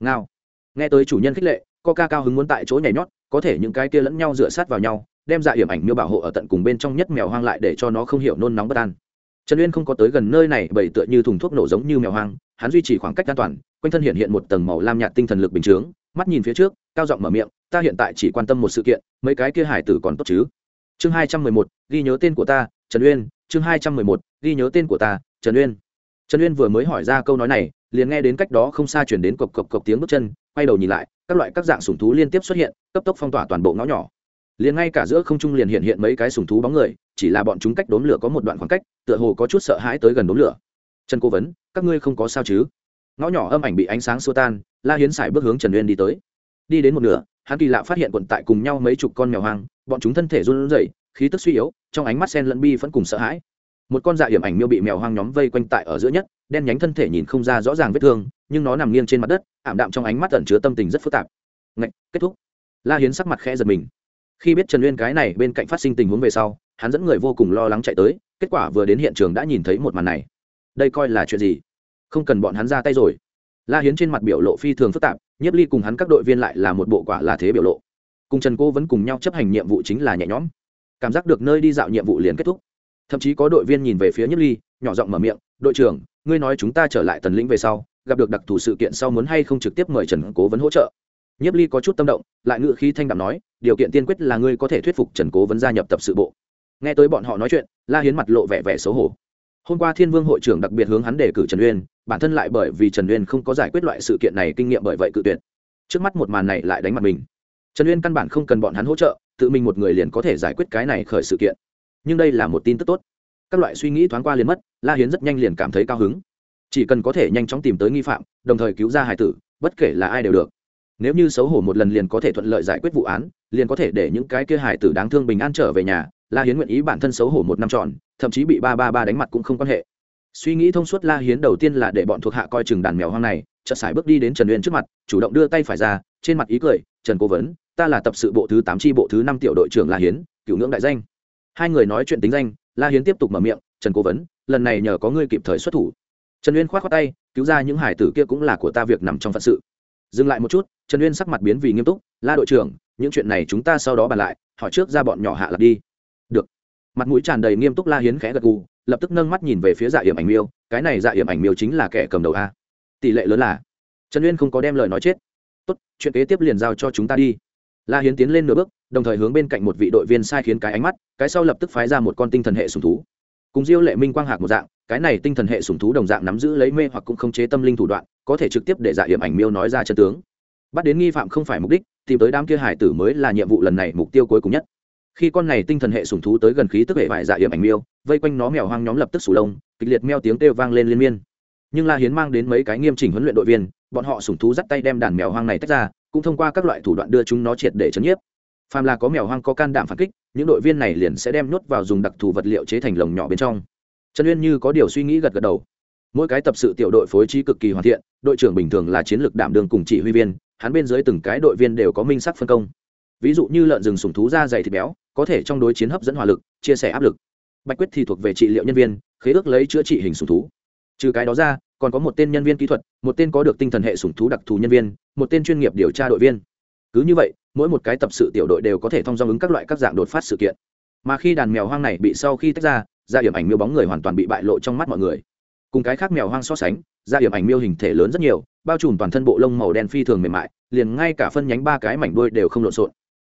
S1: Ngao. Nghe tới chủ nhân khích lệ, coca cao hứng muốn tại chỗ nhảy nhót, có thể những cái kia lẫn nhau dựa sát vào nhau đem dạ hiểm ảnh miêu bảo hộ ở tận cùng bên trong nhất mèo hoang lại để cho nó không hiểu nôn nóng bất an. Trần uyên không có tới gần nơi này bởi tựa như thùng thuốc nổ giống như mèo hoang, hắn duy trì khoảng cách an toàn, quanh thân hiện hiện một tầng màu lam nhạt tinh thần lực bình chướng, mắt nhìn phía trước, cao giọng mở miệng, ta hiện tại chỉ quan tâm một sự kiện, mấy cái kia hải tử còn tốt chứ? Chương hai trăm mười một, ghi nhớ tên của ta, trần uyên, chương hai trăm mười một, ghi nhớ tên của ta, trần uyên. Trần uyên vừa mới hỏi ra câu nói này, liền nghe đến cách đó không xa chuyển đến cộc cộc cộc tiếng bước chân, quay đầu nhìn lại, các loại các dạng sủng thú liên tiếp xuất hiện, cấp tốc phong tỏa toàn bộ ngõ nhỏ liền ngay cả giữa không trung liền hiện hiện mấy cái sùng thú bóng người, chỉ là bọn chúng cách đốn lửa có một đoạn khoảng cách, tựa hồ có chút sợ hãi tới gần đốn lửa. Trần cố vấn, các ngươi không có sao chứ? Ngõ nhỏ âm ảnh bị ánh sáng xua tan, la hiến sải bước hướng trần uyên đi tới. Đi đến một nửa, hắn kỳ lạ phát hiện quận tại cùng nhau mấy chục con mèo hoang, bọn chúng thân thể run rẩy, khí tức suy yếu, trong ánh mắt sen lẫn bi vẫn cùng sợ hãi. Một con dạ hiểm ảnh miêu bị mèo hoang nhóm vây quanh tại ở giữa nhất, đen nhánh thân thể nhìn không ra rõ ràng vết thương, nhưng nó nằm nghiêng trên mặt đất, ảm đạm trong ánh mắt ẩn chứa tâm tình rất phức tạp. Ngạch, kết thúc. La hiến sắc mặt khẽ giật mình khi biết trần uyên cái này bên cạnh phát sinh tình huống về sau, hắn dẫn người vô cùng lo lắng chạy tới, kết quả vừa đến hiện trường đã nhìn thấy một màn này. Đây coi là chuyện gì? Không cần bọn hắn ra tay rồi. La hiến trên mặt biểu lộ phi thường phức tạp, nhiếp ly cùng hắn các đội viên lại là một bộ quả là thế biểu lộ. Cùng trần cô vẫn cùng nhau chấp hành nhiệm vụ chính là nhẹ nhõm. Cảm giác được nơi đi dạo nhiệm vụ liền kết thúc. Thậm chí có đội viên nhìn về phía nhiếp ly, nhỏ giọng mở miệng, đội trưởng, ngươi nói chúng ta trở lại tần lĩnh về sau, gặp được đặc thù sự kiện sau muốn hay không trực tiếp mời trần cố vấn hỗ trợ? Nhiếp ly có chút tâm động, lại ngự khí thanh đạm nói điều kiện tiên quyết là ngươi có thể thuyết phục trần cố vấn gia nhập tập sự bộ. Nghe tới bọn họ nói chuyện, la hiến mặt lộ vẻ vẻ xấu hổ. Hôm qua thiên vương hội trưởng đặc biệt hướng hắn đề cử trần uyên, bản thân lại bởi vì trần uyên không có giải quyết loại sự kiện này kinh nghiệm bởi vậy cự tuyệt. Trước mắt một màn này lại đánh mặt mình. Trần uyên căn bản không cần bọn hắn hỗ trợ, tự mình một người liền có thể giải quyết cái này khởi sự kiện. Nhưng đây là một tin tức tốt. Các loại suy nghĩ thoáng qua liền mất, la hiến rất nhanh liền cảm thấy cao hứng. Chỉ cần có thể nhanh chóng tìm tới nghi phạm, đồng thời cứu ra hải tử, bất kể là ai đều được nếu như xấu hổ một lần liền có thể thuận lợi giải quyết vụ án, liền có thể để những cái kia hải tử đáng thương bình an trở về nhà, la hiến nguyện ý bản thân xấu hổ một năm tròn, thậm chí bị ba ba ba đánh mặt cũng không quan hệ. Suy nghĩ thông suốt la hiến đầu tiên là để bọn thuộc hạ coi chừng đàn mèo hoang này, chợt sải bước đi đến trần uyên trước mặt, chủ động đưa tay phải ra, trên mặt ý cười, trần cố vấn, ta là tập sự bộ thứ tám tri bộ thứ năm tiểu đội trưởng la hiến, cựu ngưỡng đại danh. Hai người nói chuyện tính danh, la hiến tiếp tục mở miệng, trần cố vấn, lần này nhờ có ngươi kịp thời xuất thủ. Trần uyên k h o á t khoác tay, cứu ra những hải tử kia cũng là của ta việc nằm trong phận sự dừng lại một chút, trần uyên sắc mặt biến vì nghiêm túc, la đội trưởng, những chuyện này chúng ta sau đó bàn lại, hỏi trước ra bọn nhỏ hạ lạc đi. Được. Mặt mũi tràn đầy nghiêm túc la hiến khẽ gật gù, lập tức nâng mắt nhìn về phía dạ hiểm ảnh miêu, cái này dạ hiểm ảnh miêu chính là kẻ cầm đầu a. Tỷ lệ lớn là. Trần uyên không có đem lời nói chết. Tốt, chuyện kế tiếp liền giao cho chúng ta đi. La hiến tiến lên nửa bước, đồng thời hướng bên cạnh một vị đội viên sai khiến cái ánh mắt, cái sau lập tức phái ra một con tinh thần hệ sùng thú. Cùng diêu lệ minh quang hạc một dạng cái này tinh thần hệ sủng thú đồng dạng nắm giữ lấy mê hoặc cũng không chế tâm linh thủ đoạn, có thể trực tiếp để dạ hiểm ảnh miêu nói ra chân tướng. Bắt đến nghi phạm không phải mục đích, tìm tới đám kia hải tử mới là nhiệm vụ lần này mục tiêu cuối cùng nhất. Khi con này tinh thần hệ sủng thú tới gần khí tức hệ vải dạ hiểm ảnh miêu, vây quanh nó mèo hoang nhóm lập tức sủ lông, kịch liệt meo tiếng kêu vang lên liên miên. Nhưng la hiến mang đến mấy cái nghiêm chỉnh huấn luyện đội viên, bọn họ sủng thú dắt tay đem đàn mèo hoang này tách ra, cũng thông qua các loại thủ đoạn đưa chúng nó triệt để chấn nhiếp. Phàm là có mèo hoang có can đảm phản kích, những đội viên này liền sẽ đem nhốt vào dùng đặc thù vật liệu chế thành lồng nhỏ bên trong trần uyên như có điều suy nghĩ gật gật đầu. Mỗi cái tập sự tiểu đội phối trí cực kỳ hoàn thiện, đội trưởng bình thường là chiến lược đảm đường cùng chỉ huy viên, hắn bên dưới từng cái đội viên đều có minh sắc phân công. Ví dụ như lợn rừng sùng thú da dày thịt béo, có thể trong đối chiến hấp dẫn hỏa lực, chia sẻ áp lực. Bạch quyết thì thuộc về trị liệu nhân viên, khế ước lấy chữa trị hình sùng thú. Trừ cái đó ra, còn có một tên nhân viên kỹ thuật, một tên có được tinh thần hệ sùng thú đặc thù nhân viên, một tên chuyên nghiệp điều tra đội viên. Cứ như vậy, mỗi một cái tập sự tiểu đội đều có thể thông do ứng các loại các dạng đột phát sự kiện. Mà khi đàn mèo hoang này bị sau khi tách ra ra điểm ảnh miêu bóng người hoàn toàn bị bại lộ trong mắt mọi người. Cùng cái khác mèo hoang so sánh, ra điểm ảnh miêu hình thể lớn rất nhiều, bao trùm toàn thân bộ lông màu đen phi thường mềm mại, liền ngay cả phân nhánh ba cái mảnh đuôi đều không lộn xộn.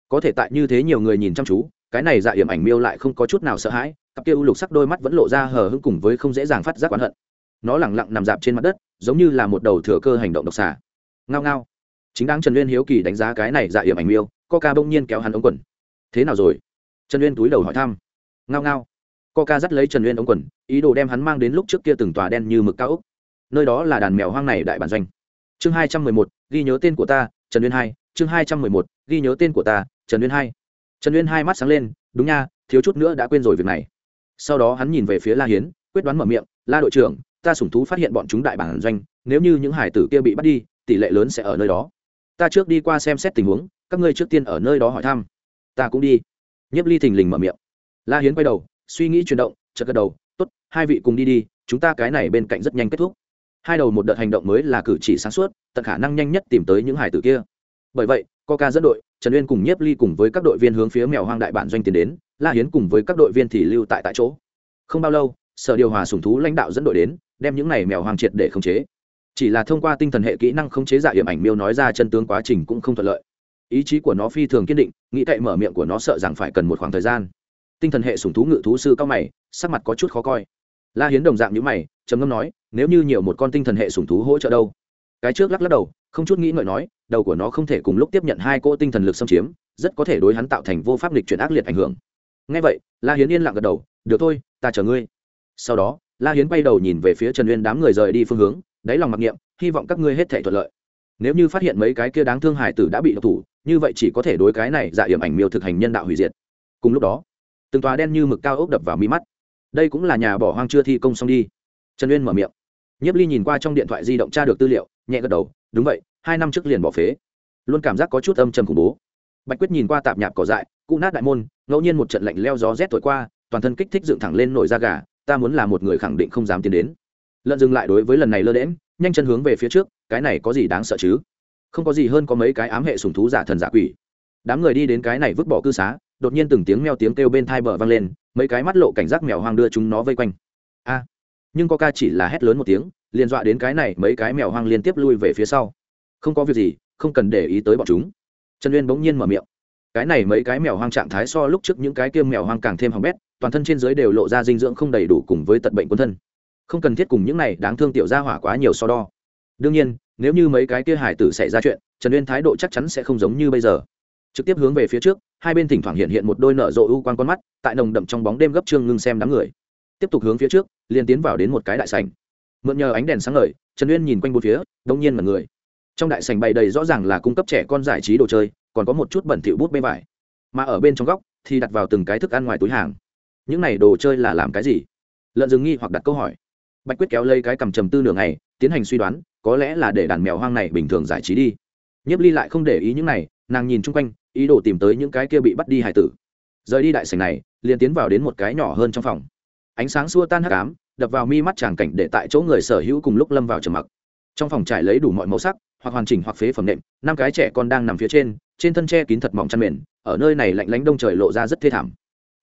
S1: Có thể tại như thế nhiều người nhìn chăm chú, cái này dạ điểm ảnh miêu lại không có chút nào sợ hãi, cặp kia u lục sắc đôi mắt vẫn lộ ra hờ hững cùng với không dễ dàng phát giác oán hận. Nó lẳng lặng nằm dạp trên mặt đất, giống như là một đầu thừa cơ hành động độc xà. Ngao ngao. Chính đáng trần liên hiếu kỳ đánh giá cái này dạ điểm ảnh miêu, coca bỗng nhiên kéo hắn ống quần. Thế nào rồi? Trần liên túi đầu hỏi thăm. Ngao ngao coca dắt lấy trần uyên ống quần, ý đồ đem hắn mang đến lúc trước kia từng tòa đen như mực cao ốc. Nơi đó là đàn mèo hoang này đại bản doanh. Chương hai trăm mười một, ghi nhớ tên của ta, trần uyên hai. Chương hai trăm mười một, ghi nhớ tên của ta, trần uyên hai. Trần uyên hai mắt sáng lên, đúng nha, thiếu chút nữa đã quên rồi việc này. Sau đó hắn nhìn về phía la hiến, quyết đoán mở miệng, la đội trưởng, ta sủng thú phát hiện bọn chúng đại bản doanh, nếu như những hải tử kia bị bắt đi, tỷ lệ lớn sẽ ở nơi đó. Ta trước đi qua xem xét tình huống, các ngươi trước tiên ở nơi đó hỏi thăm. Ta cũng đi. Nhiếp ly thình lình mở miệng. La hiến quay đầu suy nghĩ chuyển động, chợt gật đầu, tốt, hai vị cùng đi đi, chúng ta cái này bên cạnh rất nhanh kết thúc. Hai đầu một đợt hành động mới là cử chỉ sáng suốt, tận khả năng nhanh nhất tìm tới những hải tử kia. Bởi vậy, coca dẫn đội, trần uyên cùng nhiếp ly cùng với các đội viên hướng phía mèo hoang đại bản doanh tiến đến, la hiến cùng với các đội viên thì lưu tại tại chỗ. Không bao lâu, sở điều hòa sùng thú lãnh đạo dẫn đội đến, đem những này mèo hoang triệt để khống chế. Chỉ là thông qua tinh thần hệ kỹ năng khống chế dạ hiểm ảnh miêu nói ra chân tướng quá trình cũng không thuận lợi. Ý chí của nó phi thường kiên định, nghĩ cậy mở miệng của nó sợ rằng phải cần một khoảng thời gian tinh thần hệ sủng thú ngự thú sư cao mày, sắc mặt có chút khó coi. La hiến đồng dạng như mày, trầm ngâm nói, nếu như nhiều một con tinh thần hệ sủng thú hỗ trợ đâu? Cái trước lắc lắc đầu, không chút nghĩ ngợi nói, đầu của nó không thể cùng lúc tiếp nhận hai cô tinh thần lực xâm chiếm, rất có thể đối hắn tạo thành vô pháp lịch chuyển ác liệt ảnh hưởng. Ngay vậy, la hiến yên lặng gật đầu, được thôi, ta chờ ngươi. Sau đó, la hiến bay đầu nhìn về phía trần uyên đám người rời đi phương hướng, đáy lòng mặc niệm, hy vọng các ngươi hết thể thuận lợi. Nếu như phát hiện mấy cái kia đáng thương hải tử đã bị độc thủ, như vậy chỉ có thể đối cái này dạ hiểm ảnh miêu thực hành nhân đạo hủy diệt. Cùng lúc đó từng tòa đen như mực cao ốc đập vào mi mắt. Đây cũng là nhà bỏ hoang chưa thi công xong đi. Trần uyên mở miệng. Nhiếp ly nhìn qua trong điện thoại di động tra được tư liệu, nhẹ gật đầu, đúng vậy, hai năm trước liền bỏ phế. Luôn cảm giác có chút âm trầm khủng bố. Bạch quyết nhìn qua tạp nhạp cỏ dại cụ nát đại môn, ngẫu nhiên một trận lạnh leo gió rét thổi qua, toàn thân kích thích dựng thẳng lên nổi da gà, ta muốn là một người khẳng định không dám tiến đến. Lợn dừng lại đối với lần này lơ đễm nhanh chân hướng về phía trước, cái này có gì đáng sợ chứ? Không có gì hơn có mấy cái ám hệ sùng thú giả thần giả quỷ. Đám người đi đến cái này vứt bỏ cư xá đột nhiên từng tiếng meo tiếng kêu bên thai bờ vang lên, mấy cái mắt lộ cảnh giác mèo hoang đưa chúng nó vây quanh. A! Nhưng coca chỉ là hét lớn một tiếng, liền dọa đến cái này mấy cái mèo hoang liên tiếp lui về phía sau. Không có việc gì, không cần để ý tới bọn chúng. Trần uyên bỗng nhiên mở miệng. Cái này mấy cái mèo hoang trạng thái so lúc trước những cái kia mèo hoang càng thêm hỏng bét, toàn thân trên dưới đều lộ ra dinh dưỡng không đầy đủ cùng với tật bệnh quân thân. Không cần thiết cùng những này đáng thương tiểu ra hỏa quá nhiều so đo. Đương nhiên, nếu như mấy cái kia hải tử xảy ra chuyện, trần uyên thái độ chắc chắn sẽ không giống như bây giờ. Trực tiếp hướng về phía trước hai bên thỉnh thoảng hiện hiện một đôi nở rộ ưu quan con mắt, tại nồng đậm trong bóng đêm gấp trương ngưng xem đám người. Tiếp tục hướng phía trước, liền tiến vào đến một cái đại sảnh. Mượn nhờ ánh đèn sáng ngời, trần uyên nhìn quanh bốn phía, đông nhiên mật người. Trong đại sảnh bày đầy rõ ràng là cung cấp trẻ con giải trí đồ chơi, còn có một chút bẩn thỉu bút bê vải. Mà ở bên trong góc, thì đặt vào từng cái thức ăn ngoài túi hàng. Những này đồ chơi là làm cái gì? Lợn rừng nghi hoặc đặt câu hỏi. Bạch quyết kéo lấy cái cầm trầm tư nửa ngày, tiến hành suy đoán, có lẽ là để đàn mèo hoang này bình thường giải trí đi. Nhiếp ly lại không để ý những này, nàng nhìn chung quanh ý đồ tìm tới những cái kia bị bắt đi hải tử. Rời đi đại sảnh này, liền tiến vào đến một cái nhỏ hơn trong phòng. Ánh sáng xua tan hắc ám, đập vào mi mắt tràng cảnh để tại chỗ người sở hữu cùng lúc lâm vào trầm mặc. Trong phòng trải lấy đủ mọi màu sắc, hoặc hoàn chỉnh hoặc phế phẩm nệm, năm cái trẻ con đang nằm phía trên trên thân tre kín thật mỏng chăn mền, ở nơi này lạnh lánh đông trời lộ ra rất thê thảm.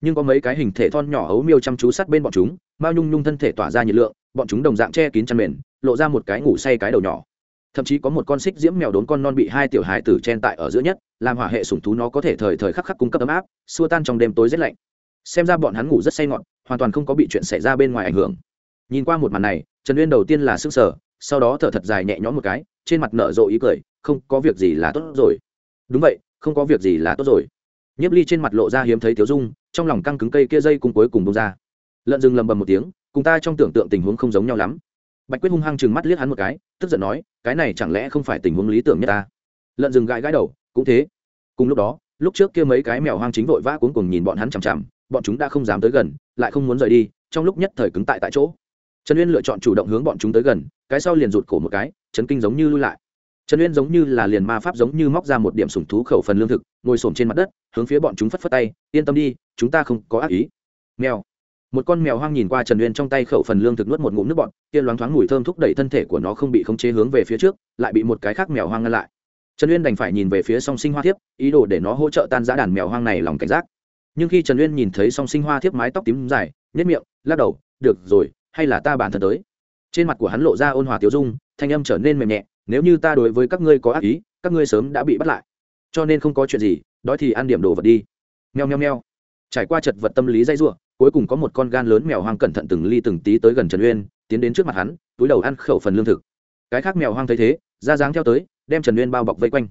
S1: Nhưng có mấy cái hình thể thon nhỏ ấu miêu chăm chú sát bên bọn chúng, mao nhung nhung thân thể tỏa ra nhiệt lượng, bọn chúng đồng dạng che kín chăn mền, lộ ra một cái ngủ say cái đầu nhỏ thậm chí có một con xích diễm mèo đốn con non bị hai tiểu hài tử chen tại ở giữa nhất, làm hỏa hệ sủng thú nó có thể thời thời khắc khắc cung cấp ấm áp, xua tan trong đêm tối rét lạnh. Xem ra bọn hắn ngủ rất say ngọn, hoàn toàn không có bị chuyện xảy ra bên ngoài ảnh hưởng. Nhìn qua một màn này, trần uyên đầu tiên là sức sở sau đó thở thật dài nhẹ nhõm một cái, trên mặt nở rộ ý cười, không có việc gì là tốt rồi. Đúng vậy, không có việc gì là tốt rồi. Nhiếp ly trên mặt lộ ra hiếm thấy thiếu dung, trong lòng căng cứng cây kia dây cùng cuối cùng bông ra. Lợn rừng lầm bầm một tiếng, cùng ta trong tưởng tượng tình huống không giống nhau lắm. Bạch quyết hung hăng chừng mắt liếc hắn một cái tức giận nói, cái này chẳng lẽ không phải tình huống lý tưởng nhất ta? Lợn rừng gãi gãi đầu, cũng thế. Cùng lúc đó, lúc trước kia mấy cái mèo hoang chính vội vã cuống cùng nhìn bọn hắn chằm chằm, bọn chúng đã không dám tới gần, lại không muốn rời đi, trong lúc nhất thời cứng tại tại chỗ. Trần uyên lựa chọn chủ động hướng bọn chúng tới gần, cái sau liền rụt cổ một cái, chấn kinh giống như lui lại. Trần uyên giống như là liền ma pháp giống như móc ra một điểm sủng thú khẩu phần lương thực, ngồi xổm trên mặt đất, hướng phía bọn chúng phất phất tay, yên tâm đi, chúng ta không có ác ý. Mèo một con mèo hoang nhìn qua trần uyên trong tay khẩu phần lương thực nuốt một ngụm nước bọn kia loáng thoáng mùi thơm thúc đẩy thân thể của nó không bị khống chế hướng về phía trước, lại bị một cái khác mèo hoang ngăn lại. Trần uyên đành phải nhìn về phía song sinh hoa thiếp, ý đồ để nó hỗ trợ tan giã đàn mèo hoang này lòng cảnh giác. Nhưng khi trần uyên nhìn thấy song sinh hoa thiếp mái tóc tím dài nhét miệng, lắc đầu, được rồi, hay là ta bản thân tới. Trên mặt của hắn lộ ra ôn hòa tiêu dung, thanh âm trở nên mềm nhẹ, nếu như ta đối với các ngươi có ác ý, các ngươi sớm đã bị bắt lại. Cho nên không có chuyện gì, đói thì ăn điểm đồ vật đi. Nheo nheo nheo trải qua chật vật tâm lý dây ruộng cuối cùng có một con gan lớn mèo hoang cẩn thận từng ly từng tí tới gần trần uyên, tiến đến trước mặt hắn, túi đầu ăn khẩu phần lương thực. Cái khác mèo hoang thấy thế, ra dáng theo tới, đem trần uyên bao bọc vây quanh.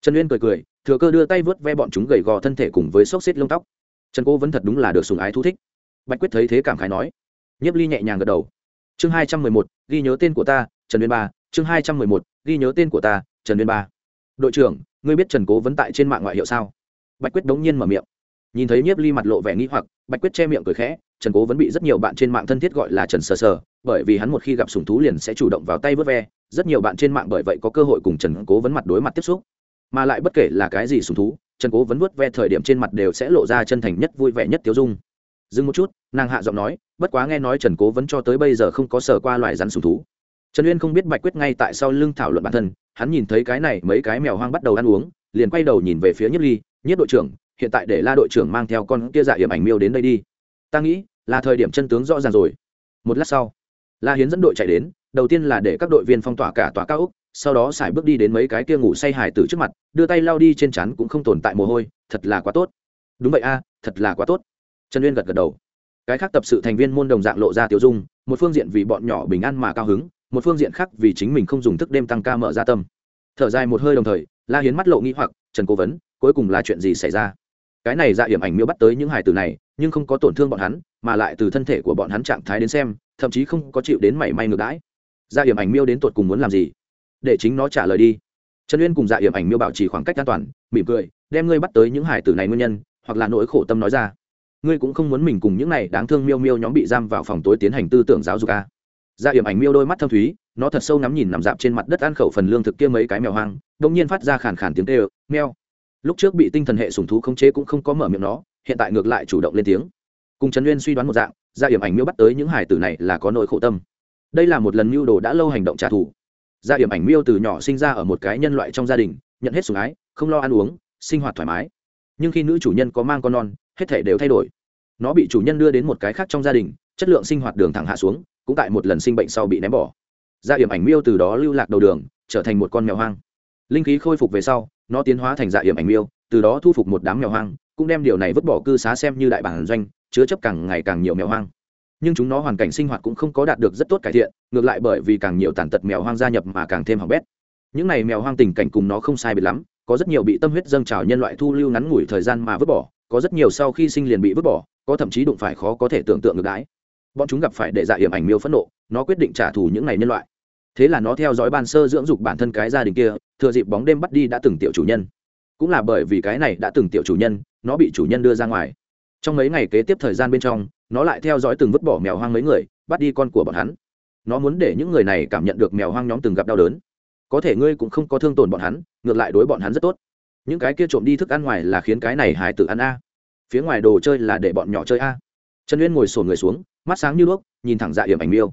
S1: Trần uyên cười cười, thừa cơ đưa tay vớt ve bọn chúng gầy gò thân thể cùng với xốc xếp lông tóc. Trần cô vẫn thật đúng là được sùng ái thu thích. Bạch quyết thấy thế cảm khái nói. Nhiếp ly nhẹ nhàng gật đầu. Chương hai trăm mười một, ghi nhớ tên của ta, trần uyên ba. Chương hai trăm mười một, ghi nhớ tên của ta, trần uyên ba. Đội trưởng, ngươi biết trần cố vấn tại trên mạng ngoại hiệu sao? Bạch quyết đống nhiên mở miệng nhìn thấy nhiếp ly mặt lộ vẻ nghĩ hoặc, bạch quyết che miệng cười khẽ, trần cố vẫn bị rất nhiều bạn trên mạng thân thiết gọi là trần sờ sờ, bởi vì hắn một khi gặp sùng thú liền sẽ chủ động vào tay vớt ve. Rất nhiều bạn trên mạng bởi vậy có cơ hội cùng trần cố vấn mặt đối mặt tiếp xúc. Mà lại bất kể là cái gì sùng thú, trần cố vấn vớt ve thời điểm trên mặt đều sẽ lộ ra chân thành nhất vui vẻ nhất tiêu dung. Dừng một chút, nàng hạ giọng nói, bất quá nghe nói trần cố vẫn cho tới bây giờ không có sờ qua loài rắn sùng thú. Trần uyên không biết bạch quyết ngay tại sau lưng thảo luận bản thân, hắn nhìn thấy cái này mấy cái mèo hoang bắt đầu ăn uống, liền quay đầu nhìn về phía nhất ly nhất đội trưởng hiện tại để la đội trưởng mang theo con kia dạ hiểm ảnh miêu đến đây đi. Ta nghĩ, là thời điểm chân tướng rõ ràng rồi. Một lát sau, la hiến dẫn đội chạy đến, đầu tiên là để các đội viên phong tỏa cả tòa cao úc sau đó xài bước đi đến mấy cái kia ngủ say hải tử trước mặt, đưa tay lao đi trên chắn cũng không tồn tại mồ hôi, thật là quá tốt. Đúng vậy a, thật là quá tốt. Trần uyên gật gật đầu. Cái khác tập sự thành viên môn đồng dạng lộ ra tiêu dung, một phương diện vì bọn nhỏ bình an mà cao hứng, một phương diện khác vì chính mình không dùng thức đêm tăng ca mở ra tâm. Thở dài một hơi đồng thời, la hiến mắt lộ nghĩ hoặc, trần cố vấn, cuối cùng là chuyện gì xảy ra? Cái này dạ hiểm ảnh miêu bắt tới những hải tử này, nhưng không có tổn thương bọn hắn, mà lại từ thân thể của bọn hắn trạng thái đến xem, thậm chí không có chịu đến mảy may ngược đãi. Dạ hiểm ảnh miêu đến tột cùng muốn làm gì? Để chính nó trả lời đi. Trần uyên cùng dạ hiểm ảnh miêu bảo trì khoảng cách an toàn, mỉm cười, đem ngươi bắt tới những hải tử này nguyên nhân, hoặc là nỗi khổ tâm nói ra. Ngươi cũng không muốn mình cùng những này đáng thương miêu miêu nhóm bị giam vào phòng tối tiến hành tư tưởng giáo dục a à. dạ hiểm ảnh miêu đôi mắt thâm thúy, nó thật sâu ngắm nhìn nằm dạp trên mặt đất ăn khẩu phần lương thực kia mấy cái mèo hoang đông nhiên phát ra khàn khàn tiếng kêu, meo lúc trước bị tinh thần hệ sùng thú khống chế cũng không có mở miệng nó, hiện tại ngược lại chủ động lên tiếng. Cùng trần nguyên suy đoán một dạng, gia hiểm ảnh miêu bắt tới những hải tử này là có nỗi khổ tâm. Đây là một lần mưu đồ đã lâu hành động trả thù. Gia hiểm ảnh miêu từ nhỏ sinh ra ở một cái nhân loại trong gia đình, nhận hết sủng ái, không lo ăn uống, sinh hoạt thoải mái. Nhưng khi nữ chủ nhân có mang con non, hết thể đều thay đổi. Nó bị chủ nhân đưa đến một cái khác trong gia đình, chất lượng sinh hoạt đường thẳng hạ xuống, cũng tại một lần sinh bệnh sau bị ném bỏ. Gia hiểm ảnh miêu từ đó lưu lạc đầu đường, trở thành một con mèo hoang. Linh khí khôi phục về sau nó tiến hóa thành dạ hiểm ảnh miêu, từ đó thu phục một đám mèo hoang, cũng đem điều này vứt bỏ cư xá xem như đại bản doanh, chứa chấp càng ngày càng nhiều mèo hoang. Nhưng chúng nó hoàn cảnh sinh hoạt cũng không có đạt được rất tốt cải thiện, ngược lại bởi vì càng nhiều tàn tật mèo hoang gia nhập mà càng thêm hỏng bét. Những này mèo hoang tình cảnh cùng nó không sai biệt lắm, có rất nhiều bị tâm huyết dâng trào nhân loại thu lưu ngắn ngủi thời gian mà vứt bỏ, có rất nhiều sau khi sinh liền bị vứt bỏ, có thậm chí đụng phải khó có thể tưởng tượng được đãi. Bọn chúng gặp phải để dạ hiểm ảnh miêu phẫn nộ, nó quyết định trả thù những này nhân loại thế là nó theo dõi ban sơ dưỡng dục bản thân cái gia đình kia, thừa dịp bóng đêm bắt đi đã từng tiểu chủ nhân. Cũng là bởi vì cái này đã từng tiểu chủ nhân, nó bị chủ nhân đưa ra ngoài. Trong mấy ngày kế tiếp thời gian bên trong, nó lại theo dõi từng vứt bỏ mèo hoang mấy người, bắt đi con của bọn hắn. Nó muốn để những người này cảm nhận được mèo hoang nhóm từng gặp đau đớn. Có thể ngươi cũng không có thương tổn bọn hắn, ngược lại đối bọn hắn rất tốt. Những cái kia trộm đi thức ăn ngoài là khiến cái này hải tử ăn a. Phía ngoài đồ chơi là để bọn nhỏ chơi a. Trần uyên ngồi sổn người xuống, mắt sáng như đuốc, nhìn thẳng dạ hiểm ảnh miêu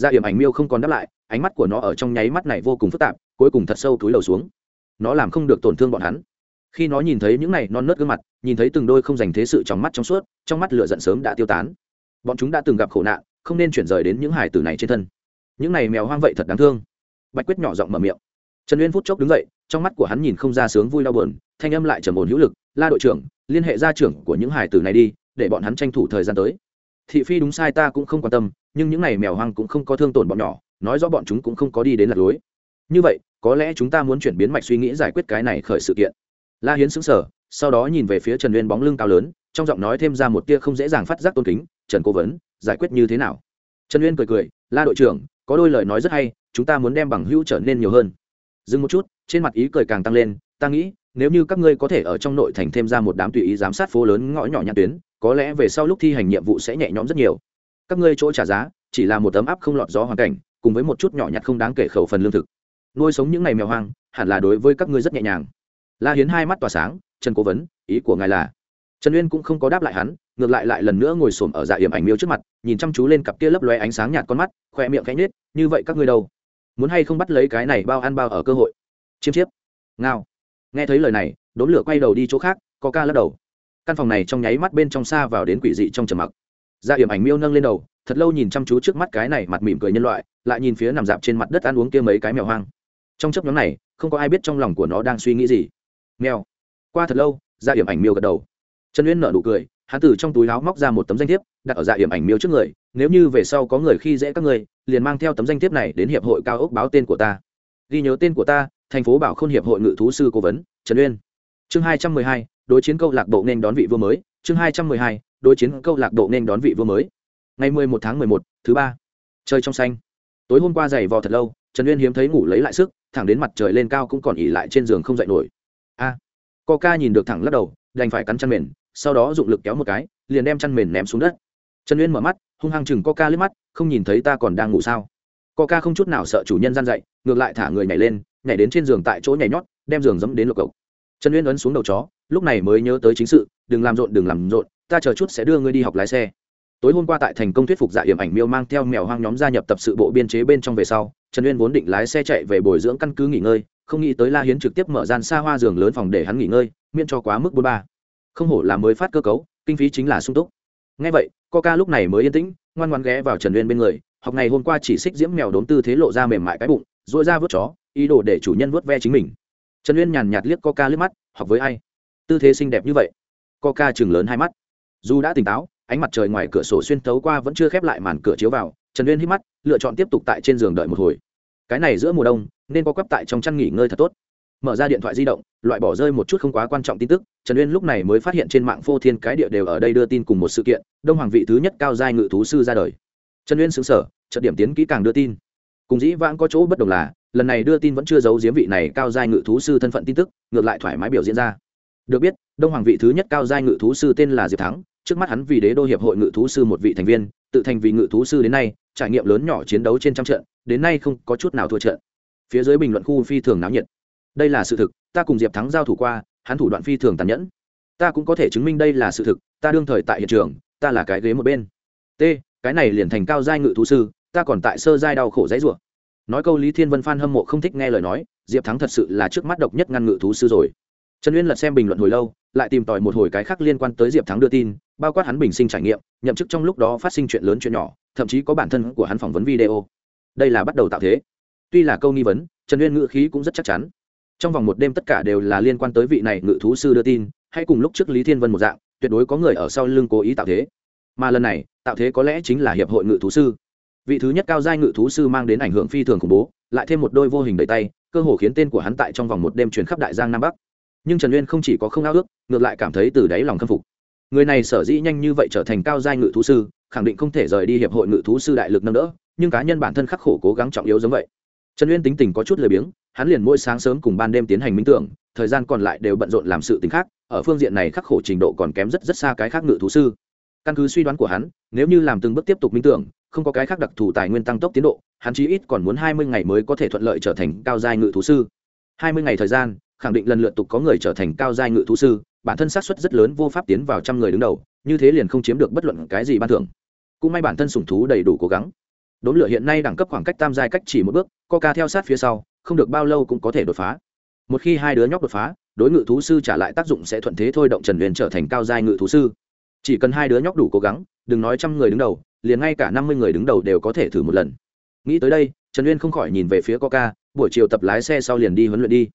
S1: dạ hiểm ảnh miêu không còn đáp lại, ánh mắt của nó ở trong nháy mắt này vô cùng phức tạp, cuối cùng thật sâu túi đầu xuống. Nó làm không được tổn thương bọn hắn. Khi nó nhìn thấy những này non nớt gương mặt, nhìn thấy từng đôi không dành thế sự trong mắt trong suốt, trong mắt lửa giận sớm đã tiêu tán. Bọn chúng đã từng gặp khổ nạn, không nên chuyển rời đến những hải tử này trên thân. Những này mèo hoang vậy thật đáng thương. Bạch quyết nhỏ giọng mở miệng. Trần uyên phút chốc đứng dậy, trong mắt của hắn nhìn không ra sướng vui đau buồn, thanh âm lại trầm ổn hữu lực, la đội trưởng, liên hệ gia trưởng của những hải tử này đi, để bọn hắn tranh thủ thời gian tới. Thị phi đúng sai, ta cũng không quan tâm nhưng những này mèo hoang cũng không có thương tổn bọn nhỏ, nói rõ bọn chúng cũng không có đi đến lạc lối. Như vậy, có lẽ chúng ta muốn chuyển biến mạch suy nghĩ giải quyết cái này khởi sự kiện. La hiến xứng sở sau đó nhìn về phía trần uyên bóng lưng cao lớn, trong giọng nói thêm ra một tia không dễ dàng phát giác tôn kính, trần cố vấn, giải quyết như thế nào? Trần uyên cười cười, la đội trưởng, có đôi lời nói rất hay, chúng ta muốn đem bằng hữu trở nên nhiều hơn. Dừng một chút, trên mặt ý cười càng tăng lên, ta nghĩ, nếu như các ngươi có thể ở trong nội thành thêm ra một đám tùy ý giám sát phố lớn ngõ nhỏ nhãn tuyến, có lẽ về sau lúc thi hành nhiệm vụ sẽ nhẹ nhõm rất nhiều các ngươi chỗ trả giá chỉ là một tấm áp không lọt gió hoàn cảnh, cùng với một chút nhỏ nhặt không đáng kể khẩu phần lương thực. Nuôi sống những ngày mèo hoang, hẳn là đối với các ngươi rất nhẹ nhàng. La hiến hai mắt tỏa sáng, trần cố vấn, ý của ngài là? Trần uyên cũng không có đáp lại hắn, ngược lại lại lần nữa ngồi xổm ở dạ hiểm ảnh miêu trước mặt, nhìn chăm chú lên cặp kia lấp loe ánh sáng nhạt con mắt, khoe miệng cánh nết như vậy các ngươi đâu? Muốn hay không bắt lấy cái này bao ăn bao ở cơ hội? Chiêm chiếp. Ngao. Nghe thấy lời này, đốn lửa quay đầu đi chỗ khác, có ca lắc đầu. Căn phòng này trong nháy mắt bên trong xa vào đến quỷ dị trong trầm mặc dạ yểm ảnh miêu nâng lên đầu, thật lâu nhìn chăm chú trước mắt cái này mặt mỉm cười nhân loại, lại nhìn phía nằm dạp trên mặt đất ăn uống kia mấy cái mèo hoang. Trong chấp nhóm này, không có ai biết trong lòng của nó đang suy nghĩ gì. Mèo. Qua thật lâu dạ hiểm ảnh miêu gật đầu. Trần uyên nở nụ cười, hắn từ trong túi áo móc ra một tấm danh thiếp, đặt ở dạ hiểm ảnh miêu trước người, nếu như về sau có người khi dễ các người liền mang theo tấm danh thiếp này đến hiệp hội cao ốc báo tên của ta. Ghi nhớ tên của ta, thành phố bảo khôn hiệp hội ngự thú sư cố vấn, trần uyên. Chương hai trăm mười hai, đối chiến câu lạc bộ nên đón vị vua mới. Chương hai trăm mười hai đối chiến câu lạc bộ nên đón vị vua mới. Ngày mười một tháng mười một thứ ba. Chơi trong xanh. Tối hôm qua giày vò thật lâu trần uyên hiếm thấy ngủ lấy lại sức thẳng đến mặt trời lên cao cũng còn ỉ lại trên giường không dậy nổi. A. À, coca nhìn được thẳng lắc đầu đành phải cắn chăn mền sau đó dụng lực kéo một cái liền đem chăn mền ném xuống đất. Trần uyên mở mắt hung hăng chừng coca liếc mắt không nhìn thấy ta còn đang ngủ sao? Coca không chút nào sợ chủ nhân gian dậy ngược lại thả người nhảy lên nhảy đến trên giường tại chỗ nhảy nhót đem giường dẫm đến lục cộc. Trần uyên ấn xuống đầu chó lúc này mới nhớ tới chính sự đừng làm rộn đừng làm rộn ta chờ chút sẽ đưa ngươi đi học lái xe. Tối hôm qua tại thành công thuyết phục dạ hiểm ảnh miêu mang theo mèo hoang nhóm gia nhập tập sự bộ biên chế bên trong về sau, trần uyên vốn định lái xe chạy về bồi dưỡng căn cứ nghỉ ngơi, không nghĩ tới la hiến trực tiếp mở gian xa hoa giường lớn phòng để hắn nghỉ ngơi, miễn cho quá mức bốn ba không hổ là mới phát cơ cấu, kinh phí chính là sung túc. Ngay vậy, coca lúc này mới yên tĩnh, ngoan ngoan ghé vào trần uyên bên người, học ngày hôm qua chỉ xích diễm mèo đốn tư thế lộ ra mềm mại cái bụng dội ra vớt chó, ý đồ để chủ nhân vớt ve chính mình. Trần uyên nhàn nhạt liếc coca liếc mắt, học với ai? Tư thế xinh đẹp như vậy. Coca chừng lớn hai mắt dù đã tỉnh táo, ánh mặt trời ngoài cửa sổ xuyên thấu qua vẫn chưa khép lại màn cửa chiếu vào, trần uyên hít mắt, lựa chọn tiếp tục tại trên giường đợi một hồi. Cái này giữa mùa đông, nên có quắp tại trong chăn nghỉ ngơi thật tốt. Mở ra điện thoại di động, loại bỏ rơi một chút không quá quan trọng tin tức, trần uyên lúc này mới phát hiện trên mạng phô thiên cái địa đều ở đây đưa tin cùng một sự kiện, đông hoàng vị thứ nhất cao giai ngự thú sư ra đời. Trần uyên xứng sở trận điểm tiến kỹ càng đưa tin. Cùng dĩ vãng có chỗ bất đồng là, lần này đưa tin vẫn chưa giấu giếm vị này cao giai ngự thú sư thân phận tin tức, ngược lại thoải mái biểu diễn ra. Được biết, đông hoàng vị thứ nhất cao giai ngự thú sư tên là diệp thắng trước mắt hắn vì đế đô hiệp hội ngự thú sư một vị thành viên, tự thành vì ngự thú sư đến nay, trải nghiệm lớn nhỏ chiến đấu trên trăm trận, đến nay không có chút nào thua trận. Phía dưới bình luận khu phi thường náo nhiệt. Đây là sự thực, ta cùng diệp thắng giao thủ qua, hắn thủ đoạn phi thường tàn nhẫn. Ta cũng có thể chứng minh đây là sự thực, ta đương thời tại hiện trường, ta là cái ghế một bên. T, cái này liền thành cao giai ngự thú sư, ta còn tại sơ giai đau khổ dãy rủa. Nói câu lý thiên vân phan hâm mộ không thích nghe lời nói, diệp thắng thật sự là trước mắt độc nhất ngăn ngự thú sư rồi trần uyên lật xem bình luận hồi lâu, lại tìm tòi một hồi cái khác liên quan tới diệp thắng đưa tin, bao quát hắn bình sinh trải nghiệm, nhậm chức trong lúc đó phát sinh chuyện lớn chuyện nhỏ, thậm chí có bản thân của hắn phỏng vấn video. Đây là bắt đầu tạo thế. Tuy là câu nghi vấn, trần uyên ngự khí cũng rất chắc chắn. Trong vòng một đêm tất cả đều là liên quan tới vị này ngự thú sư đưa tin, hay cùng lúc trước lý thiên vân một dạng, tuyệt đối có người ở sau lưng cố ý tạo thế. Mà lần này, tạo thế có lẽ chính là hiệp hội ngự thú sư. Vị thứ nhất cao giai ngự thú sư mang đến ảnh hưởng phi thường khủng bố, lại thêm một đôi vô hình đầy tay, cơ hồ khiến tên của hắn tại trong vòng một đêm truyền khắp đại giang nam bắc nhưng trần uyên không chỉ có không ao ước, ngược lại cảm thấy từ đáy lòng khâm phục. Người này sở dĩ nhanh như vậy trở thành cao giai ngự thú sư, khẳng định không thể rời đi hiệp hội ngự thú sư đại lực nâng đỡ, nhưng cá nhân bản thân khắc khổ cố gắng trọng yếu giống vậy. Trần uyên tính tình có chút lười biếng, hắn liền mỗi sáng sớm cùng ban đêm tiến hành minh tưởng, thời gian còn lại đều bận rộn làm sự tính khác, ở phương diện này khắc khổ trình độ còn kém rất rất xa cái khác ngự thú sư. Căn cứ suy đoán của hắn, nếu như làm từng bước tiếp tục minh tưởng, không có cái khác đặc thù tài nguyên tăng tốc tiến độ, hắn chí ít còn muốn hai mươi ngày mới có thể thuận lợi trở thành cao giai ngự thú sư. Hai mươi ngày thời gian khẳng định lần lượt tục có người trở thành cao giai ngự thú sư, bản thân xác suất rất lớn, vô pháp tiến vào trăm người đứng đầu, như thế liền không chiếm được bất luận cái gì ban thưởng. Cũng may bản thân sủng thú đầy đủ cố gắng. Đốn lửa hiện nay đẳng cấp khoảng cách tam giai cách chỉ một bước, coca theo sát phía sau, không được bao lâu cũng có thể đột phá. Một khi hai đứa nhóc đột phá, đối ngự thú sư trả lại tác dụng sẽ thuận thế thôi động trần huyền trở thành cao giai ngự thú sư. Chỉ cần hai đứa nhóc đủ cố gắng, đừng nói trăm người đứng đầu, liền ngay cả năm mươi người đứng đầu đều có thể thử một lần. Nghĩ tới đây, trần uyên không khỏi nhìn về phía coca, buổi chiều tập lái xe sau liền đi huấn luyện đi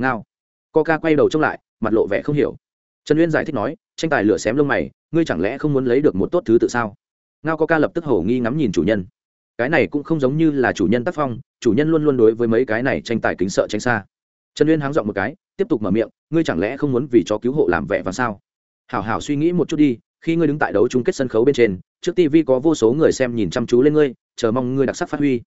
S1: ngao. Coca quay đầu trông lại, mặt lộ vẻ không hiểu. Trần uyên giải thích nói, tranh tài lửa xém lông mày, ngươi chẳng lẽ không muốn lấy được một tốt thứ tự sao? Ngao coca lập tức hổ nghi ngắm nhìn chủ nhân. Cái này cũng không giống như là chủ nhân tác phong, chủ nhân luôn luôn đối với mấy cái này tranh tài kính sợ tranh xa. Trần uyên háng dọn một cái, tiếp tục mở miệng, ngươi chẳng lẽ không muốn vì cho cứu hộ làm vẻ và sao? Hảo hảo suy nghĩ một chút đi, khi ngươi đứng tại đấu chung kết sân khấu bên trên, trước tv có vô số người xem nhìn chăm chú lên ngươi, chờ mong ngươi đặc sắc phát huy.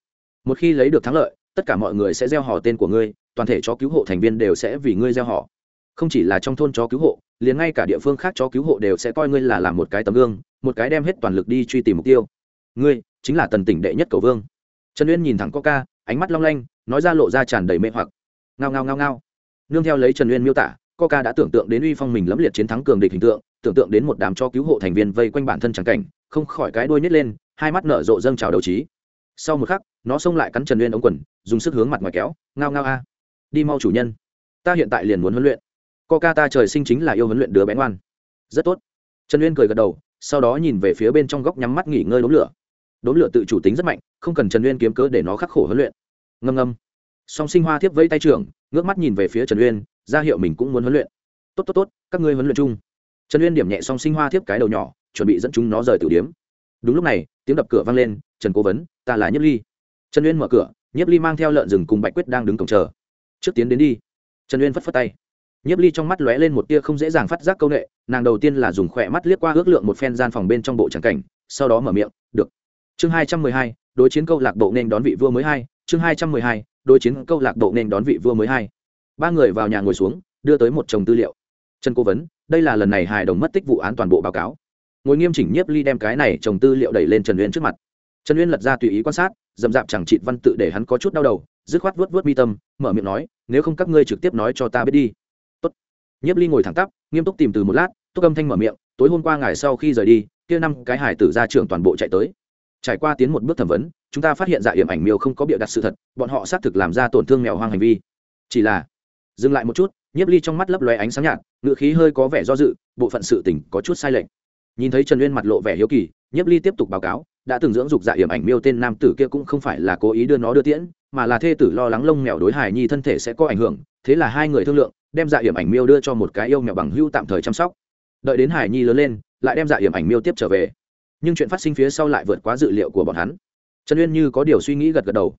S1: Một khi lấy được thắng lợi, tất cả mọi người sẽ gieo hò tên của ngươi toàn thể chó cứu hộ thành viên đều sẽ vì ngươi gieo họ. Không chỉ là trong thôn chó cứu hộ, liền ngay cả địa phương khác chó cứu hộ đều sẽ coi ngươi là làm một cái tấm gương, một cái đem hết toàn lực đi truy tìm mục tiêu. Ngươi chính là tần tỉnh đệ nhất cầu vương. Trần uyên nhìn thẳng coca, ánh mắt long lanh, nói ra lộ ra tràn đầy mê hoặc. Ngao ngao ngao ngao. Nương theo lấy trần uyên miêu tả, coca đã tưởng tượng đến uy phong mình lẫm liệt chiến thắng cường địch hình tượng, tưởng tượng đến một đám cho cứu hộ thành viên vây quanh bản thân trắng cảnh, không khỏi cái đuôi nhét lên, hai mắt nở rộ dâng trào đầu trí. Sau một khắc, nó xông lại cắn trần uyên ống quần, dùng sức hướng mặt ngoài kéo, ngao ngao a đi mau chủ nhân. Ta hiện tại liền muốn huấn luyện. Coca ta trời sinh chính là yêu huấn luyện đứa bé ngoan. Rất tốt. Trần uyên cười gật đầu, sau đó nhìn về phía bên trong góc nhắm mắt nghỉ ngơi đốm lửa. Đốm lửa tự chủ tính rất mạnh, không cần trần uyên kiếm cớ để nó khắc khổ huấn luyện. Ngâm ngâm. Song sinh hoa thiếp vẫy tay trưởng, ngước mắt nhìn về phía trần uyên, ra hiệu mình cũng muốn huấn luyện. Tốt tốt tốt, các ngươi huấn luyện chung. Trần uyên điểm nhẹ song sinh hoa thiếp cái đầu nhỏ, chuẩn bị dẫn chúng nó rời tử điếm. Đúng lúc này, tiếng đập cửa vang lên, trần cố vấn, ta là nhất ly. Trần uyên mở cửa, nhiếp ly mang theo lợn rừng cùng bạch quyết đang đứng cổng chờ trước tiến đến đi. Trần uyên phất phất tay. Nhiếp ly trong mắt lóe lên một tia không dễ dàng phát giác c â u n ệ nàng đầu tiên là dùng khỏe mắt liếc qua ước lượng một phen gian phòng bên trong bộ tràng cảnh, sau đó mở miệng, được. Chương hai trăm mười hai, đối chiến câu lạc bộ nên đón vị vua mới hai. Chương hai trăm mười hai, đối chiến câu lạc bộ nên đón vị vua mới hai. Ba người vào nhà ngồi xuống, đưa tới một chồng tư liệu. Trần cố vấn, đây là lần này hài đồng mất tích vụ án toàn bộ báo cáo. Ngồi nghiêm chỉnh nhiếp ly đem cái này chồng tư liệu đẩy lên trần uyên trước mặt trần uyên lật ra tùy ý quan sát dầm p chẳng trịt văn tự để hắn có chút đau đầu, dứt khoát vớt vớt mi tâm, mở miệng nói, nếu không các ngươi trực tiếp nói cho ta biết đi. Tốt. nhiếp ly ngồi thẳng tắp, nghiêm túc tìm từ một lát, túc âm thanh mở miệng, tối hôm qua ngày sau khi rời đi, kia năm cái hải tử ra trường toàn bộ chạy tới. Trải qua tiến một bước thẩm vấn, chúng ta phát hiện dạ hiểm ảnh miêu không có bịa đặt sự thật, bọn họ xác thực làm ra tổn thương mèo hoang hành vi. Chỉ là, dừng lại một chút, nhiếp ly trong mắt lấp lóe ánh sáng nhạt ngựa khí hơi có vẻ do dự, bộ phận sự tình có chút sai lệch. Nhìn thấy trần uyên mặt lộ vẻ hiếu kỳ nhiếp ly tiếp tục báo cáo, đã từng dưỡng dục dạ hiểm ảnh miêu tên nam tử kia cũng không phải là cố ý đưa nó đưa tiễn, mà là thê tử lo lắng lông mèo đối hài nhi thân thể sẽ có ảnh hưởng, thế là hai người thương lượng, đem dạ hiểm ảnh miêu đưa cho một cái yêu mèo bằng hưu tạm thời chăm sóc. Đợi đến hải nhi lớn lên, lại đem dạ hiểm ảnh miêu tiếp trở về. Nhưng chuyện phát sinh phía sau lại vượt quá dự liệu của bọn hắn. Trần uyên như có điều suy nghĩ gật gật đầu.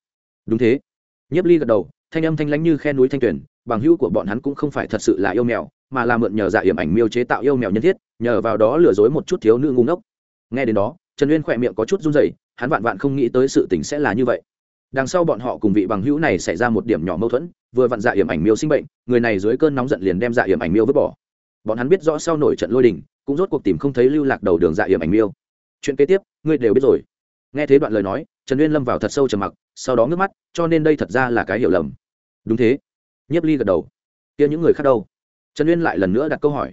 S1: Đúng thế. Nhiếp ly gật đầu, thanh âm thanh lãnh như khe núi thanh tuyển bằng hữu của bọn hắn cũng không phải thật sự là yêu mèo, mà là mượn nhờ dạ hiểm ảnh miêu chế tạo yêu mèo nhân thiết, nhờ vào đó lừa dối một chút thiếu nữ ngu ngốc nghe đến đó, trần uyên khỏe miệng có chút run rẩy, hắn vạn vạn không nghĩ tới sự tình sẽ là như vậy. Đằng sau bọn họ cùng vị bằng hữu này xảy ra một điểm nhỏ mâu thuẫn, vừa vặn dạ hiểm ảnh miêu sinh bệnh, người này dưới cơn nóng giận liền đem dạ hiểm ảnh miêu vứt bỏ. Bọn hắn biết rõ sau nổi trận lôi đình, cũng rốt cuộc tìm không thấy lưu lạc đầu đường dạ hiểm ảnh miêu. Chuyện kế tiếp, ngươi đều biết rồi. Nghe thế đoạn lời nói, trần uyên lâm vào thật sâu trầm mặc, sau đó ngước mắt, cho nên đây thật ra là cái hiểu lầm. Đúng thế. Nhiếp ly gật đầu. Kia những người khác đâu? Trần uyên lại lần nữa đặt câu hỏi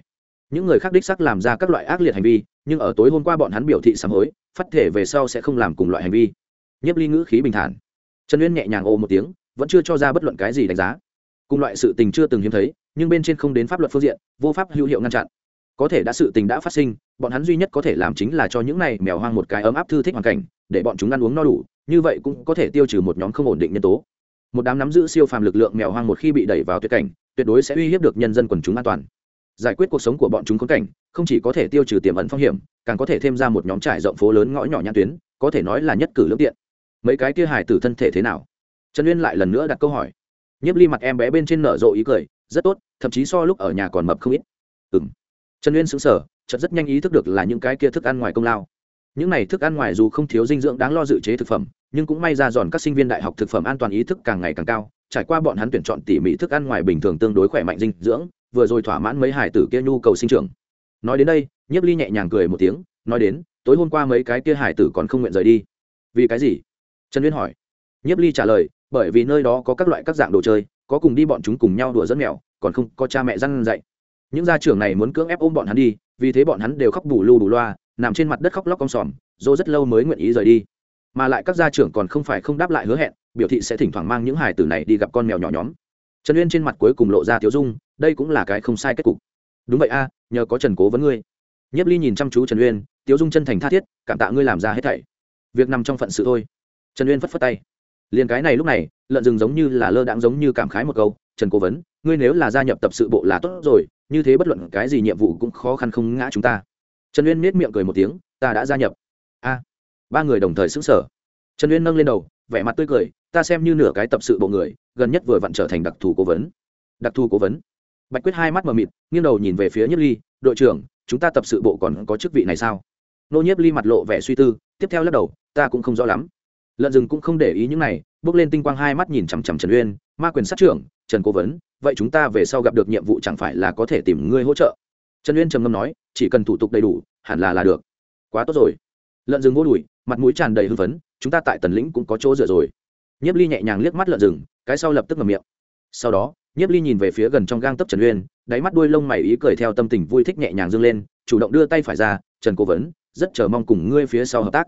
S1: những người khác đích sắc làm ra các loại ác liệt hành vi, nhưng ở tối hôm qua bọn hắn biểu thị sám hối, phát thể về sau sẽ không làm cùng loại hành vi. Nhiếp ly ngữ khí bình thản. Trần uyên nhẹ nhàng ô một tiếng, vẫn chưa cho ra bất luận cái gì đánh giá. Cùng loại sự tình chưa từng hiếm thấy, nhưng bên trên không đến pháp luật phương diện, vô pháp hữu hiệu ngăn chặn. Có thể đã sự tình đã phát sinh, bọn hắn duy nhất có thể làm chính là cho những này mèo hoang một cái ấm áp thư thích hoàn cảnh, để bọn chúng ăn uống no đủ, như vậy cũng có thể tiêu trừ một nhóm không ổn định nhân tố. Một đám nắm giữ siêu phàm lực lượng mèo hoang một khi bị đẩy vào tuyệt cảnh, tuyệt đối sẽ uy hiếp được nhân dân quần chúng an toàn giải quyết cuộc sống của bọn chúng khốn cảnh, không chỉ có thể tiêu trừ tiềm ẩn phong hiểm, càng có thể thêm ra một nhóm trải rộng phố lớn ngõ nhỏ nhãn tuyến, có thể nói là nhất cử lương tiện. Mấy cái kia hài tử thân thể thế nào? Trần uyên lại lần nữa đặt câu hỏi. Nhiếp ly mặt em bé bên trên nở rộ ý cười, rất tốt, thậm chí so lúc ở nhà còn mập không ít. Ừng trần uyên xứng sở chợt rất nhanh ý thức được là những cái kia thức ăn ngoài công lao. Những này thức ăn ngoài dù không thiếu dinh dưỡng đáng lo dự chế thực phẩm, nhưng cũng may ra giòn các sinh viên đại học thực phẩm an toàn ý thức càng ngày càng cao, trải qua bọn hắn tuyển chọn tỉ mỉ thức ăn ngoài bình thường tương đối khỏe mạnh dinh dưỡng vừa rồi thỏa mãn mấy hải tử kia nhu cầu sinh trưởng. Nói đến đây, nhiếp ly nhẹ nhàng cười một tiếng, nói đến, tối hôm qua mấy cái kia hải tử còn không nguyện rời đi. Vì cái gì? Trần uyên hỏi. Nhiếp ly trả lời, bởi vì nơi đó có các loại các dạng đồ chơi, có cùng đi bọn chúng cùng nhau đùa dẫn mèo, còn không có cha mẹ răn dạy. Những gia trưởng này muốn cưỡng ép ôm bọn hắn đi, vì thế bọn hắn đều khóc bù lu bù loa, nằm trên mặt đất khóc lóc cong sòm, dỗ rất lâu mới nguyện ý rời đi. Mà lại các gia trưởng còn không phải không đáp lại hứa hẹn, biểu thị sẽ thỉnh thoảng mang những hài tử này đi gặp con mèo nhỏ nhóm. Trần uyên trên mặt cuối cùng lộ ra tiếu dung đây cũng là cái không sai kết cục. Đúng vậy a, nhờ có trần cố vấn ngươi. Nhiếp ly nhìn chăm chú trần uyên, tiếu dung chân thành tha thiết, cảm tạ ngươi làm ra hết thảy. Việc nằm trong phận sự thôi. Trần uyên phất phất tay. Liền cái này lúc này, lợn rừng giống như là lơ đãng giống như cảm khái một câu, trần cố vấn, ngươi nếu là gia nhập tập sự bộ là tốt rồi, như thế bất luận cái gì nhiệm vụ cũng khó khăn không ngã chúng ta. Trần uyên nết miệng cười một tiếng, ta đã gia nhập. A. Ba người đồng thời xứng sở trần uyên nâng lên đầu, vẻ mặt tươi cười, ta xem như nửa cái tập sự bộ người, gần nhất vừa vặn trở thành đặc thù cố vấn. Đặc thù cố vấn bạch quyết hai mắt mờ mịt, nghiêng đầu nhìn về phía nhiếp ly, đội trưởng, chúng ta tập sự bộ còn có chức vị này sao? Nô nhiếp ly mặt lộ vẻ suy tư, tiếp theo lắc đầu, ta cũng không rõ lắm. Lợn rừng cũng không để ý những này, bước lên tinh quang hai mắt nhìn chằm chằm trần uyên, ma quyền sát trưởng, trần cố vấn, vậy chúng ta về sau gặp được nhiệm vụ chẳng phải là có thể tìm ngươi hỗ trợ? Trần uyên trầm ngâm nói, chỉ cần thủ tục đầy đủ, hẳn là là được. Quá tốt rồi. Lợn rừng vô đùi, mặt mũi tràn đầy hưng phấn, chúng ta tại tần lĩnh cũng có chỗ dựa rồi. Nhiếp ly nhẹ nhàng liếc mắt lợn rừng cái sau lập tức ngầm miệng. Sau đó nhiếp ly nhìn về phía gần trong gang tấp trần uyên, đáy mắt đuôi lông mày ý cười theo tâm tình vui thích nhẹ nhàng dâng lên, chủ động đưa tay phải ra, trần cố vấn, rất chờ mong cùng ngươi phía sau hợp tác.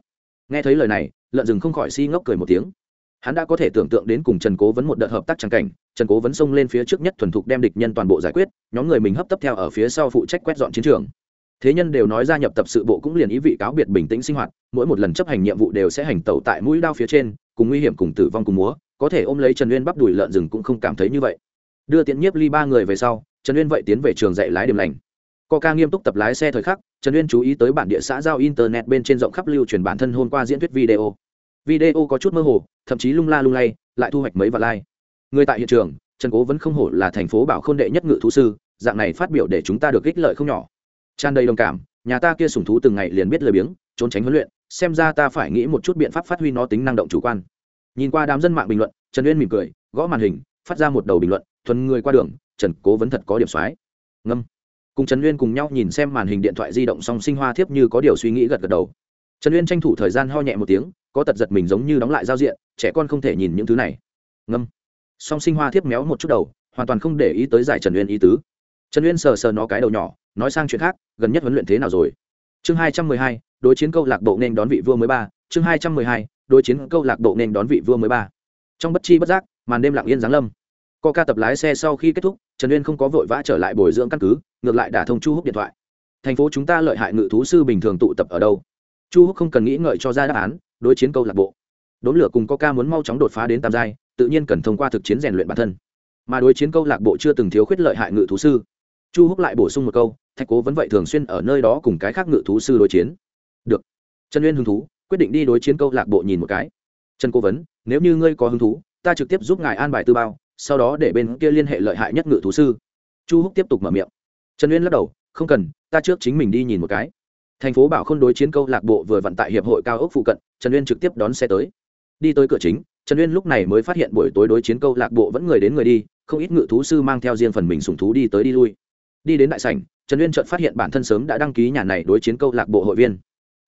S1: Nghe thấy lời này, lợn rừng không khỏi si ngốc cười một tiếng. Hắn đã có thể tưởng tượng đến cùng trần cố vấn một đợt hợp tác trắng cảnh, trần cố vấn xông lên phía trước nhất thuần thục đem địch nhân toàn bộ giải quyết, nhóm người mình hấp tấp theo ở phía sau phụ trách quét dọn chiến trường. Thế nhân đều nói gia nhập tập sự bộ cũng liền ý vị cáo biệt bình tĩnh sinh hoạt, mỗi một lần chấp hành nhiệm vụ đều sẽ hành tẩu tại mũi đao phía trên, cùng nguy hiểm cùng tử vong cùng múa, có thể ôm lấy trần uyên bắp đùi lợn rừng cũng không cảm thấy như vậy đưa tiện nhiếp ly ba người về sau, trần uyên vậy tiến về trường dạy lái điểm lành. Ca nghiêm túc tập lái xe thời khắc, trần uyên chú ý tới bản địa xã giao internet bên trên rộng khắp lưu truyền bản thân hôm qua diễn thuyết video. Video có chút mơ hồ, thậm chí lung la lung lay, lại thu hoạch mấy vạn like. Người tại hiện trường, trần cố vẫn không hổ là thành phố bảo k h ô n đệ nhất ngự thú sư, dạng này phát biểu để chúng ta được ích lợi không nhỏ. Tràn đầy đồng cảm, nhà ta kia sùng thú từng ngày liền biết lười biếng, trốn tránh huấn luyện, xem ra ta phải nghĩ một chút biện pháp phát huy nó tính năng động chủ quan. Nhìn qua đám dân mạng bình luận, trần uyên mỉm cười, gõ màn hình, phát ra một đầu bình luận thuần người qua đường, trần cố vấn thật có điểm soái ngâm. Cùng trần uyên cùng nhau nhìn xem màn hình điện thoại di động song sinh hoa thiếp như có điều suy nghĩ gật gật đầu. Trần uyên tranh thủ thời gian ho nhẹ một tiếng, có tật giật mình giống như đóng lại giao diện, trẻ con không thể nhìn những thứ này. Ngâm. Song sinh hoa thiếp méo một chút đầu, hoàn toàn không để ý tới giải trần uyên ý tứ. Trần uyên sờ sờ nó cái đầu nhỏ, nói sang chuyện khác, gần nhất huấn luyện thế nào rồi? Chương hai trăm mười hai, đối chiến câu lạc bộ nên đón vị vua mới ba. Chương hai trăm mười hai, đối chiến câu lạc bộ nên đón vị vua mới ba. Trong bất chi bất giác, màn đêm lặng yên giáng lâm co ca tập lái xe sau khi kết thúc, trần uyên không có vội vã trở lại bồi dưỡng căn cứ, ngược lại đả thông chu húc điện thoại. Thành phố chúng ta lợi hại ngự thú sư bình thường tụ tập ở đâu? Chu húc không cần nghĩ ngợi cho ra đáp án, đối chiến câu lạc bộ. Đốn lửa cùng coca muốn mau chóng đột phá đến tam giai, tự nhiên cần thông qua thực chiến rèn luyện bản thân. Mà đối chiến câu lạc bộ chưa từng thiếu khuyết lợi hại ngự thú sư. Chu húc lại bổ sung một câu, thạch cố vẫn vậy thường xuyên ở nơi đó cùng cái khác ngự thú sư đối chiến. Được. Trần uyên hứng thú, quyết định đi đối chiến câu lạc bộ nhìn một cái. Trần cố vấn, nếu như ngươi có hứng thú, ta trực tiếp giúp ngài an bài tư bao sau đó để bên kia liên hệ lợi hại nhất ngự thú sư. Chu húc tiếp tục mở miệng. Trần uyên lắc đầu, không cần, ta trước chính mình đi nhìn một cái. Thành phố bảo k h ô n đối chiến câu lạc bộ vừa vận tại hiệp hội cao ốc phụ cận, trần uyên trực tiếp đón xe tới. Đi tới cửa chính, trần uyên lúc này mới phát hiện buổi tối đối chiến câu lạc bộ vẫn người đến người đi, không ít ngự thú sư mang theo riêng phần mình sùng thú đi tới đi lui. Đi đến đại sảnh, trần uyên chợt phát hiện bản thân sớm đã đăng ký nhà này đối chiến câu lạc bộ hội viên.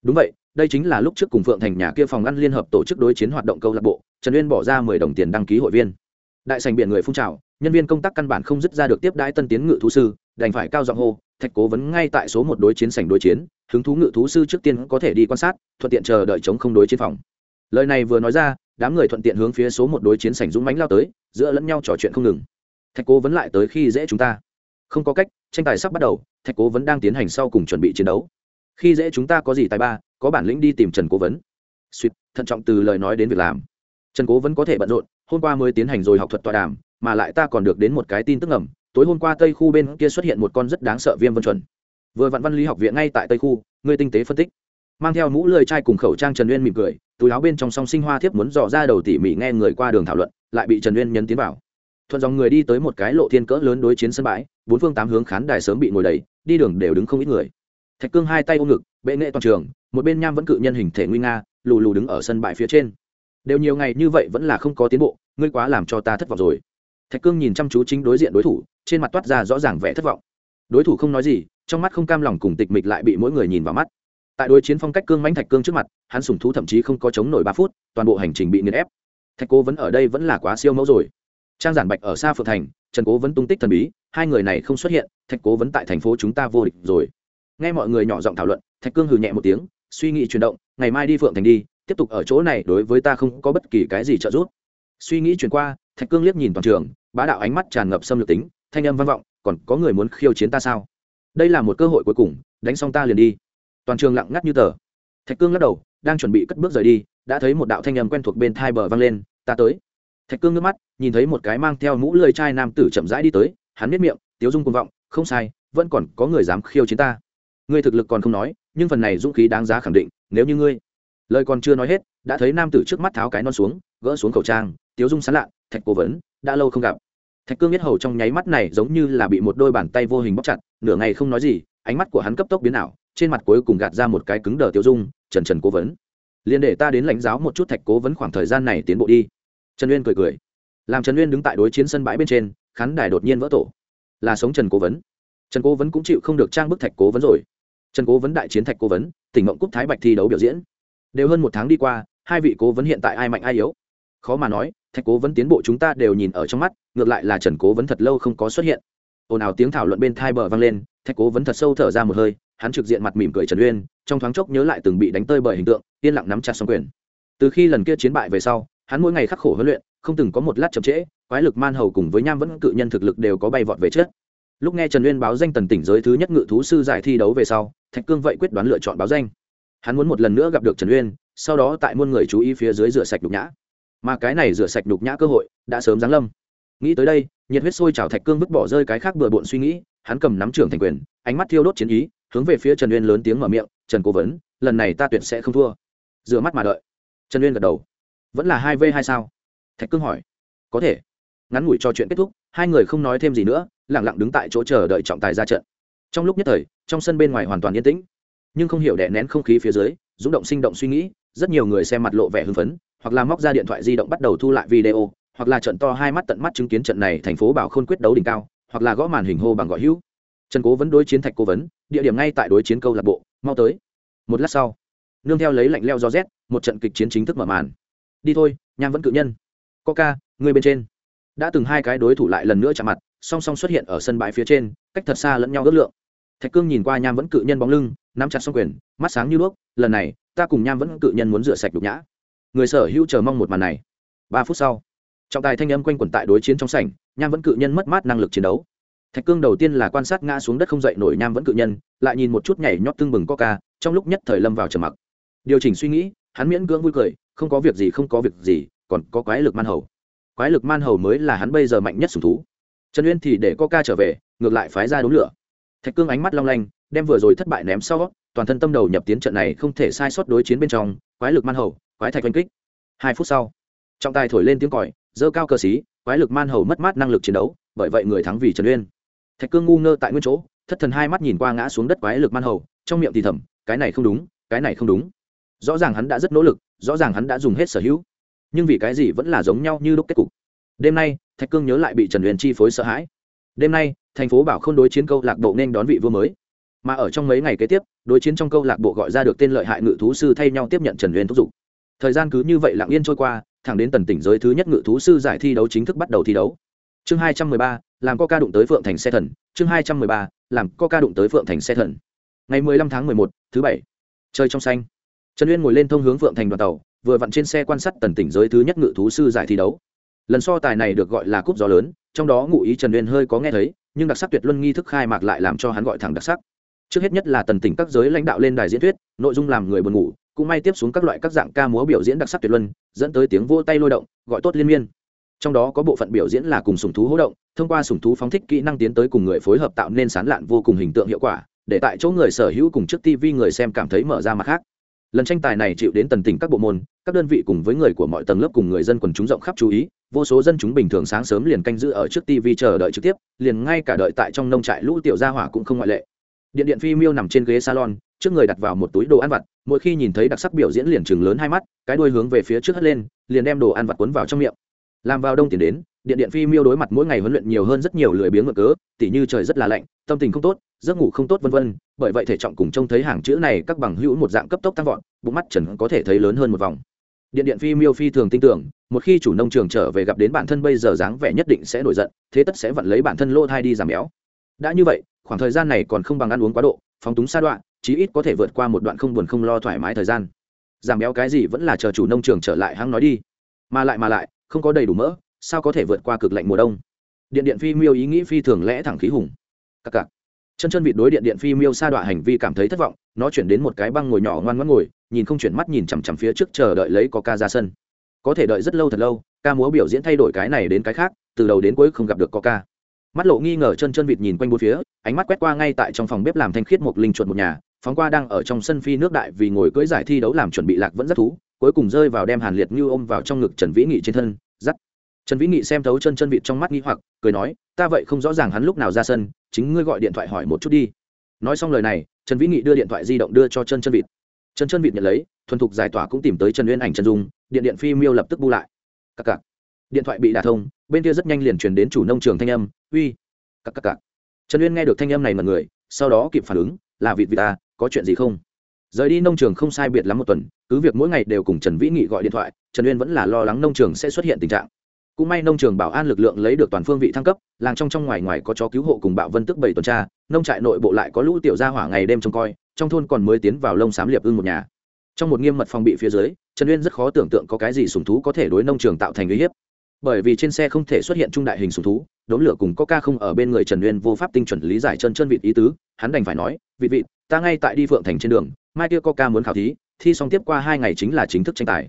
S1: Đúng vậy, đây chính là lúc trước cùng phượng thành nhà kia phòng ăn liên hợp tổ chức đối chiến hoạt động câu lạc bộ, trần uyên bỏ ra mười đồng tiền đăng ký hội viên đại sành biển người phun trào, nhân viên công tác căn bản không dứt ra được tiếp đãi tân tiến ngự thú sư, đành phải cao giọng hô, thạch cố vấn ngay tại số một đối chiến sảnh đối chiến, hứng thú ngự thú sư trước tiên có thể đi quan sát, thuận tiện chờ đợi chống không đối chiến phòng. Lời này vừa nói ra, đám người thuận tiện hướng phía số một đối chiến sảnh dũng mánh lao tới, giữa lẫn nhau trò chuyện không ngừng. Thạch cố vấn lại tới khi dễ chúng ta. Không có cách, tranh tài sắp bắt đầu, thạch cố vấn đang tiến hành sau cùng chuẩn bị chiến đấu. Khi dễ chúng ta có gì tài ba, có bản lĩnh đi tìm trần cố vấn. Suýt, thận trọng từ lời nói đến việc làm. Trần cố vẫn có thể bận rộn hôm qua mới tiến hành rồi học thuật tọa đàm, mà lại ta còn được đến một cái tin tức ngầm, tối hôm qua tây khu bên kia xuất hiện một con rất đáng sợ viêm vân chuẩn. Vừa vạn văn lý học viện ngay tại tây khu, người tinh tế phân tích. Mang theo mũ lười chai cùng khẩu trang trần uyên mỉm cười, túi áo bên trong song sinh hoa thiếp muốn dò ra đầu tỉ mỉ nghe người qua đường thảo luận, lại bị trần uyên nhấn tiến vào. Thuận dòng người đi tới một cái lộ thiên cỡ lớn đối chiến sân bãi, bốn phương tám hướng khán đài sớm bị ngồi đầy, đi đường đều đứng không ít người. Thạch cương hai tay ôm ngực, bệ nghệ toàn trường, một bên nham vẫn cự nhân hình thể nguy nga, lù lù đứng ở sân bãi phía trên đều nhiều ngày như vậy vẫn là không có tiến bộ, ngươi quá làm cho ta thất vọng rồi. Thạch cương nhìn chăm chú chính đối diện đối thủ, trên mặt toát ra rõ ràng vẻ thất vọng. Đối thủ không nói gì, trong mắt không cam lòng cùng tịch mịch lại bị mỗi người nhìn vào mắt. Tại đối chiến phong cách cương mãnh thạch cương trước mặt, hắn sùng thú thậm chí không có chống nổi ba phút, toàn bộ hành trình bị nghiền ép. Thạch cố vẫn ở đây vẫn là quá siêu mẫu rồi. Trang giản bạch ở xa phượng thành, trần cố vẫn tung tích thần bí, hai người này không xuất hiện, thạch cố vẫn tại thành phố chúng ta vô địch rồi. Nghe mọi người nhỏ giọng thảo luận, thạch cương hừ nhẹ một tiếng, suy nghĩ chuyển động, ngày mai đi phượng thành đi tiếp tục ở chỗ này đối với ta không có bất kỳ cái gì trợ giúp. Suy nghĩ chuyển qua, thạch cương liếc nhìn toàn trường, bá đạo ánh mắt tràn ngập xâm lược tính, thanh âm vang vọng, còn có người muốn khiêu chiến ta sao? Đây là một cơ hội cuối cùng, đánh xong ta liền đi. Toàn trường lặng ngắt như tờ. Thạch cương lắc đầu, đang chuẩn bị cất bước rời đi, đã thấy một đạo thanh âm quen thuộc bên thai bờ vang lên, ta tới. Thạch cương ngước mắt, nhìn thấy một cái mang theo mũ lơi chai nam tử chậm rãi đi tới, hắn biết miệng, tiếu dung cuồng vọng, không sai, vẫn còn có người dám khiêu chiến ta. Ngươi thực lực còn không nói, nhưng phần này dũng khí đáng giá khẳng định, nếu như ngươi lời còn chưa nói hết, đã thấy nam tử trước mắt tháo cái non xuống, gỡ xuống khẩu trang, tiếu dung sán lạ thạch cố vấn, đã lâu không gặp. Thạch cương biết hầu trong nháy mắt này giống như là bị một đôi bàn tay vô hình bóc chặt, nửa ngày không nói gì, ánh mắt của hắn cấp tốc biến ảo, trên mặt cuối cùng gạt ra một cái cứng đờ tiêu dung, trần trần cố vấn, liền để ta đến lãnh giáo một chút thạch cố vấn khoảng thời gian này tiến bộ đi. Trần uyên cười cười. Làm trần uyên đứng tại đối chiến sân bãi bên trên, khán đài đột nhiên vỡ tổ. Là sống trần cố vấn. Trần cố vấn cũng chịu không được trang bức thạch cố vấn rồi. Trần cố vấn đại chiến thạch cố vấn, tỉnh mộng cúc thái bạch thi đấu biểu diễn đều hơn một tháng đi qua, hai vị cố vấn hiện tại ai mạnh ai yếu? Khó mà nói, thạch cố vấn tiến bộ chúng ta đều nhìn ở trong mắt, ngược lại là trần cố vấn thật lâu không có xuất hiện. Ồn ào tiếng thảo luận bên thai bờ vang lên, thạch cố vấn thật sâu thở ra một hơi, hắn trực diện mặt mỉm cười trần uyên, trong thoáng chốc nhớ lại từng bị đánh tơi bởi hình tượng, yên lặng nắm chặt xong quyền. Từ khi lần kia chiến bại về sau, hắn mỗi ngày khắc khổ huấn luyện, không từng có một lát chậm trễ, quái lực man hầu cùng với nham vẫn cự nhân thực lực đều có bay vọt về trước. Lúc nghe trần uyên báo danh tần tỉnh giới thứ nhất ngự thú sư giải thi đấu về sau, thạch cương vậy quyết đoán lựa chọn báo danh hắn muốn một lần nữa gặp được trần uyên, sau đó tại muôn người chú ý phía dưới rửa sạch đục nhã. Mà cái này rửa sạch đục nhã cơ hội đã sớm giáng lâm. Nghĩ tới đây, nhiệt huyết sôi trào thạch cương vứt bỏ rơi cái khác bừa bộn suy nghĩ, hắn cầm nắm trưởng thành quyền, ánh mắt thiêu đốt chiến ý, hướng về phía trần uyên lớn tiếng mở miệng, trần cố vấn, lần này ta tuyệt sẽ không thua. Rửa mắt mà đợi. Trần uyên gật đầu. Vẫn là hai v hai sao? Thạch cương hỏi. Có thể. Ngắn ngủi cho chuyện kết thúc, hai người không nói thêm gì nữa lẳng lặng đứng tại chỗ chờ đợi trọng tài ra trận. Trong lúc nhất thời, trong sân bên ngoài hoàn toàn yên tĩnh nhưng không hiểu đè nén không khí phía dưới, rung động sinh động suy nghĩ, rất nhiều người xem mặt lộ vẻ hưng phấn, hoặc là móc ra điện thoại di động bắt đầu thu lại video, hoặc là trận to hai mắt tận mắt chứng kiến trận này thành phố bảo khôn quyết đấu đỉnh cao, hoặc là gõ màn hình hô bằng gọi hữu. Trần cố vẫn đối chiến thạch cố vấn, địa điểm ngay tại đối chiến câu lạc bộ, mau tới. Một lát sau, nương theo lấy lạnh leo gió rét, một trận kịch chiến chính thức mở màn. Đi thôi, nham vẫn cự nhân. Coca, người bên trên. Đã từng hai cái đối thủ lại lần nữa chạm mặt, song song xuất hiện ở sân bãi phía trên, cách thật xa lẫn nhau ước lượng. Thạch cương nhìn qua nham vẫn cự nhân bóng lưng nắm chặt xong quyền, mắt sáng như đuốc, lần này, ta cùng nham vẫn cự nhân muốn rửa sạch đục nhã. Người sở hữu chờ mong một màn này. Ba phút sau, trọng tài thanh âm quanh quẩn tại đối chiến trong sảnh, nham vẫn cự nhân mất mát năng lực chiến đấu. Thạch cương đầu tiên là quan sát ngã xuống đất không dậy nổi nham vẫn cự nhân, lại nhìn một chút nhảy nhót tưng bừng coca, trong lúc nhất thời lâm vào trầm mặc. Điều chỉnh suy nghĩ, hắn miễn cưỡng vui cười, không có việc gì, không có việc gì, còn có quái lực man hầu. Quái lực man hầu mới là hắn bây giờ mạnh nhất sùng thú. Trần uyên thì để coca trở về, ngược lại phái ra đốn lửa. Thạch cương ánh mắt long lanh đem vừa rồi thất bại ném sau, toàn thân tâm đầu nhập tiến trận này không thể sai sót đối chiến bên trong, quái lực man hầu, quái thạch oanh kích. Hai phút sau, trọng tài thổi lên tiếng còi dơ cao cơ xí, quái lực man hầu mất mát năng lực chiến đấu, bởi vậy người thắng vì trần uyên. Thạch cương ngu ngơ tại nguyên chỗ, thất thần hai mắt nhìn qua ngã xuống đất quái lực man hầu, trong miệng thì thầm, cái này không đúng, cái này không đúng. Rõ ràng hắn đã rất nỗ lực, rõ ràng hắn đã dùng hết sở hữu, nhưng vì cái gì vẫn là giống nhau như lúc kết cục. Đêm nay, thạch cương nhớ lại bị trần Uyên chi phối sợ hãi. Đêm nay, thành phố bảo không đối chiến câu lạc bộ nên đón vị vua mới mà ở trong mấy ngày kế tiếp, đối chiến trong câu lạc bộ gọi ra được tên lợi hại ngự thú sư thay nhau tiếp nhận trần Uyên thúc giục. Thời gian cứ như vậy lặng yên trôi qua, thẳng đến tần tỉnh giới thứ nhất ngự thú sư giải thi đấu chính thức bắt đầu thi đấu. Chương hai trăm mười ba, làm co ca đụng tới phượng thành xe thần. Chương hai trăm mười ba, làm co ca đụng tới phượng thành xe thần. Ngày mười lăm tháng mười một, thứ bảy. Chơi trong xanh. Trần uyên ngồi lên thông hướng phượng thành đoàn tàu, vừa vặn trên xe quan sát tần tỉnh giới thứ nhất ngự thú sư giải thi đấu. Lần so tài này được gọi là cúp gió lớn, trong đó ngụ ý trần uyên hơi có nghe thấy, nhưng đặc sắc tuyệt luân nghi thức khai mạc lại làm cho hắn gọi thẳng đặc sắc trước hết nhất là tần tỉnh các giới lãnh đạo lên đài diễn thuyết, nội dung làm người buồn ngủ, cũng may tiếp xuống các loại các dạng ca múa biểu diễn đặc sắc tuyệt luân, dẫn tới tiếng vô tay lôi động, gọi tốt liên miên. Trong đó có bộ phận biểu diễn là cùng sùng thú hỗ động, thông qua sùng thú phóng thích kỹ năng tiến tới cùng người phối hợp tạo nên sán lạn vô cùng hình tượng hiệu quả, để tại chỗ người sở hữu cùng trước tv người xem cảm thấy mở ra mặt khác. Lần tranh tài này chịu đến tần tỉnh các bộ môn, các đơn vị cùng với người của mọi tầng lớp cùng người dân quần chúng rộng khắp chú ý, vô số dân chúng bình thường sáng sớm liền canh giữ ở trước tv chờ đợi trực tiếp, liền ngay cả đợi tại trong nông trại lũ tiểu gia hỏa cũng không ngoại lệ điện điện phi miêu nằm trên ghế salon, trước người đặt vào một túi đồ ăn vặt, mỗi khi nhìn thấy đặc sắc biểu diễn liền chừng lớn hai mắt, cái đuôi hướng về phía trước hất lên, liền đem đồ ăn vặt cuốn vào trong miệng. Làm vào đông tiền đến, điện điện phi miêu đối mặt mỗi ngày huấn luyện nhiều hơn rất nhiều lười biếng ngược cớ, tỉ như trời rất là lạnh, tâm tình không tốt, giấc ngủ không tốt vân vân, bởi vậy thể trọng cùng trông thấy hàng chữ này các bằng hữu một dạng cấp tốc tăng vọt, bụng mắt trần có thể thấy lớn hơn một vòng. Điện điện phi miêu phi thường tin tưởng, một khi chủ nông trường trở về gặp đến bản thân bây giờ dáng vẻ nhất định sẽ nổi giận, thế tất sẽ vặn lấy bản thân lô thai đi giảm béo. Đã như vậy khoảng thời gian này còn không bằng ăn uống quá độ, phóng túng xa đoạn chí ít có thể vượt qua một đoạn không buồn không lo thoải mái thời gian. Giảm béo cái gì vẫn là chờ chủ nông trường trở lại hăng nói đi. Mà lại mà lại, không có đầy đủ mỡ, sao có thể vượt qua cực lạnh mùa đông? Điện điện phi miêu ý nghĩ phi thường lẽ thẳng khí hùng. Cặc cặc. Chân chân vịt đối điện điện phi miêu sa đọa hành vi cảm thấy thất vọng, nó chuyển đến một cái băng ngồi nhỏ ngoan ngoãn ngồi, nhìn không chuyển mắt nhìn chằm chằm phía trước chờ đợi lấy có ca ra sân. Có thể đợi rất lâu thật lâu, ca múa biểu diễn thay đổi cái này đến cái khác, từ đầu đến cuối không gặp được có ca mắt lộ nghi ngờ chân chân vịt nhìn quanh bốn phía, ánh mắt quét qua ngay tại trong phòng bếp làm thanh khiết một linh chuột một nhà, phóng qua đang ở trong sân phi nước đại vì ngồi cưỡi giải thi đấu làm chuẩn bị lạc vẫn rất thú, cuối cùng rơi vào đem hàn liệt như ôm vào trong ngực trần vĩ nghị trên thân dắt trần vĩ nghị xem thấu chân chân vịt trong mắt nghi hoặc, cười nói, ta vậy không rõ ràng hắn lúc nào ra sân, chính ngươi gọi điện thoại hỏi một chút đi. Nói xong lời này, trần vĩ nghị đưa điện thoại di động đưa cho chân chân vịt. Chân chân vịt nhận lấy, thuần thục giải tỏa cũng tìm tới trần uyên ảnh chân dung, điện điện phi miêu lập tức bu lại. Cặc cặc. Điện thoại bị đả thông, bên kia rất nhanh liền truyền đến chủ nông trường thanh âm uy, cặc cặc cặc. Trần uyên nghe được thanh âm này mật người, sau đó kịp phản ứng, là vịt vịt ta có chuyện gì không? Rời đi nông trường không sai biệt lắm một tuần, cứ việc mỗi ngày đều cùng trần vĩ nghị gọi điện thoại, trần uyên vẫn là lo lắng nông trường sẽ xuất hiện tình trạng. Cũng may nông trường bảo an lực lượng lấy được toàn phương vị thăng cấp, làng trong trong ngoài ngoài có chó cứu hộ cùng bạo vân tức bảy tuần tra, nông trại nội bộ lại có lũ tiểu gia hỏa ngày đêm trông coi, trong thôn còn mới tiến vào lông xám liệp ưng một nhà. Trong một nghiêm mật phòng bị phía dưới, trần uyên rất khó tưởng tượng có cái gì sùng thú có thể đối nông trường tạo thành uy hiếp bởi vì trên xe không thể xuất hiện trung đại hình sùng thú, đốn lửa cùng có ca không ở bên người trần uyên vô pháp tinh chuẩn lý giải chân chân vịt ý tứ, hắn đành phải nói vị vị ta ngay tại đi phượng thành trên đường, mai kia có ca muốn khảo thí, thi xong tiếp qua hai ngày chính là chính thức tranh tài.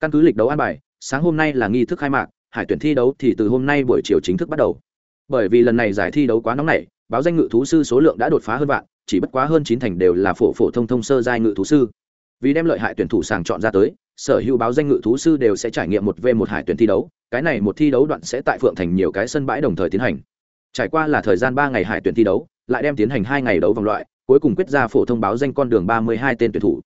S1: Căn cứ lịch đấu an bài, sáng hôm nay là nghi thức khai mạc, hải tuyển thi đấu thì từ hôm nay buổi chiều chính thức bắt đầu. Bởi vì lần này giải thi đấu quá nóng nảy, báo danh ngự thú sư số lượng đã đột phá hơn vạn, chỉ bất quá hơn chín thành đều là phổ phổ thông thông sơ giai ngự thú sư. Vì đem lợi hại tuyển thủ sàng chọn ra tới sở hữu báo danh ngự thú sư đều sẽ trải nghiệm một v một hải tuyển thi đấu, cái này một thi đấu đoạn sẽ tại phượng thành nhiều cái sân bãi đồng thời tiến hành. Trải qua là thời gian ba ngày hải tuyển thi đấu, lại đem tiến hành hai ngày đấu vòng loại, cuối cùng quyết ra phổ thông báo danh con đường ba mươi hai tên tuyển thủ.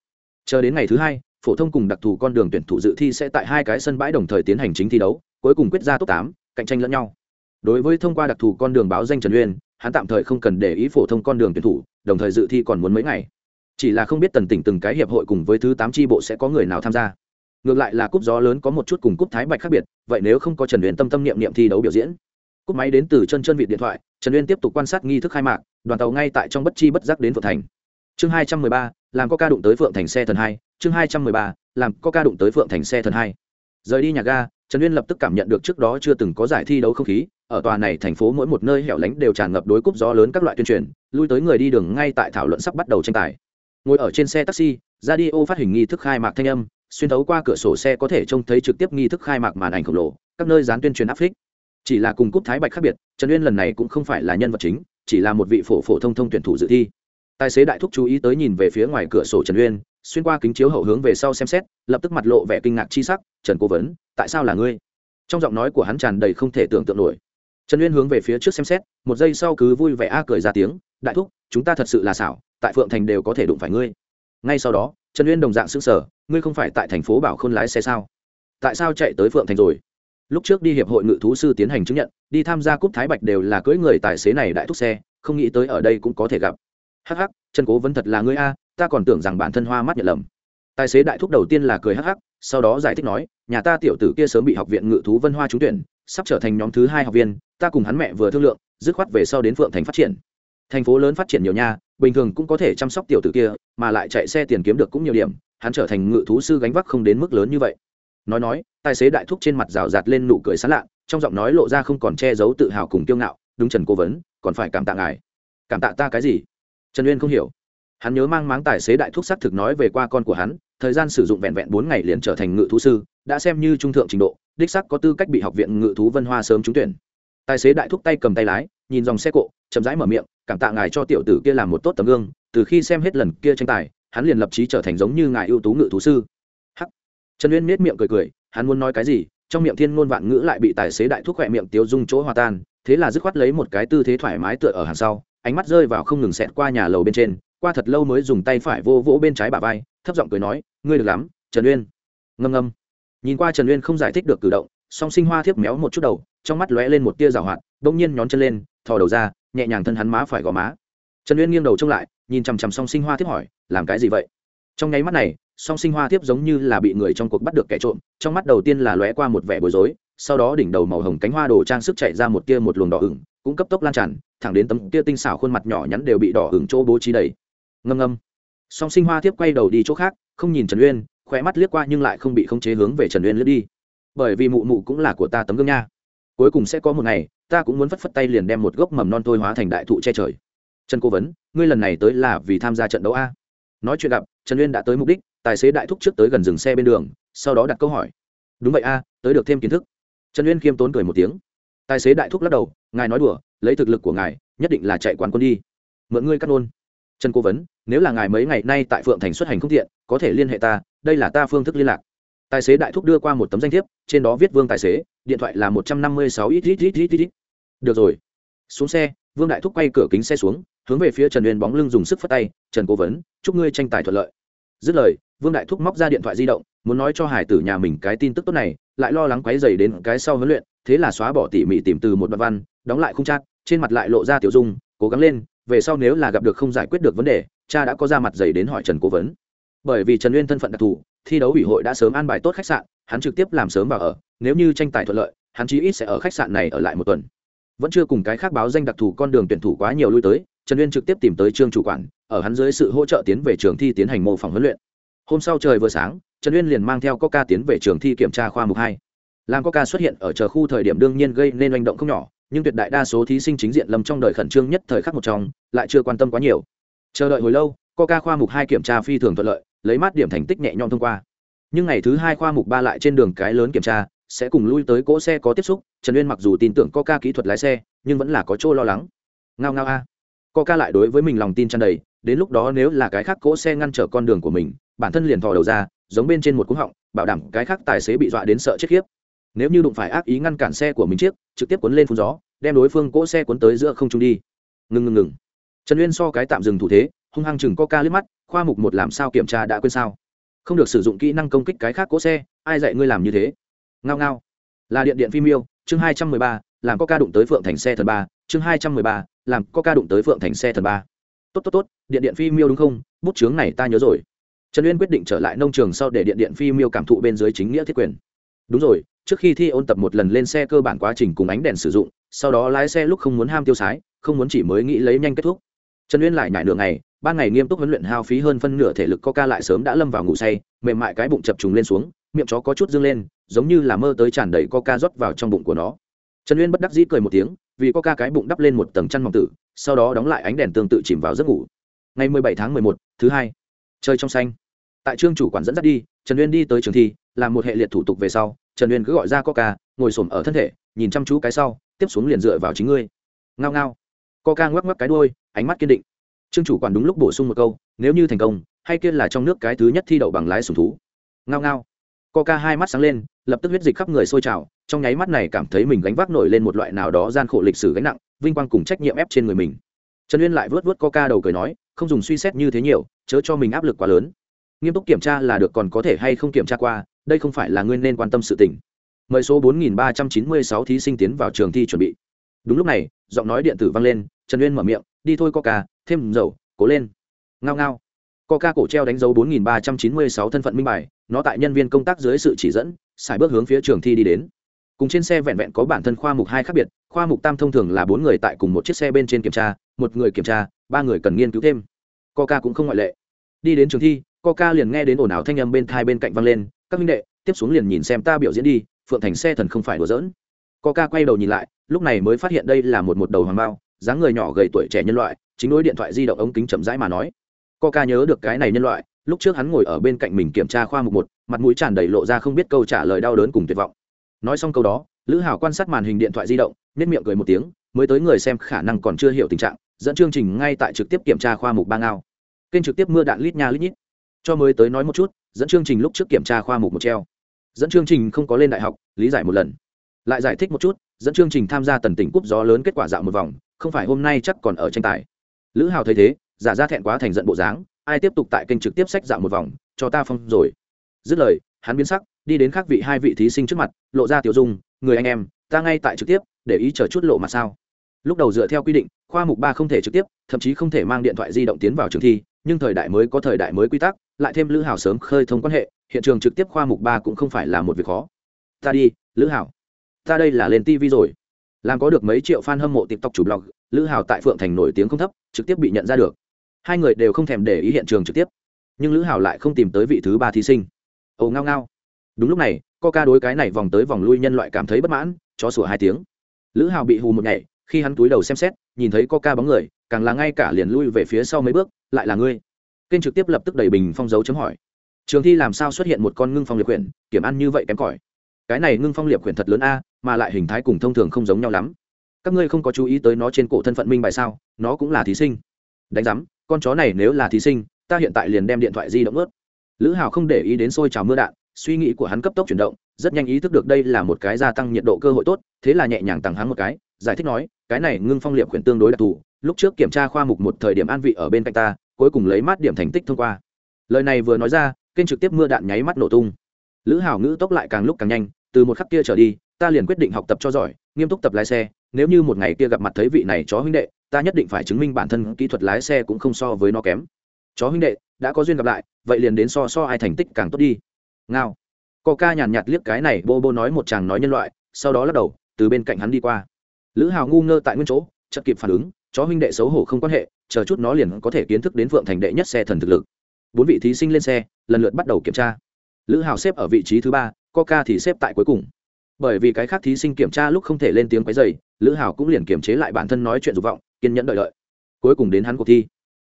S1: Chờ đến ngày thứ hai, phổ thông cùng đặc thù con đường tuyển thủ dự thi sẽ tại hai cái sân bãi đồng thời tiến hành chính thi đấu, cuối cùng quyết ra top tám, cạnh tranh lẫn nhau. Đối với thông qua đặc thù con đường báo danh trần uyên, hắn tạm thời không cần để ý phổ thông con đường tuyển thủ, đồng thời dự thi còn muốn mấy ngày. Chỉ là không biết tần tỉnh từng cái hiệp hội cùng với thứ tám tri bộ sẽ có người nào tham gia ngược lại là cúp gió lớn có một chút cùng cúp thái bạch khác biệt, vậy nếu không có trần uyên tâm tâm niệm niệm thi đấu biểu diễn. Cúp máy đến từ chân chân vị điện thoại, trần uyên tiếp tục quan sát nghi thức khai mạc, đoàn tàu ngay tại trong bất chi bất giác đến phượng thành. Chương hai trăm mười ba, làm có ca đụng tới phượng thành xe thần hai, chương hai trăm mười ba, làm có ca đụng tới phượng thành xe thần hai. Rời đi nhà ga, trần uyên lập tức cảm nhận được trước đó chưa từng có giải thi đấu không khí, ở tòa này thành phố mỗi một nơi hẻo lánh đều tràn ngập đối cúp gió lớn các loại tuyên truyền, lui tới người đi đường ngay tại thảo luận sắp bắt đầu tranh tài. Ngồi ở trên xe taxi, radio phát hình nghi thức khai mạc thanh âm xuyên thấu qua cửa sổ xe có thể trông thấy trực tiếp nghi thức khai mạc màn ảnh khổng lồ, các nơi dán tuyên truyền áp phích. Chỉ là cùng cúp thái bạch khác biệt, trần uyên lần này cũng không phải là nhân vật chính, chỉ là một vị phổ phổ thông thông tuyển thủ dự thi. Tài xế đại thúc chú ý tới nhìn về phía ngoài cửa sổ trần uyên, xuyên qua kính chiếu hậu hướng về sau xem xét, lập tức mặt lộ vẻ kinh ngạc chi sắc, trần cố vấn, tại sao là ngươi? Trong giọng nói của hắn tràn đầy không thể tưởng tượng nổi. Trần uyên hướng về phía trước xem xét, một giây sau cứ vui vẻ a cười ra tiếng, đại thúc, chúng ta thật sự là xảo, tại phượng thành đều có thể đụng phải ngươi. Ngay sau đó trần uyên đồng dạng xứng sở ngươi không phải tại thành phố bảo khôn lái xe sao? Tại sao chạy tới phượng thành rồi? Lúc trước đi hiệp hội ngự thú sư tiến hành chứng nhận, đi tham gia cúp thái bạch đều là cưỡi người tài xế này đại thúc xe, không nghĩ tới ở đây cũng có thể gặp. Hắc hắc, trần cố vấn thật là ngươi a, ta còn tưởng rằng bản thân hoa mắt nhận lầm. Tài xế đại thúc đầu tiên là cười hắc hắc, sau đó giải thích nói, nhà ta tiểu tử kia sớm bị học viện ngự thú vân hoa trúng tuyển, sắp trở thành nhóm thứ hai học viên, ta cùng hắn mẹ vừa thương lượng, dứt khoát về sau đến phượng thành phát triển. Thành phố lớn phát triển nhiều nha bình thường cũng có thể chăm sóc tiểu tử kia, mà lại chạy xe tiền kiếm được cũng nhiều điểm, hắn trở thành ngự thú sư gánh vác không đến mức lớn như vậy. Nói nói, tài xế đại thúc trên mặt rào rạt lên nụ cười sán lạ, trong giọng nói lộ ra không còn che giấu tự hào cùng kiêu ngạo, đúng trần cố vấn, còn phải cảm tạ ngài. Cảm tạ ta cái gì? Trần uyên không hiểu. Hắn nhớ mang máng tài xế đại thúc xác thực nói về qua con của hắn, thời gian sử dụng vẹn vẹn bốn ngày liền trở thành ngự thú sư, đã xem như trung thượng trình độ, đích sắc có tư cách bị học viện ngự thú vân hoa sớm trúng tuyển. Tài xế đại thúc tay cầm tay lái, nhìn dòng xe cộ, chậm rãi mở miệng cảm tạ ngài cho tiểu tử kia làm một tốt tấm gương, từ khi xem hết lần kia tranh tài, hắn liền lập trí trở thành giống như ngài ưu tú ngự thú sư. Hắc. Trần uyên nết miệng cười cười, hắn muốn nói cái gì, trong miệng thiên ngôn vạn ngữ lại bị tài xế đại thuốc khỏe miệng tiêu dung chỗ hòa tan, thế là dứt khoát lấy một cái tư thế thoải mái tựa ở hàng sau, ánh mắt rơi vào không ngừng xẹt qua nhà lầu bên trên, qua thật lâu mới dùng tay phải vô vỗ bên trái bà vai, thấp giọng cười nói, ngươi được lắm, trần uyên. Ngâm ngâm. Nhìn qua trần uyên không giải thích được cử động, song sinh hoa thiếp méo một chút đầu, trong mắt lóe lên một tia rào hoạt, bỗng nhiên nhón chân lên, thò đầu ra nhẹ nhàng thân hắn má phải gò má. Trần uyên nghiêng đầu trông lại, nhìn chằm chằm song sinh hoa thiếp hỏi, làm cái gì vậy? Trong nháy mắt này, song sinh hoa thiếp giống như là bị người trong cuộc bắt được kẻ trộm, trong mắt đầu tiên là lóe qua một vẻ bối rối, sau đó đỉnh đầu màu hồng cánh hoa đồ trang sức chạy ra một tia một luồng đỏ ửng, cũng cấp tốc lan tràn, thẳng đến tấm tia tinh xảo khuôn mặt nhỏ nhắn đều bị đỏ ửng chỗ bố trí đầy. Ngâm ngâm. Song sinh hoa thiếp quay đầu đi chỗ khác, không nhìn trần uyên, khóe mắt liếc qua nhưng lại không bị khống chế hướng về trần uyên lướt đi. Bởi vì mụ mụ cũng là của ta tấm gương nha cuối cùng sẽ có một ngày, ta cũng muốn phất phất tay liền đem một gốc mầm non thôi hóa thành đại thụ che trời. Trần cố vấn, ngươi lần này tới là vì tham gia trận đấu a. Nói chuyện gặp, trần uyên đã tới mục đích, tài xế đại thúc trước tới gần dừng xe bên đường, sau đó đặt câu hỏi. Đúng vậy a, tới được thêm kiến thức. Trần uyên khiêm tốn cười một tiếng. Tài xế đại thúc lắc đầu, ngài nói đùa, lấy thực lực của ngài, nhất định là chạy quán quân đi. Mượn ngươi cắt nôn trần cố vấn, nếu là ngài mấy ngày nay tại phượng thành xuất hành không thiện có thể liên hệ ta, đây là ta phương thức liên lạc. Tài xế đại thúc đưa qua một tấm danh thiếp, trên đó viết vương tài xế điện thoại là một trăm năm mươi sáu ít ít ít ít ít được rồi. Xuống xe, vương đại thúc quay cửa kính xe xuống, hướng về phía trần uyên bóng lưng dùng sức phất tay, trần cố vấn, chúc ngươi tranh tài thuận lợi. Dứt lời, vương đại thúc móc ra điện thoại di động, muốn nói cho hải tử nhà mình cái tin tức tốt này, lại lo lắng quáy dày đến cái sau huấn luyện, thế là xóa bỏ tỉ mỉ tìm từ một đoạn văn, đóng lại không chát trên mặt lại lộ ra tiểu dung, cố gắng lên, về sau nếu là gặp được không giải quyết được vấn đề, cha đã có ra mặt dày đến hỏi trần cố vấn. Bởi vì trần uyên thân phận đặc thù thi đấu ủy hội đã sớm an bài tốt khách sạn, hắn trực tiếp làm sớm vào ở, nếu như tranh tài thuận lợi, hắn chí ít sẽ ở khách sạn này ở lại một tuần. Vẫn chưa cùng cái khác báo danh đặc thù con đường tuyển thủ quá nhiều lui tới, trần uyên trực tiếp tìm tới trương chủ quản, ở hắn dưới sự hỗ trợ tiến về trường thi tiến hành mô phỏng huấn luyện. Hôm sau trời vừa sáng, trần uyên liền mang theo coca tiến về trường thi kiểm tra khoa mục hai. Làm coca xuất hiện ở chờ khu thời điểm đương nhiên gây nên manh động không nhỏ, nhưng tuyệt đại đa số thí sinh chính diện lâm trong đời khẩn trương nhất thời khắc một trong, lại chưa quan tâm quá nhiều. Chờ đợi hồi lâu, coca khoa mục hai kiểm tra phi thường thuận lợi lấy mát điểm thành tích nhẹ nhõm thông qua. Nhưng ngày thứ hai khoa mục ba lại trên đường cái lớn kiểm tra, sẽ cùng lui tới cỗ xe có tiếp xúc, trần uyên mặc dù tin tưởng coca kỹ thuật lái xe, nhưng vẫn là có chỗ lo lắng. Ngao ngao a. Coca lại đối với mình lòng tin tràn đầy, đến lúc đó nếu là cái khác cỗ xe ngăn trở con đường của mình, bản thân liền thò đầu ra, giống bên trên một cú họng, bảo đảm cái khác tài xế bị dọa đến sợ chết khiếp. Nếu như đụng phải ác ý ngăn cản xe của mình chiếc trực tiếp cuốn lên phun gió, đem đối phương cỗ xe cuốn tới giữa không trung đi. Ngừng ngừng ngừng. Trần uyên so cái tạm dừng thủ thế hung hăng chừng coca liếc mắt, khoa mục một làm sao kiểm tra đã quên sao? Không được sử dụng kỹ năng công kích cái khác cỗ xe, ai dạy ngươi làm như thế? Ngao ngao. Là điện điện phim yêu, chương hai trăm mười ba, làm có ca đụng tới phượng thành xe thần ba, chương hai trăm mười ba, làm có ca đụng tới phượng thành xe thần ba. Tốt tốt tốt, điện điện phim yêu đúng không? Bút chướng này ta nhớ rồi. Trần uyên quyết định trở lại nông trường sau để điện điện phim yêu cảm thụ bên dưới chính nghĩa thiết quyền. Đúng rồi, trước khi thi ôn tập một lần lên xe cơ bản quá trình cùng ánh đèn sử dụng, sau đó lái xe lúc không muốn ham tiêu sái, không muốn chỉ mới nghĩ lấy nhanh kết thúc. Trần uyên lại nhảy nửa ngày ban ngày nghiêm túc huấn luyện hao phí hơn phân nửa thể lực coca lại sớm đã lâm vào ngủ say mềm mại cái bụng chập trùng lên xuống miệng chó có chút dương lên giống như là mơ tới tràn đầy coca rót vào trong bụng của nó. Trần uyên bất đắc dĩ cười một tiếng vì coca cái bụng đắp lên một tầng chăn mỏng tử sau đó đóng lại ánh đèn tương tự chìm vào giấc ngủ. Ngày 17 tháng 11, thứ hai. Chơi trong xanh. Tại trương chủ quản dẫn dắt đi trần uyên đi tới trường thi làm một hệ liệt thủ tục về sau trần uyên cứ gọi ra coca ngồi xổm ở thân thể nhìn chăm chú cái sau tiếp xuống liền dựa vào chính ngươi. Ngao ngao. Coca ngoắc ngoắc cái đuôi ánh mắt kiên định trương chủ quản đúng lúc bổ sung một câu, nếu như thành công, hay kia là trong nước cái thứ nhất thi đậu bằng lái sùng thú. Ngao ngao. Coca hai mắt sáng lên, lập tức huyết dịch khắp người sôi trào, trong nháy mắt này cảm thấy mình gánh vác nổi lên một loại nào đó gian khổ lịch sử gánh nặng, vinh quang cùng trách nhiệm ép trên người mình. Trần uyên lại vớt vớt coca đầu cười nói, không dùng suy xét như thế nhiều, chớ cho mình áp lực quá lớn. Nghiêm túc kiểm tra là được còn có thể hay không kiểm tra qua, đây không phải là nguyên nên quan tâm sự tình. Mời số 4396 thí sinh tiến vào trường thi chuẩn bị. Đúng lúc này, giọng nói điện tử vang lên, trần uyên mở miệng, đi thôi coca thêm dầu, cố lên. Ngao ngao. Coca cổ treo đánh dấu 4396 thân phận minh bài, nó tại nhân viên công tác dưới sự chỉ dẫn xài bước hướng phía trường thi đi đến. Cùng trên xe vẹn vẹn có bản thân khoa mục hai khác biệt, khoa mục tam thông thường là bốn người tại cùng một chiếc xe bên trên kiểm tra, một người kiểm tra, ba người cần nghiên cứu thêm. Coca cũng không ngoại lệ. Đi đến trường thi, coca liền nghe đến ồn ào thanh âm bên thai bên cạnh văng lên, các minh đệ, tiếp xuống liền nhìn xem ta biểu diễn đi, phượng thành xe thần không phải đùa giỡn. Coca quay đầu nhìn lại, lúc này mới phát hiện đây là một một đầu hoàng bao, dáng người nhỏ gầy tuổi trẻ nhân loại chính đối điện thoại di động ống kính chậm rãi mà nói. Coca nhớ được cái này nhân loại, lúc trước hắn ngồi ở bên cạnh mình kiểm tra khoa mục một, mặt mũi tràn đầy lộ ra không biết câu trả lời đau đớn cùng tuyệt vọng. Nói xong câu đó, lữ hảo quan sát màn hình điện thoại di động nết miệng cười một tiếng, mới tới người xem khả năng còn chưa hiểu tình trạng, dẫn chương trình ngay tại trực tiếp kiểm tra khoa mục ba ngao. Kênh trực tiếp mưa đạn lít nha lít nhít. Cho mới tới nói một chút, dẫn chương trình lúc trước kiểm tra khoa mục một treo. Dẫn chương trình không có lên đại học, lý giải một lần. Lại giải thích một chút, dẫn chương trình tham gia tần tỉnh cúp gió lớn kết quả dạo một vòng, không phải hôm nay chắc còn ở tranh tài lữ hào thấy thế, giả ra thẹn quá thành giận bộ dáng, ai tiếp tục tại kênh trực tiếp sách dạo một vòng, cho ta phong rồi. Dứt lời, hắn biến sắc, đi đến khác vị hai vị thí sinh trước mặt, lộ ra tiểu dung, người anh em, ta ngay tại trực tiếp, để ý chờ chút lộ mặt sao. Lúc đầu dựa theo quy định, khoa mục ba không thể trực tiếp, thậm chí không thể mang điện thoại di động tiến vào trường thi, nhưng thời đại mới có thời đại mới quy tắc, lại thêm lữ Hào sớm khơi thông quan hệ, hiện trường trực tiếp khoa mục ba cũng không phải là một việc khó. Ta đi, lữ Hào. ta đây là lên tv rồi. Làm có được mấy triệu fan hâm mộ tiktok chủ blog, lữ Hào tại phượng thành nổi tiếng không thấp trực tiếp bị nhận ra được. Hai người đều không thèm để ý hiện trường trực tiếp. Nhưng lữ hảo lại không tìm tới vị thứ ba thí sinh. Ồ, ngao ngao. Đúng lúc này, coca đối cái này vòng tới vòng lui nhân loại cảm thấy bất mãn cho sủa hai tiếng. Lữ Hảo bị hù một nhảy, khi hắn túi đầu xem xét, nhìn thấy coca bóng người, càng là ngay cả liền lui về phía sau mấy bước, lại là ngươi. Kênh trực tiếp lập tức đẩy bình phong dấu chấm hỏi. Trường thi làm sao xuất hiện một con ngưng phong liệt quyển, kiểm ăn như vậy kém cỏi. Cái này ngưng phong liệt quyển thật lớn a, mà lại hình thái cùng thông thường không giống nhau lắm các ngươi không có chú ý tới nó trên cổ thân phận minh bài sao? Nó cũng là thí sinh. Đánh giám, con chó này nếu là thí sinh, ta hiện tại liền đem điện thoại di động ướt. Lữ hào không để ý đến xôi trào mưa đạn, suy nghĩ của hắn cấp tốc chuyển động, rất nhanh ý thức được đây là một cái gia tăng nhiệt độ cơ hội tốt, thế là nhẹ nhàng tăng hắn một cái, giải thích nói, cái này ngưng phong liệp khuyển tương đối đặc thù, lúc trước kiểm tra khoa mục một thời điểm an vị ở bên cạnh ta, cuối cùng lấy mát điểm thành tích thông qua. Lời này vừa nói ra, kênh trực tiếp mưa đạn nháy mắt nổ tung. Lữ hào ngữ tốc lại càng lúc càng nhanh, từ một khắc kia trở đi, ta liền quyết định học tập cho giỏi, nghiêm túc tập lái xe nếu như một ngày kia gặp mặt thấy vị này chó huynh đệ, ta nhất định phải chứng minh bản thân kỹ thuật lái xe cũng không so với nó kém. Chó huynh đệ, đã có duyên gặp lại, vậy liền đến so so ai thành tích càng tốt đi. Ngao. Co ca nhàn nhạt liếc cái này, bô bô nói một chàng nói nhân loại, sau đó lắc đầu, từ bên cạnh hắn đi qua. Lữ hào ngu ngơ tại nguyên chỗ, chợt kịp phản ứng, chó huynh đệ xấu hổ không quan hệ, chờ chút nó liền có thể kiến thức đến phượng thành đệ nhất xe thần thực lực. Bốn vị thí sinh lên xe, lần lượt bắt đầu kiểm tra. Lữ hào xếp ở vị trí thứ ba coca thì xếp tại cuối cùng bởi vì cái khác thí sinh kiểm tra lúc không thể lên tiếng quấy dày lữ hào cũng liền kiểm chế lại bản thân nói chuyện dục vọng, kiên nhẫn đợi đợi. Cuối cùng đến hắn cuộc thi.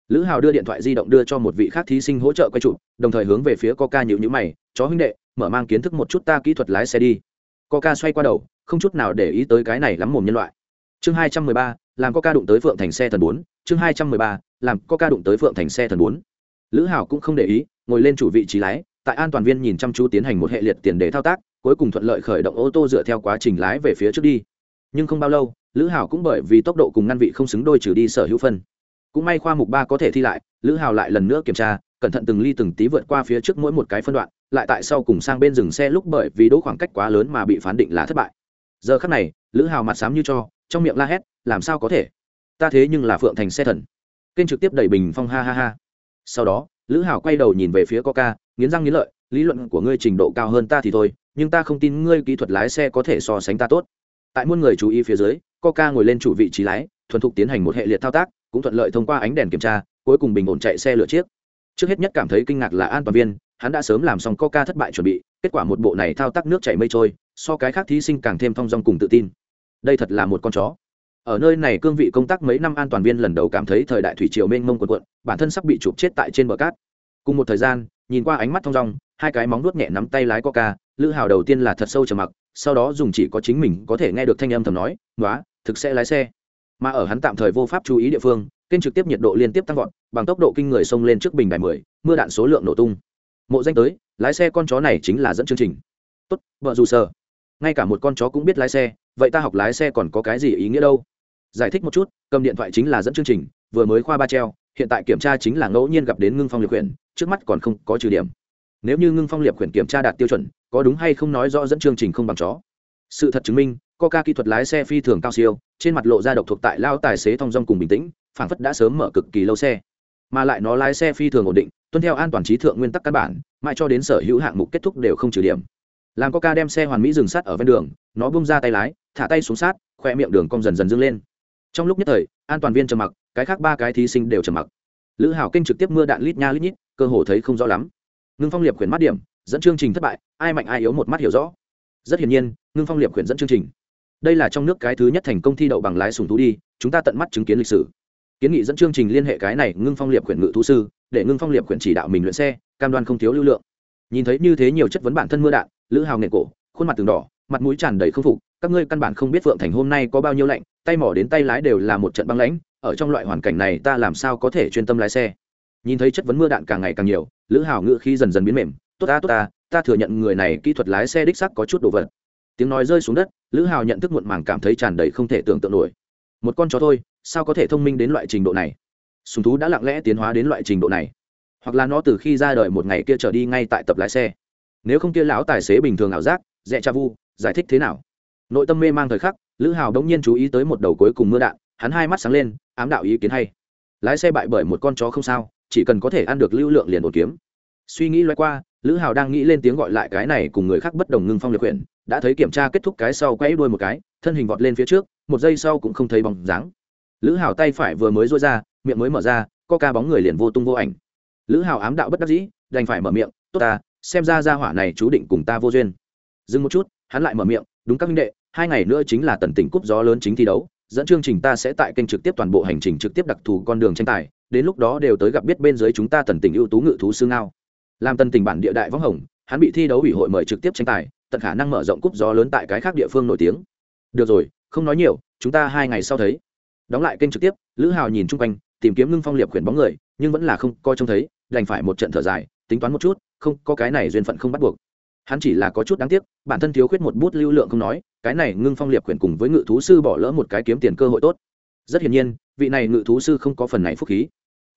S1: Lữ hào đưa điện thoại di động đưa cho một vị khác thí sinh hỗ trợ quay chụp, đồng thời hướng về phía coca nhịu nhữ mày, chó huynh đệ, mở mang kiến thức một chút ta kỹ thuật lái xe đi. Coca xoay qua đầu, không chút nào để ý tới cái này lắm mồm nhân loại. Chương hai trăm mười ba, làm coca đụng tới phượng thành xe thần bốn, chương hai trăm mười ba, làm coca đụng tới phượng thành xe thần bốn. Lữ hảo cũng không để ý, ngồi lên chủ vị trí lái, tại an toàn viên nhìn chăm chú tiến hành một hệ liệt tiền đề thao tác cuối cùng thuận lợi khởi động ô tô dựa theo quá trình lái về phía trước đi. Nhưng không bao lâu, lữ hào cũng bởi vì tốc độ cùng ngăn vị không xứng đôi trừ đi sở hữu phân. Cũng may khoa mục ba có thể thi lại, lữ hào lại lần nữa kiểm tra, cẩn thận từng ly từng tí vượt qua phía trước mỗi một cái phân đoạn, lại tại sau cùng sang bên dừng xe lúc bởi vì đỗ khoảng cách quá lớn mà bị phán định là thất bại. Giờ khắc này, lữ hào mặt xám như cho, trong miệng la hét, làm sao có thể? Ta thế nhưng là phượng thành xe thần. Kênh trực tiếp đẩy bình phong ha ha ha. Sau đó, lữ hào quay đầu nhìn về phía coca, nghiến răng nghiến lợi, lý luận của ngươi trình độ cao hơn ta thì thôi nhưng ta không tin ngươi kỹ thuật lái xe có thể so sánh ta tốt. Tại muôn người chú ý phía dưới, coca ngồi lên chủ vị trí lái, thuần thục tiến hành một hệ liệt thao tác, cũng thuận lợi thông qua ánh đèn kiểm tra, cuối cùng bình ổn chạy xe lửa chiếc. Trước hết nhất cảm thấy kinh ngạc là an toàn viên, hắn đã sớm làm xong coca thất bại chuẩn bị, kết quả một bộ này thao tác nước chảy mây trôi, so cái khác thí sinh càng thêm thong dong cùng tự tin. Đây thật là một con chó. Ở nơi này cương vị công tác mấy năm an toàn viên lần đầu cảm thấy thời đại thủy triều mênh mông quần quận bản thân sắp bị chụp chết tại trên bờ cát. Cùng một thời gian, nhìn qua ánh mắt thong dong hai cái móng nuốt nhẹ nắm tay lái coca, lữ hào đầu tiên là thật sâu trầm mặc, sau đó dùng chỉ có chính mình có thể nghe được thanh âm thầm nói nói thực sẽ lái xe. Mà ở hắn tạm thời vô pháp chú ý địa phương, kênh trực tiếp nhiệt độ liên tiếp tăng vọt, bằng tốc độ kinh người xông lên trước bình đài mười, mưa đạn số lượng nổ tung. Mộ danh tới, lái xe con chó này chính là dẫn chương trình. Tốt, vợ dù sờ. Ngay cả một con chó cũng biết lái xe, vậy ta học lái xe còn có cái gì ý nghĩa đâu? Giải thích một chút, cầm điện thoại chính là dẫn chương trình, vừa mới khoa ba treo, hiện tại kiểm tra chính là ngẫu nhiên gặp đến ngưng phong liệt quyển, trước mắt còn không có trừ điểm nếu như ngưng phong liệt quyển kiểm tra đạt tiêu chuẩn, có đúng hay không nói rõ dẫn chương trình không bằng chó? Sự thật chứng minh, coca kỹ thuật lái xe phi thường cao siêu, trên mặt lộ ra độc thuộc tại lao tài xế thong dong cùng bình tĩnh, phảng phất đã sớm mở cực kỳ lâu xe. Mà lại nó lái xe phi thường ổn định, tuân theo an toàn trí thượng nguyên tắc căn bản, mãi cho đến sở hữu hạng mục kết thúc đều không trừ điểm. Làm coca đem xe hoàn mỹ dừng sát ở ven đường, nó bung ra tay lái, thả tay xuống sát, khoe miệng đường cong dần dần dâng lên. Trong lúc nhất thời, an toàn viên trầm mặc, cái khác ba cái thí sinh đều trầm mặc. Lữ hảo kinh trực tiếp mưa đạn lít nha lít nhít, cơ hồ thấy không rõ lắm ngưng phong liệp khuyển mắt điểm dẫn chương trình thất bại, ai mạnh ai yếu một mắt hiểu rõ. Rất hiển nhiên, ngưng phong liệp khuyển dẫn chương trình. Đây là trong nước cái thứ nhất thành công thi đậu bằng lái sùng thú đi, chúng ta tận mắt chứng kiến lịch sử. Kiến nghị dẫn chương trình liên hệ cái này ngưng phong liệp khuyển ngự thú sư, để ngưng phong liệp khuyển chỉ đạo mình luyện xe, cam đoan không thiếu lưu lượng. Nhìn thấy như thế nhiều chất vấn bản thân mưa đạn, lữ hào nghệ cổ, khuôn mặt từng đỏ, mặt mũi tràn đầy k phục, các ngươi căn bản không biết phượng thành hôm nay có bao nhiêu lạnh, tay mỏ đến tay lái đều là một trận băng lãnh, ở trong loại hoàn cảnh này ta làm sao có thể chuyên tâm lái xe. Nhìn thấy chất vấn mưa đạn càng ngày càng nhiều lữ hào ngựa khi dần dần biến mềm, tốt ta tốt ta ta thừa nhận người này kỹ thuật lái xe đích sắc có chút đồ vật. Tiếng nói rơi xuống đất, lữ hào nhận thức muộn màng cảm thấy tràn đầy không thể tưởng tượng nổi. Một con chó thôi, sao có thể thông minh đến loại trình độ này? Sùng thú đã lặng lẽ tiến hóa đến loại trình độ này. Hoặc là nó từ khi ra đời một ngày kia trở đi ngay tại tập lái xe. Nếu không kia lão tài xế bình thường ảo giác, dẹ cha vu, giải thích thế nào? Nội tâm mê mang thời khắc, lữ hào đống nhiên chú ý tới một đầu cuối cùng mưa đạn, hắn hai mắt sáng lên, ám đạo ý kiến hay. Lái xe bại bởi một con chó không sao chỉ cần có thể ăn được lưu lượng liền ổn kiếm. Suy nghĩ loay qua, lữ hào đang nghĩ lên tiếng gọi lại cái này cùng người khác bất đồng ngưng phong liệt quyển, đã thấy kiểm tra kết thúc cái sau quay đuôi một cái, thân hình vọt lên phía trước, một giây sau cũng không thấy bóng dáng. Lữ hào tay phải vừa mới rối ra, miệng mới mở ra, co ca bóng người liền vô tung vô ảnh. Lữ hào ám đạo bất đắc dĩ, đành phải mở miệng, tốt ta, xem ra ra hỏa này chú định cùng ta vô duyên. Dừng một chút, hắn lại mở miệng, đúng các minh đệ, hai ngày nữa chính là tần tỉnh cúp gió lớn chính thi đấu, dẫn chương trình ta sẽ tại kênh trực tiếp toàn bộ hành trình trực tiếp đặc thù con đường tranh tài đến lúc đó đều tới gặp biết bên dưới chúng ta tần tình ưu tú ngự thú sư ngao. Làm tần tình bản địa đại võng hồng, hắn bị thi đấu ủy hội mời trực tiếp tranh tài, tận khả năng mở rộng cúp gió lớn tại cái khác địa phương nổi tiếng. Được rồi, không nói nhiều, chúng ta hai ngày sau thấy. Đóng lại kênh trực tiếp, lữ hào nhìn chung quanh, tìm kiếm ngưng phong liệp khuyển bóng người, nhưng vẫn là không coi trông thấy, đành phải một trận thở dài, tính toán một chút, không, có cái này duyên phận không bắt buộc. Hắn chỉ là có chút đáng tiếc, bản thân thiếu khuyết một bút lưu lượng không nói, cái này ngưng phong liệp khuyển cùng với ngự thú sư bỏ lỡ một cái kiếm tiền cơ hội tốt. Rất hiển nhiên, vị này ngự thú sư không có phần này phúc khí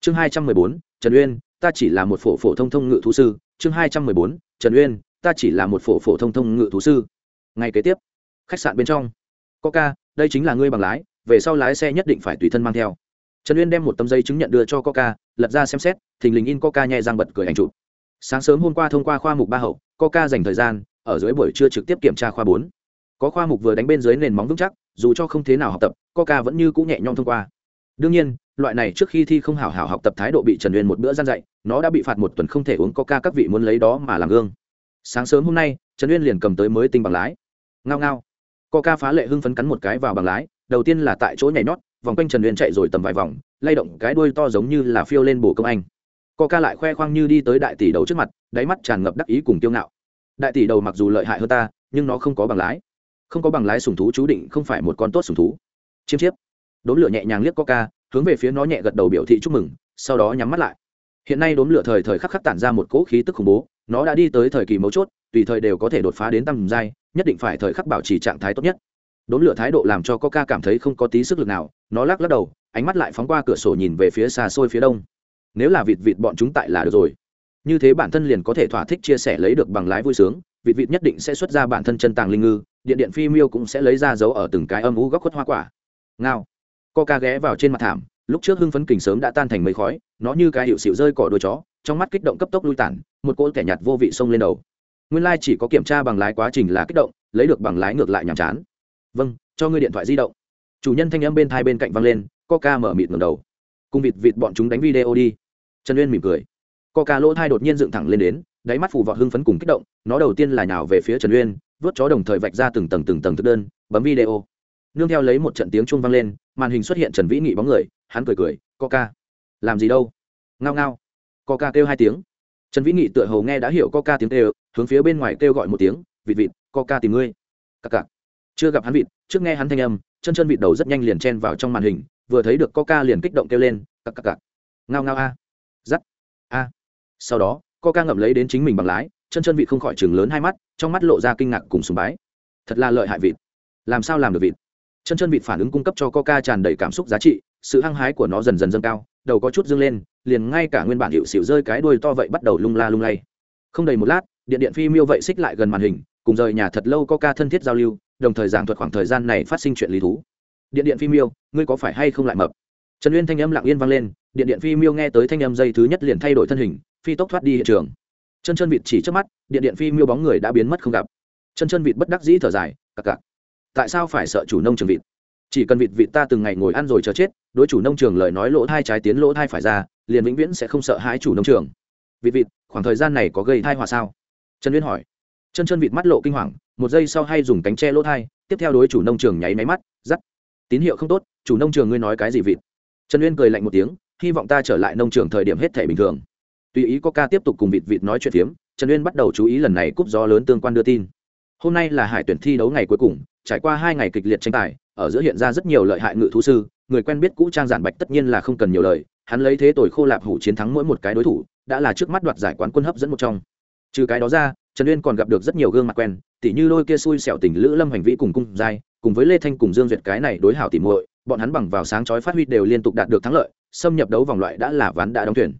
S1: chương hai trăm mười bốn, trần uyên, ta chỉ là một phổ phổ thông thông ngự thú sư. Chương hai trăm mười bốn, trần uyên, ta chỉ là một phổ phổ thông thông ngự thú sư. Ngày kế tiếp, khách sạn bên trong. Coca, đây chính là ngươi bằng lái, về sau lái xe nhất định phải tùy thân mang theo. Trần uyên đem một tấm giấy chứng nhận đưa cho coca, lật ra xem xét, thình lình in coca nhẹ răng bật cười ảnh chụp. Sáng sớm hôm qua thông qua khoa mục ba hậu, coca dành thời gian, ở dưới buổi trưa trực tiếp kiểm tra khoa bốn. Có khoa mục vừa đánh bên dưới nền móng vững chắc, dù cho không thế nào học tập, coca vẫn như cũ nhẹ nhõm thông qua đương nhiên, loại này trước khi thi không hảo hảo học tập thái độ bị trần uyên một bữa gian dạy, nó đã bị phạt một tuần không thể uống coca các vị muốn lấy đó mà làm gương. Sáng sớm hôm nay, trần uyên liền cầm tới mới tinh bằng lái. Ngao ngao. Coca phá lệ hưng phấn cắn một cái vào bằng lái, đầu tiên là tại chỗ nhảy nhót, vòng quanh trần uyên chạy rồi tầm vài vòng, lay động cái đuôi to giống như là phiêu lên bổ công anh. Coca lại khoe khoang như đi tới đại tỷ đầu trước mặt, đáy mắt tràn ngập đắc ý cùng kiêu ngạo. Đại tỷ đầu mặc dù lợi hại hơn ta, nhưng nó không có bằng lái. Không có bằng lái sùng thú chú định không phải một con tốt sùng thú. Chiêm chiếp đốm lửa nhẹ nhàng liếc coca, hướng về phía nó nhẹ gật đầu biểu thị chúc mừng, sau đó nhắm mắt lại. Hiện nay đốm lửa thời thời khắc khắc tản ra một cỗ khí tức khủng bố, nó đã đi tới thời kỳ mấu chốt, tùy thời đều có thể đột phá đến tầm giai, nhất định phải thời khắc bảo trì trạng thái tốt nhất. Đốm lửa thái độ làm cho coca cảm thấy không có tí sức lực nào, nó lắc lắc đầu, ánh mắt lại phóng qua cửa sổ nhìn về phía xa xôi phía đông. Nếu là vịt vịt bọn chúng tại là được rồi. Như thế bản thân liền có thể thỏa thích chia sẻ lấy được bằng lái vui sướng, vịt vịt nhất định sẽ xuất ra bản thân chân tàng linh ngư, điện điện phi miêu cũng sẽ lấy ra dấu ở từng cái âm u góc khuất hoa quả. Ngao. Coca ghé vào trên mặt thảm, lúc trước hưng phấn kình sớm đã tan thành mây khói, nó như cái hiệu xỉu rơi cỏ đuôi chó, trong mắt kích động cấp tốc lui tản, một cỗ kẻ nhạt vô vị xông lên đầu. Nguyên lai chỉ có kiểm tra bằng lái quá trình là kích động, lấy được bằng lái ngược lại nhàm chán. Vâng cho ngươi điện thoại di động. Chủ nhân thanh âm bên thai bên cạnh vang lên, coca mở mịt ngẩng đầu. Cùng vịt vịt bọn chúng đánh video đi. Trần uyên mỉm cười. Coca lỗ thai đột nhiên dựng thẳng lên đến, đáy mắt phù vọt hưng phấn cùng kích động, nó đầu tiên là nhào về phía trần uyên, vớt chó đồng thời vạch ra từng tầng từng tầng thức đơn, bấm video nương theo lấy một trận tiếng chuông vang lên màn hình xuất hiện trần vĩ nghị bóng người hắn cười cười coca làm gì đâu? Ngao ngao. Coca kêu hai tiếng. Trần vĩ nghị tựa hầu nghe đã hiểu coca tiếng kêu hướng phía bên ngoài kêu gọi một tiếng vịt vịt coca tìm ngươi. Cặc cặc. Chưa gặp hắn vịt trước nghe hắn thanh âm chân chân vịt đầu rất nhanh liền chen vào trong màn hình vừa thấy được coca liền kích động kêu lên cặc cặc cặc. Ngao ngao a. Giắt, a. Sau đó coca ngậm lấy đến chính mình bằng lái chân chân vịt không khỏi chừng lớn hai mắt trong mắt lộ ra kinh ngạc cùng sùng bái. Thật là lợi hại vịt. Làm sao làm được vịt? Chân chân vịt phản ứng cung cấp cho coca tràn đầy cảm xúc giá trị, sự hăng hái của nó dần dần dâng cao, đầu có chút dâng lên, liền ngay cả nguyên bản hiệu xịu rơi cái đuôi to vậy bắt đầu lung la lung lay. Không đầy một lát, điện điện phi miêu vậy xích lại gần màn hình, cùng rời nhà thật lâu coca thân thiết giao lưu, đồng thời giảng thuật khoảng thời gian này phát sinh chuyện lý thú. Điện điện phi miêu, ngươi có phải hay không lại mập? Trần uyên thanh âm lặng yên vang lên, điện điện phi miêu nghe tới thanh âm dây thứ nhất liền thay đổi thân hình, phi tốc thoát đi hiện trường. Chân chân vịt chỉ trước mắt, điện điện phi miêu bóng người đã biến mất không gặp. Chân chân vịt bất đắc dĩ thở dài, cặc cặc tại sao phải sợ chủ nông trường vịt? Chỉ cần vịt vịt ta từng ngày ngồi ăn rồi chờ chết, đối chủ nông trường lời nói lỗ thai trái tiến lỗ thai phải ra, liền vĩnh viễn sẽ không sợ hãi chủ nông trường. Vịt vịt, khoảng thời gian này có gây thai họa sao? Trần uyên hỏi. Chân chân vịt mắt lộ kinh hoàng, một giây sau hay dùng cánh tre lỗ thai, tiếp theo đối chủ nông trường nháy máy mắt dắt tín hiệu không tốt, chủ nông trường ngươi nói cái gì vịt? Trần uyên cười lạnh một tiếng, hy vọng ta trở lại nông trường thời điểm hết thể bình thường. Tùy ý có ca tiếp tục cùng vịt vịt nói chuyện phiếm, trần uyên bắt đầu chú ý lần này cúp gió lớn tương quan đưa tin hôm nay là hải tuyển thi đấu ngày cuối cùng, trải qua hai ngày kịch liệt tranh tài, ở giữa hiện ra rất nhiều lợi hại ngự thú sư, người quen biết cũ trang giản bạch tất nhiên là không cần nhiều lời, hắn lấy thế tồi khô lạp hủ chiến thắng mỗi một cái đối thủ, đã là trước mắt đoạt giải quán quân hấp dẫn một trong. Trừ cái đó ra, trần uyên còn gặp được rất nhiều gương mặt quen, tỉ như đôi kia xui xẻo tình lữ lâm hành vĩ cùng cung giai, cùng với lê thanh cùng dương duyệt cái này đối hảo tỉ muội, bọn hắn bằng vào sáng chói phát huy đều liên tục đạt được thắng lợi, xâm nhập đấu vòng loại đã là ván đã đóng thuyền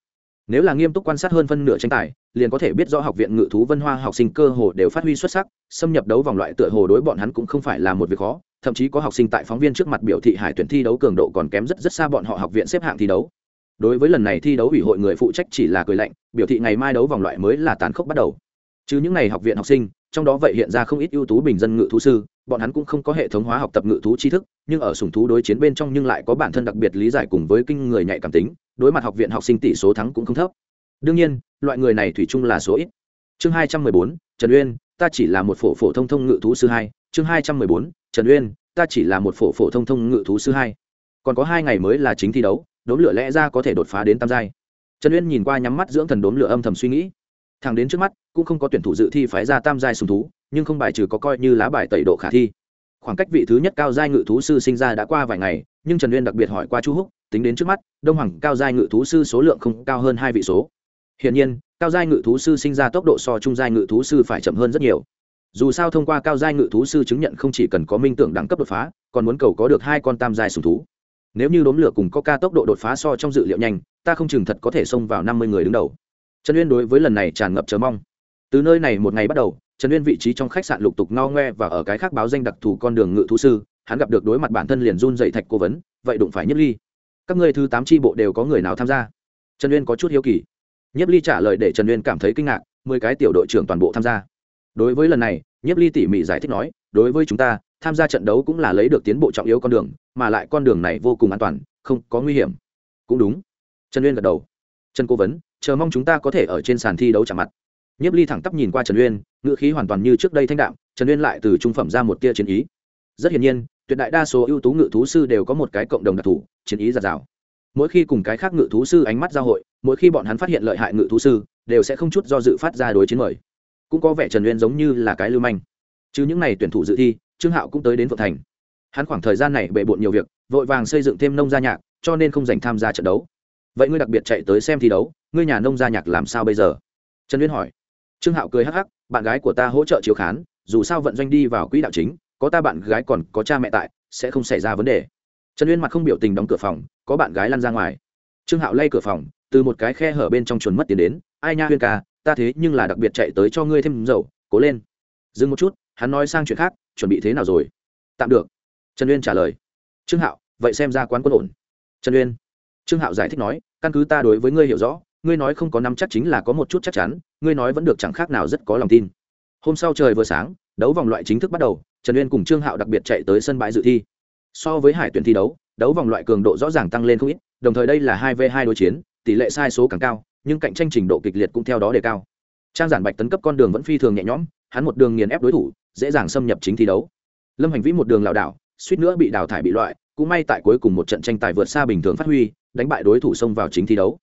S1: nếu là nghiêm túc quan sát hơn phân nửa tranh tài, liền có thể biết rõ học viện ngự thú vân hoa học sinh cơ hồ đều phát huy xuất sắc, xâm nhập đấu vòng loại tựa hồ đối bọn hắn cũng không phải là một việc khó, thậm chí có học sinh tại phóng viên trước mặt biểu thị hải tuyển thi đấu cường độ còn kém rất rất xa bọn họ học viện xếp hạng thi đấu. Đối với lần này thi đấu ủy hội người phụ trách chỉ là cười lạnh, biểu thị ngày mai đấu vòng loại mới là tán khốc bắt đầu. Chứ những ngày học viện học sinh, trong đó vậy hiện ra không ít ưu tú bình dân ngự thú sư, bọn hắn cũng không có hệ thống hóa học tập ngự thú tri thức, nhưng ở sùng thú đối chiến bên trong nhưng lại có bản thân đặc biệt lý giải cùng với kinh người nhạy cảm tính đối mặt học viện học sinh tỷ số thắng cũng không thấp. Đương nhiên, loại người này thủy chung là số ít. Chương hai trăm mười bốn, trần uyên, ta chỉ là một phổ phổ thông thông ngự thú sư hai. Chương hai trăm mười bốn, trần uyên, ta chỉ là một phổ phổ thông thông ngự thú sư hai. Còn có hai ngày mới là chính thi đấu, đốm lửa lẽ ra có thể đột phá đến tam giai. Trần uyên nhìn qua nhắm mắt dưỡng thần đốm lửa âm thầm suy nghĩ. Thằng đến trước mắt, cũng không có tuyển thủ dự thi phái ra tam giai sùng thú, nhưng không bài trừ có coi như lá bài tẩy độ khả thi. Khoảng cách vị thứ nhất cao giai ngự thú sư sinh ra đã qua vài ngày, nhưng trần uyên đặc biệt hỏi qua chu húc tính đến trước mắt đông hoàng cao giai ngự thú sư số lượng không cao hơn hai vị số Hiển nhiên, cao giai ngự thú sư sinh ra tốc độ so trung giai ngự thú sư phải chậm hơn rất nhiều. Dù sao thông qua cao giai ngự thú sư chứng nhận không chỉ cần có minh tưởng đẳng cấp đột phá, còn muốn cầu có được hai con tam giai sủng thú. Nếu như đốm lửa cùng có ca tốc độ đột phá so trong dự liệu nhanh, ta không chừng thật có thể xông vào năm mươi người đứng đầu. Trần Uyên đối với lần này tràn ngập chờ mong. Từ nơi này một ngày bắt đầu, Trần Uyên vị trí trong khách sạn lục tục ngao ngoe và ở cái khác báo danh đặc thù con đường ngự thú sư, hắn gặp được đối mặt bản thân liền run dậy thạch cố vấn, vậy đụng phải nhất ly. Các ngươi thứ tám tri bộ đều có người nào tham gia? Trần Uyên có chút hiếu kỳ. Nhiếp ly trả lời để trần uyên cảm thấy kinh ngạc, mười cái tiểu đội trưởng toàn bộ tham gia. Đối với lần này, nhiếp ly tỉ mỉ giải thích nói, đối với chúng ta, tham gia trận đấu cũng là lấy được tiến bộ trọng yếu con đường, mà lại con đường này vô cùng an toàn, không có nguy hiểm. Cũng đúng. Trần uyên gật đầu. Trần cố vấn, chờ mong chúng ta có thể ở trên sàn thi đấu chạm mặt. Nhiếp ly thẳng tắp nhìn qua trần uyên, ngữ khí hoàn toàn như trước đây thanh đạm, trần uyên lại từ trung phẩm ra một tia chiến ý. Rất hiển nhiên tuyệt đại đa số ưu tú ngự thú sư đều có một cái cộng đồng đặc thù, chiến ý giạt rào. Mỗi khi cùng cái khác ngự thú sư ánh mắt giao hội, mỗi khi bọn hắn phát hiện lợi hại ngự thú sư, đều sẽ không chút do dự phát ra đối chiến mời. Cũng có vẻ trần uyên giống như là cái lưu manh. Chứ những n à y tuyển thủ dự thi, trương hạo cũng tới đến phượng thành. Hắn khoảng thời gian này bề bộn nhiều việc, vội vàng xây dựng thêm nông gia nhạc, cho nên không dành tham gia trận đấu. Vậy ngươi đặc biệt chạy tới xem thi đấu, ngươi nhà nông gia nhạc làm sao bây giờ? Trần uyên hỏi. Trương hạo cười hắc hắc, bạn gái của ta hỗ trợ chiếu khán, dù sao vận doanh đi vào quỹ đạo chính có ta bạn gái còn có cha mẹ tại, sẽ không xảy ra vấn đề. Trần uyên mặt không biểu tình đóng cửa phòng, có bạn gái lăn ra ngoài. Trương hạo lay cửa phòng, từ một cái khe hở bên trong chuồn mất tiền đến, ai nha huyên ca, ta thế nhưng là đặc biệt chạy tới cho ngươi thêm dầu, cố lên. Dừng một chút, hắn nói sang chuyện khác, chuẩn bị thế nào rồi? Tạm được. Trần uyên trả lời. Trương hạo, vậy xem ra quán quân ổn. Trần uyên. Trương hạo giải thích nói, căn cứ ta đối với ngươi hiểu rõ, ngươi nói không có năm chắc chính là có một chút chắc chắn, ngươi nói vẫn được chẳng khác nào rất có lòng tin. Hôm sau trời vừa sáng, đấu vòng loại chính thức bắt đầu trần uyên cùng trương hạo đặc biệt chạy tới sân bãi dự thi. So với hải tuyển thi đấu đấu vòng loại cường độ rõ ràng tăng lên không ít, đồng thời đây là hai v hai đối chiến, tỷ lệ sai số càng cao, nhưng cạnh tranh trình độ kịch liệt cũng theo đó đề cao. Trang giản bạch tấn cấp con đường vẫn phi thường nhẹ nhõm, hắn một đường nghiền ép đối thủ, dễ dàng xâm nhập chính thi đấu. Lâm hành vĩ một đường lảo đảo, suýt nữa bị đào thải bị loại, cũng may tại cuối cùng một trận tranh tài vượt xa bình thường phát huy, đánh bại đối thủ xông vào chính thi đấu.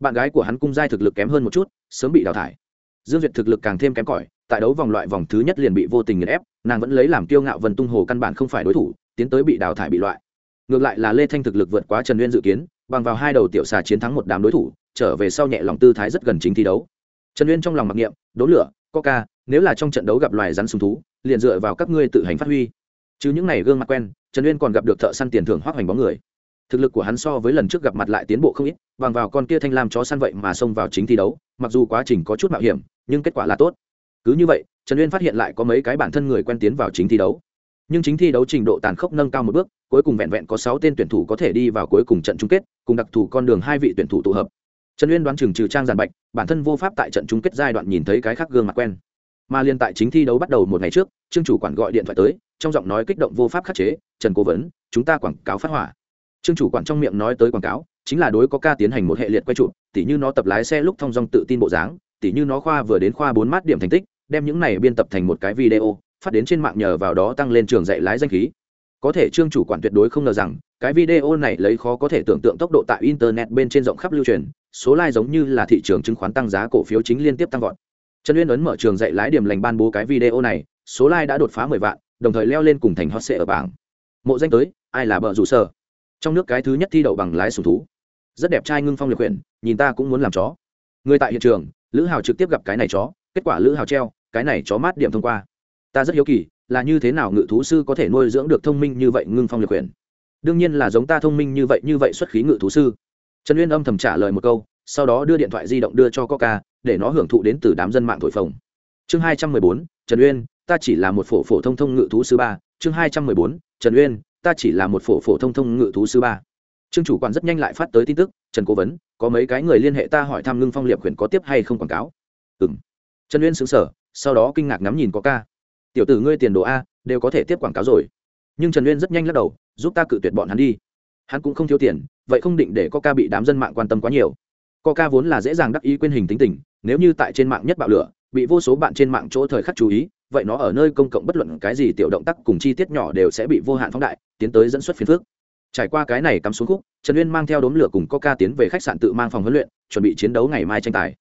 S1: Bạn gái của hắn cung giai thực lực kém hơn một chút, sớm bị đào thải dương duyệt thực lực càng thêm kém cỏi, tại đấu vòng loại vòng thứ nhất liền bị vô tình nghiền ép, nàng vẫn lấy làm kiêu ngạo vân tung hồ căn bản không phải đối thủ, tiến tới bị đào thải bị loại. Ngược lại là lê thanh thực lực vượt quá trần nguyên dự kiến, bằng vào hai đầu tiểu xà chiến thắng một đám đối thủ, trở về sau nhẹ lòng tư thái rất gần chính thi đấu. Trần nguyên trong lòng mặc niệm đốn lửa coca nếu là trong trận đấu gặp loài rắn sùng thú, liền dựa vào các ngươi tự hành phát huy. Chứ những này gương mặt quen, trần uyên còn gặp được thợ săn tiền thưởng hoác hoành bóng người thực lực của hắn so với lần trước gặp mặt lại tiến bộ không ít, bằng vào con kia thanh lam chó săn vậy mà xông vào chính thi đấu, mặc dù quá trình có chút mạo hiểm, nhưng kết quả là tốt. Cứ như vậy, trần uyên phát hiện lại có mấy cái bản thân người quen tiến vào chính thi đấu. Nhưng chính thi đấu trình độ tàn khốc nâng cao một bước, cuối cùng vẹn vẹn có sáu tên tuyển thủ có thể đi vào cuối cùng trận chung kết, cùng đặc thù con đường hai vị tuyển thủ tụ hợp. Trần uyên đoán chừng trừ trang giàn bạch, bản thân vô pháp tại trận chung kết giai đoạn nhìn thấy cái khác gương mặt quen. Mà liên tại chính thi đấu bắt đầu một ngày trước, trương chủ quản gọi điện thoại tới, trong giọng nói kích động vô pháp khắc chế, trần cố vấn, chúng ta quảng cáo phát hỏa trương chủ quản trong miệng nói tới quảng cáo, chính là đối có ca tiến hành một hệ liệt quay trụ tỉ như nó tập lái xe lúc thong dong tự tin bộ dáng, tỉ như nó khoa vừa đến khoa bốn mát điểm thành tích, đem những này biên tập thành một cái video, phát đến trên mạng nhờ vào đó tăng lên trường dạy lái danh khí. Có thể trương chủ quản tuyệt đối không ngờ rằng, cái video này lấy khó có thể tưởng tượng tốc độ tại internet bên trên rộng khắp lưu truyền, số like giống như là thị trường chứng khoán tăng giá cổ phiếu chính liên tiếp tăng vọt. Trần uyên ấn mở trường dạy lái điểm lành ban bố cái video này, số like đã đột phá mười vạn, đồng thời leo lên cùng thành hot sệ ở bảng. Mộ danh tới, ai là bợ rủ sở? Trong nước cái thứ nhất thi đậu bằng lái sùng thú. Rất đẹp trai ngưng phong liệt quyển, nhìn ta cũng muốn làm chó. Người tại hiện trường, lữ hào trực tiếp gặp cái này chó, kết quả lữ hào treo, cái này chó mát điểm thông qua. Ta rất hiếu kỳ, là như thế nào ngự thú sư có thể nuôi dưỡng được thông minh như vậy ngưng phong liệt quyển? Đương nhiên là giống ta thông minh như vậy như vậy xuất khí ngự thú sư. Trần uyên âm thầm trả lời một câu, sau đó đưa điện thoại di động đưa cho coca, để nó hưởng thụ đến từ đám dân mạng thổi phồng. Chương hai trăm mười bốn, trần uyên, ta chỉ là một phổ phổ thông thông ngự thú sư ba. Chương hai trăm mười bốn, trần uyên ta chỉ là một phổ phổ thông thông ngự thú sư ba. Trương chủ quản rất nhanh lại phát tới tin tức trần cố vấn có mấy cái người liên hệ ta hỏi thăm ngưng phong liệp khuyển có tiếp hay không quảng cáo? Ừng trần uyên xứng sở sau đó kinh ngạc ngắm nhìn có ca. Tiểu tử ngươi tiền đồ a đều có thể tiếp quảng cáo rồi. Nhưng trần uyên rất nhanh lắc đầu giúp ta cự tuyệt bọn hắn đi. Hắn cũng không thiếu tiền vậy không định để có ca bị đám dân mạng quan tâm quá nhiều. Coca vốn là dễ dàng đắc ý quên hình tính tình, nếu như tại trên mạng nhất bạo lửa, bị vô số bạn trên mạng chỗ thời khắc chú ý, vậy nó ở nơi công cộng bất luận cái gì tiểu động tác cùng chi tiết nhỏ đều sẽ bị vô hạn phóng đại, tiến tới dẫn xuất phiền phước Trải qua cái này cắm xuống khúc, Trần Uyên mang theo đốm lửa cùng Coca tiến về khách sạn tự mang phòng huấn luyện, chuẩn bị chiến đấu ngày mai tranh tài.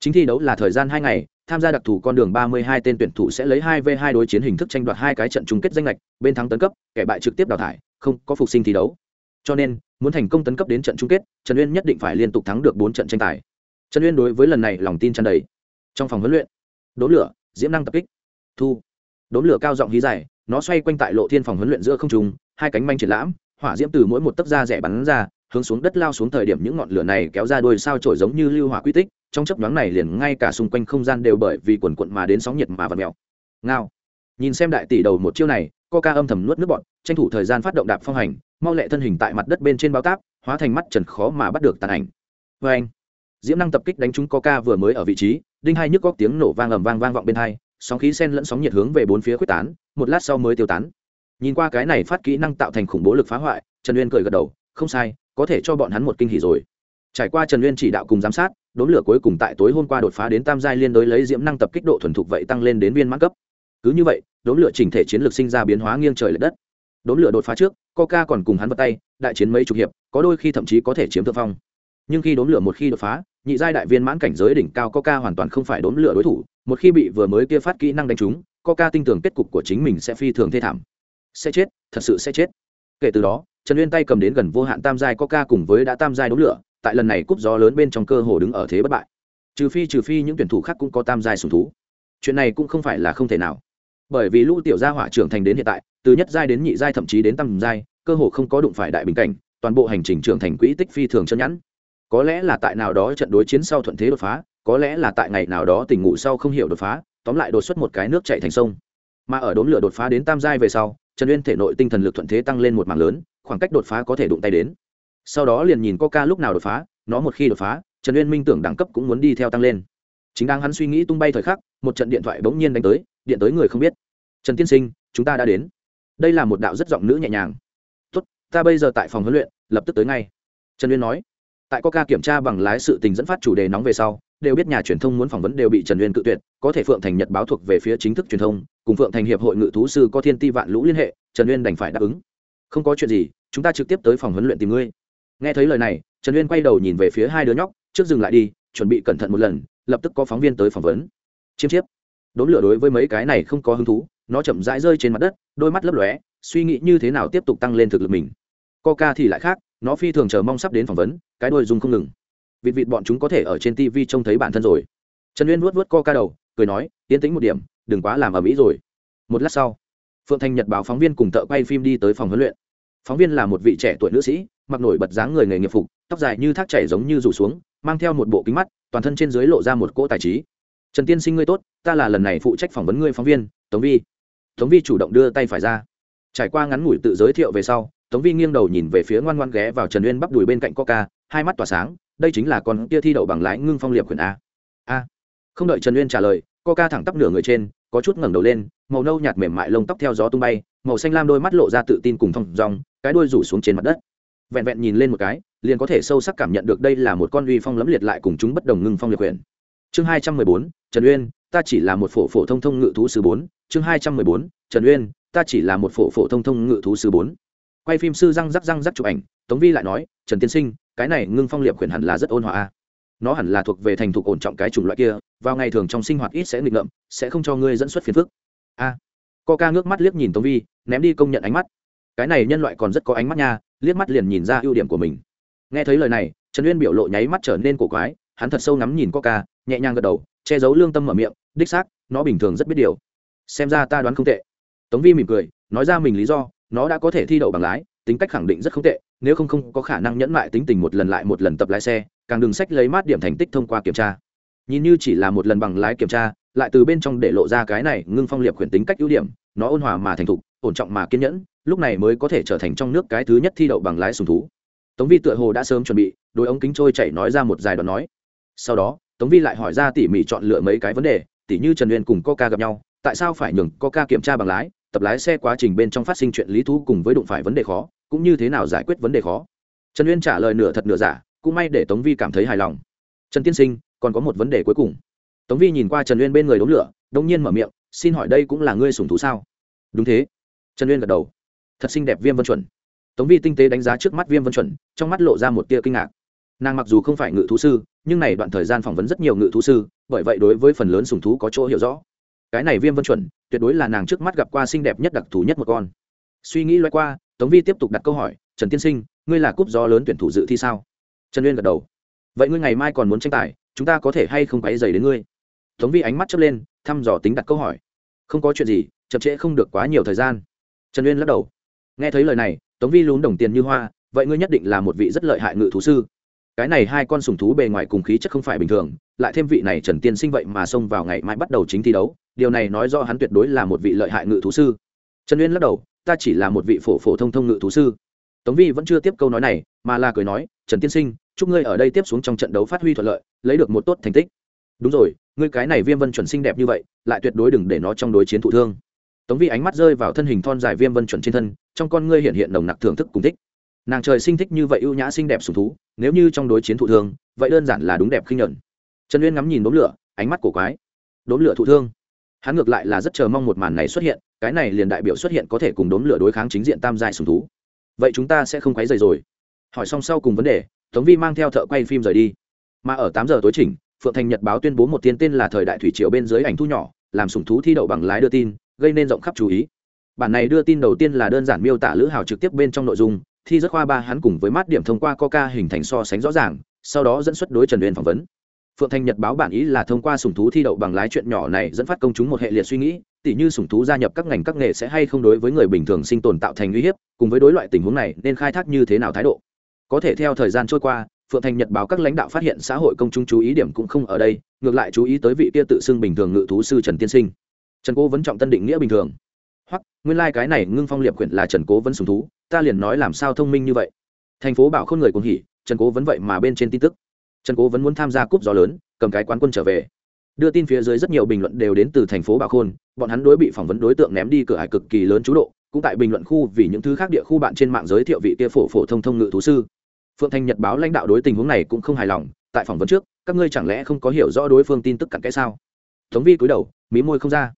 S1: Chính thi đấu là thời gian hai ngày, tham gia đặc thù con đường 32 tên tuyển thủ sẽ lấy 2v2 đối chiến hình thức tranh đoạt hai cái trận chung kết danh lệch, bên thắng tấn cấp, kẻ bại trực tiếp đào thải, không có phục sinh thi đấu. Cho nên, muốn thành công tấn cấp đến trận chung kết, Trần Uyên nhất định phải liên tục thắng được 4 trận tranh tài trần uyên đối với lần này lòng tin tràn đầy trong phòng huấn luyện đốn lửa diễm năng tập kích thu. Đốn lửa cao giọng hí dài, nó xoay quanh tại lộ thiên phòng huấn luyện giữa không trung, hai cánh manh triển lãm, hỏa diễm từ mỗi một tấc da rẻ bắn ra, hướng xuống đất lao xuống thời điểm những ngọn lửa này kéo ra đôi sao trổi giống như lưu hỏa quy tích, trong chấp nhoáng này liền ngay cả xung quanh không gian đều bởi vì quần quận mà đến sóng nhiệt mà vật mèo. Ngao. Nhìn xem đại tỷ đầu một chiêu này, coca âm thầm nuốt nước bọn tranh thủ thời gian phát động đạp phong hành, mau lẹ thân hình tại mặt đất bên trên bao táp, hóa thành mắt trần khó mà bắt được tàn ảnh. Vê anh diễm năng tập kích đánh trúng coca vừa mới ở vị trí, đinh hai nhức góc tiếng nổ vang ầm vang vang vọng bên hai sóng khí sen lẫn sóng nhiệt hướng về bốn phía quyết tán, một lát sau mới tiêu tán. Nhìn qua cái này phát kỹ năng tạo thành khủng bố lực phá hoại, trần uyên cười gật đầu, không sai, có thể cho bọn hắn một kinh hỉ rồi. Trải qua trần uyên chỉ đạo cùng giám sát, đốn lửa cuối cùng tại tối hôm qua đột phá đến tam giai liên đối lấy diễm năng tập kích độ thuần thục vậy tăng lên đến viên mãn cấp. Cứ như vậy, đốn lửa chỉnh thể chiến lược sinh ra biến hóa nghiêng trời l ệ đất. Đốn lửa đột phá trước, coca còn cùng hắn vật tay, đại chiến mấy chục hiệp, có đôi khi thậm chí có thể chiếm thượng phong. Nhưng khi đốn lửa một khi đột phá nhị giai đại viên mãn cảnh giới đỉnh cao coca hoàn toàn không phải đốn lửa đối thủ, một khi bị vừa mới kia phát kỹ năng đánh trúng, coca tin tưởng kết cục của chính mình sẽ phi thường thê thảm. Sẽ chết, thật sự sẽ chết. Kể từ đó, trần uyên tay cầm đến gần vô hạn tam giai coca cùng với đã tam giai đốn lửa, tại lần này cúp gió lớn bên trong cơ hồ đứng ở thế bất bại. Trừ phi trừ phi những tuyển thủ khác cũng có tam giai sùng thú. Chuyện này cũng không phải là không thể nào. Bởi vì lũ tiểu gia hỏa trưởng thành đến hiện tại, từ nhất giai đến nhị giai thậm chí đến tam giai, cơ hồ không có đụng phải đại bình cảnh, toàn bộ hành trình trưởng thành quỹ tích phi thường chân nhẵn có lẽ là tại nào đó trận đối chiến sau thuận thế đột phá, có lẽ là tại ngày nào đó tỉnh ngủ sau không hiểu đột phá, tóm lại đột xuất một cái nước chạy thành sông. Mà ở đốn lửa đột phá đến tam giai về sau, trần uyên thể nội tinh thần lực thuận thế tăng lên một mảng lớn, khoảng cách đột phá có thể đụng tay đến. Sau đó liền nhìn coca lúc nào đột phá, nó một khi đột phá, trần uyên minh tưởng đẳng cấp cũng muốn đi theo tăng lên. Chính đang hắn suy nghĩ tung bay thời khắc, một trận điện thoại bỗng nhiên đánh tới, điện tới người không biết. Trần tiên sinh, chúng ta đã đến. Đây là một đạo rất giọng nữ nhẹ nhàng. Tốt, ta bây giờ tại phòng huấn luyện, lập tức tới ngay. Trần uyên nói tại coca kiểm tra bằng lái sự tình dẫn phát chủ đề nóng về sau, đều biết nhà truyền thông muốn phỏng vấn đều bị trần uyên cự tuyệt, có thể phượng thành nhật báo thuộc về phía chính thức truyền thông, cùng phượng thành hiệp hội ngự thú sư có thiên ti vạn lũ liên hệ, trần uyên đành phải đáp ứng. Không có chuyện gì, chúng ta trực tiếp tới phòng huấn luyện tìm ngươi. Nghe thấy lời này, trần uyên quay đầu nhìn về phía hai đứa nhóc, trước dừng lại đi, chuẩn bị cẩn thận một lần, lập tức có phóng viên tới phỏng vấn. Chiêm chiếp. Đốn lửa đối với mấy cái này không có hứng thú, nó chậm rãi rơi trên mặt đất, đôi mắt lấp lóe, suy nghĩ như thế nào tiếp tục tăng lên thực lực mình. Coca thì lại khác nó phi thường chờ mong sắp đến phỏng vấn, cái đôi dùng không ngừng. Vịt vịt bọn chúng có thể ở trên tv trông thấy bản thân rồi. Trần uyên vuốt vuốt coca đầu, cười nói tiến tĩnh một điểm, đừng quá làm ở mỹ rồi. Một lát sau, phượng thành nhật báo phóng viên cùng thợ quay phim đi tới phòng huấn luyện. Phóng viên là một vị trẻ tuổi nữ sĩ, mặc nổi bật dáng người nghề nghiệp phục, tóc dài như thác chảy giống như rủ xuống, mang theo một bộ kính mắt, toàn thân trên dưới lộ ra một cỗ tài trí. Trần tiên sinh ngươi tốt, ta là lần này phụ trách phỏng vấn ngươi phóng viên, tống vi. Tống vi chủ động đưa tay phải ra. Trải qua ngắn ngủi tự giới thiệu về sau tống vi nghiêng đầu nhìn về phía ngoan ngoan ghé vào trần uyên bắp đùi bên cạnh coca, hai mắt tỏa sáng, đây chính là con kia thi đậu bằng lái ngưng phong liệp quyển a. A. Không đợi trần uyên trả lời, coca thẳng tắp nửa người trên, có chút ngẩng đầu lên, màu nâu nhạt mềm mại lông tóc theo gió tung bay, màu xanh lam đôi mắt lộ ra tự tin cùng thong dong, cái đuôi rủ xuống trên mặt đất. Vẹn vẹn nhìn lên một cái, liền có thể sâu sắc cảm nhận được đây là một con uy phong lẫm liệt lại cùng chúng bất đồng ngưng phong liệt quyển chương hai trăm mười bốn, trần uyên, ta chỉ là một phổ phổ thông thông ngự thú sư bốn. Chương hai trăm mười bốn, trần uyên, ta chỉ là một phổ phổ thông thông ngự thú sư bốn quay phim sư răng rắc răng rắc chụp ảnh tống vi lại nói trần tiên sinh cái này ngưng phong liệp khuyển hẳn là rất ôn hòa a, nó hẳn là thuộc về thành thục ổn trọng cái chủng loại kia vào ngày thường trong sinh hoạt ít sẽ nghịch ngợm sẽ không cho ngươi dẫn xuất phiền phức. A. À, coca ngước mắt liếc nhìn tống vi ném đi công nhận ánh mắt. Cái này nhân loại còn rất có ánh mắt nha liếc mắt liền nhìn ra ưu điểm của mình. Nghe thấy lời này trần uyên biểu lộ nháy mắt trở nên cổ quái hắn thật sâu ngắm nhìn coca nhẹ nhàng gật đầu che giấu lương tâm mở miệng đích xác nó bình thường rất biết điều. Xem ra ta đoán không tệ. Tống vi mỉm cười nói ra mình lý do nó đã có thể thi đậu bằng lái, tính cách khẳng định rất không tệ, nếu không không có khả năng nhẫn mại tính tình một lần lại một lần tập lái xe, càng đừng sách lấy mát điểm thành tích thông qua kiểm tra. Nhìn như chỉ là một lần bằng lái kiểm tra, lại từ bên trong để lộ ra cái này ngưng phong liệp khuyển tính cách ưu điểm, nó ôn hòa mà thành thục, ổn trọng mà kiên nhẫn, lúc này mới có thể trở thành trong nước cái thứ nhất thi đậu bằng lái sùng thú. Tống vi tựa hồ đã sớm chuẩn bị đôi ống kính trôi chảy nói ra một dài đoạn nói. Sau đó, tống vi lại hỏi ra tỉ mỉ chọn lựa mấy cái vấn đề, tỉ như trần uyên cùng coca gặp nhau, tại sao phải nhường coca kiểm tra bằng lái tập lái xe quá trình bên trong phát sinh chuyện lý thú cùng với đụng phải vấn đề khó, cũng như thế nào giải quyết vấn đề khó? Trần uyên trả lời nửa thật nửa giả, cũng may để tống vi cảm thấy hài lòng. Trần tiên sinh, còn có một vấn đề cuối cùng. Tống vi nhìn qua trần uyên bên người đống lửa, đông nhiên mở miệng, xin hỏi đây cũng là ngươi sùng thú sao? Đúng thế. Trần uyên gật đầu. Thật xinh đẹp viêm vân chuẩn. Tống vi tinh tế đánh giá trước mắt viêm vân chuẩn, trong mắt lộ ra một tia kinh ngạc. Nàng mặc dù không phải ngự thú sư, nhưng này đoạn thời gian phỏng vấn rất nhiều ngự thú sư, bởi vậy đối với phần lớn sùng thú có chỗ hiểu rõ cái này viêm vân chuẩn, tuyệt đối là nàng trước mắt gặp qua xinh đẹp nhất đặc thù nhất một con. Suy nghĩ loay qua, tống vi tiếp tục đặt câu hỏi, trần tiên sinh, ngươi là cúp gió lớn tuyển thủ dự thi sao? Trần uyên gật đầu. Vậy ngươi ngày mai còn muốn tranh tài, chúng ta có thể hay không quáy dày đến ngươi? Tống vi ánh mắt chớp lên, thăm dò tính đặt câu hỏi. Không có chuyện gì, chậm trễ không được quá nhiều thời gian. Trần uyên lắc đầu. Nghe thấy lời này, tống vi lún đồng tiền như hoa, vậy ngươi nhất định là một vị rất lợi hại ngự thú sư. Cái này hai con sùng thú bề ngoài cùng khí chất không phải bình thường, lại thêm vị này trần tiên sinh vậy mà xông vào ngày mai bắt đầu chính thi đấu điều này nói do hắn tuyệt đối là một vị lợi hại ngự thú sư. Trần uyên lắc đầu, ta chỉ là một vị phổ phổ thông thông ngự thú sư. Tống vi vẫn chưa tiếp câu nói này, mà là cười nói, trần tiên sinh, chúc ngươi ở đây tiếp xuống trong trận đấu phát huy thuận lợi, lấy được một tốt thành tích. Đúng rồi, ngươi cái này viêm vân chuẩn xinh đẹp như vậy, lại tuyệt đối đừng để nó trong đối chiến thụ thương. Tống vi ánh mắt rơi vào thân hình thon dài viêm vân chuẩn trên thân, trong con ngươi hiện hiện nồng nặc thưởng thức cùng thích. Nàng trời sinh thích như vậy ưu nhã xinh đẹp sùng thú, nếu như trong đối chiến thụ thương, vậy đơn giản là đúng đẹp khinh nhuận. Trần uyên ngắm nhìn đốm lửa, ánh mắt cổ quái. Đốm lửa thụ thương hắn ngược lại là rất chờ mong một màn này xuất hiện, cái này liền đại biểu xuất hiện có thể cùng đốn lửa đối kháng chính diện tam giai sùng thú. Vậy chúng ta sẽ không quấy rầy rồi. Hỏi xong sau cùng vấn đề, tống vi mang theo thợ quay phim rời đi. Mà ở tám giờ tối chỉnh, phượng thành nhật báo tuyên bố một tiên tên là thời đại thủy triều bên dưới ảnh thu nhỏ, làm sùng thú thi đậu bằng lái đưa tin, gây nên rộng khắp chú ý. Bản này đưa tin đầu tiên là đơn giản miêu tả lữ hào trực tiếp bên trong nội dung, thi rất khoa ba hắn cùng với mát điểm thông qua coca hình thành so sánh rõ ràng, sau đó dẫn xuất đối trần uyên phỏng vấn phượng thành nhật báo bản ý là thông qua sùng thú thi đậu bằng lái chuyện nhỏ này dẫn phát công chúng một hệ liệt suy nghĩ, tỉ như sùng thú gia nhập các ngành các nghề sẽ hay không đối với người bình thường sinh tồn tạo thành uy hiếp, cùng với đối loại tình huống này nên khai thác như thế nào thái độ. Có thể theo thời gian trôi qua, phượng thành nhật báo các lãnh đạo phát hiện xã hội công chúng chú ý điểm cũng không ở đây, ngược lại chú ý tới vị kia tự xưng bình thường ngự thú sư trần tiên sinh. Trần cố vẫn trọng tân định nghĩa bình thường. Hoặc, nguyên lai、like、cái này ngưng phong liệp quyển là trần cố vẫn sùng thú, ta liền nói làm sao thông minh như vậy. Thành phố bảo không người cùng hỉ, trần cố vẫn vậy mà bên trên tin tức trần cố vẫn muốn tham gia cúp gió lớn, cầm cái quán quân trở về. Đưa tin phía dưới rất nhiều bình luận đều đến từ thành phố bảo khôn bọn hắn đối bị phỏng vấn đối tượng ném đi cửa hải cực kỳ lớn chú độ, cũng tại bình luận khu vì những thứ khác địa khu bạn trên mạng giới thiệu vị kia phổ phổ thông thông ngự thú sư. Phượng thành nhật báo lãnh đạo đối tình huống này cũng không hài lòng, tại phỏng vấn trước, các ngươi chẳng lẽ không có hiểu rõ đối phương tin tức cặn kẽ sao? Tống vi cúi đầu, mí môi không ra.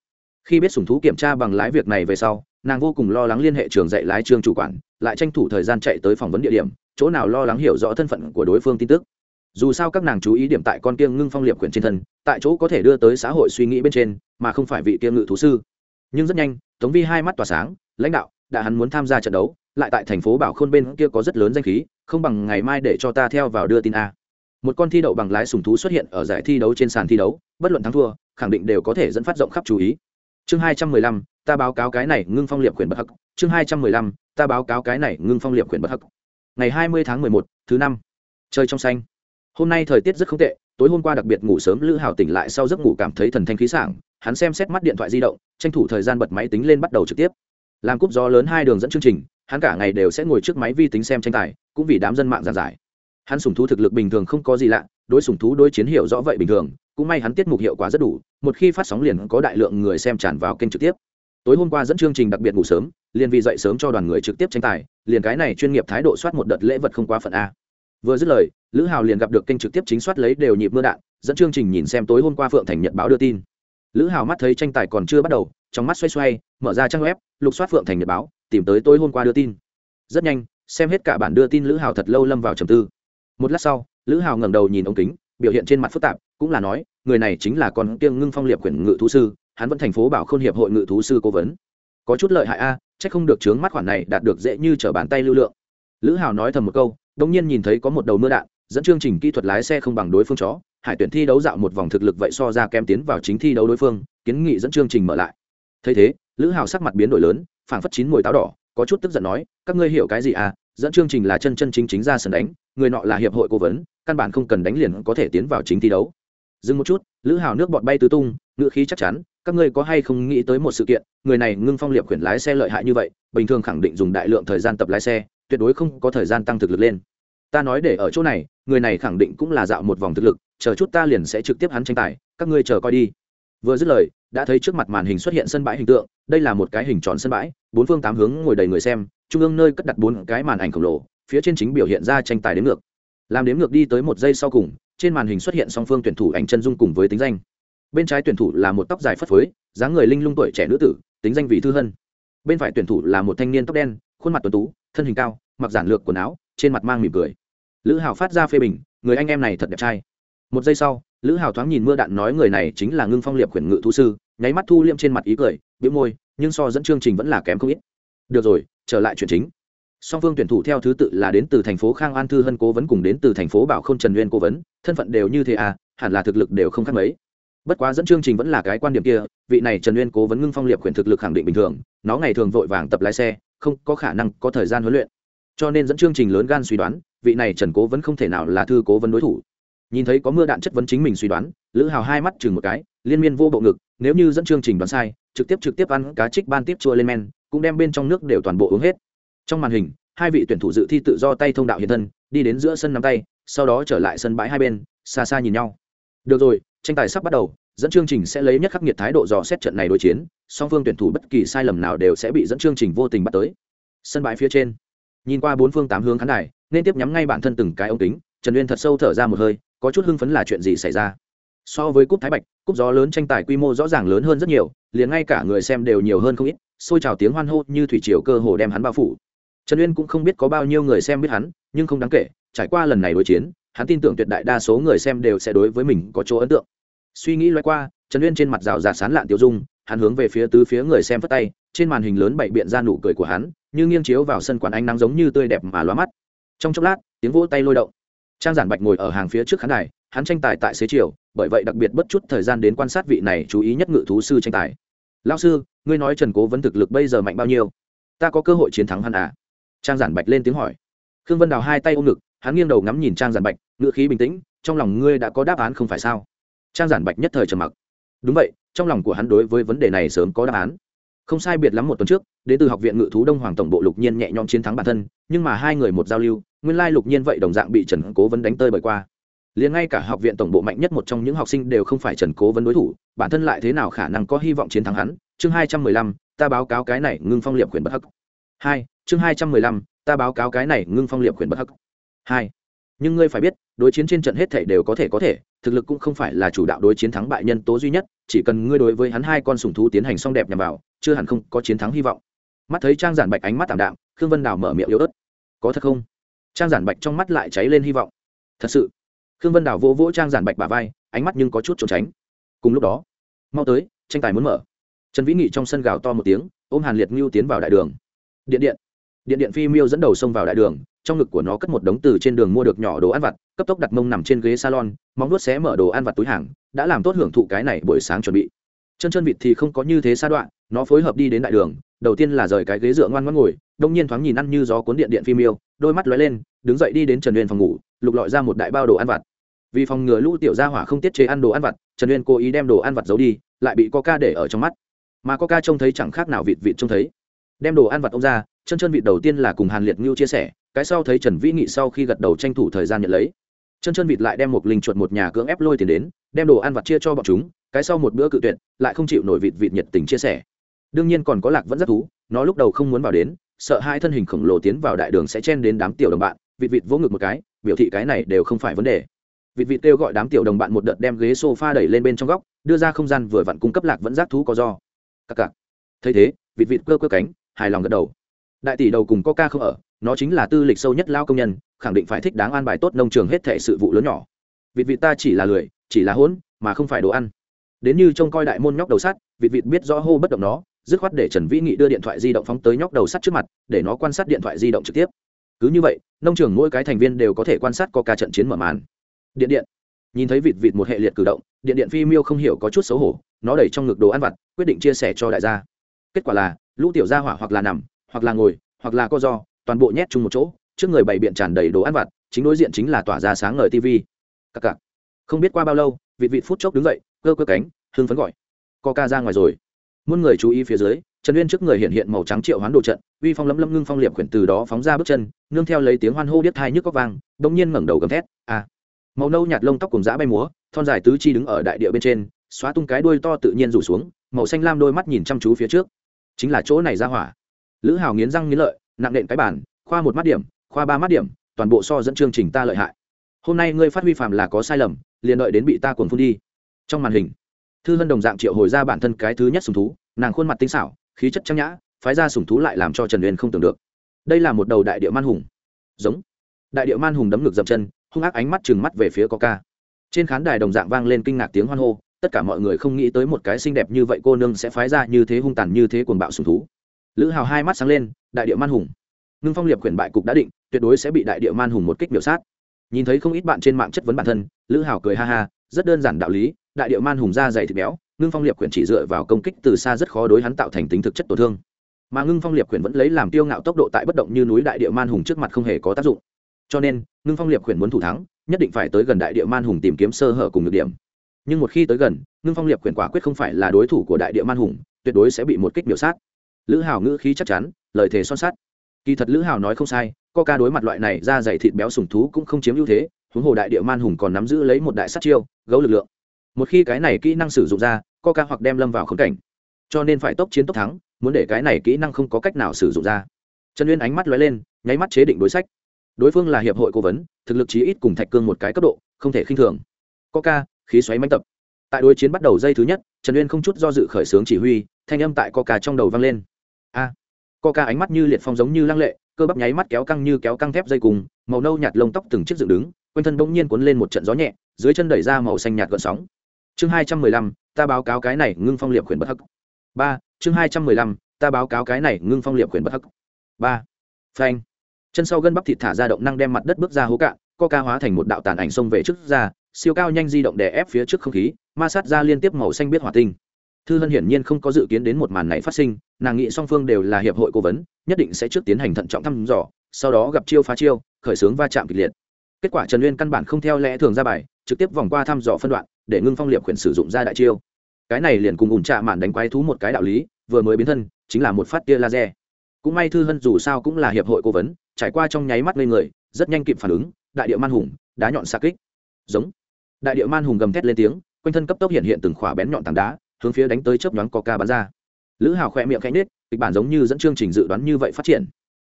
S1: Khi biết sùng thú kiểm tra bằng lái việc này về sau, nàng vô cùng lo lắng liên hệ trường dạy lái trường chủ quản, lại tranh thủ thời gian chạy tới phỏng vấn địa điểm, chỗ nào lo lắng hiểu rõ thân phận của đối phương tin tức dù sao các nàng chú ý điểm tại con kiêng ngưng phong liệp quyển trên thân, tại chỗ có thể đưa tới xã hội suy nghĩ bên trên, mà không phải vị kiêng ngự thú sư. Nhưng rất nhanh, tống vi hai mắt tỏa sáng, lãnh đạo, đã hắn muốn tham gia trận đấu, lại tại thành phố bảo khôn bên kia có rất lớn danh khí, không bằng ngày mai để cho ta theo vào đưa tin a. Một con thi đậu bằng lái sùng thú xuất hiện ở giải thi đấu trên sàn thi đấu, bất luận thắng thua, khẳng định đều có thể dẫn phát rộng khắp chú ý. Chương hai trăm mười lăm, ta báo cáo cái này ngưng phong liệp quyển bất hắc. Chương hai trăm mười lăm, ta báo cáo cái này ngưng phong liệp quyển bất hắc. Ngày hai mươi tháng mười một, thứ năm. Chơi trong xanh hôm nay thời tiết rất không tệ, tối hôm qua đặc biệt ngủ sớm, lữ hào tỉnh lại sau giấc ngủ cảm thấy thần thanh khí sảng, hắn xem xét mắt điện thoại di động, tranh thủ thời gian bật máy tính lên bắt đầu trực tiếp. Làm cúp gió lớn hai đường dẫn chương trình, hắn cả ngày đều sẽ ngồi trước máy vi tính xem tranh tài, cũng vì đám dân mạng giàn giải. Hắn sùng thú thực lực bình thường không có gì lạ, đối sùng thú, đối chiến hiệu rõ vậy bình thường, cũng may hắn tiết mục hiệu quả rất đủ, một khi phát sóng liền có đại lượng người xem tràn vào kênh trực tiếp. Tối hôm qua dẫn chương trình đặc biệt ngủ sớm, liền vì dậy sớm cho đoàn người trực tiếp tranh tài, liền cái này chuyên nghiệp thái độ soát một đợt lễ vật không quá phận a vừa dứt lời, lữ hào liền gặp được kênh trực tiếp chính soát lấy đều nhịp mưa đạn, dẫn chương trình nhìn xem tối hôm qua phượng thành nhật báo đưa tin. Lữ hào mắt thấy tranh tài còn chưa bắt đầu, trong mắt xoay xoay, mở ra trang web, lục soát phượng thành nhật báo, tìm tới tối hôm qua đưa tin. Rất nhanh, xem hết cả bản đưa tin lữ hào thật lâu lâm vào trầm tư. Một lát sau, lữ hào ngẩng đầu nhìn ống kính, biểu hiện trên mặt phức tạp, cũng là nói, người này chính là con kiêng ngưng phong liệp quyển ngự thú sư, hắn vẫn thành phố bảo khôn hiệp hội ngự thú sư cố vấn. Có chút lợi hại a, chắc không được chướng mắt khoản này đạt được dễ như trở bàn tay lưu lượng. Lữ hào nói thầm một câu đông nhiên nhìn thấy có một đầu mưa đạn, dẫn chương trình kỹ thuật lái xe không bằng đối phương chó, hải tuyển thi đấu dạo một vòng thực lực vậy so ra kém tiến vào chính thi đấu đối phương, kiến nghị dẫn chương trình mở lại. Thấy thế, lữ hào sắc mặt biến đổi lớn, phảng phất chín mùi táo đỏ, có chút tức giận nói, các ngươi hiểu cái gì à? Dẫn chương trình là chân chân chính chính ra sân đánh, người nọ là hiệp hội cố vấn, căn bản không cần đánh liền có thể tiến vào chính thi đấu. Dừng một chút, lữ hào nước bọt bay tứ tung ngựa khí chắc chắn, các ngươi có hay không nghĩ tới một sự kiện, người này ngưng phong liệp khuyển lái xe lợi hại như vậy, bình thường khẳng định dùng đại lượng thời gian tập lái xe tuyệt đối không có thời gian tăng thực lực lên. Ta nói để ở chỗ này, người này khẳng định cũng là dạo một vòng thực lực, chờ chút ta liền sẽ trực tiếp hắn tranh tài, các ngươi chờ coi đi. Vừa dứt lời, đã thấy trước mặt màn hình xuất hiện sân bãi hình tượng, đây là một cái hình tròn sân bãi, bốn phương tám hướng ngồi đầy người xem, trung ương nơi cất đặt bốn cái màn ảnh khổng lồ, phía trên chính biểu hiện ra tranh tài đến ngược. Làm đếm ngược đi tới một giây sau cùng, trên màn hình xuất hiện song phương tuyển thủ ảnh chân dung cùng với tính danh. Bên trái tuyển thủ là một tóc dài phất phới, dáng người linh lung tuổi trẻ nữ tử, tính danh vị thư hân. Bên phải tuyển thủ là một thanh niên tóc đen, khuôn mặt tuần tú thân hình cao, mặc giản lược quần áo, trên mặt mang mỉm cười. Lữ hào phát ra phê bình, người anh em này thật đẹp trai. Một giây sau, lữ hào thoáng nhìn mưa đạn nói người này chính là ngưng phong liệp khuyển ngự thu sư, nháy mắt thu liêm trên mặt ý cười biếu môi, nhưng so dẫn chương trình vẫn là kém không ít. Được rồi, trở lại chuyện chính. Song phương tuyển thủ theo thứ tự là đến từ thành phố khang an thư hân cố vấn cùng đến từ thành phố bảo k h ô n trần nguyên cố vấn, thân phận đều như thế à hẳn là thực lực đều không khác mấy. Bất quá dẫn chương trình vẫn là cái quan điểm kia, vị này trần nguyên cố vấn ngưng phong liệp quyền thực lực khẳng định bình thường, nó ngày thường vội vàng tập lái xe không có khả năng có thời gian huấn luyện. Cho nên dẫn chương trình lớn gan suy đoán, vị này trần cố vẫn không thể nào là thư cố vấn đối thủ. Nhìn thấy có mưa đạn chất vấn chính mình suy đoán, lữ hào hai mắt chừng một cái, liên miên vô bộ ngực, nếu như dẫn chương trình đoán sai, trực tiếp trực tiếp ăn cá trích ban tiếp chua lên men, cũng đem bên trong nước đều toàn bộ uống hết. Trong màn hình, hai vị tuyển thủ dự thi tự do tay thông đạo hiện thân, đi đến giữa sân nắm tay, sau đó trở lại sân bãi hai bên, xa xa nhìn nhau. Được rồi, tranh tài sắp bắt đầu dẫn chương trình sẽ lấy nhất khắc nghiệt thái độ dò xét trận này đối chiến, song phương tuyển thủ bất kỳ sai lầm nào đều sẽ bị dẫn chương trình vô tình bắt tới. Sân bãi phía trên, nhìn qua bốn phương tám hướng khán đài, nên tiếp nhắm ngay bản thân từng cái ống kính, trần uyên thật sâu thở ra một hơi, có chút hưng phấn là chuyện gì xảy ra? So với cúp thái bạch, cúp gió lớn tranh tài quy mô rõ ràng lớn hơn rất nhiều, liền ngay cả người xem đều nhiều hơn không ít, xôi trào tiếng hoan hô như thủy triều cơ hồ đem hắn bao phủ. Trần uyên cũng không biết có bao nhiêu người xem biết hắn, nhưng không đáng kể, trải qua lần này đối chiến, hắn tin tưởng tuyệt đại đa số người xem đều sẽ đối với mình có chỗ ấn tượng suy nghĩ loay qua, trần uyên trên mặt rào rạt sán lạn tiêu dung, hắn hướng về phía tứ phía người xem phất tay, trên màn hình lớn bậy biện ra nụ cười của hắn, như nghiêng chiếu vào sân quán ánh nắng giống như tươi đẹp mà lóa mắt. Trong chốc lát, tiếng vỗ tay lôi động. Trang giản bạch ngồi ở hàng phía trước khán đài, hắn tranh tài tại xế chiều, bởi vậy đặc biệt bất chút thời gian đến quan sát vị này chú ý nhất ngự thú sư tranh tài. Lao sư, ngươi nói trần cố vấn thực lực bây giờ mạnh bao nhiêu? Ta có cơ hội chiến thắng hắn à? Trang giản bạch lên tiếng hỏi. Khương vân đào hai tay ôm ngực, hắn nghiêng đầu ngắm nhìn trang giản bạch ngựa khí bình tĩnh, trong lòng ngươi đã có đáp án không phải sao? Trang giản bạch nhất thời trầm mặc. Đúng vậy, trong lòng của hắn đối với vấn đề này sớm có đáp án. Không sai biệt lắm một tuần trước đến từ học viện ngự thú đông hoàng tổng bộ lục nhiên nhẹ nhõm chiến thắng bản thân, nhưng mà hai người một giao lưu, nguyên lai lục nhiên vậy đồng dạng bị trần cố vấn đánh tơi bởi qua. Liền ngay cả học viện tổng bộ mạnh nhất một trong những học sinh đều không phải trần cố vấn đối thủ, bản thân lại thế nào khả năng có hy vọng chiến thắng hắn? Chương hai trăm mười lăm, ta báo cáo cái này ngưng phong liệp quyền bất hắc. Hai, chương hai trăm mười lăm, ta báo cáo cái này ngưng phong liệp quyền bất hắc. Hai nhưng ngươi phải biết, đối chiến trên trận hết thể đều có thể có thể, thực lực cũng không phải là chủ đạo đối chiến thắng bại nhân tố duy nhất, chỉ cần ngươi đối với hắn hai con sùng thú tiến hành xong đẹp nhằm vào, chưa hẳn không có chiến thắng hy vọng. Mắt thấy trang giản bạch ánh mắt tảm đạm, khương vân đào mở miệng yếu ớt. Có thật không? Trang giản bạch trong mắt lại cháy lên hy vọng. Thật sự. Khương vân đào vỗ vỗ trang giản bạch bà vai, ánh mắt nhưng có chút trốn tránh. Cùng lúc đó, mau tới, tranh tài muốn mở. Trần vĩ nghị trong sân gào to một tiếng, ôm hàn liệt ngưu tiến vào đại đường. Điện điện. Điện điện phi miêu dẫn đầu xông vào đại đường trong ngực của nó cất một đống từ trên đường mua được nhỏ đồ ăn vặt, cấp tốc đặt mông nằm trên ghế salon, móng nuốt xé mở đồ ăn vặt túi hàng, đã làm tốt hưởng thụ cái này buổi sáng chuẩn bị. Chân chân vịt thì không có như thế xa đoạn, nó phối hợp đi đến đại đường, đầu tiên là rời cái ghế dựa ngoan ngoan ngồi, đông nhiên thoáng nhìn ăn như gió cuốn điện điện phim yêu, đôi mắt lóe lên, đứng dậy đi đến trần uyên phòng ngủ, lục lọi ra một đại bao đồ ăn vặt. Vì phòng ngừa lũ tiểu gia hỏa không tiết chế ăn đồ ăn vặt, trần uyên cố ý đem đồ ăn vặt giấu đi, lại bị coca để ở trong mắt. Mà coca trông thấy chẳng khác nào vịt vịt trông thấy. Đem đồ ăn vặt ông ra, chân chân vịt đầu tiên là cùng hàn liệt ngưu chia sẻ cái sau thấy trần vĩ nghị sau khi gật đầu tranh thủ thời gian nhận lấy. Chân chân vịt lại đem một linh chuột một nhà cưỡng ép lôi tiền đến, đem đồ ăn vặt chia cho bọn chúng, cái sau một bữa cự tuyệt, lại không chịu nổi vịt vịt nhiệt tình chia sẻ. Đương nhiên còn có lạc vẫn rất thú, nó lúc đầu không muốn vào đến, sợ hai thân hình khổng lồ tiến vào đại đường sẽ chen đến đám tiểu đồng bạn, vịt vịt vỗ ngực một cái, biểu thị cái này đều không phải vấn đề. Vịt vịt kêu gọi đám tiểu đồng bạn một đợt đem ghế sofa đẩy lên bên trong góc, đưa ra không gian vừa vặn cung cấp lạc vẫn giác thú có do. Cặc cặc thấy thế, vịt vịt cơ cơ cánh, hài lòng gật đầu đại tỷ đầu cùng coca không ở, nó chính là tư lịch sâu nhất lao công nhân, khẳng định phải thích đáng an bài tốt nông trường hết thệ sự vụ lớn nhỏ. Vịt vịt ta chỉ là lười, chỉ là hỗn, mà không phải đồ ăn. Đến như trông coi đại môn nhóc đầu sắt, vịt vịt biết rõ hô bất động nó, dứt khoát để trần vĩ nghị đưa điện thoại di động phóng tới nhóc đầu sắt trước mặt, để nó quan sát điện thoại di động trực tiếp. Cứ như vậy, nông trường mỗi cái thành viên đều có thể quan sát có ca trận chiến mở màn. Điện điện. Nhìn thấy vịt vịt một hệ liệt cử động, điện điện phi miêu không hiểu có chút xấu hổ, nó đẩy trong ngực đồ ăn vặt, quyết định chia sẻ cho đại gia. Kết quả là, lũ tiểu gia hỏa hoặc là nằm hoặc là ngồi, hoặc là co do, toàn bộ nhét chung một chỗ, trước người bày biện tràn đầy đồ ăn vặt, chính đối diện chính là tỏa ra sáng ngời tv cặc cặc. Không biết qua bao lâu, vị vị phút chốc đứng dậy, cơ cơ cánh hương phấn gọi. Co ca ra ngoài rồi. Muôn người chú ý phía dưới, trần uyên trước người hiện hiện màu trắng triệu hoán đồ trận, uy phong lấm lấm ngưng phong liệp quyển từ đó phóng ra bước chân, nương theo lấy tiếng hoan hô biết thai nhức cóc vang bỗng nhiên ngẩng đầu gầm thét à! Màu nâu nhạt lông tóc cùng dã bay múa, thon dài tứ chi đứng ở đại địa bên trên, xóa tung cái đuôi to tự nhiên rủ xuống, màu xanh lam đôi mắt nhìn chăm chú phía trước. Chính là chỗ này ra hỏa lữ hào nghiến răng nghiến lợi, nặng nện cái bản khoa một mắt điểm, khoa ba mắt điểm, toàn bộ so dẫn chương trình ta lợi hại. Hôm nay ngươi phát huy phạm là có sai lầm, liền đợi đến bị ta cuồng phun đi. Trong màn hình, thư hân đồng dạng triệu hồi ra bản thân cái thứ nhất sùng thú, nàng khuôn mặt tinh xảo, khí chất trang nhã, phái ra sùng thú lại làm cho trần uyên không tưởng được. Đây là một đầu đại địa man hùng. Giống. Đại địa man hùng đấm ngực dậm chân, hung ác ánh mắt trừng mắt về phía có ca. trên khán đài đồng dạng vang lên kinh ngạc tiếng hoan hô, tất cả mọi người không nghĩ tới một cái xinh đẹp như vậy cô nương sẽ phái ra như thế hung tàn như thế cuồng bạo sùng thú lữ hào hai mắt sáng lên, đại địa man hùng. Ngưng phong liệp quyển bại cục đã định, tuyệt đối sẽ bị đại địa man hùng một kích biểu sát. Nhìn thấy không ít bạn trên mạng chất vấn bản thân, lữ hào cười ha ha, rất đơn giản đạo lý, đại địa man hùng da dày thịt béo, ngưng phong liệp quyển chỉ dựa vào công kích từ xa rất khó đối hắn tạo thành tính thực chất tổn thương. Mà ngưng phong liệp quyển vẫn lấy làm tiêu ngạo tốc độ tại bất động như núi đại địa man hùng trước mặt không hề có tác dụng. Cho nên, ngưng phong liệp quyển muốn thủ thắng, nhất định phải tới gần đại địa man hùng tìm kiếm sơ hở cùng được điểm. Nhưng một khi tới gần, ngưng phong liệp quyển quả quyết không phải là đối thủ của đại địa man hùng, tuyệt đối sẽ bị một kích biểu sát lữ hào ngữ khí chắc chắn, lời thề son sắt. Kỳ thật lữ hào nói không sai co ca đối mặt loại này ra dày thịt béo sùng thú cũng không chiếm ưu thế, huống hồ đại địa man hùng còn nắm giữ lấy một đại sát chiêu, gấu lực lượng. Một khi cái này kỹ năng sử dụng ra co ca hoặc đem lâm vào khống cảnh. Cho nên phải tốc chiến tốc thắng, muốn để cái này kỹ năng không có cách nào sử dụng ra. Trần uyên ánh mắt lóe lên, nháy mắt chế định đối sách. Đối phương là hiệp hội cố vấn, thực lực chí ít cùng thạch cương một cái cấp độ, không thể khinh thường. Coca, khí xoáy mánh tập. Tại đối chiến bắt đầu dây thứ nhất, trần uyên không chút do dự khởi xướng chỉ huy, thanh âm tại coca trong đầu vang lên a. Coca ánh mắt như liệt phong giống như lăng lệ, cơ bắp nháy mắt kéo căng như kéo căng thép dây cùng, màu nâu nhạt lông tóc từng chiếc dựng đứng, quanh thân bỗng nhiên cuốn lên một trận gió nhẹ, dưới chân đẩy ra màu xanh nhạt gợn sóng. Chương hai trăm mười lăm, ta báo cáo cái này, ngưng phong liệp khuyển bất hắc. Ba, chương hai trăm mười lăm, ta báo cáo cái này, ngưng phong liệp khuyển bất hắc. Ba, phanh. Chân sau gân bắp thịt thả ra động năng đem mặt đất bước ra hố cạn, co ca hóa thành một đạo tàn ảnh xông về trước ra, siêu cao nhanh di động đè ép phía trước không khí, ma sát ra liên tiếp màu xanh biết hỏa tinh thư hân hiển nhiên không có dự kiến đến một màn này phát sinh, nàng nghĩ song phương đều là hiệp hội cố vấn, nhất định sẽ trước tiến hành thận trọng thăm dò, sau đó gặp chiêu phá chiêu, khởi xướng va chạm kịch liệt. Kết quả trần uyên căn bản không theo lẽ thường ra bài, trực tiếp vòng qua thăm dò phân đoạn, để ngưng phong liệp khuyển sử dụng ra đại chiêu. Cái này liền cùng ủn trạ mạn đánh quái thú một cái đạo lý, vừa mới biến thân, chính là một phát tia laser. Cũng may thư hân dù sao cũng là hiệp hội cố vấn, trải qua trong nháy mắt lên người, rất nhanh kịp phản ứng, đại địa man hùng, đá nhọn xa kích. Giống. Đại địa man hùng gầm thét lên tiếng, quanh thân cấp tốc hiện hiện từng khỏa bén nhọn tảng đá hướng phía đánh tới chớp nhoáng ca bắn ra. Lữ hào khỏe miệng khẽ nết kịch bản giống như dẫn chương trình dự đoán như vậy phát triển.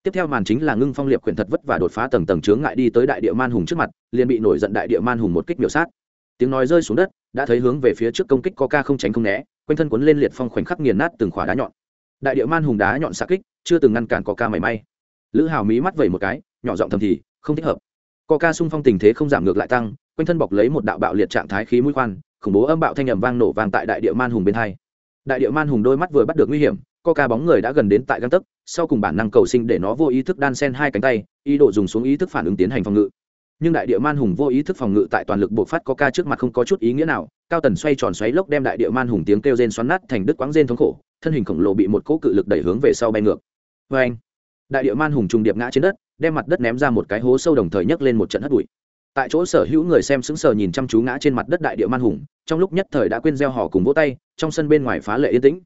S1: Tiếp theo màn chính là ngưng phong liệp quyển thật vất và đột phá tầng tầng chướng ngại đi tới đại địa man hùng trước mặt, liền bị nổi giận đại địa man hùng một kích miểu sát. Tiếng nói rơi xuống đất, đã thấy hướng về phía trước công kích có ca không tránh không né, quanh thân quấn lên liệt phong khoảnh khắc nghiền nát từng khỏa đá nhọn. Đại địa man hùng đá nhọn xạ kích, chưa từng ngăn cản coca mảy may. Lữ hào mí mắt vẩy một cái, nhỏ giọng thầm thì, không thích hợp. Coca xung phong tình thế không giảm ngược lại tăng, quanh thân bọc lấy một đạo bạo liệt trạng thái khí mũi khoan khủng bố âm bạo thanh ầm vang nổ vang tại đại địa man hùng bên hai. Đại địa man hùng đôi mắt vừa bắt được nguy hiểm, coca bóng người đã gần đến tại găng tấc, sau cùng bản năng cầu sinh để nó vô ý thức đan sen hai cánh tay, ý đồ dùng xuống ý thức phản ứng tiến hành phòng ngự. Nhưng đại địa man hùng vô ý thức phòng ngự tại toàn lực buộc phát coca trước mặt không có chút ý nghĩa nào, cao tần xoay tròn xoáy lốc đem đại địa man hùng tiếng kêu rên xoắn nát thành đứt quãng rên thống khổ, thân hình khổng lồ bị một cỗ cự lực đẩy hướng về sau bay ngược. Vê anh đại địa man hùng trùng điệp ngã trên đất, đem mặt đất ném ra một cái hố sâu đồng thời nhấc lên một trận hất bụi tại chỗ sở hữu người xem sững sờ nhìn chăm chú ngã trên mặt đất đại địa man hùng, trong lúc nhất thời đã quên gieo họ cùng vỗ tay, trong sân bên ngoài phá lệ yên tĩnh.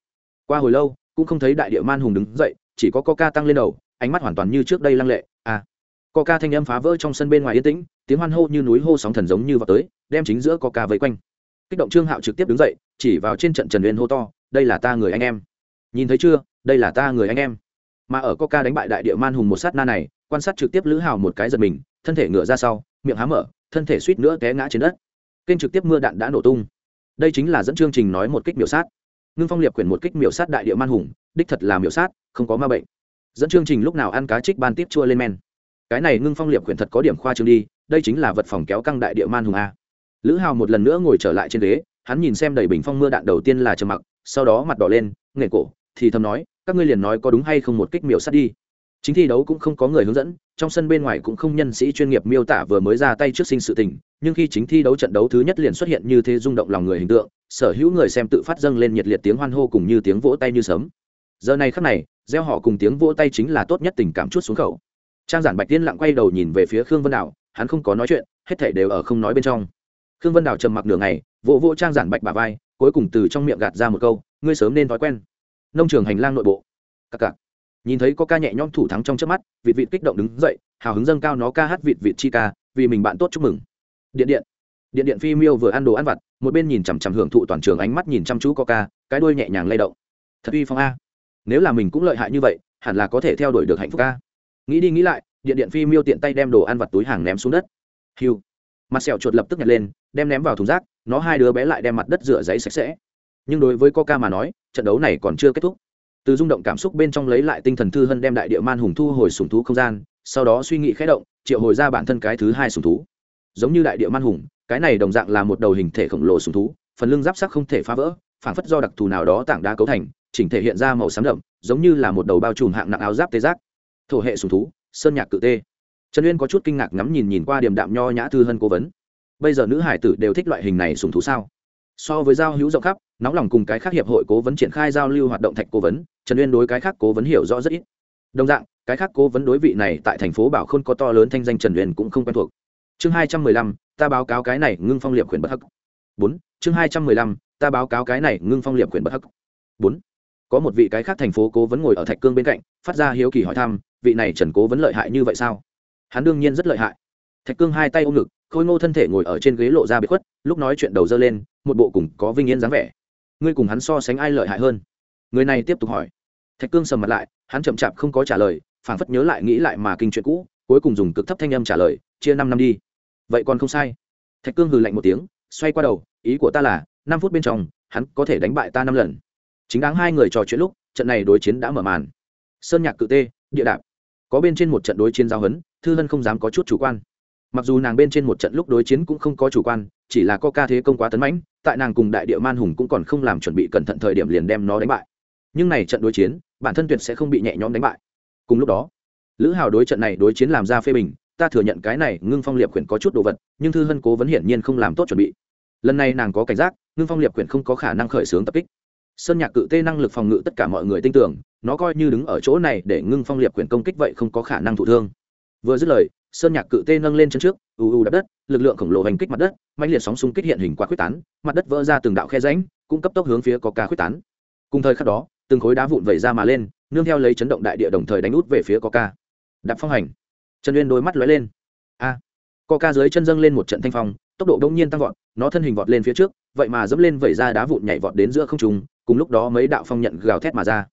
S1: Qua hồi lâu, cũng không thấy đại địa man hùng đứng dậy, chỉ có coca tăng lên đầu, ánh mắt hoàn toàn như trước đây lăng lệ à. Coca thanh âm phá vỡ trong sân bên ngoài yên tĩnh, tiếng hoan hô như núi hô sóng thần giống như vào tới, đem chính giữa coca vây quanh. Kích động trương hạo trực tiếp đứng dậy, chỉ vào trên trận trần uyên hô to, đây là ta người anh em. Nhìn thấy chưa, đây là ta người anh em. Mà ở coca đánh bại đại địa man hùng một sát na này, quan sát trực tiếp lữ hào một cái giật mình, thân thể ngựa ra sau miệng há mở, thân thể suýt nữa té ngã trên đất. Kênh trực tiếp mưa đạn đã nổ tung. Đây chính là dẫn chương trình nói một kích miểu sát. Ngưng phong liệp quyển một kích miểu sát đại địa man hùng, đích thật là miểu sát, không có ma bệnh. Dẫn chương trình lúc nào ăn cá trích ban tiếp chua lên men. Cái này ngưng phong liệp quyển thật có điểm khoa trương đi, đây chính là vật phòng kéo căng đại địa man hùng a. Lữ hào một lần nữa ngồi trở lại trên ghế, hắn nhìn xem đầy bình phong mưa đạn đầu tiên là trầm mặc, sau đó mặt đỏ lên nghề cổ, thì thầm nói, các ngươi liền nói có đúng hay không một kích miểu sát đi chính thi đấu cũng không có người hướng dẫn, trong sân bên ngoài cũng không nhân sĩ chuyên nghiệp miêu tả vừa mới ra tay trước sinh sự tình, nhưng khi chính thi đấu trận đấu thứ nhất liền xuất hiện như thế rung động lòng người hình tượng, sở hữu người xem tự phát dâng lên nhiệt liệt tiếng hoan hô cùng như tiếng vỗ tay như sớm giờ này khắc này, gieo họ cùng tiếng vỗ tay chính là tốt nhất tình cảm chút xuống khẩu. Trang giản bạch tiên lặng quay đầu nhìn về phía khương vân đảo, hắn không có nói chuyện, hết thảy đều ở không nói bên trong. Khương vân đảo trầm mặc nửa ngày, vỗ vỗ trang giản bạch bà vai, cuối cùng từ trong miệng gạt ra một câu, ngươi sớm nên thói quen. Nông trường hành lang nội bộ. Cặc cặc nhìn thấy có ca nhẹ nhõm thủ thắng trong trước mắt vịt vịt kích động đứng dậy hào hứng dâng cao nó ca hát vịt vịt chi ca vì mình bạn tốt chúc mừng. Điện điện. Điện điện phi miêu vừa ăn đồ ăn vặt một bên nhìn chằm chằm hưởng thụ toàn trường ánh mắt nhìn chăm chú có ca, cái đuôi nhẹ nhàng lay động. Thật uy phong a. Nếu là mình cũng lợi hại như vậy hẳn là có thể theo đuổi được hạnh phúc ca. nghĩ đi nghĩ lại điện điện phi miêu tiện tay đem đồ ăn vặt túi hàng ném xuống đất. Hiu. Mặt sẹo chuột lập tức nhặt lên đem ném vào thùng rác nó hai đứa bé lại đem mặt đất rửa giấy sạch sẽ. Nhưng đối với coca mà nói trận đấu này còn chưa kết thúc từ rung động cảm xúc bên trong lấy lại tinh thần thư hân đem đại địa man hùng thu hồi sùng thú không gian, sau đó suy nghĩ khẽ động, triệu hồi ra bản thân cái thứ hai sùng thú. Giống như đại địa man hùng, cái này đồng dạng là một đầu hình thể khổng lồ sùng thú, phần lưng giáp sắc không thể phá vỡ, phảng phất do đặc thù nào đó tảng đá cấu thành, chỉnh thể hiện ra màu xám đậm, giống như là một đầu bao trùm hạng nặng áo giáp tê giác. Thổ hệ sùng thú, sơn nhạc cự tê. Trần uyên có chút kinh ngạc ngắm nhìn nhìn qua điểm đạm nho nhã thư hân cố vấn. Bây giờ nữ hải tử đều thích loại hình này sùng thú sao? So với giao hữu rộng khắp, nóng lòng cùng cái khác hiệp hội cố vấn triển khai giao lưu hoạt động thạch cố vấn, trần uyên đối cái khác cố vấn hiểu rõ rất ít. Đồng dạng, cái khác cố vấn đối vị này tại thành phố bảo khôn có to lớn thanh danh trần uyên cũng không quen thuộc. Chương hai trăm mười lăm, ta báo cáo cái này ngưng phong Liệm quyền bất hắc. Bốn, chương hai trăm mười lăm, ta báo cáo cái này ngưng phong Liệm quyền bất hắc. Bốn, có một vị cái khác thành phố cố vấn ngồi ở thạch cương bên cạnh, phát ra hiếu kỳ hỏi thăm, vị này trần cố vấn lợi hại như vậy sao? Hắn đương nhiên rất lợi hại. Thạch cương hai tay ôm ngực, khôi ngô thân thể ngồi ở trên ghế lộ ra bị khuất, lúc nói chuyện đầu dơ lên một bộ cùng có vinh yên dáng vẻ. Ngươi cùng hắn so sánh ai lợi hại hơn? Người này tiếp tục hỏi. Thạch cương sầm mặt lại, hắn chậm chạp không có trả lời, phảng phất nhớ lại nghĩ lại mà kinh chuyện cũ, cuối cùng dùng cực thấp thanh âm trả lời, chia năm năm đi. Vậy còn không sai. Thạch cương hừ lạnh một tiếng, xoay qua đầu, ý của ta là, năm phút bên trong, hắn có thể đánh bại ta năm lần. Chính đáng hai người trò chuyện lúc, trận này đối chiến đã mở màn. Sơn nhạc cự tê, địa đạp. Có bên trên một trận đối chiến giao hấn, thư hân không dám có chút chủ quan. Mặc dù nàng bên trên một trận lúc đối chiến cũng không có chủ quan chỉ là có ca thế công quá tấn mãnh, tại nàng cùng đại địa man hùng cũng còn không làm chuẩn bị cẩn thận thời điểm liền đem nó đánh bại. Nhưng này trận đối chiến, bản thân tuyệt sẽ không bị nhẹ nhõm đánh bại. Cùng lúc đó, lữ hào đối trận này đối chiến làm ra phê bình, ta thừa nhận cái này ngưng phong liệp quyển có chút đồ vật, nhưng thư hân cố vẫn hiển nhiên không làm tốt chuẩn bị. Lần này nàng có cảnh giác, ngưng phong liệp quyển không có khả năng khởi xướng tập kích. Sơn nhạc cự tê năng lực phòng ngự tất cả mọi người tin tưởng, nó coi như đứng ở chỗ này để ngưng phong liệp quyển công kích vậy không có khả năng thụ thương. Vừa dứt lời sơn nhạc cự tê nâng lên chân trước, ù ù đập đất, lực lượng khổng lồ hành kích mặt đất mạnh liệt sóng xung kích hiện hình qua quyết tán, mặt đất vỡ ra từng đạo khe ránh cũng cấp tốc hướng phía có ca quyết tán. Cùng thời khắc đó, từng khối đá vụn vẩy ra mà lên, nương theo lấy chấn động đại địa đồng thời đánh út về phía có ca. Đạp phong hành. Trần uyên đôi mắt lóe lên. A! Có ca dưới chân dâng lên một trận thanh phong, tốc độ đông nhiên tăng vọt, nó thân hình vọt lên phía trước, vậy mà dẫm lên vẩy ra đá vụn nhảy vọt đến giữa không trung, cùng lúc đó mấy đạo phong nhận gào thét mà ra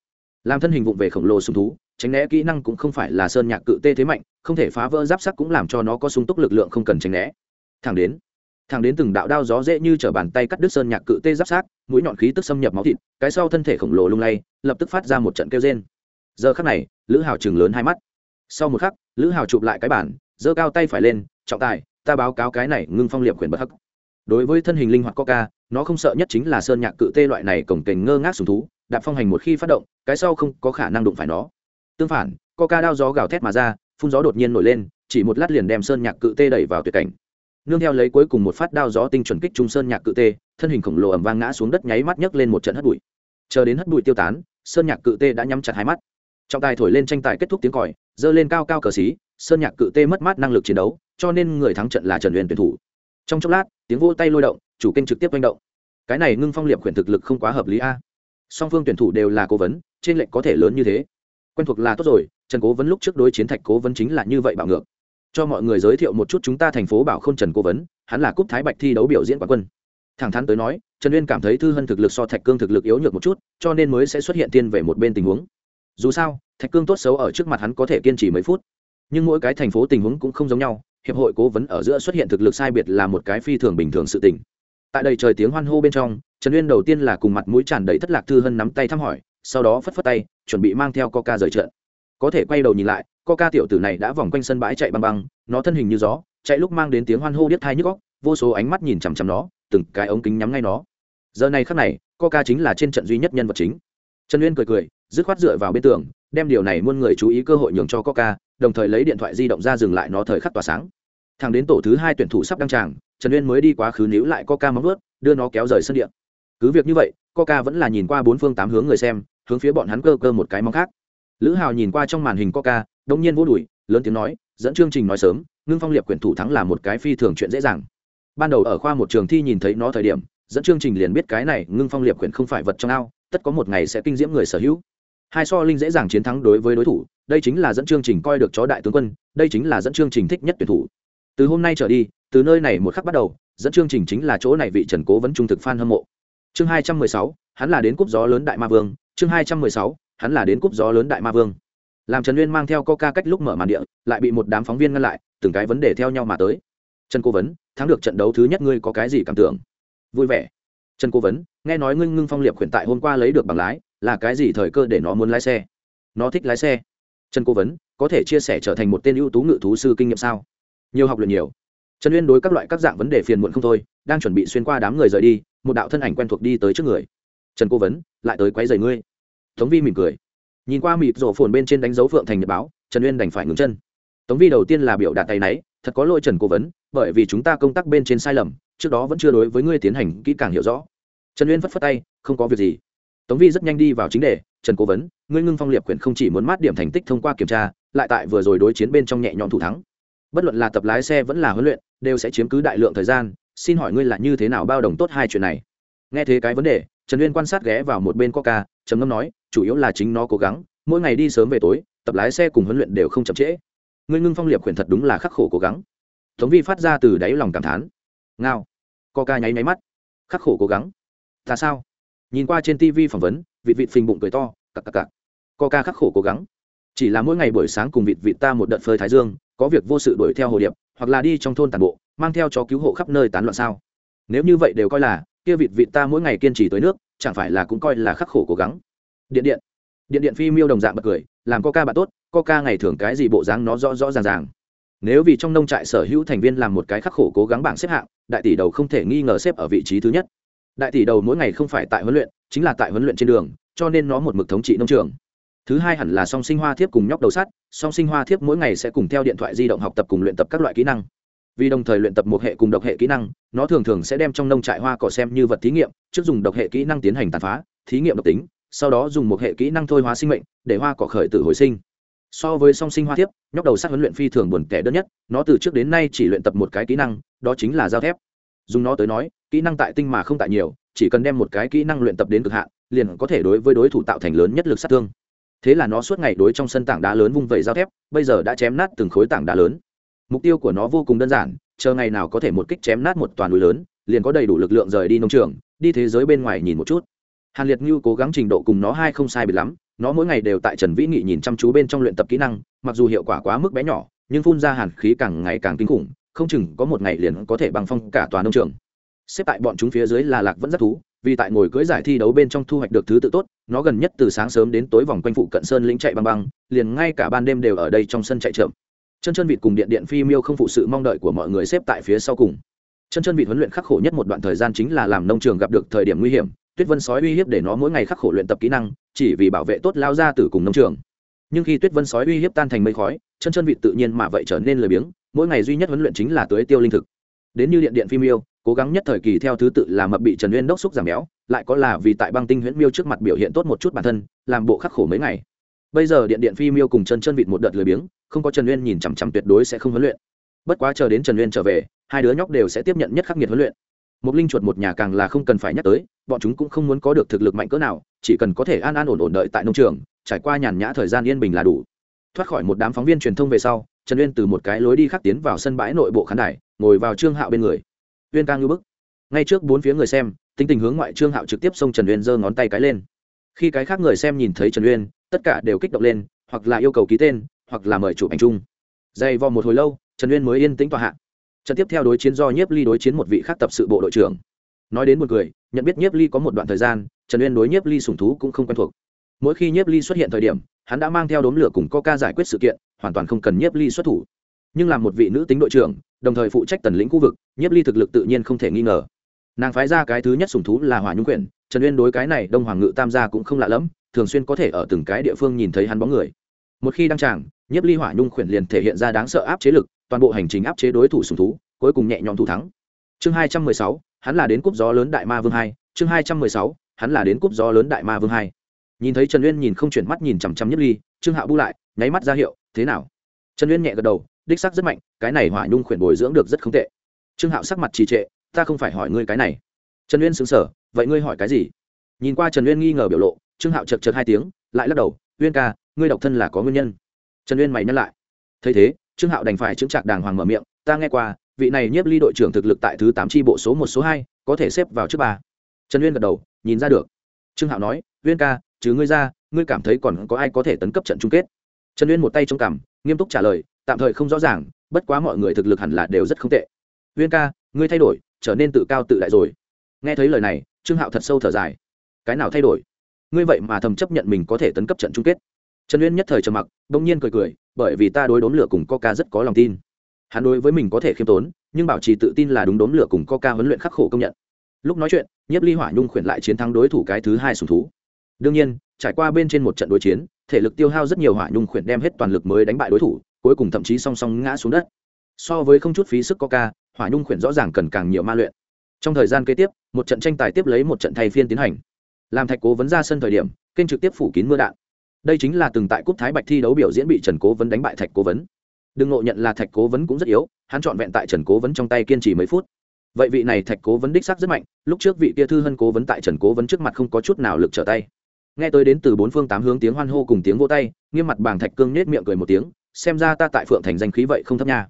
S1: làm thân hình vụng về khổng lồ sùng thú, tránh né kỹ năng cũng không phải là sơn nhạc cự tê thế mạnh, không thể phá vỡ giáp sắc cũng làm cho nó có sung túc lực lượng không cần tránh né. Thẳng đến thẳng đến từng đạo đao gió dễ như t bàn tay cắt đứt sơn nhạc cự tê giáp sát mũi nhọn khí tức xâm nhập máu thịt, cái sau thân thể khổng lồ lung lay, lập tức phát ra một trận kêu trên giờ khắc này, lữ hào chừng lớn hai mắt. Sau một khắc, lữ hào chụp lại cái bản, giơ cao tay phải lên, trọng tài, ta báo cáo cái này ngưng phong liệm quyền bất hắc. Đối với thân hình linh hoạt coca, nó không sợ nhất chính là sơn nhạc cự tê loại này cổng kềnh ngơ ngác sùng thú đạp phong hành một khi phát động, cái sau không có khả năng đụng phải nó. Tương phản coca đao gió gào thét mà ra, phun gió đột nhiên nổi lên, chỉ một lát liền đem sơn nhạc cự tê đẩy vào tuyệt cảnh. Nương theo lấy cuối cùng một phát đao gió tinh chuẩn kích trung sơn nhạc cự tê, thân hình khổng lồ ẩm vang ngã xuống đất nháy mắt nhấc lên một trận hất bụi. Chờ đến hất bụi tiêu tán, sơn nhạc cự tê đã nhắm chặt hai mắt. Trọng tài thổi lên tranh tài kết thúc tiếng còi dơ lên cao cao cờ xí, sơn nhạc cự tê mất mát năng lực chiến đấu, cho nên người thắng trận là trần huyền tuyển thủ. Trong chốc lát, tiếng vô tay lôi động, chủ kênh trực tiếp manh động. Cái này ngưng phong liệp khuyển thực lực không quá hợp lý a song phương tuyển thủ đều là cố vấn, trên lệnh có thể lớn như thế. Quen thuộc là tốt rồi, trần cố vấn lúc trước đối chiến thạch cố vấn chính là như vậy bảo ngược. Cho mọi người giới thiệu một chút chúng ta thành phố bảo k h ô n trần cố vấn, hắn là cúp thái bạch thi đấu biểu diễn quán quân. Thẳng thắn tới nói, trần uyên cảm thấy thư hân thực lực so thạch cương thực lực yếu nhược một chút, cho nên mới sẽ xuất hiện tiên về một bên tình huống. Dù sao, thạch cương tốt xấu ở trước mặt hắn có thể kiên trì mấy phút. Nhưng mỗi cái thành phố tình huống cũng không giống nhau, hiệp hội cố vấn ở giữa xuất hiện thực lực sai biệt là một cái phi thường bình thường sự tình. Tại đây trời tiếng hoan hô bên trong trần uyên đầu tiên là cùng mặt mũi tràn đầy thất lạc thư hân nắm tay thăm hỏi, sau đó phất phất tay, chuẩn bị mang theo coca rời trận. Có thể quay đầu nhìn lại, coca tiểu tử này đã vòng quanh sân bãi chạy băng băng, nó thân hình như gió, chạy lúc mang đến tiếng hoan hô điếc thai nhức góc vô số ánh mắt nhìn chằm chằm nó, từng cái ống kính nhắm ngay nó. Giờ này khắc này, coca chính là trên trận duy nhất nhân vật chính. Trần uyên cười cười, dứt khoát dựa vào bên tường, đem điều này muôn người chú ý cơ hội nhường cho coca, đồng thời lấy điện thoại di động ra dừng lại nó thời khắc tỏa sáng. Thằng đến tổ thứ hai tuyển thủ sắp đăng tràng, trần uyên mới đi quá khứ níu lại coca móng ướt đưa nó kéo rời sân điện cứ việc như vậy, coca vẫn là nhìn qua bốn phương tám hướng người xem, hướng phía bọn hắn cơ cơ một cái móng khác. Lữ hào nhìn qua trong màn hình coca đông nhiên vô đùi lớn tiếng nói, dẫn chương trình nói sớm, ngưng phong liệp quyển thủ thắng là một cái phi thường chuyện dễ dàng. Ban đầu ở khoa một trường thi nhìn thấy nó thời điểm, dẫn chương trình liền biết cái này ngưng phong liệp quyển không phải vật trong ao, tất có một ngày sẽ kinh diễm người sở hữu. Hai so linh dễ dàng chiến thắng đối với đối thủ, đây chính là dẫn chương trình coi được chó đại tướng quân, đây chính là dẫn chương trình thích nhất tuyển thủ. Từ hôm nay trở đi, từ nơi này một khắc bắt đầu, dẫn chương trình chính là chỗ này vị trần cố vẫn trung thực f a n hâm mộ chương hai trăm mười sáu, hắn là đến cúp gió lớn đại ma vương. Chương hai trăm mười sáu, hắn là đến cúp gió lớn đại ma vương. Làm trần uyên mang theo coca cách lúc mở màn địa, lại bị một đám phóng viên ngăn lại, từng cái vấn đề theo nhau mà tới. Trần cố vấn, thắng được trận đấu thứ nhất ngươi có cái gì cảm tưởng? Vui vẻ. Trần cố vấn, nghe nói ngưng ngưng phong liệp khuyển tại hôm qua lấy được bằng lái, là cái gì thời cơ để nó muốn lái xe? Nó thích lái xe. Trần cố vấn, có thể chia sẻ trở thành một tên ưu tú ngự thú sư kinh nghiệm sao? Nhiều học luyện nhiều. Trần uyên đối các loại các dạng vấn đề phiền muộn không thôi, đang chuẩn bị xuyên qua đám người rời đi một đạo thân ảnh quen thuộc đi tới trước người. Trần cố vấn, lại tới quấy dày ngươi. Tống vi mỉm cười. Nhìn qua mịt rổ phồn bên trên đánh dấu phượng thành nhật báo, trần uyên đành phải ngừng chân. Tống vi đầu tiên là biểu đạt tay náy, thật có lỗi trần cố vấn, bởi vì chúng ta công tác bên trên sai lầm, trước đó vẫn chưa đối với ngươi tiến hành kỹ càng hiểu rõ. Trần uyên phất phất tay, không có việc gì. Tống vi rất nhanh đi vào chính đề, trần cố vấn, ngươi ngưng phong liệp quyển không chỉ muốn mát điểm thành tích thông qua kiểm tra, lại tại vừa rồi đối chiến bên trong nhẹ nhõm thủ thắng. Bất luận là tập lái xe vẫn là huấn luyện, đều sẽ chiếm cứ đại lượng thời gian xin hỏi ngươi là như thế nào bao đồng tốt hai chuyện này? Nghe thế cái vấn đề, trần uyên quan sát ghé vào một bên coca, trầm ngâm nói, chủ yếu là chính nó cố gắng, mỗi ngày đi sớm về tối, tập lái xe cùng huấn luyện đều không chậm trễ. Ngươi ngưng phong liệp khuyển thật đúng là khắc khổ cố gắng. Tống vi phát ra từ đáy lòng cảm thán. Ngao. Coca nháy máy mắt. Khắc khổ cố gắng. Ta sao? Nhìn qua trên tv phỏng vấn, vịt vịt phình bụng cười to, cặc cặc cặc. Coca khắc khổ cố gắng. Chỉ là mỗi ngày buổi sáng cùng vịt vịt ta một đợt phơi thái dương, có việc vô sự đuổi theo hồ điệp, hoặc là đi trong thôn tàn bộ mang theo chó cứu hộ khắp nơi tán loạn sao? Nếu như vậy đều coi là, kia vịt vịt ta mỗi ngày kiên trì tới nước, chẳng phải là cũng coi là khắc khổ cố gắng? Điện điện. Điện điện phi miêu đồng dạng bật cười, làm coca bạn tốt, coca ngày thường cái gì bộ dáng nó rõ rõ ràng ràng. Nếu vì trong nông trại sở hữu thành viên làm một cái khắc khổ cố gắng bảng xếp hạng, đại tỷ đầu không thể nghi ngờ xếp ở vị trí thứ nhất. Đại tỷ đầu mỗi ngày không phải tại huấn luyện, chính là tại huấn luyện trên đường, cho nên nó một mực thống trị nông trường. Thứ hai hẳn là song sinh hoa thiếp cùng nhóc đầu sắt, song sinh hoa thiếp mỗi ngày sẽ cùng theo điện thoại di động học tập cùng luyện tập các loại kỹ năng vì đồng thời luyện tập một hệ cùng độc hệ kỹ năng, nó thường thường sẽ đem trong nông trại hoa cỏ xem như vật thí nghiệm, trước dùng độc hệ kỹ năng tiến hành tàn phá, thí nghiệm độc tính, sau đó dùng một hệ kỹ năng thôi hóa sinh mệnh, để hoa cỏ khởi tử hồi sinh. So với song sinh hoa thiếp, nhóc đầu sát huấn luyện phi thường buồn tẻ đơn nhất, nó từ trước đến nay chỉ luyện tập một cái kỹ năng, đó chính là giao thép. Dùng nó tới nói, kỹ năng tại tinh mà không tại nhiều, chỉ cần đem một cái kỹ năng luyện tập đến cực hạn, liền có thể đối với đối thủ tạo thành lớn nhất lực sát thương. Thế là nó suốt ngày đối trong sân tảng đá lớn vung vẩy giao thép, bây giờ đã chém nát từng khối tảng đá lớn mục tiêu của nó vô cùng đơn giản, chờ ngày nào có thể một kích chém nát một toàn núi lớn, liền có đầy đủ lực lượng rời đi nông trường, đi thế giới bên ngoài nhìn một chút. Hàn liệt như cố gắng trình độ cùng nó hai không sai biệt lắm, nó mỗi ngày đều tại trần vĩ nghị nhìn chăm chú bên trong luyện tập kỹ năng, mặc dù hiệu quả quá mức bé nhỏ, nhưng phun ra hàn khí càng ngày càng kinh khủng, không chừng có một ngày liền có thể bằng phong cả toàn nông trường. Xếp tại bọn chúng phía dưới là lạc vẫn rất thú, vì tại ngồi cưỡi giải thi đấu bên trong thu hoạch được thứ tự tốt, nó gần nhất từ sáng sớm đến tối vòng quanh phụ cận sơn lĩnh chạy băng băng, liền ngay cả ban đêm đều ở đây trong sân chạy chậm chân chân vịt cùng điện điện phi miêu không phụ sự mong đợi của mọi người xếp tại phía sau cùng. Chân chân vịt huấn luyện khắc khổ nhất một đoạn thời gian chính là làm nông trường gặp được thời điểm nguy hiểm, tuyết vân sói uy hiếp để nó mỗi ngày khắc khổ luyện tập kỹ năng, chỉ vì bảo vệ tốt lao ra từ cùng nông trường. Nhưng khi tuyết vân sói uy hiếp tan thành mây khói, chân chân vịt tự nhiên mà vậy trở nên lười biếng, mỗi ngày duy nhất huấn luyện chính là tưới tiêu linh thực. Đến như điện điện phi miêu, cố gắng nhất thời kỳ theo thứ tự là mập bị trần nguyên đốc xúc giảm béo, lại có là vì tại băng tinh huyễn miêu trước mặt biểu hiện tốt một chút bản thân, làm bộ khắc khổ mấy ngày bây giờ điện điện phi miêu cùng chân chân vịt một đợt lười biếng, không có trần uyên nhìn chằm chằm tuyệt đối sẽ không huấn luyện. Bất quá chờ đến trần uyên trở về, hai đứa nhóc đều sẽ tiếp nhận nhất khắc nghiệt huấn luyện. Một linh chuột một nhà càng là không cần phải nhắc tới, bọn chúng cũng không muốn có được thực lực mạnh cỡ nào, chỉ cần có thể an an ổn ổn đợi tại nông trường, trải qua nhàn nhã thời gian yên bình là đủ. Thoát khỏi một đám phóng viên truyền thông về sau, trần uyên từ một cái lối đi khác tiến vào sân bãi nội bộ khán đài, ngồi vào trương hạo bên người. Uyên ca ngư bức. Ngay trước bốn phía người xem, tính tình hướng ngoại trương hạo trực tiếp xông trần uyên giơ ngón tay cái lên. Khi cái khác người xem nhìn thấy trần uyên tất cả đều kích động lên, hoặc là yêu cầu ký tên, hoặc là mời chụp ảnh chung. Dày vò một hồi lâu, trần uyên mới yên tĩnh tòa hạ. Trận tiếp theo đối chiến do nhiếp ly đối chiến một vị khác tập sự bộ đội trưởng. Nói đến một người nhận biết nhiếp ly có một đoạn thời gian, trần uyên đối nhiếp ly sùng thú cũng không quen thuộc. Mỗi khi nhiếp ly xuất hiện thời điểm, hắn đã mang theo đốm lửa cùng coca giải quyết sự kiện, hoàn toàn không cần nhiếp ly xuất thủ. Nhưng là một vị nữ tính đội trưởng, đồng thời phụ trách tần lĩnh khu vực, nhiếp ly thực lực tự nhiên không thể nghi ngờ. Nàng phái ra cái thứ nhất sùng thú là hỏa nhung quyển, trần uyên đối cái này đông hoàng ngự tam gia cũng không lạ lẫm thường xuyên có thể ở từng cái địa phương nhìn thấy hắn bóng người. Một khi đăng tràng, nhiếp ly hỏa nhung khuyển liền thể hiện ra đáng sợ áp chế lực, toàn bộ hành trình áp chế đối thủ sùng thú, cuối cùng nhẹ nhõm thủ thắng. Chương hai trăm mười sáu, hắn là đến cúp gió lớn đại ma vương hai. Chương hai trăm mười sáu, hắn là đến cúp gió lớn đại ma vương hai. Nhìn thấy trần uyên nhìn không chuyển mắt nhìn chằm chằm nhiếp ly, trương hạo bu lại, nháy mắt ra hiệu, thế nào? Trần uyên nhẹ gật đầu, đích sắc rất mạnh, cái này hỏa nhung khuyển bồi dưỡng được rất không tệ. Trương hạo sắc mặt trì trệ, ta không phải hỏi ngươi cái này. Trần uyên xứng sở vậy ngươi hỏi cái gì? Nhìn qua trần uyên nghi ngờ biểu lộ trương hạo chật chật hai tiếng, lại lắc đầu, uyên ca, ngươi độc thân là có nguyên nhân. Trần uyên mày nhắc lại. Thấy thế, trương hạo đành phải chứng trạc đàng hoàng mở miệng, ta nghe qua, vị này nhiếp ly đội trưởng thực lực tại thứ tám tri bộ số một, số hai, có thể xếp vào trước ba. Trần uyên gật đầu, nhìn ra được. Trương hạo nói, uyên ca chứ ngươi ra, ngươi cảm thấy còn có ai có thể tấn cấp trận chung kết? Trần uyên một tay trong cằm, nghiêm túc trả lời, tạm thời không rõ ràng, bất quá mọi người thực lực hẳn là đều rất không tệ. Uyên ca, ngươi thay đổi, trở nên tự cao tự đại rồi. Nghe thấy lời này, trương hạo thật sâu thở dài. Cái nào thay đổi? Ngươi vậy mà thầm chấp nhận mình có thể tấn cấp trận chung kết. Trần uyên nhất thời trầm mặc, bỗng nhiên cười cười, bởi vì ta đối đốn lửa cùng coca rất có lòng tin. Hắn đối với mình có thể khiêm tốn, nhưng bảo trì tự tin là đúng đốn lửa cùng coca huấn luyện khắc khổ công nhận. Lúc nói chuyện, nhiếp ly hỏa nhung khuyển lại chiến thắng đối thủ cái thứ hai sùng thú. Đương nhiên, trải qua bên trên một trận đối chiến, thể lực tiêu hao rất nhiều hỏa nhung khuyển đem hết toàn lực mới đánh bại đối thủ, cuối cùng thậm chí song song ngã xuống đất. So với không chút phí sức coca, hỏa nhung khuyển rõ ràng cần càng nhiều ma luyện. Trong thời gian kế tiếp, một trận tranh tài tiếp lấy một trận thay phiên tiến hành làm thạch cố vấn ra sân thời điểm, kênh trực tiếp phủ kín mưa đạn. Đây chính là từng tại cúp thái bạch thi đấu biểu diễn bị trần cố vấn đánh bại thạch cố vấn. Đừng ngộ nhận là thạch cố vấn cũng rất yếu, hắn trọn vẹn tại trần cố vấn trong tay kiên trì mấy phút. Vậy vị này thạch cố vấn đích sắc rất mạnh, lúc trước vị kia thư hân cố vấn tại trần cố vấn trước mặt không có chút nào lực trở tay. Nghe tới đến từ bốn phương tám hướng tiếng hoan hô cùng tiếng vô tay, nghiêm mặt bàng thạch cương nết miệng cười một tiếng, xem ra ta tại phượng thành danh khí vậy không thấp nha.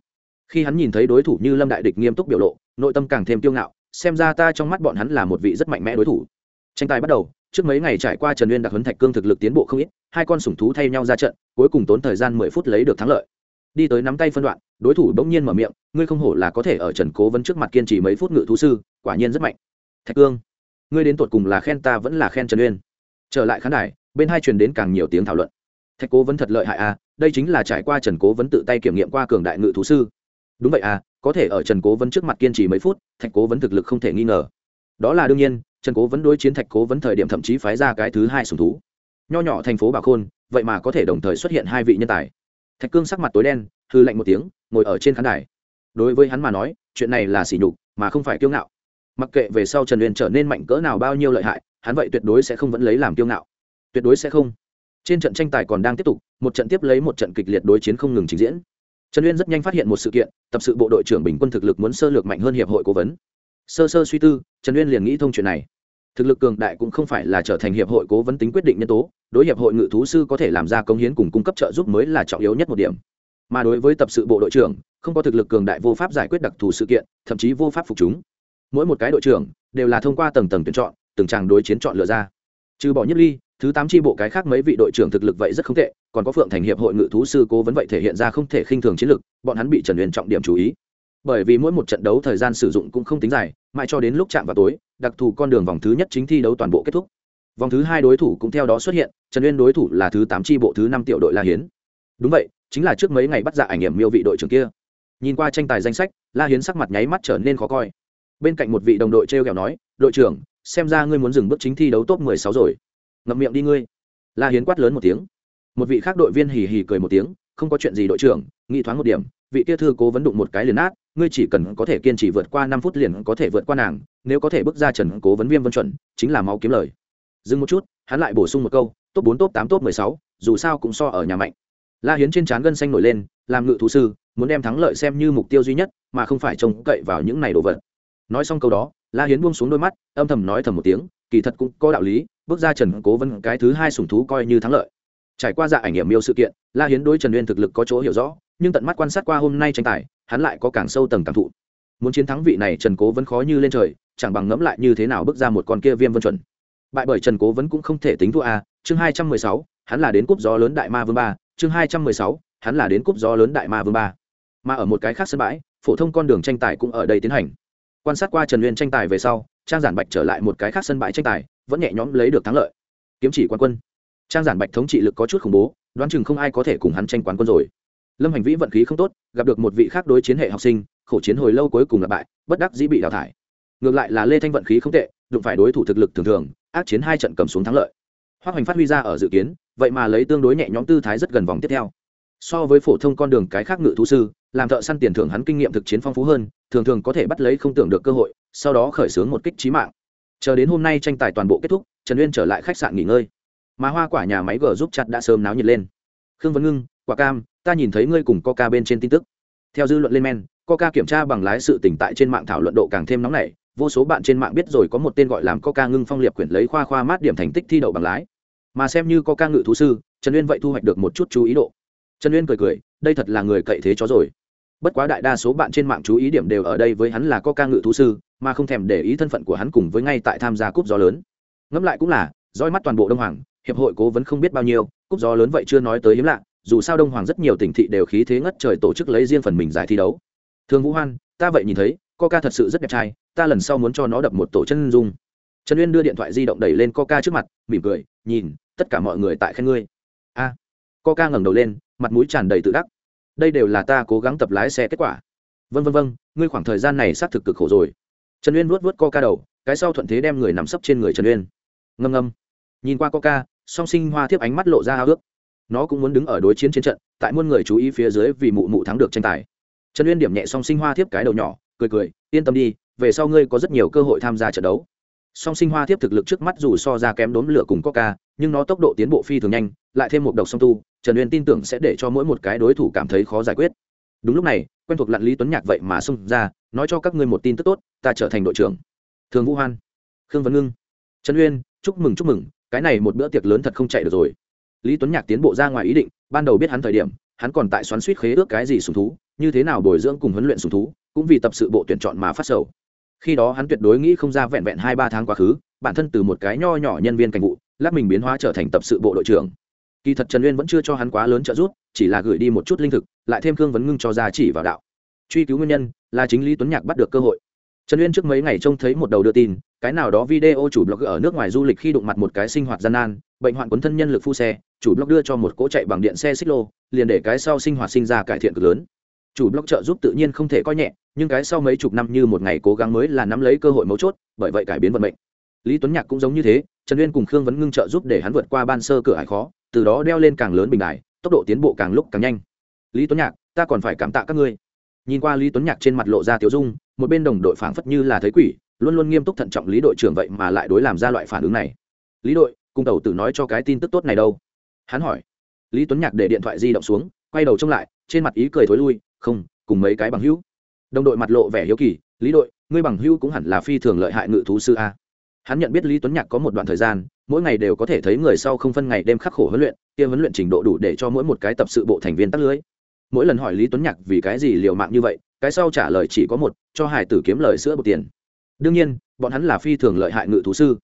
S1: Khi hắn nhìn thấy đối thủ như lâm đại địch nghiêm túc biểu lộ, nội tâm càng thêm kiêu ngạo, xem ra ta trong mắt bọn hắn là một vị rất mạnh mẽ đối thủ tranh tài bắt đầu, trước mấy ngày trải qua trần uyên đặc huấn thạch cương thực lực tiến bộ không ít, hai con sủng thú thay nhau ra trận, cuối cùng tốn thời gian mười phút lấy được thắng lợi. Đi tới nắm tay phân đoạn, đối thủ bỗng nhiên mở miệng, ngươi không hổ là có thể ở trần cố vấn trước mặt kiên trì mấy phút ngự thú sư, quả nhiên rất mạnh. Thạch cương, ngươi đến tột cùng là khen ta vẫn là khen trần uyên? Trở lại khán đài, bên hai truyền đến càng nhiều tiếng thảo luận. Thạch cố vấn thật lợi hại à đây chính là trải qua trần cố vấn tự tay kiểm nghiệm qua cường đại ngự thú sư. Đúng vậy à có thể ở trần cố vấn trước mặt kiên trì mấy phút, thạch cố vấn thực lực không thể nghi ngờ. Đó là đương nhiên trần cố vấn đối chiến thạch cố vấn thời điểm thậm chí phái ra cái thứ hai sùng thú. Nho nhỏ thành phố bà khôn, vậy mà có thể đồng thời xuất hiện hai vị nhân tài. Thạch cương sắc mặt tối đen hư lạnh một tiếng, ngồi ở trên khán đài. Đối với hắn mà nói, chuyện này là sỉ nhục, mà không phải kiêu ngạo. Mặc kệ về sau trần uyên trở nên mạnh cỡ nào bao nhiêu lợi hại, hắn vậy tuyệt đối sẽ không vẫn lấy làm kiêu ngạo. Tuyệt đối sẽ không. Trên trận tranh tài còn đang tiếp tục, một trận tiếp lấy một trận kịch liệt đối chiến không ngừng trình diễn. Trần uyên rất nhanh phát hiện một sự kiện, tập sự bộ đội trưởng bình quân thực lực muốn sơ lược mạnh hơn hiệp hội cố vấn sơ sơ suy tư, trần uyên liền nghĩ thông chuyện này. Thực lực cường đại cũng không phải là trở thành hiệp hội cố vấn tính quyết định nhân tố, đối hiệp hội ngự thú sư có thể làm ra công hiến cùng cung cấp trợ giúp mới là trọng yếu nhất một điểm. Mà đối với tập sự bộ đội trưởng, không có thực lực cường đại vô pháp giải quyết đặc thù sự kiện, thậm chí vô pháp phục chúng. Mỗi một cái đội trưởng đều là thông qua tầng tầng tuyển chọn, từng tràng đối chiến chọn lựa ra. Trừ bỏ nhất ly, thứ tám tri bộ cái khác mấy vị đội trưởng thực lực vậy rất không tệ, còn có phượng thành hiệp hội ngự thú sư cố vấn vậy thể hiện ra không thể khinh thường chiến lực, bọn hắn bị trần huyền trọng điểm chú ý bởi vì mỗi một trận đấu thời gian sử dụng cũng không tính dài, mãi cho đến lúc chạm vào tối, đặc thù con đường vòng thứ nhất chính thi đấu toàn bộ kết thúc. Vòng thứ hai đối thủ cũng theo đó xuất hiện, trần uyên đối thủ là thứ tám tri bộ thứ năm tiểu đội la hiến. Đúng vậy, chính là trước mấy ngày bắt dạ ảnh hiểm miêu vị đội trưởng kia. Nhìn qua tranh tài danh sách, la hiến sắc mặt nháy mắt trở nên khó coi. Bên cạnh một vị đồng đội t r e o kẹo nói, đội trưởng, xem ra ngươi muốn dừng bước chính thi đấu top mười sáu rồi. Ngậm miệng đi ngươi. La hiến quát lớn một tiếng. Một vị khác đội viên hì hì cười một tiếng, không có chuyện gì, đội trưởng nghĩ thoáng một điểm, vị kia thư cố vấn đụng một cái liền át ngươi chỉ cần có thể kiên trì vượt qua năm phút liền có thể vượt qua nàng, nếu có thể bước ra trần cố vấn viêm vân chuẩn, chính là máu kiếm lời. Dừng một chút, hắn lại bổ sung một câu, top bốn, top tám, top mười sáu, dù sao cũng so ở nhà mạnh. La hiến trên trán gân xanh nổi lên, làm ngự thú sư, muốn đem thắng lợi xem như mục tiêu duy nhất, mà không phải trông cậy vào những này đồ vật. Nói xong câu đó, la hiến buông xuống đôi mắt, âm thầm nói thầm một tiếng, kỳ thật cũng có đạo lý, bước ra trần cố vấn cái thứ hai sùng thú coi như thắng lợi trải qua dạ ảnh nghiệm miêu sự kiện, la hiến đối trần uyên thực lực có chỗ hiểu rõ, nhưng tận mắt quan sát qua hôm nay tranh tài, hắn lại có càng sâu tầng cảm thụ. Muốn chiến thắng vị này trần cố vẫn khó như lên trời, chẳng bằng ngẫm lại như thế nào bước ra một con kia viêm vân chuẩn. Bại bởi trần cố vẫn cũng không thể tính thua a, chương hai trăm mười sáu, hắn là đến cúp gió lớn đại ma vương ba, chương hai trăm mười sáu, hắn là đến cúp gió lớn đại ma vương ba. Mà ở một cái khác sân bãi, phổ thông con đường tranh tài cũng ở đây tiến hành. Quan sát qua trần uyên tranh tài về sau, trang giản bạch trở lại một cái khác sân bãi tranh tài, vẫn nhẹ nhõm lấy được thắng lợi. Kiếm chỉ quan quân trang giản bạch thống trị lực có chút khủng bố, đoán chừng không ai có thể cùng hắn tranh quán quân rồi. Lâm hành vĩ vận khí không tốt, gặp được một vị khác đối chiến hệ học sinh, khổ chiến hồi lâu cuối cùng là bại, bất đắc dĩ bị đào thải. Ngược lại là lê thanh vận khí không tệ, đụng phải đối thủ thực lực thường thường, ác chiến hai trận cầm xuống thắng lợi. Hoa hoành phát huy ra ở dự kiến, vậy mà lấy tương đối nhẹ nhõm tư thái rất gần vòng tiếp theo. So với phổ thông con đường cái khác ngự thú sư, làm thợ săn tiền thưởng hắn kinh nghiệm thực chiến phong phú hơn, thường thường có thể bắt lấy không tưởng được cơ hội, sau đó khởi xướng một kích trí mạng. Chờ đến hôm nay tranh tài toàn bộ kết thúc, trần uyên trở lại khách sạn nghỉ ngơi mà hoa quả nhà máy g giúp chặt đã sớm náo nhiệt lên. Khương vấn ngưng, quả cam, ta nhìn thấy ngươi cùng coca bên trên tin tức. Theo dư luận lên men, coca kiểm tra bằng lái sự tỉnh tại trên mạng thảo luận độ càng thêm nóng nảy. Vô số bạn trên mạng biết rồi có một tên gọi làm coca ngưng phong liệp quyển lấy khoa khoa mát điểm thành tích thi đậu bằng lái. Mà xem như coca ngự thú sư, trần uyên vậy thu hoạch được một chút chú ý độ. Trần uyên cười cười, đây thật là người cậy thế chó rồi. Bất quá đại đa số bạn trên mạng chú ý điểm đều ở đây với hắn là coca ngự thú sư, mà không thèm để ý thân phận của hắn cùng với ngay tại tham gia cúp gió lớn. Ngẫm lại cũng là roi mắt toàn bộ đông hoàng hiệp hội cố vấn không biết bao nhiêu cúp gió lớn vậy chưa nói tới hiếm lạ dù sao đông hoàng rất nhiều tỉnh thị đều khí thế ngất trời tổ chức lấy riêng phần mình giải thi đấu. Thường vũ hoan ta vậy nhìn thấy coca thật sự rất đẹp trai ta lần sau muốn cho nó đập một tổ chân dung. Trần uyên đưa điện thoại di động đẩy lên coca trước mặt mỉm cười nhìn tất cả mọi người tại khen ngươi. A. À, coca ngẩng đầu lên mặt mũi tràn đầy tự đắc. Đây đều là ta cố gắng tập lái xe kết quả. Vân vân vân ngươi khoảng thời gian này xác thực cực khổ rồi. Trần uyên vuốt vuốt coca đầu cái sau thuận thế đem người nằm sấp trên người trần uyên. Ngâm ngâm nhìn qua coca, song sinh hoa thiếp ánh mắt lộ ra ao ước. Nó cũng muốn đứng ở đối chiến trên trận, tại muôn người chú ý phía dưới vì mụ mụ thắng được tranh tài. Trần uyên điểm nhẹ song sinh hoa thiếp cái đầu nhỏ, cười cười, yên tâm đi, về sau ngươi có rất nhiều cơ hội tham gia trận đấu. Song sinh hoa thiếp thực lực trước mắt dù so ra kém đốm lửa cùng coca, nhưng nó tốc độ tiến bộ phi thường nhanh, lại thêm một độc song tu, trần uyên tin tưởng sẽ để cho mỗi một cái đối thủ cảm thấy khó giải quyết. Đúng lúc này, quen thuộc lặn lý tuấn nhạc vậy mà xông ra, nói cho các ngươi một tin tức tốt, ta trở thành đội trưởng. Thường vũ hoan, khương văn ngưng, trần uyên, chúc mừng chúc mừng cái này một bữa tiệc lớn thật không chạy được rồi. Lý tuấn nhạc tiến bộ ra ngoài ý định, ban đầu biết hắn thời điểm, hắn còn tại xoắn suýt khế ước cái gì sùng thú, như thế nào bồi dưỡng cùng huấn luyện sùng thú, cũng vì tập sự bộ tuyển chọn mà phát sầu. Khi đó hắn tuyệt đối nghĩ không ra vẹn vẹn hai ba tháng quá khứ, bản thân từ một cái nho nhỏ nhân viên cảnh vụ, lát mình biến hóa trở thành tập sự bộ đội trưởng. Kỳ thật trần uyên vẫn chưa cho hắn quá lớn trợ giúp, chỉ là gửi đi một chút linh thực, lại thêm khương vấn ngưng cho ra chỉ vào đạo. Truy cứu nguyên nhân là chính lý tuấn nhạc bắt được cơ hội trần uyên trước mấy ngày trông thấy một đầu đưa tin, cái nào đó video chủ blog ở nước ngoài du lịch khi đụng mặt một cái sinh hoạt gian nan, bệnh hoạn quấn thân nhân lực phu xe, chủ blog đưa cho một cỗ chạy bằng điện xe xích lô, liền để cái sau sinh hoạt sinh ra cải thiện cực lớn. Chủ blog trợ giúp tự nhiên không thể coi nhẹ, nhưng cái sau mấy chục năm như một ngày cố gắng mới là nắm lấy cơ hội mấu chốt, bởi vậy cải biến vận mệnh. Lý tuấn nhạc cũng giống như thế, trần uyên cùng khương vấn ngưng trợ giúp để hắn vượt qua ban sơ cửa hải khó, từ đó đeo lên càng lớn bình đài, tốc độ tiến bộ càng lúc càng nhanh. Lý tuấn nhạc, ta còn phải cảm tạ các ngươi. Nhìn qua lý tuấn nhạc trên mặt lộ ra tiểu dung một bên đồng đội phảng phất như là thấy quỷ, luôn luôn nghiêm túc thận trọng lý đội trưởng vậy mà lại đối làm ra loại phản ứng này. Lý đội, cùng tàu tử nói cho cái tin tức tốt này đâu? Hắn hỏi. Lý tuấn nhạc để điện thoại di động xuống, quay đầu trông lại, trên mặt ý cười thối lui, không, cùng mấy cái bằng hữu. Đồng đội mặt lộ vẻ hiếu kỳ, lý đội, ngươi bằng hữu cũng hẳn là phi thường lợi hại ngự thú sư a. Hắn nhận biết lý tuấn nhạc có một đoạn thời gian, mỗi ngày đều có thể thấy người sau không phân ngày đêm khắc khổ huấn luyện, kia huấn luyện trình độ đủ để cho mỗi một cái tập sự bộ thành viên tắt lưới. Mỗi lần hỏi lý tuấn nhạc vì cái gì liều mạng như vậy cái sau trả lời chỉ có một cho hải tử kiếm lời sữa bột tiền. Đương nhiên bọn hắn là phi thường lợi hại ngự thú sư.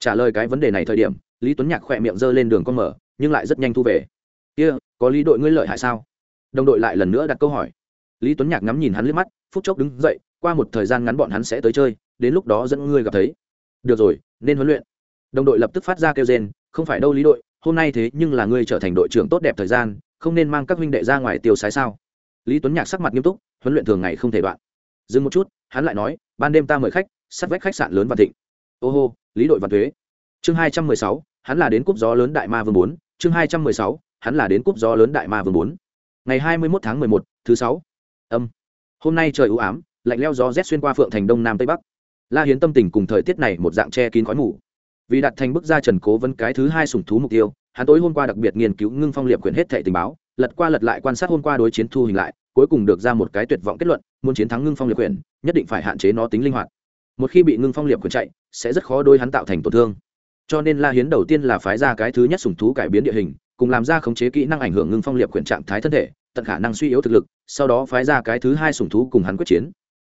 S1: Trả lời cái vấn đề này thời điểm lý tuấn nhạc khỏe miệng giơ lên đường con mở nhưng lại rất nhanh thu về. Kia、yeah, có lý đội ngươi lợi hại sao? Đồng đội lại lần nữa đặt câu hỏi. Lý tuấn nhạc ngắm nhìn hắn liếc mắt phút chốc đứng dậy qua một thời gian ngắn bọn hắn sẽ tới chơi đến lúc đó dẫn ngươi gặp thấy. Được rồi nên huấn luyện. Đồng đội lập tức phát ra kêu rên không phải đâu lý đội hôm nay thế nhưng là ngươi trở thành đội trưởng tốt đẹp thời gian không nên mang các huynh đệ ra ngoài tiêu sái sao? Lý tuấn nhạc sắc mặt nghiêm túc, huấn luyện thường ngày không thể đoạn. Dừng một chút, hắn lại nói, ban đêm ta mời khách, sắt vách khách sạn lớn và thịnh. Ô hô, lý đội và thuế. Chương hai trăm mười sáu, hắn là đến cúp gió lớn đại ma vương bốn. Chương hai trăm mười sáu, hắn là đến cúp gió lớn đại ma vương bốn. Ngày hai mươi mốt tháng mười một, thứ sáu. Âm. Hôm nay trời ưu ám, lạnh leo gió rét xuyên qua phượng thành đông nam tây bắc. La hiến tâm tình cùng thời tiết này một dạng che kín khói mù. Vì đặt thành bức ra trần cố vấn cái thứ hai sủng thú mục tiêu, hắn tối hôm qua đặc biệt nghiên cứu ngưng phong liệp quyển hết thệ tình báo lật qua lật lại quan sát hôm qua đối chiến thu hình lại, cuối cùng được ra một cái tuyệt vọng kết luận, muốn chiến thắng ngưng phong Liệt quyển nhất định phải hạn chế nó tính linh hoạt. Một khi bị ngưng phong Liệt quyển chạy, sẽ rất khó đôi hắn tạo thành tổn thương. Cho nên la hiến đầu tiên là phái ra cái thứ nhất sủng thú cải biến địa hình, cùng làm ra khống chế kỹ năng ảnh hưởng ngưng phong Liệt quyển trạng thái thân thể, tận khả năng suy yếu thực lực, sau đó phái ra cái thứ hai sủng thú cùng hắn quyết chiến.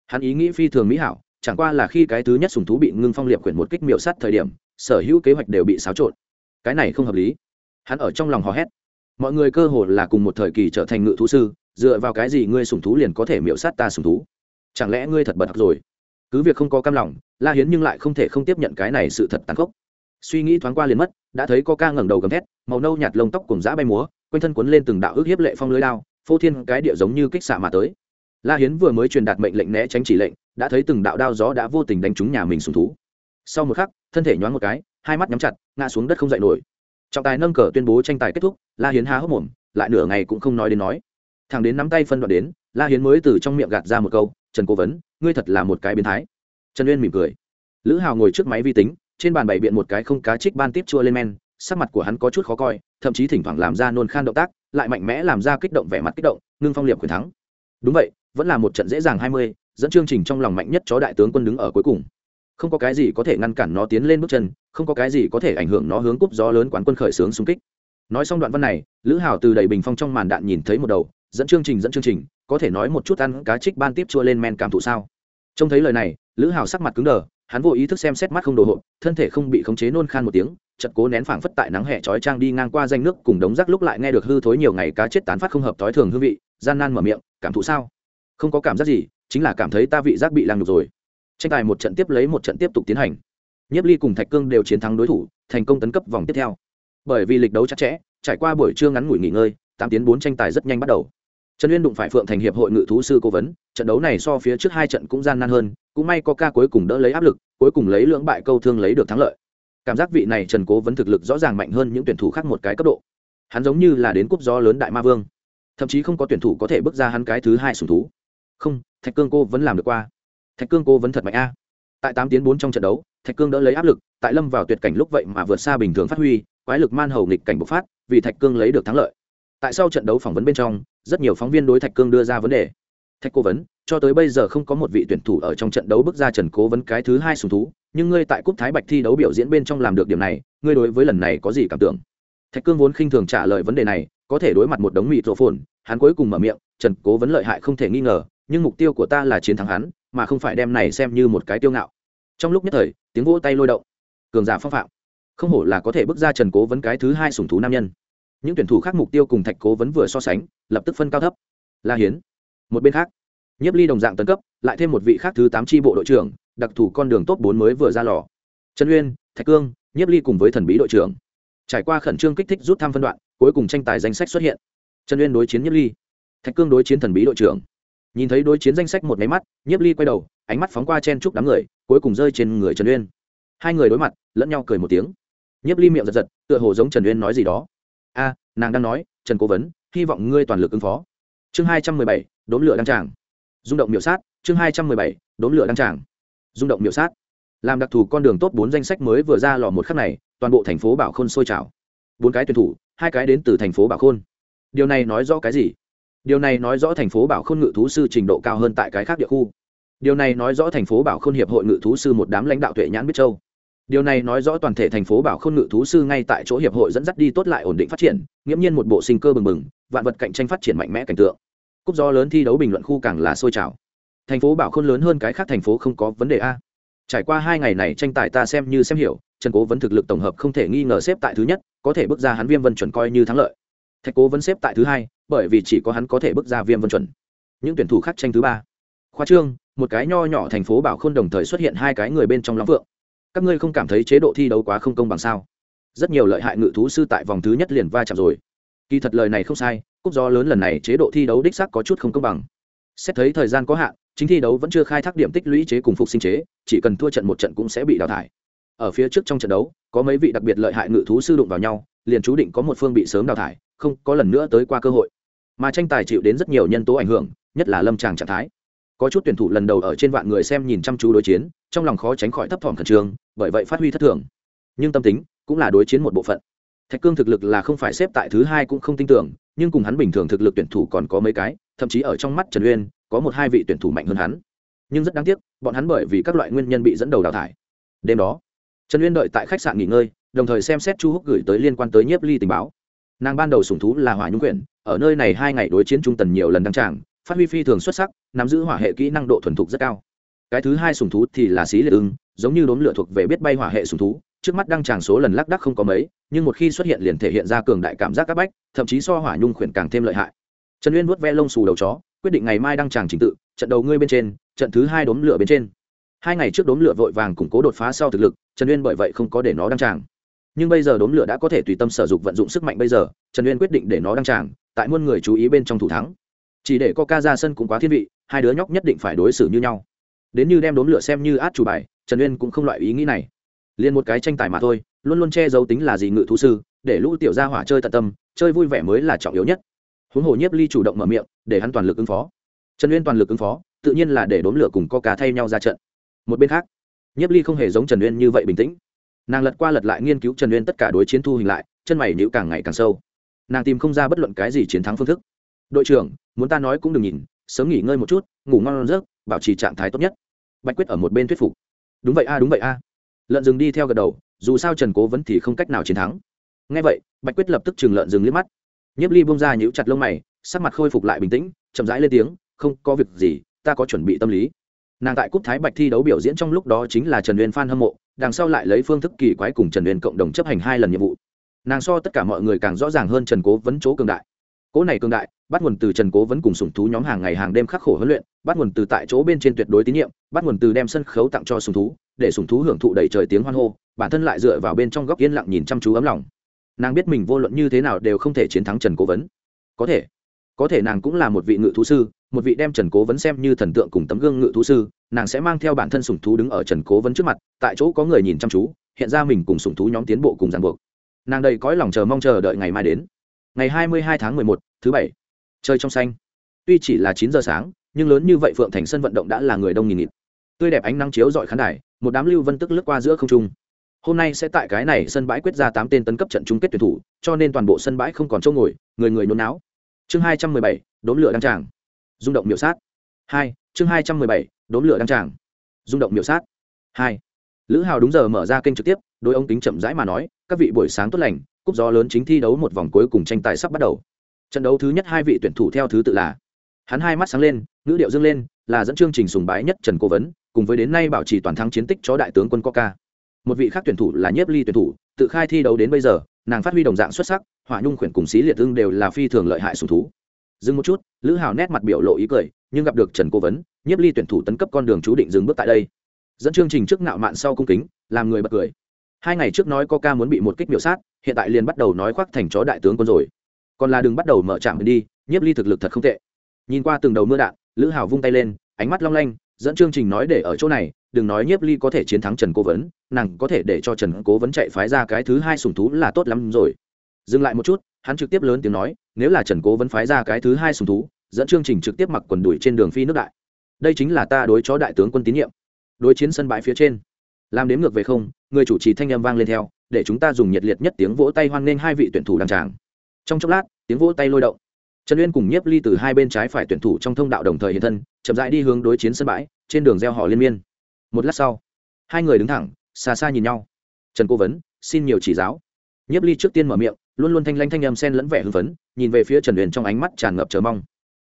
S1: Hắn ý nghĩ phi thường mỹ hảo, chẳng qua là khi cái thứ nhất sùng thú bị ngưng phong Liệt quyển một kích miệu sát thời điểm, sở hữu kế hoạch đều bị xáo trộn. Cái này không hợp lý. Hắn ở trong lòng hò hét mọi người cơ hồ là cùng một thời kỳ trở thành ngự thú sư, dựa vào cái gì ngươi sùng thú liền có thể miễu sát ta sùng thú? Chẳng lẽ ngươi thật bật rồi? Cứ việc không có cam lòng, la hiến nhưng lại không thể không tiếp nhận cái này sự thật tàn khốc. Suy nghĩ thoáng qua liền mất, đã thấy có ca ngẩng đầu gầm thét, màu nâu nhạt lông tóc cùng dã bay múa, quanh thân quấn lên từng đạo ước hiếp lệ phong lưới lao phô thiên cái địa giống như kích xạ mà tới. La hiến vừa mới truyền đạt mệnh lệnh né tránh chỉ lệnh, đã thấy từng đạo đao gió đã vô tình đánh trúng nhà mình sùng thú. Sau một khắc, thân thể nhoáng một cái, hai mắt nhắm chặt, ngã xuống đất không dậy nổi. Trọng tài nâng cờ tuyên bố tranh tài kết thúc la hiến há hốc mồm, lại nửa ngày cũng không nói đến nói. Thằng đến nắm tay phân đoạn đến, la hiến mới từ trong miệng gạt ra một câu, trần cố vấn, ngươi thật là một cái biến thái. Trần uyên mỉm cười. Lữ hào ngồi trước máy vi tính, trên bàn bày biện một cái không cá trích ban tiếp chua lên men, sắc mặt của hắn có chút khó coi, thậm chí thỉnh thoảng làm ra nôn khan động tác, lại mạnh mẽ làm ra kích động vẻ mặt kích động, ngưng phong liệp quyền thắng. Đúng vậy, vẫn là một trận dễ dàng hai mươi, dẫn chương trình trong lòng mạnh nhất chó đại tướng quân đứng ở cuối cùng. Không có cái gì có thể ngăn cản nó tiến lên bước chân, không có cái gì có thể ảnh hưởng nó hướng cúp gió lớn quán quân khởi xướng xung kích nói xong đoạn văn này, lữ hào từ đầy bình phong trong màn đạn nhìn thấy một đầu, dẫn chương trình, dẫn chương trình, có thể nói một chút ăn cá trích ban tiếp chua lên men cảm thụ sao? Trông thấy lời này, lữ hào sắc mặt cứng đờ, hắn vô ý thức xem xét mắt không đồ hộp, thân thể không bị khống chế nôn khan một tiếng chật cố nén phảng phất tại nắng hẹ trói trang đi ngang qua danh nước cùng đống rác lúc lại nghe được hư thối nhiều ngày cá chết tán phát không hợp thói thường hương vị, gian nan mở miệng, cảm thụ sao? Không có cảm giác gì, chính là cảm thấy ta vị giác bị lang nhục rồi. Tranh tài một trận tiếp lấy một trận tiếp tục tiến hành. Nhiếp ly cùng thạch cương đều chiến thắng đối thủ, thành công tấn cấp vòng tiếp theo bởi vì lịch đấu chặt chẽ, trải qua buổi trưa ngắn ngủi nghỉ ngơi, tám tiến bốn tranh tài rất nhanh bắt đầu. Trần uyên đụng phải phượng thành hiệp hội ngự thú sư cố vấn, trận đấu này so phía trước hai trận cũng gian nan hơn, cũng may có ca cuối cùng đỡ lấy áp lực, cuối cùng lấy lưỡng bại câu thương lấy được thắng lợi. Cảm giác vị này trần cố vấn thực lực rõ ràng mạnh hơn những tuyển thủ khác một cái cấp độ. Hắn giống như là đến cúp gió lớn đại ma vương, thậm chí không có tuyển thủ có thể bước ra hắn cái thứ hai sùng thú. Không, thạch cương cô vẫn làm được qua. Thạch cương cô vẫn thật mạnh a. Tại tám tiến bốn trong trận đấu, thạch cương đỡ lấy áp lực, tại lâm vào tuyệt cảnh lúc vậy mà vượt xa bình thường phát huy quái lực man hầu nghịch cảnh bộc phát, vì thạch cương lấy được thắng lợi. Tại sau trận đấu phỏng vấn bên trong, rất nhiều phóng viên đối thạch cương đưa ra vấn đề. Thạch cố vấn, cho tới bây giờ không có một vị tuyển thủ ở trong trận đấu bước ra trần cố vấn cái thứ hai sùng thú, nhưng ngươi tại cúp thái bạch thi đấu biểu diễn bên trong làm được điểm này, ngươi đối với lần này có gì cảm tưởng? Thạch cương vốn khinh thường trả lời vấn đề này, có thể đối mặt một đống mịt rộ phồn hắn cuối cùng mở miệng, trần cố vấn lợi hại không thể nghi ngờ, nhưng mục tiêu của ta là chiến thắng hắn, mà không phải đem này xem như một cái tiêu ngạo. Trong lúc nhất thời, tiếng vỗ tay lôi động. Cường giả phong phạm không hổ là có thể bước ra trần cố vấn cái thứ hai sùng thú nam nhân. Những tuyển thủ khác mục tiêu cùng thạch cố vấn vừa so sánh, lập tức phân cao thấp. La hiến, một bên khác. Nhiếp ly đồng dạng tấn cấp, lại thêm một vị khác thứ tám tri bộ đội trưởng, đặc thù con đường top bốn mới vừa ra lò. Trần uyên, thạch cương, nhiếp ly cùng với thần bí đội trưởng. Trải qua khẩn trương kích thích rút thăm phân đoạn, cuối cùng tranh tài danh sách xuất hiện. Trần uyên đối chiến nhiếp ly. Thạch cương đối chiến thần bí đội trưởng. Nhìn thấy đối chiến danh sách một máy mắt, nhiếp ly quay đầu, ánh mắt phóng qua chen chúc đám người, cuối cùng rơi trên người trần uyên. Hai người đối mặt, lẫn nhau cười một tiếng nhiếp ly miệng giật giật, tựa hồ giống trần uyên nói gì đó. A, nàng đang nói, trần cố vấn, hy vọng ngươi toàn lực ứng phó. Chương hai trăm mười bảy đốn lửa đăng tràng. Rung động miểu sát, chương hai trăm mười bảy đốn lửa đăng tràng. Rung động miểu sát. Làm đặc thù con đường top bốn danh sách mới vừa ra lò một khắc này, toàn bộ thành phố bảo khôn sôi trào. Bốn cái tuyển thủ, hai cái đến từ thành phố bảo khôn. Điều này nói rõ cái gì? Điều này nói rõ thành phố bảo khôn ngự thú sư trình độ cao hơn tại cái khác địa khu. Điều này nói rõ thành phố bảo khôn hiệp hội ngự thú sư một đám lãnh đạo tuệ nhãn biết châu điều này nói rõ toàn thể thành phố bảo khôn ngự thú sư ngay tại chỗ hiệp hội dẫn dắt đi tốt lại ổn định phát triển, nghiễm nhiên một bộ sinh cơ bừng bừng, vạn vật cạnh tranh phát triển mạnh mẽ cảnh tượng. Cúp do lớn thi đấu bình luận khu càng là sôi trào. Thành phố bảo khôn lớn hơn cái khác thành phố không có vấn đề a. Trải qua hai ngày này tranh tài ta xem như xem hiểu, trần cố vẫn thực lực tổng hợp không thể nghi ngờ xếp tại thứ nhất, có thể bước ra hắn viêm vân chuẩn coi như thắng lợi. Thạch cố vẫn xếp tại thứ hai, bởi vì chỉ có hắn có thể bước ra viêm vân chuẩn. Những tuyển thủ khác tranh thứ ba. Khoa trương, một cái nho nhỏ thành phố bảo khôn đồng thời xuất hiện hai cái người bên trong lóng vượng các ngươi không cảm thấy chế độ thi đấu quá không công bằng sao? Rất nhiều lợi hại ngự thú sư tại vòng thứ nhất liền va chạm rồi. Kỳ thật lời này không sai cúc do lớn lần này chế độ thi đấu đích sắc có chút không công bằng. Xét thấy thời gian có hạn, chính thi đấu vẫn chưa khai thác điểm tích lũy chế cùng phục sinh chế, chỉ cần thua trận một trận cũng sẽ bị đào thải. Ở phía trước trong trận đấu, có mấy vị đặc biệt lợi hại ngự thú sư đụng vào nhau, liền chú định có một phương bị sớm đào thải, không có lần nữa tới qua cơ hội. Mà tranh tài chịu đến rất nhiều nhân tố ảnh hưởng, nhất là lâm tràng trạng thái có chút tuyển thủ lần đầu ở trên vạn người xem nhìn chăm chú đối chiến, trong lòng khó tránh khỏi thấp thỏm khẩn trương, bởi vậy phát huy thất thường. Nhưng tâm tính cũng là đối chiến một bộ phận. Thạch cương thực lực là không phải xếp tại thứ hai cũng không tin tưởng, nhưng cùng hắn bình thường thực lực tuyển thủ còn có mấy cái, thậm chí ở trong mắt trần uyên, có một hai vị tuyển thủ mạnh hơn hắn. Nhưng rất đáng tiếc, bọn hắn bởi vì các loại nguyên nhân bị dẫn đầu đào thải. Đêm đó, trần uyên đợi tại khách sạn nghỉ ngơi, đồng thời xem xét chu húc gửi tới liên quan tới nhiếp ly tình báo. Nàng ban đầu sùng thú là hỏa nhung quyển, ở nơi này hai ngày đối chiến trung tần nhiều lần đăng tràng phát huy phi thường xuất sắc, nắm giữ hỏa hệ kỹ năng độ thuần thục rất cao. Cái thứ hai sùng thú thì là xí liệt ưng, giống như đốm lửa thuộc về biết bay hỏa hệ sùng thú, trước mắt đăng tràng số lần lác đắc không có mấy, nhưng một khi xuất hiện liền thể hiện ra cường đại cảm giác các bách, thậm chí so hỏa nhung khuyển càng thêm lợi hại. Trần uyên vuốt ve lông xù đầu chó, quyết định ngày mai đăng tràng trình tự, trận đầu ngươi bên trên, trận thứ hai đốm lửa bên trên. Hai ngày trước đốm lửa vội vàng củng cố đột phá sau thực lực, trần uyên bởi vậy không có để nó đăng tràng. Nhưng bây giờ đốm lửa đã có thể tùy tâm sở dụng vận dụng sức mạnh bây giờ, trần uyên quyết định để nó đăng tràng, tại muôn người chú ý bên trong thủ thắng chỉ để coca ra sân cũng quá thiên vị, hai đứa nhóc nhất định phải đối xử như nhau. Đến như đem đốm lửa xem như át chủ bài, trần uyên cũng không loại ý nghĩ này. Liền một cái tranh tài mà thôi, luôn luôn che giấu tính là gì ngự thú sư, để lũ tiểu gia hỏa chơi tận tâm, chơi vui vẻ mới là trọng yếu nhất. Huống hồ nhiếp ly chủ động mở miệng, để hắn toàn lực ứng phó. Trần uyên toàn lực ứng phó, tự nhiên là để đốm lửa cùng coca thay nhau ra trận. Một bên khác, nhiếp ly không hề giống trần uyên như vậy bình tĩnh. Nàng lật qua lật lại nghiên cứu trần uyên tất cả đối chiến thu hình lại, chân mày nhữ càng ngày càng sâu. Nàng tìm không ra bất luận cái gì chiến thắng phương thức. Đội trưởng muốn ta nói cũng đừng nhìn, sớm nghỉ ngơi một chút, ngủ ngon giấc, bảo trì trạng thái tốt nhất. Bạch quyết ở một bên thuyết phục. Đúng vậy a, đúng vậy a. Lợn rừng đi theo gật đầu, dù sao trần cố vẫn thì không cách nào chiến thắng. Ngay vậy, bạch quyết lập tức chừng lợn rừng liếc mắt. Nhiếp ly bông ra nhíu chặt lông mày, sắc mặt khôi phục lại bình tĩnh, chậm rãi lên tiếng, không có việc gì, ta có chuẩn bị tâm lý. Nàng tại cúp thái bạch thi đấu biểu diễn trong lúc đó chính là trần uyên phan hâm mộ, đằng sau lại lấy phương thức kỳ quái cùng trần uyên cộng đồng chấp hành hai lần nhiệm vụ. Nàng so tất cả mọi người càng rõ ràng hơn trần cố vấn chỗ cường đại. Cố này cường đại bắt nguồn từ trần cố vấn cùng sùng thú nhóm hàng ngày hàng đêm khắc khổ huấn luyện, bắt nguồn từ tại chỗ bên trên tuyệt đối tín nhiệm, bắt nguồn từ đem sân khấu tặng cho sùng thú, để sùng thú hưởng thụ đầy trời tiếng hoan hô, bản thân lại dựa vào bên trong góc yên lặng nhìn chăm chú ấm lòng. Nàng biết mình vô luận như thế nào đều không thể chiến thắng trần cố vấn. Có thể có thể nàng cũng là một vị ngự thú sư, một vị đem trần cố vấn xem như thần tượng cùng tấm gương ngự thú sư, nàng sẽ mang theo bản thân sùng thú đứng ở trần cố vấn trước mặt, tại chỗ có người nhìn chăm chú, hiện ra mình cùng sùng thú nhóm tiến bộ cùng ràng buộc. Nàng đầy cõi lòng chờ mong chờ đợi ngày mai đến. Ngày hai mươi hai tháng mười một, thứ bảy chơi trong xanh. Tuy chỉ là chín giờ sáng, nhưng lớn như vậy phượng thành sân vận động đã là người đông nghìn nghịt. Tươi đẹp ánh nắng chiếu dọi khán đài, một đám lưu vân tức lướt qua giữa không trung. Hôm nay sẽ tại cái này sân bãi quyết ra tám tên tấn cấp trận chung kết tuyển thủ, cho nên toàn bộ sân bãi không còn chỗ ngồi, người người nôn não chương hai trăm mười bảy đốn lửa đăng tràng. Rung động miểu sát. Hai, chương hai trăm mười bảy đốn lửa đăng tràng. Rung động miểu sát. Hai, lữ hào đúng giờ mở ra kênh trực tiếp, đối ông tính chậm rãi mà nói, các vị buổi sáng tốt lành, cúp gió lớn chính thi đấu một vòng cuối cùng tranh tài sắp bắt đầu trận đấu thứ nhất hai vị tuyển thủ theo thứ tự là, hắn hai mắt sáng lên, ngữ điệu dâng lên, là dẫn chương trình sùng bái nhất trần cố vấn, cùng với đến nay bảo trì toàn thắng chiến tích cho đại tướng quân coca. Một vị khác tuyển thủ là nhiếp ly tuyển thủ, tự khai thi đấu đến bây giờ, nàng phát huy đồng dạng xuất sắc, hỏa nhung khuyển cùng xí liệt thương đều là phi thường lợi hại sùng thú. Dừng một chút, lữ hào nét mặt biểu lộ ý cười, nhưng gặp được trần cố vấn, nhiếp ly tuyển thủ tấn cấp con đường chú định dừng bước tại đây. Dẫn chương trình trước ngạo mạn sau cung kính, làm người bật cười. Hai ngày trước nói coca muốn bị một kích biểu sát, hiện tại liền bắt đầu nói khoác thành chó đại tướng quân rồi còn là đừng bắt đầu mở trạm đi, nhiếp ly thực lực thật không tệ. Nhìn qua từng đầu mưa đạn, lữ hào vung tay lên, ánh mắt long lanh, dẫn chương trình nói để ở chỗ này, đừng nói nhiếp ly có thể chiến thắng trần cố vấn, nàng có thể để cho trần cố vấn chạy phái ra cái thứ hai sùng thú là tốt lắm rồi. Dừng lại một chút, hắn trực tiếp lớn tiếng nói, nếu là trần cố vấn phái ra cái thứ hai sùng thú, dẫn chương trình trực tiếp mặc quần đùi trên đường phi nước đại. Đây chính là ta đối chó đại tướng quân tín nhiệm. Đối chiến sân bãi phía trên. Làm đếm ngược về không, người chủ trì thanh â m vang lên theo, để chúng ta dùng nhiệt liệt nhất tiếng vỗ tay hoan nghênh hai vị tuyển thủ đăng tràng trong chốc lát, tiếng vỗ tay lôi động. Trần uyên cùng nhiếp ly từ hai bên trái phải tuyển thủ trong thông đạo đồng thời hiện thân, chậm rãi đi hướng đối chiến sân bãi, trên đường gieo họ liên miên. Một lát sau, hai người đứng thẳng, xa xa nhìn nhau. Trần cố vấn, xin nhiều chỉ giáo. Nhiếp ly trước tiên mở miệng, luôn luôn thanh lanh thanh âm sen lẫn vẻ hưng phấn, nhìn về phía trần uyên trong ánh mắt tràn ngập chờ mong.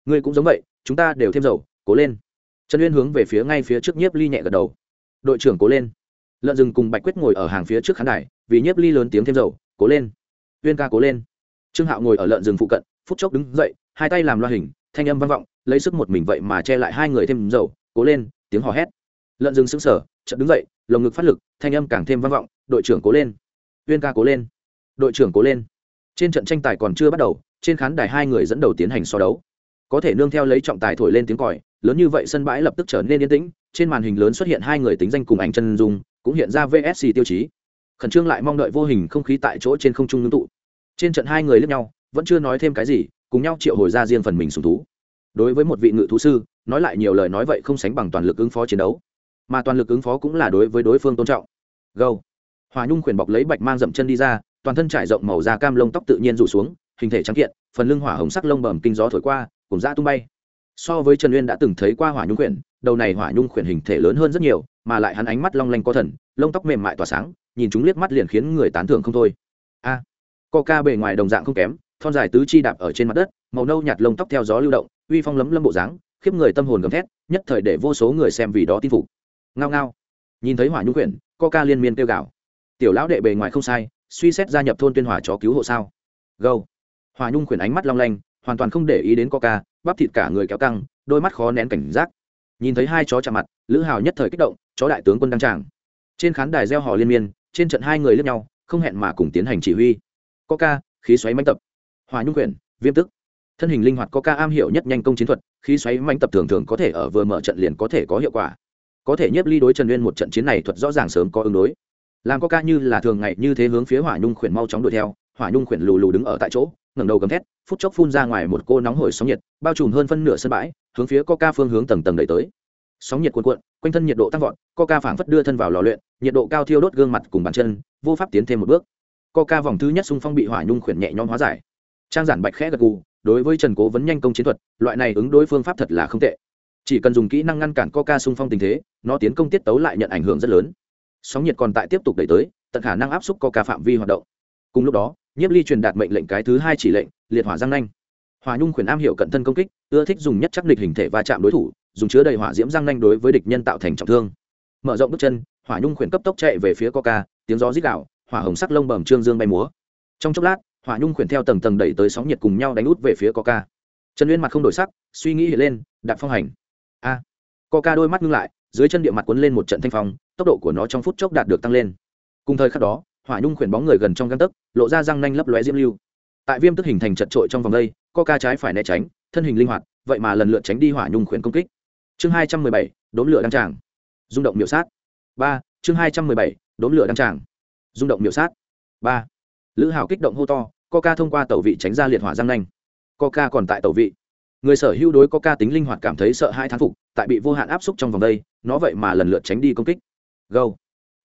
S1: Ngươi cũng giống vậy, chúng ta đều thêm dầu, cố lên. Trần uyên hướng về phía ngay phía trước nhiếp ly nhẹ gật đầu. Đội trưởng cố lên. Lợn rừng cùng bạch quyết ngồi ở hàng phía trước khán đài, vì nhiếp ly lớn tiếng thêm dầu, cố lên. Uyên ca cố lên trương hạo ngồi ở lợn rừng phụ cận, phút chốc đứng dậy, hai tay làm loa hình, thanh âm vang vọng, lấy sức một mình vậy mà che lại hai người thêm dầu, cố lên, tiếng hò hét. Lợn rừng sững sờ, chợt đứng dậy, lồng ngực phát lực, thanh âm càng thêm vang vọng, đội trưởng cố lên, uyên ca cố lên, đội trưởng cố lên. Trên trận tranh tài còn chưa bắt đầu, trên khán đài hai người dẫn đầu tiến hành so đấu. Có thể nương theo lấy trọng tài thổi lên tiếng còi, lớn như vậy sân bãi lập tức trở nên yên tĩnh, trên màn hình lớn xuất hiện hai người tính danh cùng ảnh chân dung, cũng hiện ra vsc tiêu chí. Khẩn trương lại mong đợi vô hình không khí tại chỗ trên không trung ngưng tụ trên trận hai người lướt nhau vẫn chưa nói thêm cái gì cùng nhau triệu hồi ra riêng phần mình sùng thú. Đối với một vị ngự thú sư nói lại nhiều lời nói vậy không sánh bằng toàn lực ứng phó chiến đấu. Mà toàn lực ứng phó cũng là đối với đối phương tôn trọng. Gâu hòa nhung khuyển bọc lấy bạch mang dậm chân đi ra toàn thân trải rộng màu da cam lông tóc tự nhiên rủ xuống hình thể trắng kiện phần lưng hỏa hồng sắc lông bầm kinh gió thổi qua cùng da tung bay. So với trần uyên đã từng thấy qua hỏa nhung khuyển đầu này hỏa nhung khuyển hình thể lớn hơn rất nhiều mà lại hắn ánh mắt long lanh có thần lông tóc mềm mại tỏa sáng nhìn chúng liếc mắt liền khiến người tán thưởng không thôi. A. à, coca bề ngoài đồng dạng không kém, thon dài tứ chi đạp ở trên mặt đất, màu nâu nhạt lông tóc theo gió lưu động, uy phong lấm lâm bộ dáng, khiếp người tâm hồn gầm thét, nhất thời để vô số người xem vì đó tin phục. Ngao ngao. Nhìn thấy hỏa nhung quyển, coca liên miên kêu gào. Tiểu lão đệ bề ngoài không sai, suy xét gia nhập thôn tuyên hỏa chó cứu hộ sao? Gâu. Hỏa nhung quyển ánh mắt long lanh, hoàn toàn không để ý đến coca, bắp thịt cả người kéo căng, đôi mắt khó nén cảnh giác. Nhìn thấy hai chó chạm mặt, lữ hào nhất thời kích động, chó đại tướng quân đăng tràng. Trên khán đài gieo hò liên miên, trên trận hai người lướt nhau, không hẹn mà cùng tiến hành chỉ huy coca, khí xoáy mánh tập. Hòa nhung quyển viêm tức. Thân hình linh hoạt có ca am hiểu nhất nhanh công chiến thuật, khí xoáy mánh tập thường thường có thể ở vừa mở trận liền có thể có hiệu quả. Có thể nhiếp ly đối trần nguyên một trận chiến này thuật rõ ràng sớm có ứng đối. Làm có ca như là thường ngày như thế hướng phía hỏa nhung khuyển mau chóng đuổi theo, hỏa nhung khuyển lù lù đứng ở tại chỗ, ngẩng đầu gầm thét, phút chốc phun ra ngoài một cô nóng hổi sóng nhiệt, bao trùm hơn phân nửa sân bãi, hướng phía coca phương hướng tầng tầng đẩy tới. Sóng nhiệt cuồn cuộn, quanh thân nhiệt độ tăng vọt, coca phảng phất đưa thân vào lò luyện, nhiệt độ cao thiêu đốt gương mặt cùng bàn chân, vô pháp tiến thêm một bước coca vòng thứ nhất xung phong bị hỏa nhung khuyển nhẹ nhõm hóa giải. Trang giản bạch khẽ gật gù đối với trần cố vấn nhanh công chiến thuật loại này ứng đối phương pháp thật là không tệ. Chỉ cần dùng kỹ năng ngăn cản coca xung phong tình thế nó tiến công tiết tấu lại nhận ảnh hưởng rất lớn. Sóng nhiệt còn tại tiếp tục đẩy tới tận khả năng áp xúc coca phạm vi hoạt động. Cùng lúc đó nhiếp ly truyền đạt mệnh lệnh cái thứ hai chỉ lệnh liệt hỏa giang nanh. Hỏa nhung khuyển am hiểu cận thân công kích ưa thích dùng nhất chắc địch hình thể va chạm đối thủ dùng chứa đầy hỏa diễm giang nanh đối với địch nhân tạo thành trọng thương. Mở rộng bước chân hỏa nhung khuyển cấp tốc chạy về phía coca tiếng gió rít gào, hỏa hồng sắc lông bẩm trương dương bay múa. Trong chốc lát hỏa nhung khuyển theo tầng tầng đẩy tới sóng nhiệt cùng nhau đánh út về phía coca. Trần uyên mặt không đổi sắc suy nghĩ hiện lên đạp phong hành. A! À, coca đôi mắt ngưng lại dưới chân địa mặt cuốn lên một trận thanh phong tốc độ của nó trong phút chốc đạt được tăng lên. Cùng thời khắc đó hỏa nhung khuyển bóng người gần trong găng tấc lộ ra răng nanh lấp lóe diễm lưu. Tại viêm tức hình thành chật trội trong vòng đây coca trái phải né tránh thân hình linh hoạt vậy mà lần lượt tránh đi hỏa nhung khuyển công kích. Chương hai trăm mười bảy đốn lửa đăng tràng. Rung động miểu sát. Ba chương hai trăm mười bảy đốn lửa đăng tràng rung động miểu sát. Ba. Lữ hào kích động hô to, coca thông qua tẩu vị tránh ra liệt hỏa giang nanh. Coca còn tại tẩu vị. Người sở hữu đối coca tính linh hoạt cảm thấy sợ hai thán phục, tại bị vô hạn áp xúc trong vòng đây, nó vậy mà lần lượt tránh đi công kích. Gâu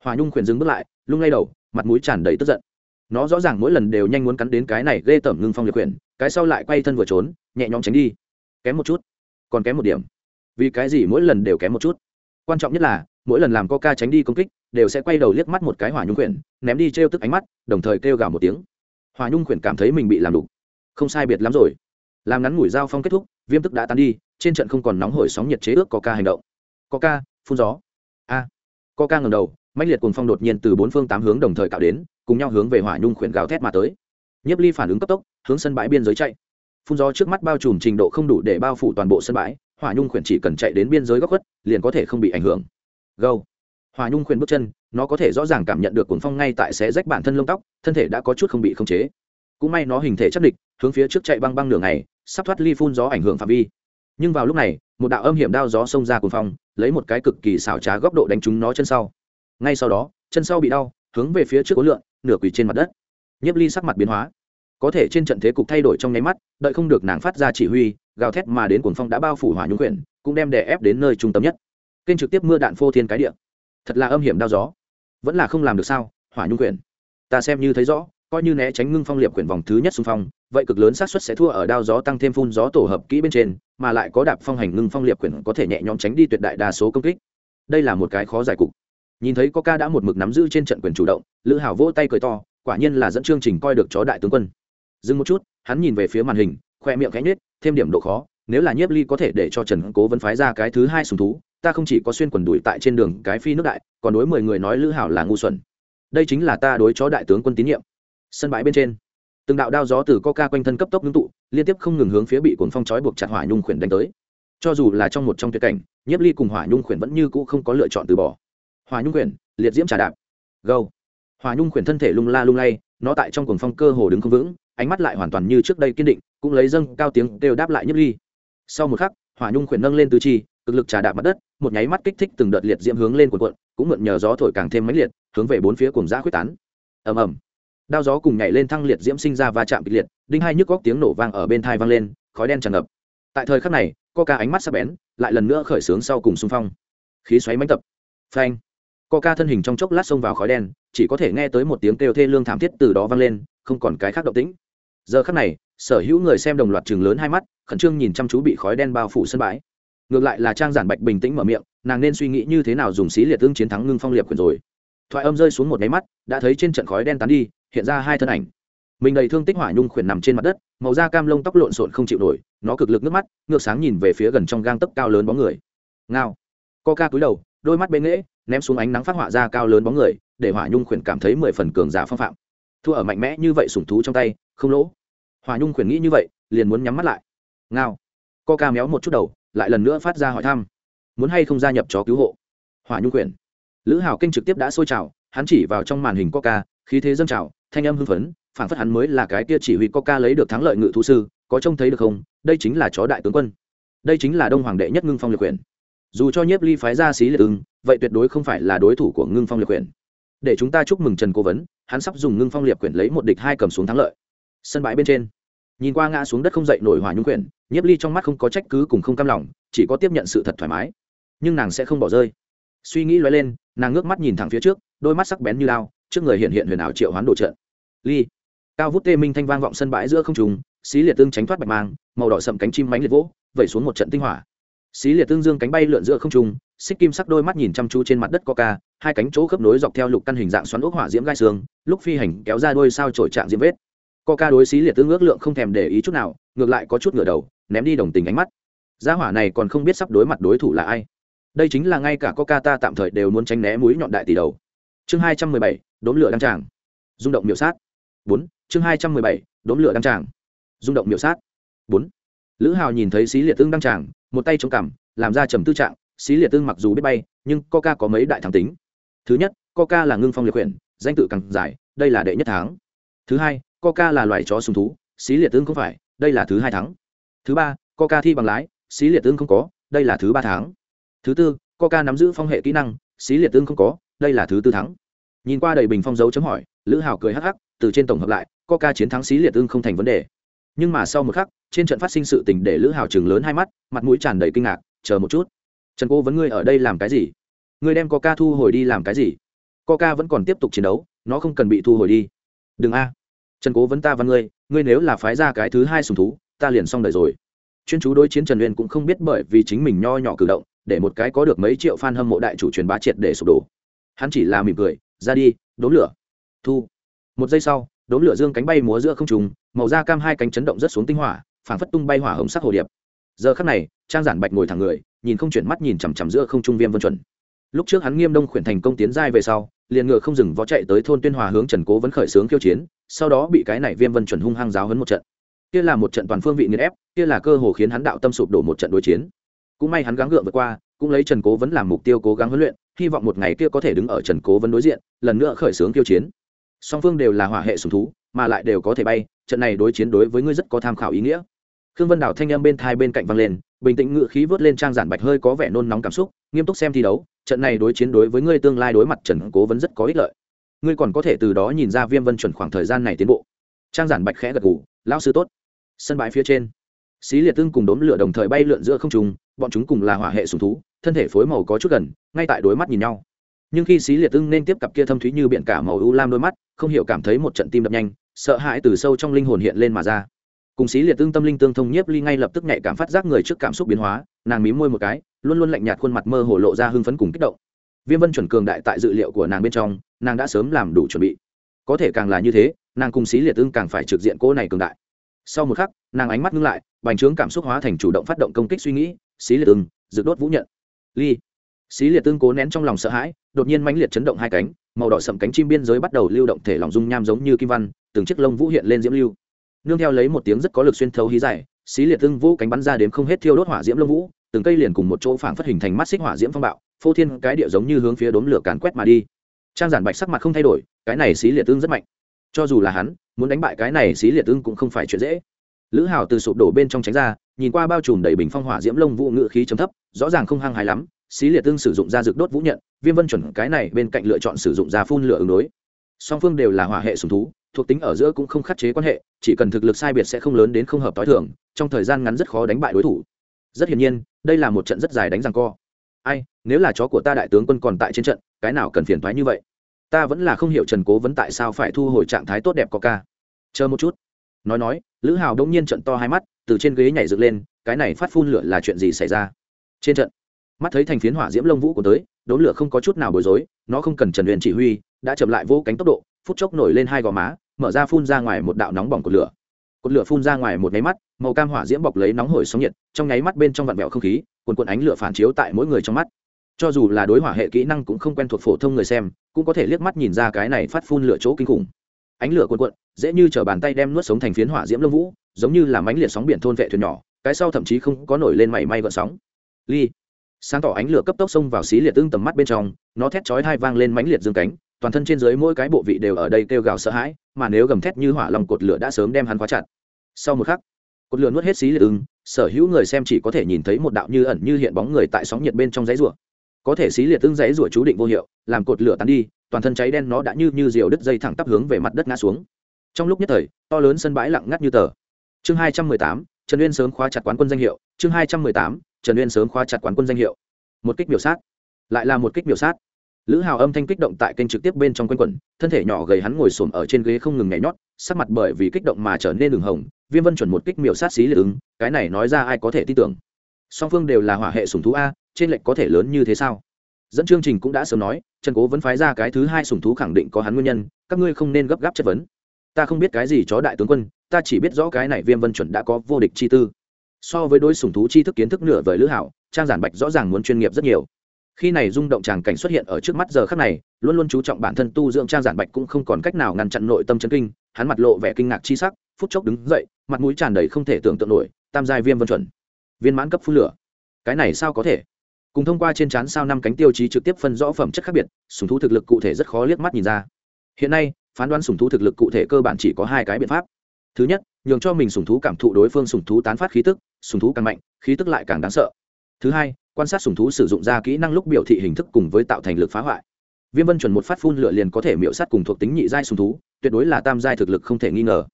S1: hòa nhung khuyển dừng bước lại, lung lay đầu, mặt mũi tràn đầy tức giận. Nó rõ ràng mỗi lần đều nhanh muốn cắn đến cái này ghê tởm ngưng phong liệt quyển cái sau lại quay thân vừa trốn, nhẹ nhõm tránh đi. Kém một chút, còn kém một điểm. Vì cái gì mỗi lần đều kém một chút? Quan trọng nhất là mỗi lần làm coca tránh đi công kích, đều sẽ quay đầu liếc mắt một cái hỏa nhung quyển ném đi trêu tức ánh mắt, đồng thời kêu gào một tiếng. Hỏa nhung quyển cảm thấy mình bị làm đục. Không sai biệt lắm rồi. Làm ngắn ngủi giao phong kết thúc, viêm tức đã tan đi, trên trận không còn nóng hổi sóng nhiệt chế ước coca hành động. Coca, phun gió. A. À. coca ngầm đầu mạnh liệt cuồng phong đột nhiên từ bốn phương tám hướng đồng thời cạo đến, cùng nhau hướng về hỏa nhung khuyển gào thét mà tới. Nhiếp ly phản ứng cấp tốc, hướng sân bãi biên giới chạy. Phun gió trước mắt bao trùm trình độ không đủ để bao phủ toàn bộ sân bãi, hỏa nhung khuyển chỉ cần chạy đến biên giới góc khuất, liền có thể không bị ảnh hưởng gâu hòa nhung khuyên bước chân, nó có thể rõ ràng cảm nhận được cuồng phong ngay tại xé rách bản thân lông tóc, thân thể đã có chút không bị khống chế. Cũng may nó hình thể chắc địch, hướng phía trước chạy băng băng nửa này sắp thoát ly phun gió ảnh hưởng phạm vi. Nhưng vào lúc này, một đạo âm hiểm đao gió xông ra cuồng phong, lấy một cái cực kỳ xảo trá góc độ đánh trúng nó chân sau. Ngay sau đó, chân sau bị đau, hướng về phía trước ố lượn, nửa quỳ trên mặt đất. Nhiếp ly sắc mặt biến hóa. Có thể trên trận thế cục thay đổi trong nháy mắt, đợi không được nàng phát ra chỉ huy, gào thét mà đến cuồng phong đã bao phủ hỏa nhung quyển cũng đem đè ép đến nơi trung tâm nhất kênh trực tiếp mưa đạn phô thiên cái địa. Thật là âm hiểm đau gió. Vẫn là không làm được sao, hỏa nhung quyển? Ta xem như thấy rõ, coi như né tránh ngưng phong liệp quyển vòng thứ nhất xung phong, vậy cực lớn xác suất sẽ thua ở đao gió tăng thêm phun gió tổ hợp kỹ bên trên, mà lại có đạp phong hành ngưng phong liệp quyển có thể nhẹ nhõm tránh đi tuyệt đại đa số công kích. Đây là một cái khó giải cục. Nhìn thấy có ca đã một mực nắm giữ trên trận quyền chủ động, lữ hảo vỗ tay cười to, quả nhiên là dẫn chương trình coi được chó đại tướng quân. Dừng một chút, hắn nhìn về phía màn hình, khoe miệng cánh nết thêm điểm độ khó, nếu là nhiếp ly có thể để cho trần cố vấn phái ra cái thứ hai sùng thú ta không chỉ có xuyên quần đùi tại trên đường cái phi nước đại, còn đối mười người nói lữ hảo là ngu xuẩn. Đây chính là ta đối chó đại tướng quân tín nhiệm. Sân bãi bên trên, từng đạo đao gió từ coca quanh thân cấp tốc ngưng tụ, liên tiếp không ngừng hướng phía bị cuồng phong chói buộc chặt hỏa nhung khuyển đánh tới. Cho dù là trong một trong tuyệt cảnh, nhiếp ly cùng hỏa nhung khuyển vẫn như cũ không có lựa chọn từ bỏ. Hỏa nhung khuyển, liệt diễm trà đạp. Gâu. Hỏa nhung khuyển thân thể lung la lung lay, nó tại trong cuồng phong cơ hồ đứng không vững, ánh mắt lại hoàn toàn như trước đây kiên định, cũng lấy dâng cao tiếng đều đáp lại nhiếp ly. Sau một khắc, hỏa nhung khuyển nâng lên tứ chi cực lực trà đạp mặt đất, một nháy mắt kích thích từng đợt liệt diễm hướng lên cuộn cuộn, cũng mượn nhờ gió thổi càng thêm mãnh liệt, hướng về bốn phía cùng giã quyết tán. Ầm ầm. Đao gió cùng nhảy lên thăng liệt diễm sinh ra va chạm kịch liệt, đinh hai nhức góc tiếng nổ vang ở bên thai vang lên, khói đen tràn ngập. Tại thời khắc này, coca ánh mắt sắc bén, lại lần nữa khởi xướng sau cùng xung phong. Khí xoáy mãnh tập. Phanh. Coca thân hình trong chốc lát xông vào khói đen, chỉ có thể nghe tới một tiếng kêu thê lương thảm thiết từ đó vang lên, không còn cái khác động tĩnh. Giờ khắc này, sở hữu người xem đồng loạt chừng lớn hai mắt, khẩn trương nhìn chăm chú bị khói đen bao phủ sân bãi ngược lại là trang giản bạch bình tĩnh mở miệng, nàng nên suy nghĩ như thế nào dùng xí liệt tương chiến thắng ngưng phong liệt quyền rồi. Thoại âm rơi xuống một máy mắt, đã thấy trên trận khói đen tán đi, hiện ra hai thân ảnh. Mình đầy thương tích hỏa nhung khuyển nằm trên mặt đất, màu da cam lông tóc lộn xộn không chịu nổi, nó cực lực nước mắt, ngược sáng nhìn về phía gần trong gang tấc cao lớn bóng người. Ngao. Co ca cúi đầu, đôi mắt bê nghễ, ném xuống ánh nắng phát họa ra cao lớn bóng người, để hỏa nhung khuyển cảm thấy mười phần cường giả phong phạm. Thua ở mạnh mẽ như vậy sủng thú trong tay, không lỗ. Hỏa nhung khuyển nghĩ như vậy, liền muốn nhắm mắt lại. Ngao. Co ca méo một chút đầu lại lần nữa phát ra hỏi thăm. Muốn hay không gia nhập chó cứu hộ? Hỏa nhung quyển, lữ hào kinh trực tiếp đã sôi trào hắn chỉ vào trong màn hình coca khí thế dâng trào thanh âm hưng phấn phản phất hắn mới là cái kia chỉ huy coca lấy được thắng lợi ngự thú sư có trông thấy được không? Đây chính là chó đại tướng quân. Đây chính là đông hoàng đệ nhất ngưng phong liệt quyền dù cho nhiếp ly phái ra xí liệt ưng vậy tuyệt đối không phải là đối thủ của ngưng phong liệt quyền để chúng ta chúc mừng trần cố vấn hắn sắp dùng ngưng phong liệt quyền lấy một địch hai cầm xuống thắng lợi. Sân bãi bên trên nhìn qua ngã xuống đất không dậy nổi hỏa nhung quyền nhiếp ly trong mắt không có trách cứ cùng không cam lòng, chỉ có tiếp nhận sự thật thoải mái. Nhưng nàng sẽ không bỏ rơi. Suy nghĩ loay lên, nàng ngước mắt nhìn thẳng phía trước, đôi mắt sắc bén như lao, trước người hiện hiện huyền ảo triệu hoán đồ trận. Ly. Cao vút tê minh thanh vang vọng sân bãi giữa không trùng xí liệt tương tránh thoát bạch mang, màu đỏ sậm cánh chim mánh liệt vỗ, vẩy xuống một trận tinh hỏa. Xí liệt tương dương cánh bay lượn giữa không trung, xích kim sắc đôi mắt nhìn chăm chú trên mặt đất coca hai cánh chỗ khớp nối dọc theo lục căn hình dạng xoắn ốc hỏa diễm gai xương, lúc phi hành kéo ra đôi sao trổi trạng diễm vết coca đối xí liệt tương ước lượng không thèm để ý chút nào, ngược lại có chút ngửa đầu, ném đi đồng tình ánh mắt. Gia hỏa này còn không biết sắp đối mặt đối thủ là ai. Đây chính là ngay cả coca ta tạm thời đều muốn tránh né mũi nhọn đại tỷ đầu. Chương hai trăm mười bảy đốn lửa đăng tràng. Rung động miểu sát. Bốn, chương hai trăm mười bảy đốn lửa đăng tràng. Rung động miểu sát. Bốn, lữ hào nhìn thấy xí liệt tương đăng tràng, một tay chống cằm, làm ra trầm tư trạng, xí liệt tương mặc dù biết bay, nhưng coca có mấy đại thắng tính. Thứ nhất, coca là ngưng phong liệt quyển, danh tự càng dài, đây là đệ nhất tháng. Thứ hai coca là loài chó sùng thú, xí liệt tương không phải, đây là thứ hai tháng. Thứ ba, coca thi bằng lái, xí liệt tương không có, đây là thứ ba tháng. Thứ tư, coca nắm giữ phong hệ kỹ năng, xí liệt tương không có, đây là thứ tư thắng nhìn qua đầy bình phong dấu chấm hỏi, lữ hào cười hắc hắc, từ trên tổng hợp lại, coca chiến thắng xí liệt tương không thành vấn đề. Nhưng mà sau một khắc, trên trận phát sinh sự tình để lữ hào chừng lớn hai mắt, mặt mũi tràn đầy kinh ngạc, chờ một chút. Trần cô vấn ngươi ở đây làm cái gì? Ngươi đem coca thu hồi đi làm cái gì? Coca vẫn còn tiếp tục chiến đấu, nó không cần bị thu hồi đi. Đừng a trần cố vấn ta văn ngươi ngươi nếu là phái ra cái thứ hai sùng thú, ta liền xong đời rồi. Chuyên chú đối chiến trần uyên cũng không biết bởi vì chính mình nho nhỏ cử động, để một cái có được mấy triệu fan hâm mộ đại chủ truyền bá triệt để sụp đổ. Hắn chỉ là mỉm cười, ra đi, đốn lửa. Thu. Một giây sau, đốn lửa dương cánh bay múa giữa không trùng màu da cam hai cánh chấn động rất xuống tinh hỏa, phảng phất tung bay hỏa hồng sắc hồ điệp. Giờ khắc này, trang giản bạch ngồi thẳng người, nhìn không chuyển mắt nhìn chằm chằm giữa không trung viêm vân chuẩn lúc trước hắn nghiêm đông khuyển thành công tiến giai về sau, liền ngựa không dừng vó chạy tới thôn tuyên hòa hướng trần cố vẫn khởi xướng khiêu chiến, sau đó bị cái này viêm vân chuẩn hung hăng giáo hấn một trận. Kia là một trận toàn phương vị nghiền ép, kia là cơ hồ khiến hắn đạo tâm sụp đổ một trận đối chiến. Cũng may hắn gắng gượng vượt qua, cũng lấy trần cố vẫn làm mục tiêu cố gắng huấn luyện, hy vọng một ngày kia có thể đứng ở trần cố vấn đối diện, lần nữa khởi xướng khiêu chiến. Song phương đều là hỏa hệ sùng thú, mà lại đều có thể bay, trận này đối chiến đối với ngươi rất có tham khảo ý nghĩa. Khương vân đảo thanh â m bên thai bên cạnh văng lên, bình tĩnh ngự khí vớt lên trang giản bạch hơi có vẻ nôn nóng cảm xúc, nghiêm túc xem thi đấu trận này đối chiến đối với ngươi tương lai đối mặt trần cố vấn rất có ích lợi. Ngươi còn có thể từ đó nhìn ra viêm vân chuẩn khoảng thời gian này tiến bộ. Trang giản bạch khẽ gật ngủ lão sư tốt. Sân bãi phía trên, xí liệt tương cùng đốm lửa đồng thời bay lượn giữa không trùng bọn chúng cùng là hỏa hệ sùng thú, thân thể phối màu có chút gần, ngay tại đối mắt nhìn nhau. Nhưng khi xí liệt tương nên tiếp cặp kia thâm thúy như biển cả màu u lam đôi mắt, không hiểu cảm thấy một trận tim đập nhanh, sợ hãi từ sâu trong linh hồn hiện lên mà ra cùng xí liệt tương tâm linh tương thông nhiếp ly ngay lập tức nhạy cảm phát giác người trước cảm xúc biến hóa, nàng mím môi một cái, luôn luôn lạnh nhạt khuôn mặt mơ hồ lộ ra hưng phấn cùng kích động. Viêm vân chuẩn cường đại tại dự liệu của nàng bên trong, nàng đã sớm làm đủ chuẩn bị. Có thể càng là như thế, nàng cùng xí liệt tương càng phải trực diện cô này cường đại. Sau một khắc, nàng ánh mắt ngưng lại, bành trướng cảm xúc hóa thành chủ động phát động công kích suy nghĩ, xí liệt tương dự đốt vũ nhận. Ly. Xí liệt tương cố nén trong lòng sợ hãi, đột nhiên mãnh liệt chấn động hai cánh, màu đỏ sậm cánh chim biên giới bắt đầu lưu động thể lòng dung nham giống như kim văn, từng chiếc lông vũ hiện lên diễm lưu nương theo lấy một tiếng rất có lực xuyên thấu hí dài, xí liệt tương vũ cánh bắn ra đến không hết thiêu đốt hỏa diễm lông vũ, từng cây liền cùng một chỗ phảng phất hình thành mắt xích hỏa diễm phong bạo, phô thiên cái địa giống như hướng phía đốm lửa càn quét mà đi. Trang giản bạch sắc mặt không thay đổi, cái này xí liệt tương rất mạnh. Cho dù là hắn, muốn đánh bại cái này xí liệt tương cũng không phải chuyện dễ. Lữ hào từ sụp đổ bên trong tránh ra, nhìn qua bao trùm đầy bình phong hỏa diễm lông vũ ngự khí chấm thấp, rõ ràng không hăng hái lắm, xí liệt tương sử dụng ra dược đốt vũ nhận, viêm vân chuẩn cái này bên cạnh lựa chọn sử dụng ra phun lửa ứng đối. Song phương đều là hỏa hệ sùng thú thuộc tính ở giữa cũng không khắc chế quan hệ, chỉ cần thực lực sai biệt sẽ không lớn đến không hợp t h i thường, trong thời gian ngắn rất khó đánh bại đối thủ. Rất hiển nhiên, đây là một trận rất dài đánh rằng co. Ai, nếu là chó của ta đại tướng quân còn tại trên trận, cái nào cần phiền thoái như vậy? Ta vẫn là không hiểu trần cố vẫn tại sao phải thu hồi trạng thái tốt đẹp có ca. Chờ một chút. Nói nói, lữ hào đông nhiên trận to hai mắt, từ trên ghế nhảy dựng lên, cái này phát phun lửa là chuyện gì xảy ra? Trên trận, mắt thấy thành phiến hỏa diễm lông vũ của tới, đốn lửa không có chút nào bối rối, nó không cần trần huyền chỉ huy, đã chậm lại vô cánh tốc độ, phút chốc nổi lên hai gò má mở ra phun ra ngoài một đạo nóng bỏng của lửa. Cột lửa phun ra ngoài một nháy mắt, màu cam hỏa diễm bọc lấy nóng hổi sóng nhiệt, trong nháy mắt bên trong vặn vẹo không khí quần quần ánh lửa phản chiếu tại mỗi người trong mắt. Cho dù là đối hỏa hệ kỹ năng cũng không quen thuộc phổ thông người xem, cũng có thể liếc mắt nhìn ra cái này phát phun lửa chỗ kinh khủng. Ánh lửa quần quận dễ như chở bàn tay đem nuốt sống thành phiến hỏa diễm lông vũ, giống như là mánh liệt sóng biển thôn vệ thuyền nhỏ, cái sau thậm chí không có nổi lên mảy may gợn sóng. Ly. Sáng tỏ ánh lửa cấp tốc xông vào xí liệt tương tầm mắt bên trong, nó thét chói hai vang lên mánh liệt dương cánh toàn thân trên dưới mỗi cái bộ vị đều ở đây kêu gào sợ hãi, mà nếu gầm thét như hỏa lòng cột lửa đã sớm đem hắn khóa chặt. Sau một khắc, cột lửa nuốt hết xí liệt ưng, sở hữu người xem chỉ có thể nhìn thấy một đạo như ẩn như hiện bóng người tại sóng nhiệt bên trong giấy rủa. Có thể xí liệt ưng giấy rủa chú định vô hiệu, làm cột lửa tắn đi, toàn thân cháy đen nó đã như như diều đứt dây thẳng tắp hướng về mặt đất ngã xuống. Trong lúc nhất thời, to lớn sân bãi lặng ngắt như tờ. Chương hai trăm mười tám, trần uyên sớm khóa chặt quán quân danh hiệu. Chương hai trăm mười tám, trần uyên sớm khóa chặt quán quân danh hiệu. Một kích biểu sát. Lại là một kích biểu sát lữ hào âm thanh kích động tại kênh trực tiếp bên trong quanh quẩn, thân thể nhỏ gầy hắn ngồi xổm ở trên ghế không ngừng nhảy nhót, sắc mặt bởi vì kích động mà trở nên đường hồng, viêm vân chuẩn một kích miểu sát xí liệt ứng, cái này nói ra ai có thể tin tưởng. Song phương đều là hỏa hệ sùng thú a, trên lệnh có thể lớn như thế sao? Dẫn chương trình cũng đã sớm nói, trần cố vẫn phái ra cái thứ hai sùng thú khẳng định có hắn nguyên nhân, các ngươi không nên gấp gáp chất vấn. Ta không biết cái gì chó đại tướng quân, ta chỉ biết rõ cái này viêm vân chuẩn đã có vô địch chi tư. So với đối sùng thú chi thức kiến thức nửa vời lữ hảo trang giản bạch rõ ràng muốn chuyên nghiệp rất nhiều khi này rung động tràng cảnh xuất hiện ở trước mắt giờ khắc này, luôn luôn chú trọng bản thân tu dưỡng trang giản bạch cũng không còn cách nào ngăn chặn nội tâm chân kinh, hắn mặt lộ vẻ kinh ngạc chi sắc, phút chốc đứng dậy, mặt mũi tràn đầy không thể tưởng tượng nổi, tam giai viêm vân chuẩn, viên mãn cấp phun lửa. Cái này sao có thể? Cùng thông qua trên chán sao năm cánh tiêu chí trực tiếp phân rõ phẩm chất khác biệt sùng thú thực lực cụ thể rất khó liếc mắt nhìn ra. Hiện nay, phán đoán sùng thú thực lực cụ thể cơ bản chỉ có hai cái biện pháp. Thứ nhất, nhường cho mình sùng thú cảm thụ đối phương sùng thú tán phát khí tức sùng thú càng mạnh, khí tức lại càng đáng sợ. Thứ hai quan sát sùng thú sử dụng ra kỹ năng lúc biểu thị hình thức cùng với tạo thành lực phá hoại. Viêm vân chuẩn một phát phun lửa liền có thể miễu sát cùng thuộc tính nhị giai sùng thú, tuyệt đối là tam giai thực lực không thể nghi ngờ.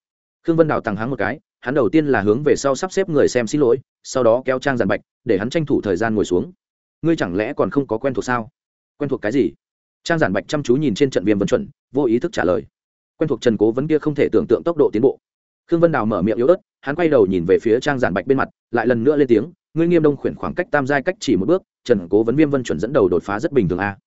S1: Khương vân đào tăng háng một cái, hắn đầu tiên là hướng về sau sắp xếp người xem xin lỗi, sau đó kéo trang giàn bạch, để hắn tranh thủ thời gian ngồi xuống. Ngươi chẳng lẽ còn không có quen thuộc sao? Quen thuộc cái gì? Trang giản bạch chăm chú nhìn trên trận viêm vân chuẩn, vô ý thức trả lời. Quen thuộc trần cố vấn kia không thể tưởng tượng tốc độ tiến bộ. Khương vân đào mở miệng yếu ớt, hắn quay đầu nhìn về phía trang giản bạch bên mặt, lại lần nữa lên tiếng ngươi nghiêm đông khuyển khoảng cách tam giai cách chỉ một bước, trần cố vấn viêm vân chuẩn dẫn đầu đột phá rất bình thường a.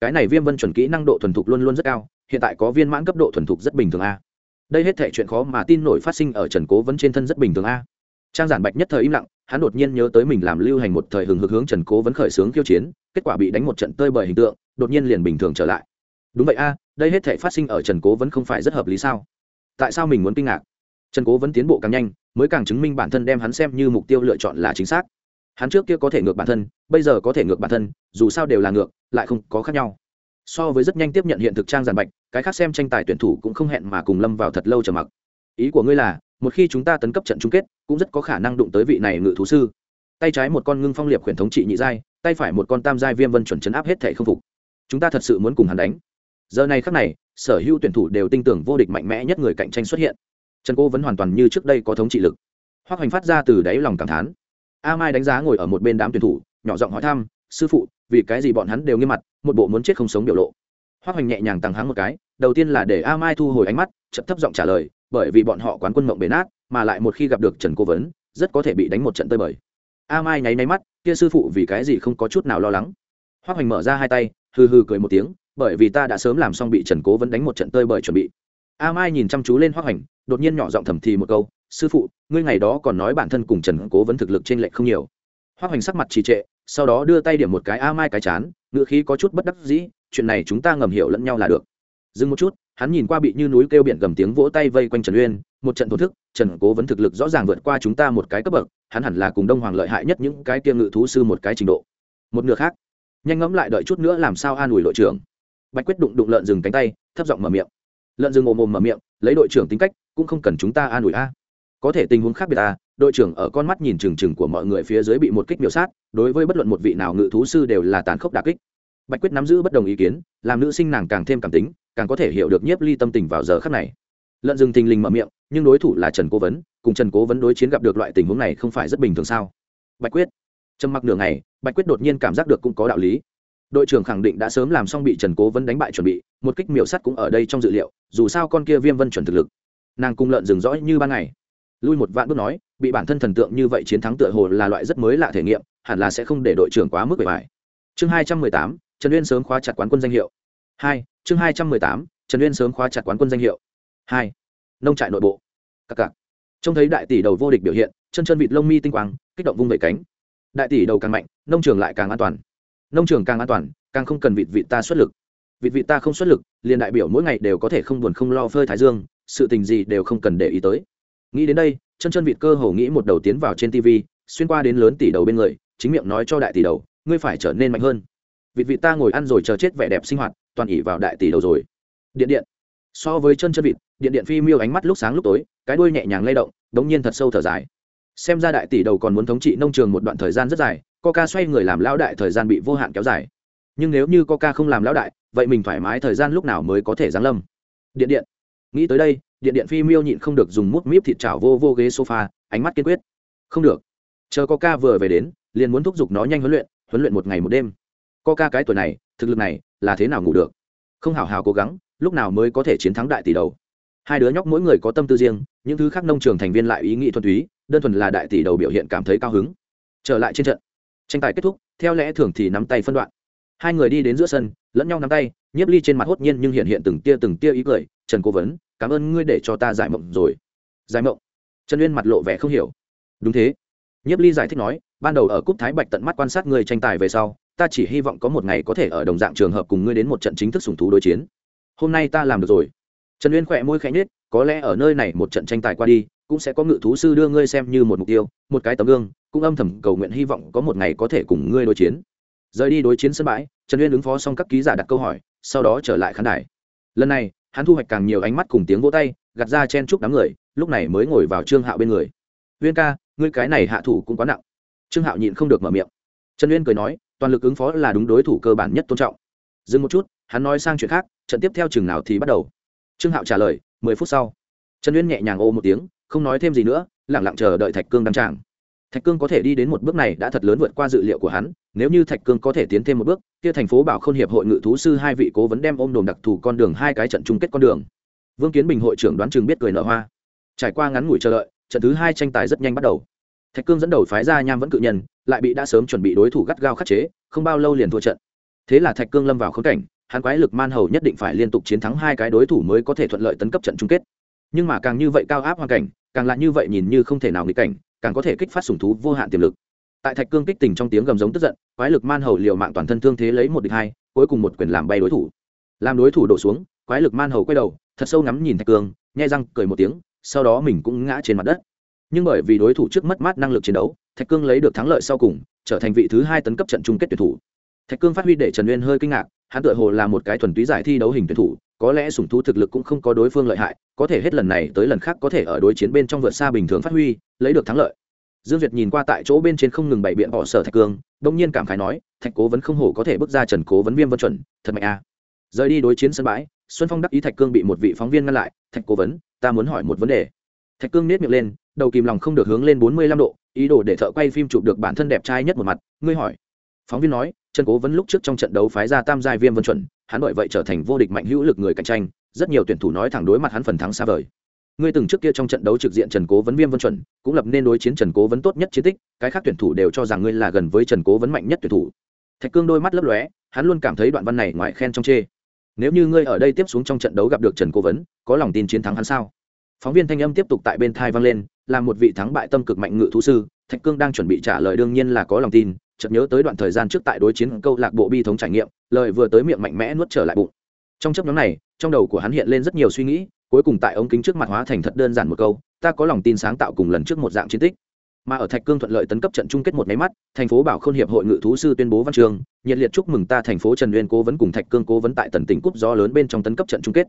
S1: Cái này viêm vân chuẩn kỹ năng độ thuần thục luôn luôn rất cao, hiện tại có viên mãn cấp độ thuần thục rất bình thường a. Đây hết thể chuyện khó mà tin nổi phát sinh ở trần cố vấn trên thân rất bình thường a. Trang giản bạch nhất thời im lặng, hắn đột nhiên nhớ tới mình làm lưu hành một thời hừng hực hướng trần cố vấn khởi xướng khiêu chiến, kết quả bị đánh một trận tơi bởi hình tượng, đột nhiên liền bình thường trở lại. Đúng vậy a, đây hết thể phát sinh ở trần cố vấn không phải rất hợp lý sao? Tại sao mình muốn kinh ngạc? Trần cố vấn tiến bộ càng nhanh, mới càng chứng minh bản thân đem hắn xem như mục tiêu lựa chọn là chính xác. Hắn trước kia có thể ngược bản thân, bây giờ có thể ngược bản thân, dù sao đều là ngược, lại không có khác nhau. So với rất nhanh tiếp nhận hiện thực trang giàn bạch, cái khác xem tranh tài tuyển thủ cũng không hẹn mà cùng lâm vào thật lâu chờ mặc. Ý của ngươi là, một khi chúng ta tấn cấp trận chung kết, cũng rất có khả năng đụng tới vị này ngự thú sư. Tay trái một con ngưng phong liệp khuyển thống trị nhị giai, tay phải một con tam giai viêm vân chuẩn chấn áp hết thể không phục. Chúng ta thật sự muốn cùng hắn đánh. Giờ này khắc này, sở hữu tuyển thủ đều tin tưởng vô địch mạnh mẽ nhất người cạnh tranh xuất hiện trần cô vẫn hoàn toàn như trước đây có thống trị lực. Hoặc hành phát ra từ đáy lòng cảm thán. A mai đánh giá ngồi ở một bên đám tuyển thủ, nhỏ giọng hỏi thăm, sư phụ, vì cái gì bọn hắn đều nghiêm mặt, một bộ muốn chết không sống biểu lộ? Hoặc hành nhẹ nhàng tăng háng một cái, đầu tiên là để a mai thu hồi ánh mắt chậm thấp giọng trả lời, bởi vì bọn họ quán quân mộng bể nát, mà lại một khi gặp được trần cố vấn, rất có thể bị đánh một trận tơi bời. A mai nháy nháy mắt, kia sư phụ, vì cái gì không có chút nào lo lắng? Hoác hoành mở ra hai tay, hừ hừ cười một tiếng, bởi vì ta đã sớm làm xong bị trần cố vấn đánh một trận tơi bời chuẩn bị a mai nhìn chăm chú lên hoác hoành đột nhiên nhỏ giọng thầm thì một câu, sư phụ, ngươi ngày đó còn nói bản thân cùng trần cố vấn thực lực trên lệch không nhiều. Hoác hoành sắc mặt trì trệ, sau đó đưa tay điểm một cái a mai cái chán ngựa khí có chút bất đắc dĩ, chuyện này chúng ta ngầm hiểu lẫn nhau là được. Dừng một chút, hắn nhìn qua bị như núi kêu biển gầm tiếng vỗ tay vây quanh trần uyên, một trận thổ thức, trần cố vấn thực lực rõ ràng vượt qua chúng ta một cái cấp bậc, hắn hẳn là cùng đông hoàng lợi hại nhất những cái kia ngự thú sư một cái trình độ. Một nửa khác, nhanh ngẫm lại đợi chút nữa làm sao an ủi đội trưởng. Bạch quyết đụng đụng lợn dừng cánh tay, thấp giọng mở miệng lợn rừng ồm ồm mở miệng, lấy đội trưởng tính cách, cũng không cần chúng ta an ủi a. Có thể tình huống khác biệt a đội trưởng ở con mắt nhìn trừng trừng của mọi người phía dưới bị một kích miểu sát, đối với bất luận một vị nào ngự thú sư đều là tàn khốc đà kích. Bạch quyết nắm giữ bất đồng ý kiến, làm nữ sinh nàng càng thêm cảm tính, càng có thể hiểu được nhiếp ly tâm tình vào giờ khắc này. Lợn rừng thình lình mở miệng, nhưng đối thủ là trần cố vấn, cùng trần cố vấn đối chiến gặp được loại tình huống này không phải rất bình thường sao? Bạch quyết trầm mặc nửa ngày, bạch quyết đột nhiên cảm giác được cũng có đạo lý đội trưởng khẳng định đã sớm làm xong bị trần cố vấn đánh bại chuẩn bị, một kích miểu sắt cũng ở đây trong dự liệu, dù sao con kia viêm vân chuẩn thực lực. Nàng cung lợn rừng rõ như ban ngày. Lui một vạn bước nói, bị bản thân thần tượng như vậy chiến thắng tựa hồ là loại rất mới lạ thể nghiệm, hẳn là sẽ không để đội trưởng quá mức bề bài. Chương hai trăm mười tám, trần uyên sớm khóa chặt quán quân danh hiệu. Hai, chương hai trăm mười tám, trần uyên sớm khóa chặt quán quân danh hiệu. Hai, nông trại nội bộ. Cặc cặc. Trông thấy đại tỷ đầu vô địch biểu hiện, chân chân vịt lông mi tinh quang, kích động vung vẩy cánh. Đại tỷ đầu càng mạnh, nông trường lại càng an toàn nông trường càng an toàn, càng không cần vịt vịt ta xuất lực. Vịt vịt ta không xuất lực, liền đại biểu mỗi ngày đều có thể không buồn không lo phơi thái dương, sự tình gì đều không cần để ý tới. Nghĩ đến đây, chân chân vịt cơ hồ nghĩ một đầu tiến vào trên tv xuyên qua đến lớn tỷ đầu bên người, chính miệng nói cho đại tỷ đầu, ngươi phải trở nên mạnh hơn. Vịt vịt ta ngồi ăn rồi chờ chết vẻ đẹp sinh hoạt, toàn ỉ vào đại tỷ đầu rồi. Điện điện. So với chân chân vịt, điện điện phi miêu ánh mắt lúc sáng lúc tối, cái đuôi nhẹ nhàng lay động, đống nhiên thật sâu thở dài. Xem ra đại tỷ đầu còn muốn thống trị nông trường một đoạn thời gian rất dài coca xoay người làm lão đại thời gian bị vô hạn kéo dài. Nhưng nếu như coca không làm lão đại, vậy mình thoải mái thời gian lúc nào mới có thể giáng lâm? Điện điện. Nghĩ tới đây, điện điện phi miêu nhịn không được dùng mút míp thịt chảo vô vô ghế sofa, ánh mắt kiên quyết. Không được. Chờ coca vừa về đến, liền muốn thúc giục nó nhanh huấn luyện huấn luyện một ngày một đêm. Coca cái tuổi này, thực lực này, là thế nào ngủ được? Không hào hào cố gắng, lúc nào mới có thể chiến thắng đại tỷ đầu? Hai đứa nhóc mỗi người có tâm tư riêng, những thứ khác nông trường thành viên lại ý nghĩ thuần túy, đơn thuần là đại tỷ đầu biểu hiện cảm thấy cao hứng. Trở lại trên trận tranh tài kết thúc, theo lẽ thường thì nắm tay phân đoạn. Hai người đi đến giữa sân, lẫn nhau nắm tay, nhiếp ly trên mặt hốt nhiên nhưng hiện hiện từng tia từng tia ý cười, trần cố vấn, cảm ơn ngươi để cho ta giải mộng rồi. Giải mộng? Trần uyên mặt lộ vẻ không hiểu. Đúng thế. Nhiếp ly giải thích nói, ban đầu ở cúp thái bạch tận mắt quan sát ngươi tranh tài về sau, ta chỉ hy vọng có một ngày có thể ở đồng dạng trường hợp cùng ngươi đến một trận chính thức sùng thú đối chiến. Hôm nay ta làm được rồi. Trần uyên khỏe môi khẽ nhết có lẽ ở nơi này một trận tranh tài qua đi, cũng sẽ có ngự thú sư đưa ngươi xem như một mục tiêu, một cái tấm gương cũng âm thầm cầu nguyện hy vọng có một ngày có thể cùng ngươi đối chiến. Rời đi đối chiến sân bãi, trần uyên ứng phó xong các ký giả đặt câu hỏi, sau đó trở lại khán đài. Lần này, hắn thu hoạch càng nhiều ánh mắt cùng tiếng vỗ tay, gạt ra chen chúc đám người, lúc này mới ngồi vào trương hạo bên người. Uyên ca, ngươi cái này hạ thủ cũng quá nặng. Trương hạo nhịn không được mở miệng. Trần uyên cười nói, toàn lực ứng phó là đúng đối thủ cơ bản nhất tôn trọng. Dừng một chút, hắn nói sang chuyện khác, trận tiếp theo chừng nào thì bắt đầu. Trương hạo trả lời, mười phút sau. Trần uyên nhẹ nhàng ô một tiếng, không nói thêm gì nữa lẳng lặng chờ đợi thạch cương đăng tràng thạch cương có thể đi đến một bước này đã thật lớn vượt qua dự liệu của hắn, nếu như thạch cương có thể tiến thêm một bước, kia thành phố bảo k h ô n hiệp hội ngự thú sư hai vị cố vấn đem ôm đồm đặc thù con đường hai cái trận chung kết con đường. Vương kiến bình hội trưởng đoán chừng biết cười nở hoa. Trải qua ngắn ngủi chờ đợi, trận thứ hai tranh tài rất nhanh bắt đầu. Thạch cương dẫn đầu phái ra nham vẫn cự nhân, lại bị đã sớm chuẩn bị đối thủ gắt gao khắc chế, không bao lâu liền thua trận. Thế là thạch cương lâm vào khống cảnh, hắn quái lực man hầu nhất định phải liên tục chiến thắng hai cái đối thủ mới có thể thuận lợi tấn cấp trận chung kết. Nhưng mà càng như vậy cao áp hoàn cảnh, càng là như vậy nhìn như không thể nào nghịch cảnh càng có thể kích phát sủng thú vô hạn tiềm lực. Tại thạch cương kích tình trong tiếng gầm giống tức giận, quái lực man hầu liều mạng toàn thân thương thế lấy một địch hai, cuối cùng một quyền làm bay đối thủ. Làm đối thủ đổ xuống, quái lực man hầu quay đầu, thật sâu ngắm nhìn thạch cương, nhai răng, cười một tiếng, sau đó mình cũng ngã trên mặt đất. Nhưng bởi vì đối thủ trước mất mát năng lực chiến đấu, thạch cương lấy được thắng lợi sau cùng, trở thành vị thứ hai tấn cấp trận chung kết tuyển thủ. Thạch cương phát huy để trần uyên hơi kinh ngạc, hắn tựa hồ là một cái thuần túy giải thi đấu hình tuyển thủ có lẽ sủng thú thực lực cũng không có đối phương lợi hại, có thể hết lần này tới lần khác có thể ở đối chiến bên trong vượt xa bình thường phát huy, lấy được thắng lợi. Dương duyệt nhìn qua tại chỗ bên trên không ngừng bày biện họ sở thạch cương đông nhiên cảm khái nói, thạch cố vẫn không hổ có thể bước ra trần cố vấn viêm vân chuẩn, thật mạnh a à. rời đi đối chiến sân bãi, xuân phong đắc ý thạch cương bị một vị phóng viên ngăn lại, thạch cố vấn, ta muốn hỏi một vấn đề. Thạch cương nết miệng lên, đầu kìm lòng không được hướng lên bốn mươi lăm độ, ý đồ để thợ quay phim chụp được bản thân đẹp trai nhất một mặt, ngươi hỏi. Phóng viên nói, trần cố vấn lúc trước trong trận đấu phái ra tam giai viêm vân chuẩn hắn bởi vậy trở thành vô địch mạnh hữu lực người cạnh tranh, rất nhiều tuyển thủ nói thẳng đối mặt hắn phần thắng xa vời. Ngươi từng trước kia trong trận đấu trực diện trần cố vấn viêm vân chuẩn, cũng lập nên đối chiến trần cố vấn tốt nhất chiến tích, cái khác tuyển thủ đều cho rằng ngươi là gần với trần cố vấn mạnh nhất tuyển thủ. Thạch cương đôi mắt lấp lóe, hắn luôn cảm thấy đoạn văn này ngoài khen trong chê. Nếu như ngươi ở đây tiếp xuống trong trận đấu gặp được trần cố vấn, có lòng tin chiến thắng hắn sao? Phóng viên thanh âm tiếp tục tại bên thai vang lên, là một vị thắng bại tâm cực mạnh ngự thú sư, thạch cương đang chuẩn bị trả lời đương nhiên là có lòng tin chợt nhớ tới đoạn thời gian trước tại đối chiến câu lạc bộ bi thống trải nghiệm, lời vừa tới miệng mạnh mẽ nuốt trở lại bụng. Trong chấp nhóm này, trong đầu của hắn hiện lên rất nhiều suy nghĩ, cuối cùng tại ống kính trước mặt hóa thành thật đơn giản một câu, ta có lòng tin sáng tạo cùng lần trước một dạng chiến tích. Mà ở thạch cương thuận lợi tấn cấp trận chung kết một máy mắt, thành phố bảo khôn hiệp hội ngự thú sư tuyên bố văn trường, nhiệt liệt chúc mừng ta thành phố trần uyên cố vấn cùng thạch cương cố vấn tại tần tỉnh cúp gió lớn bên trong tấn cấp trận chung kết.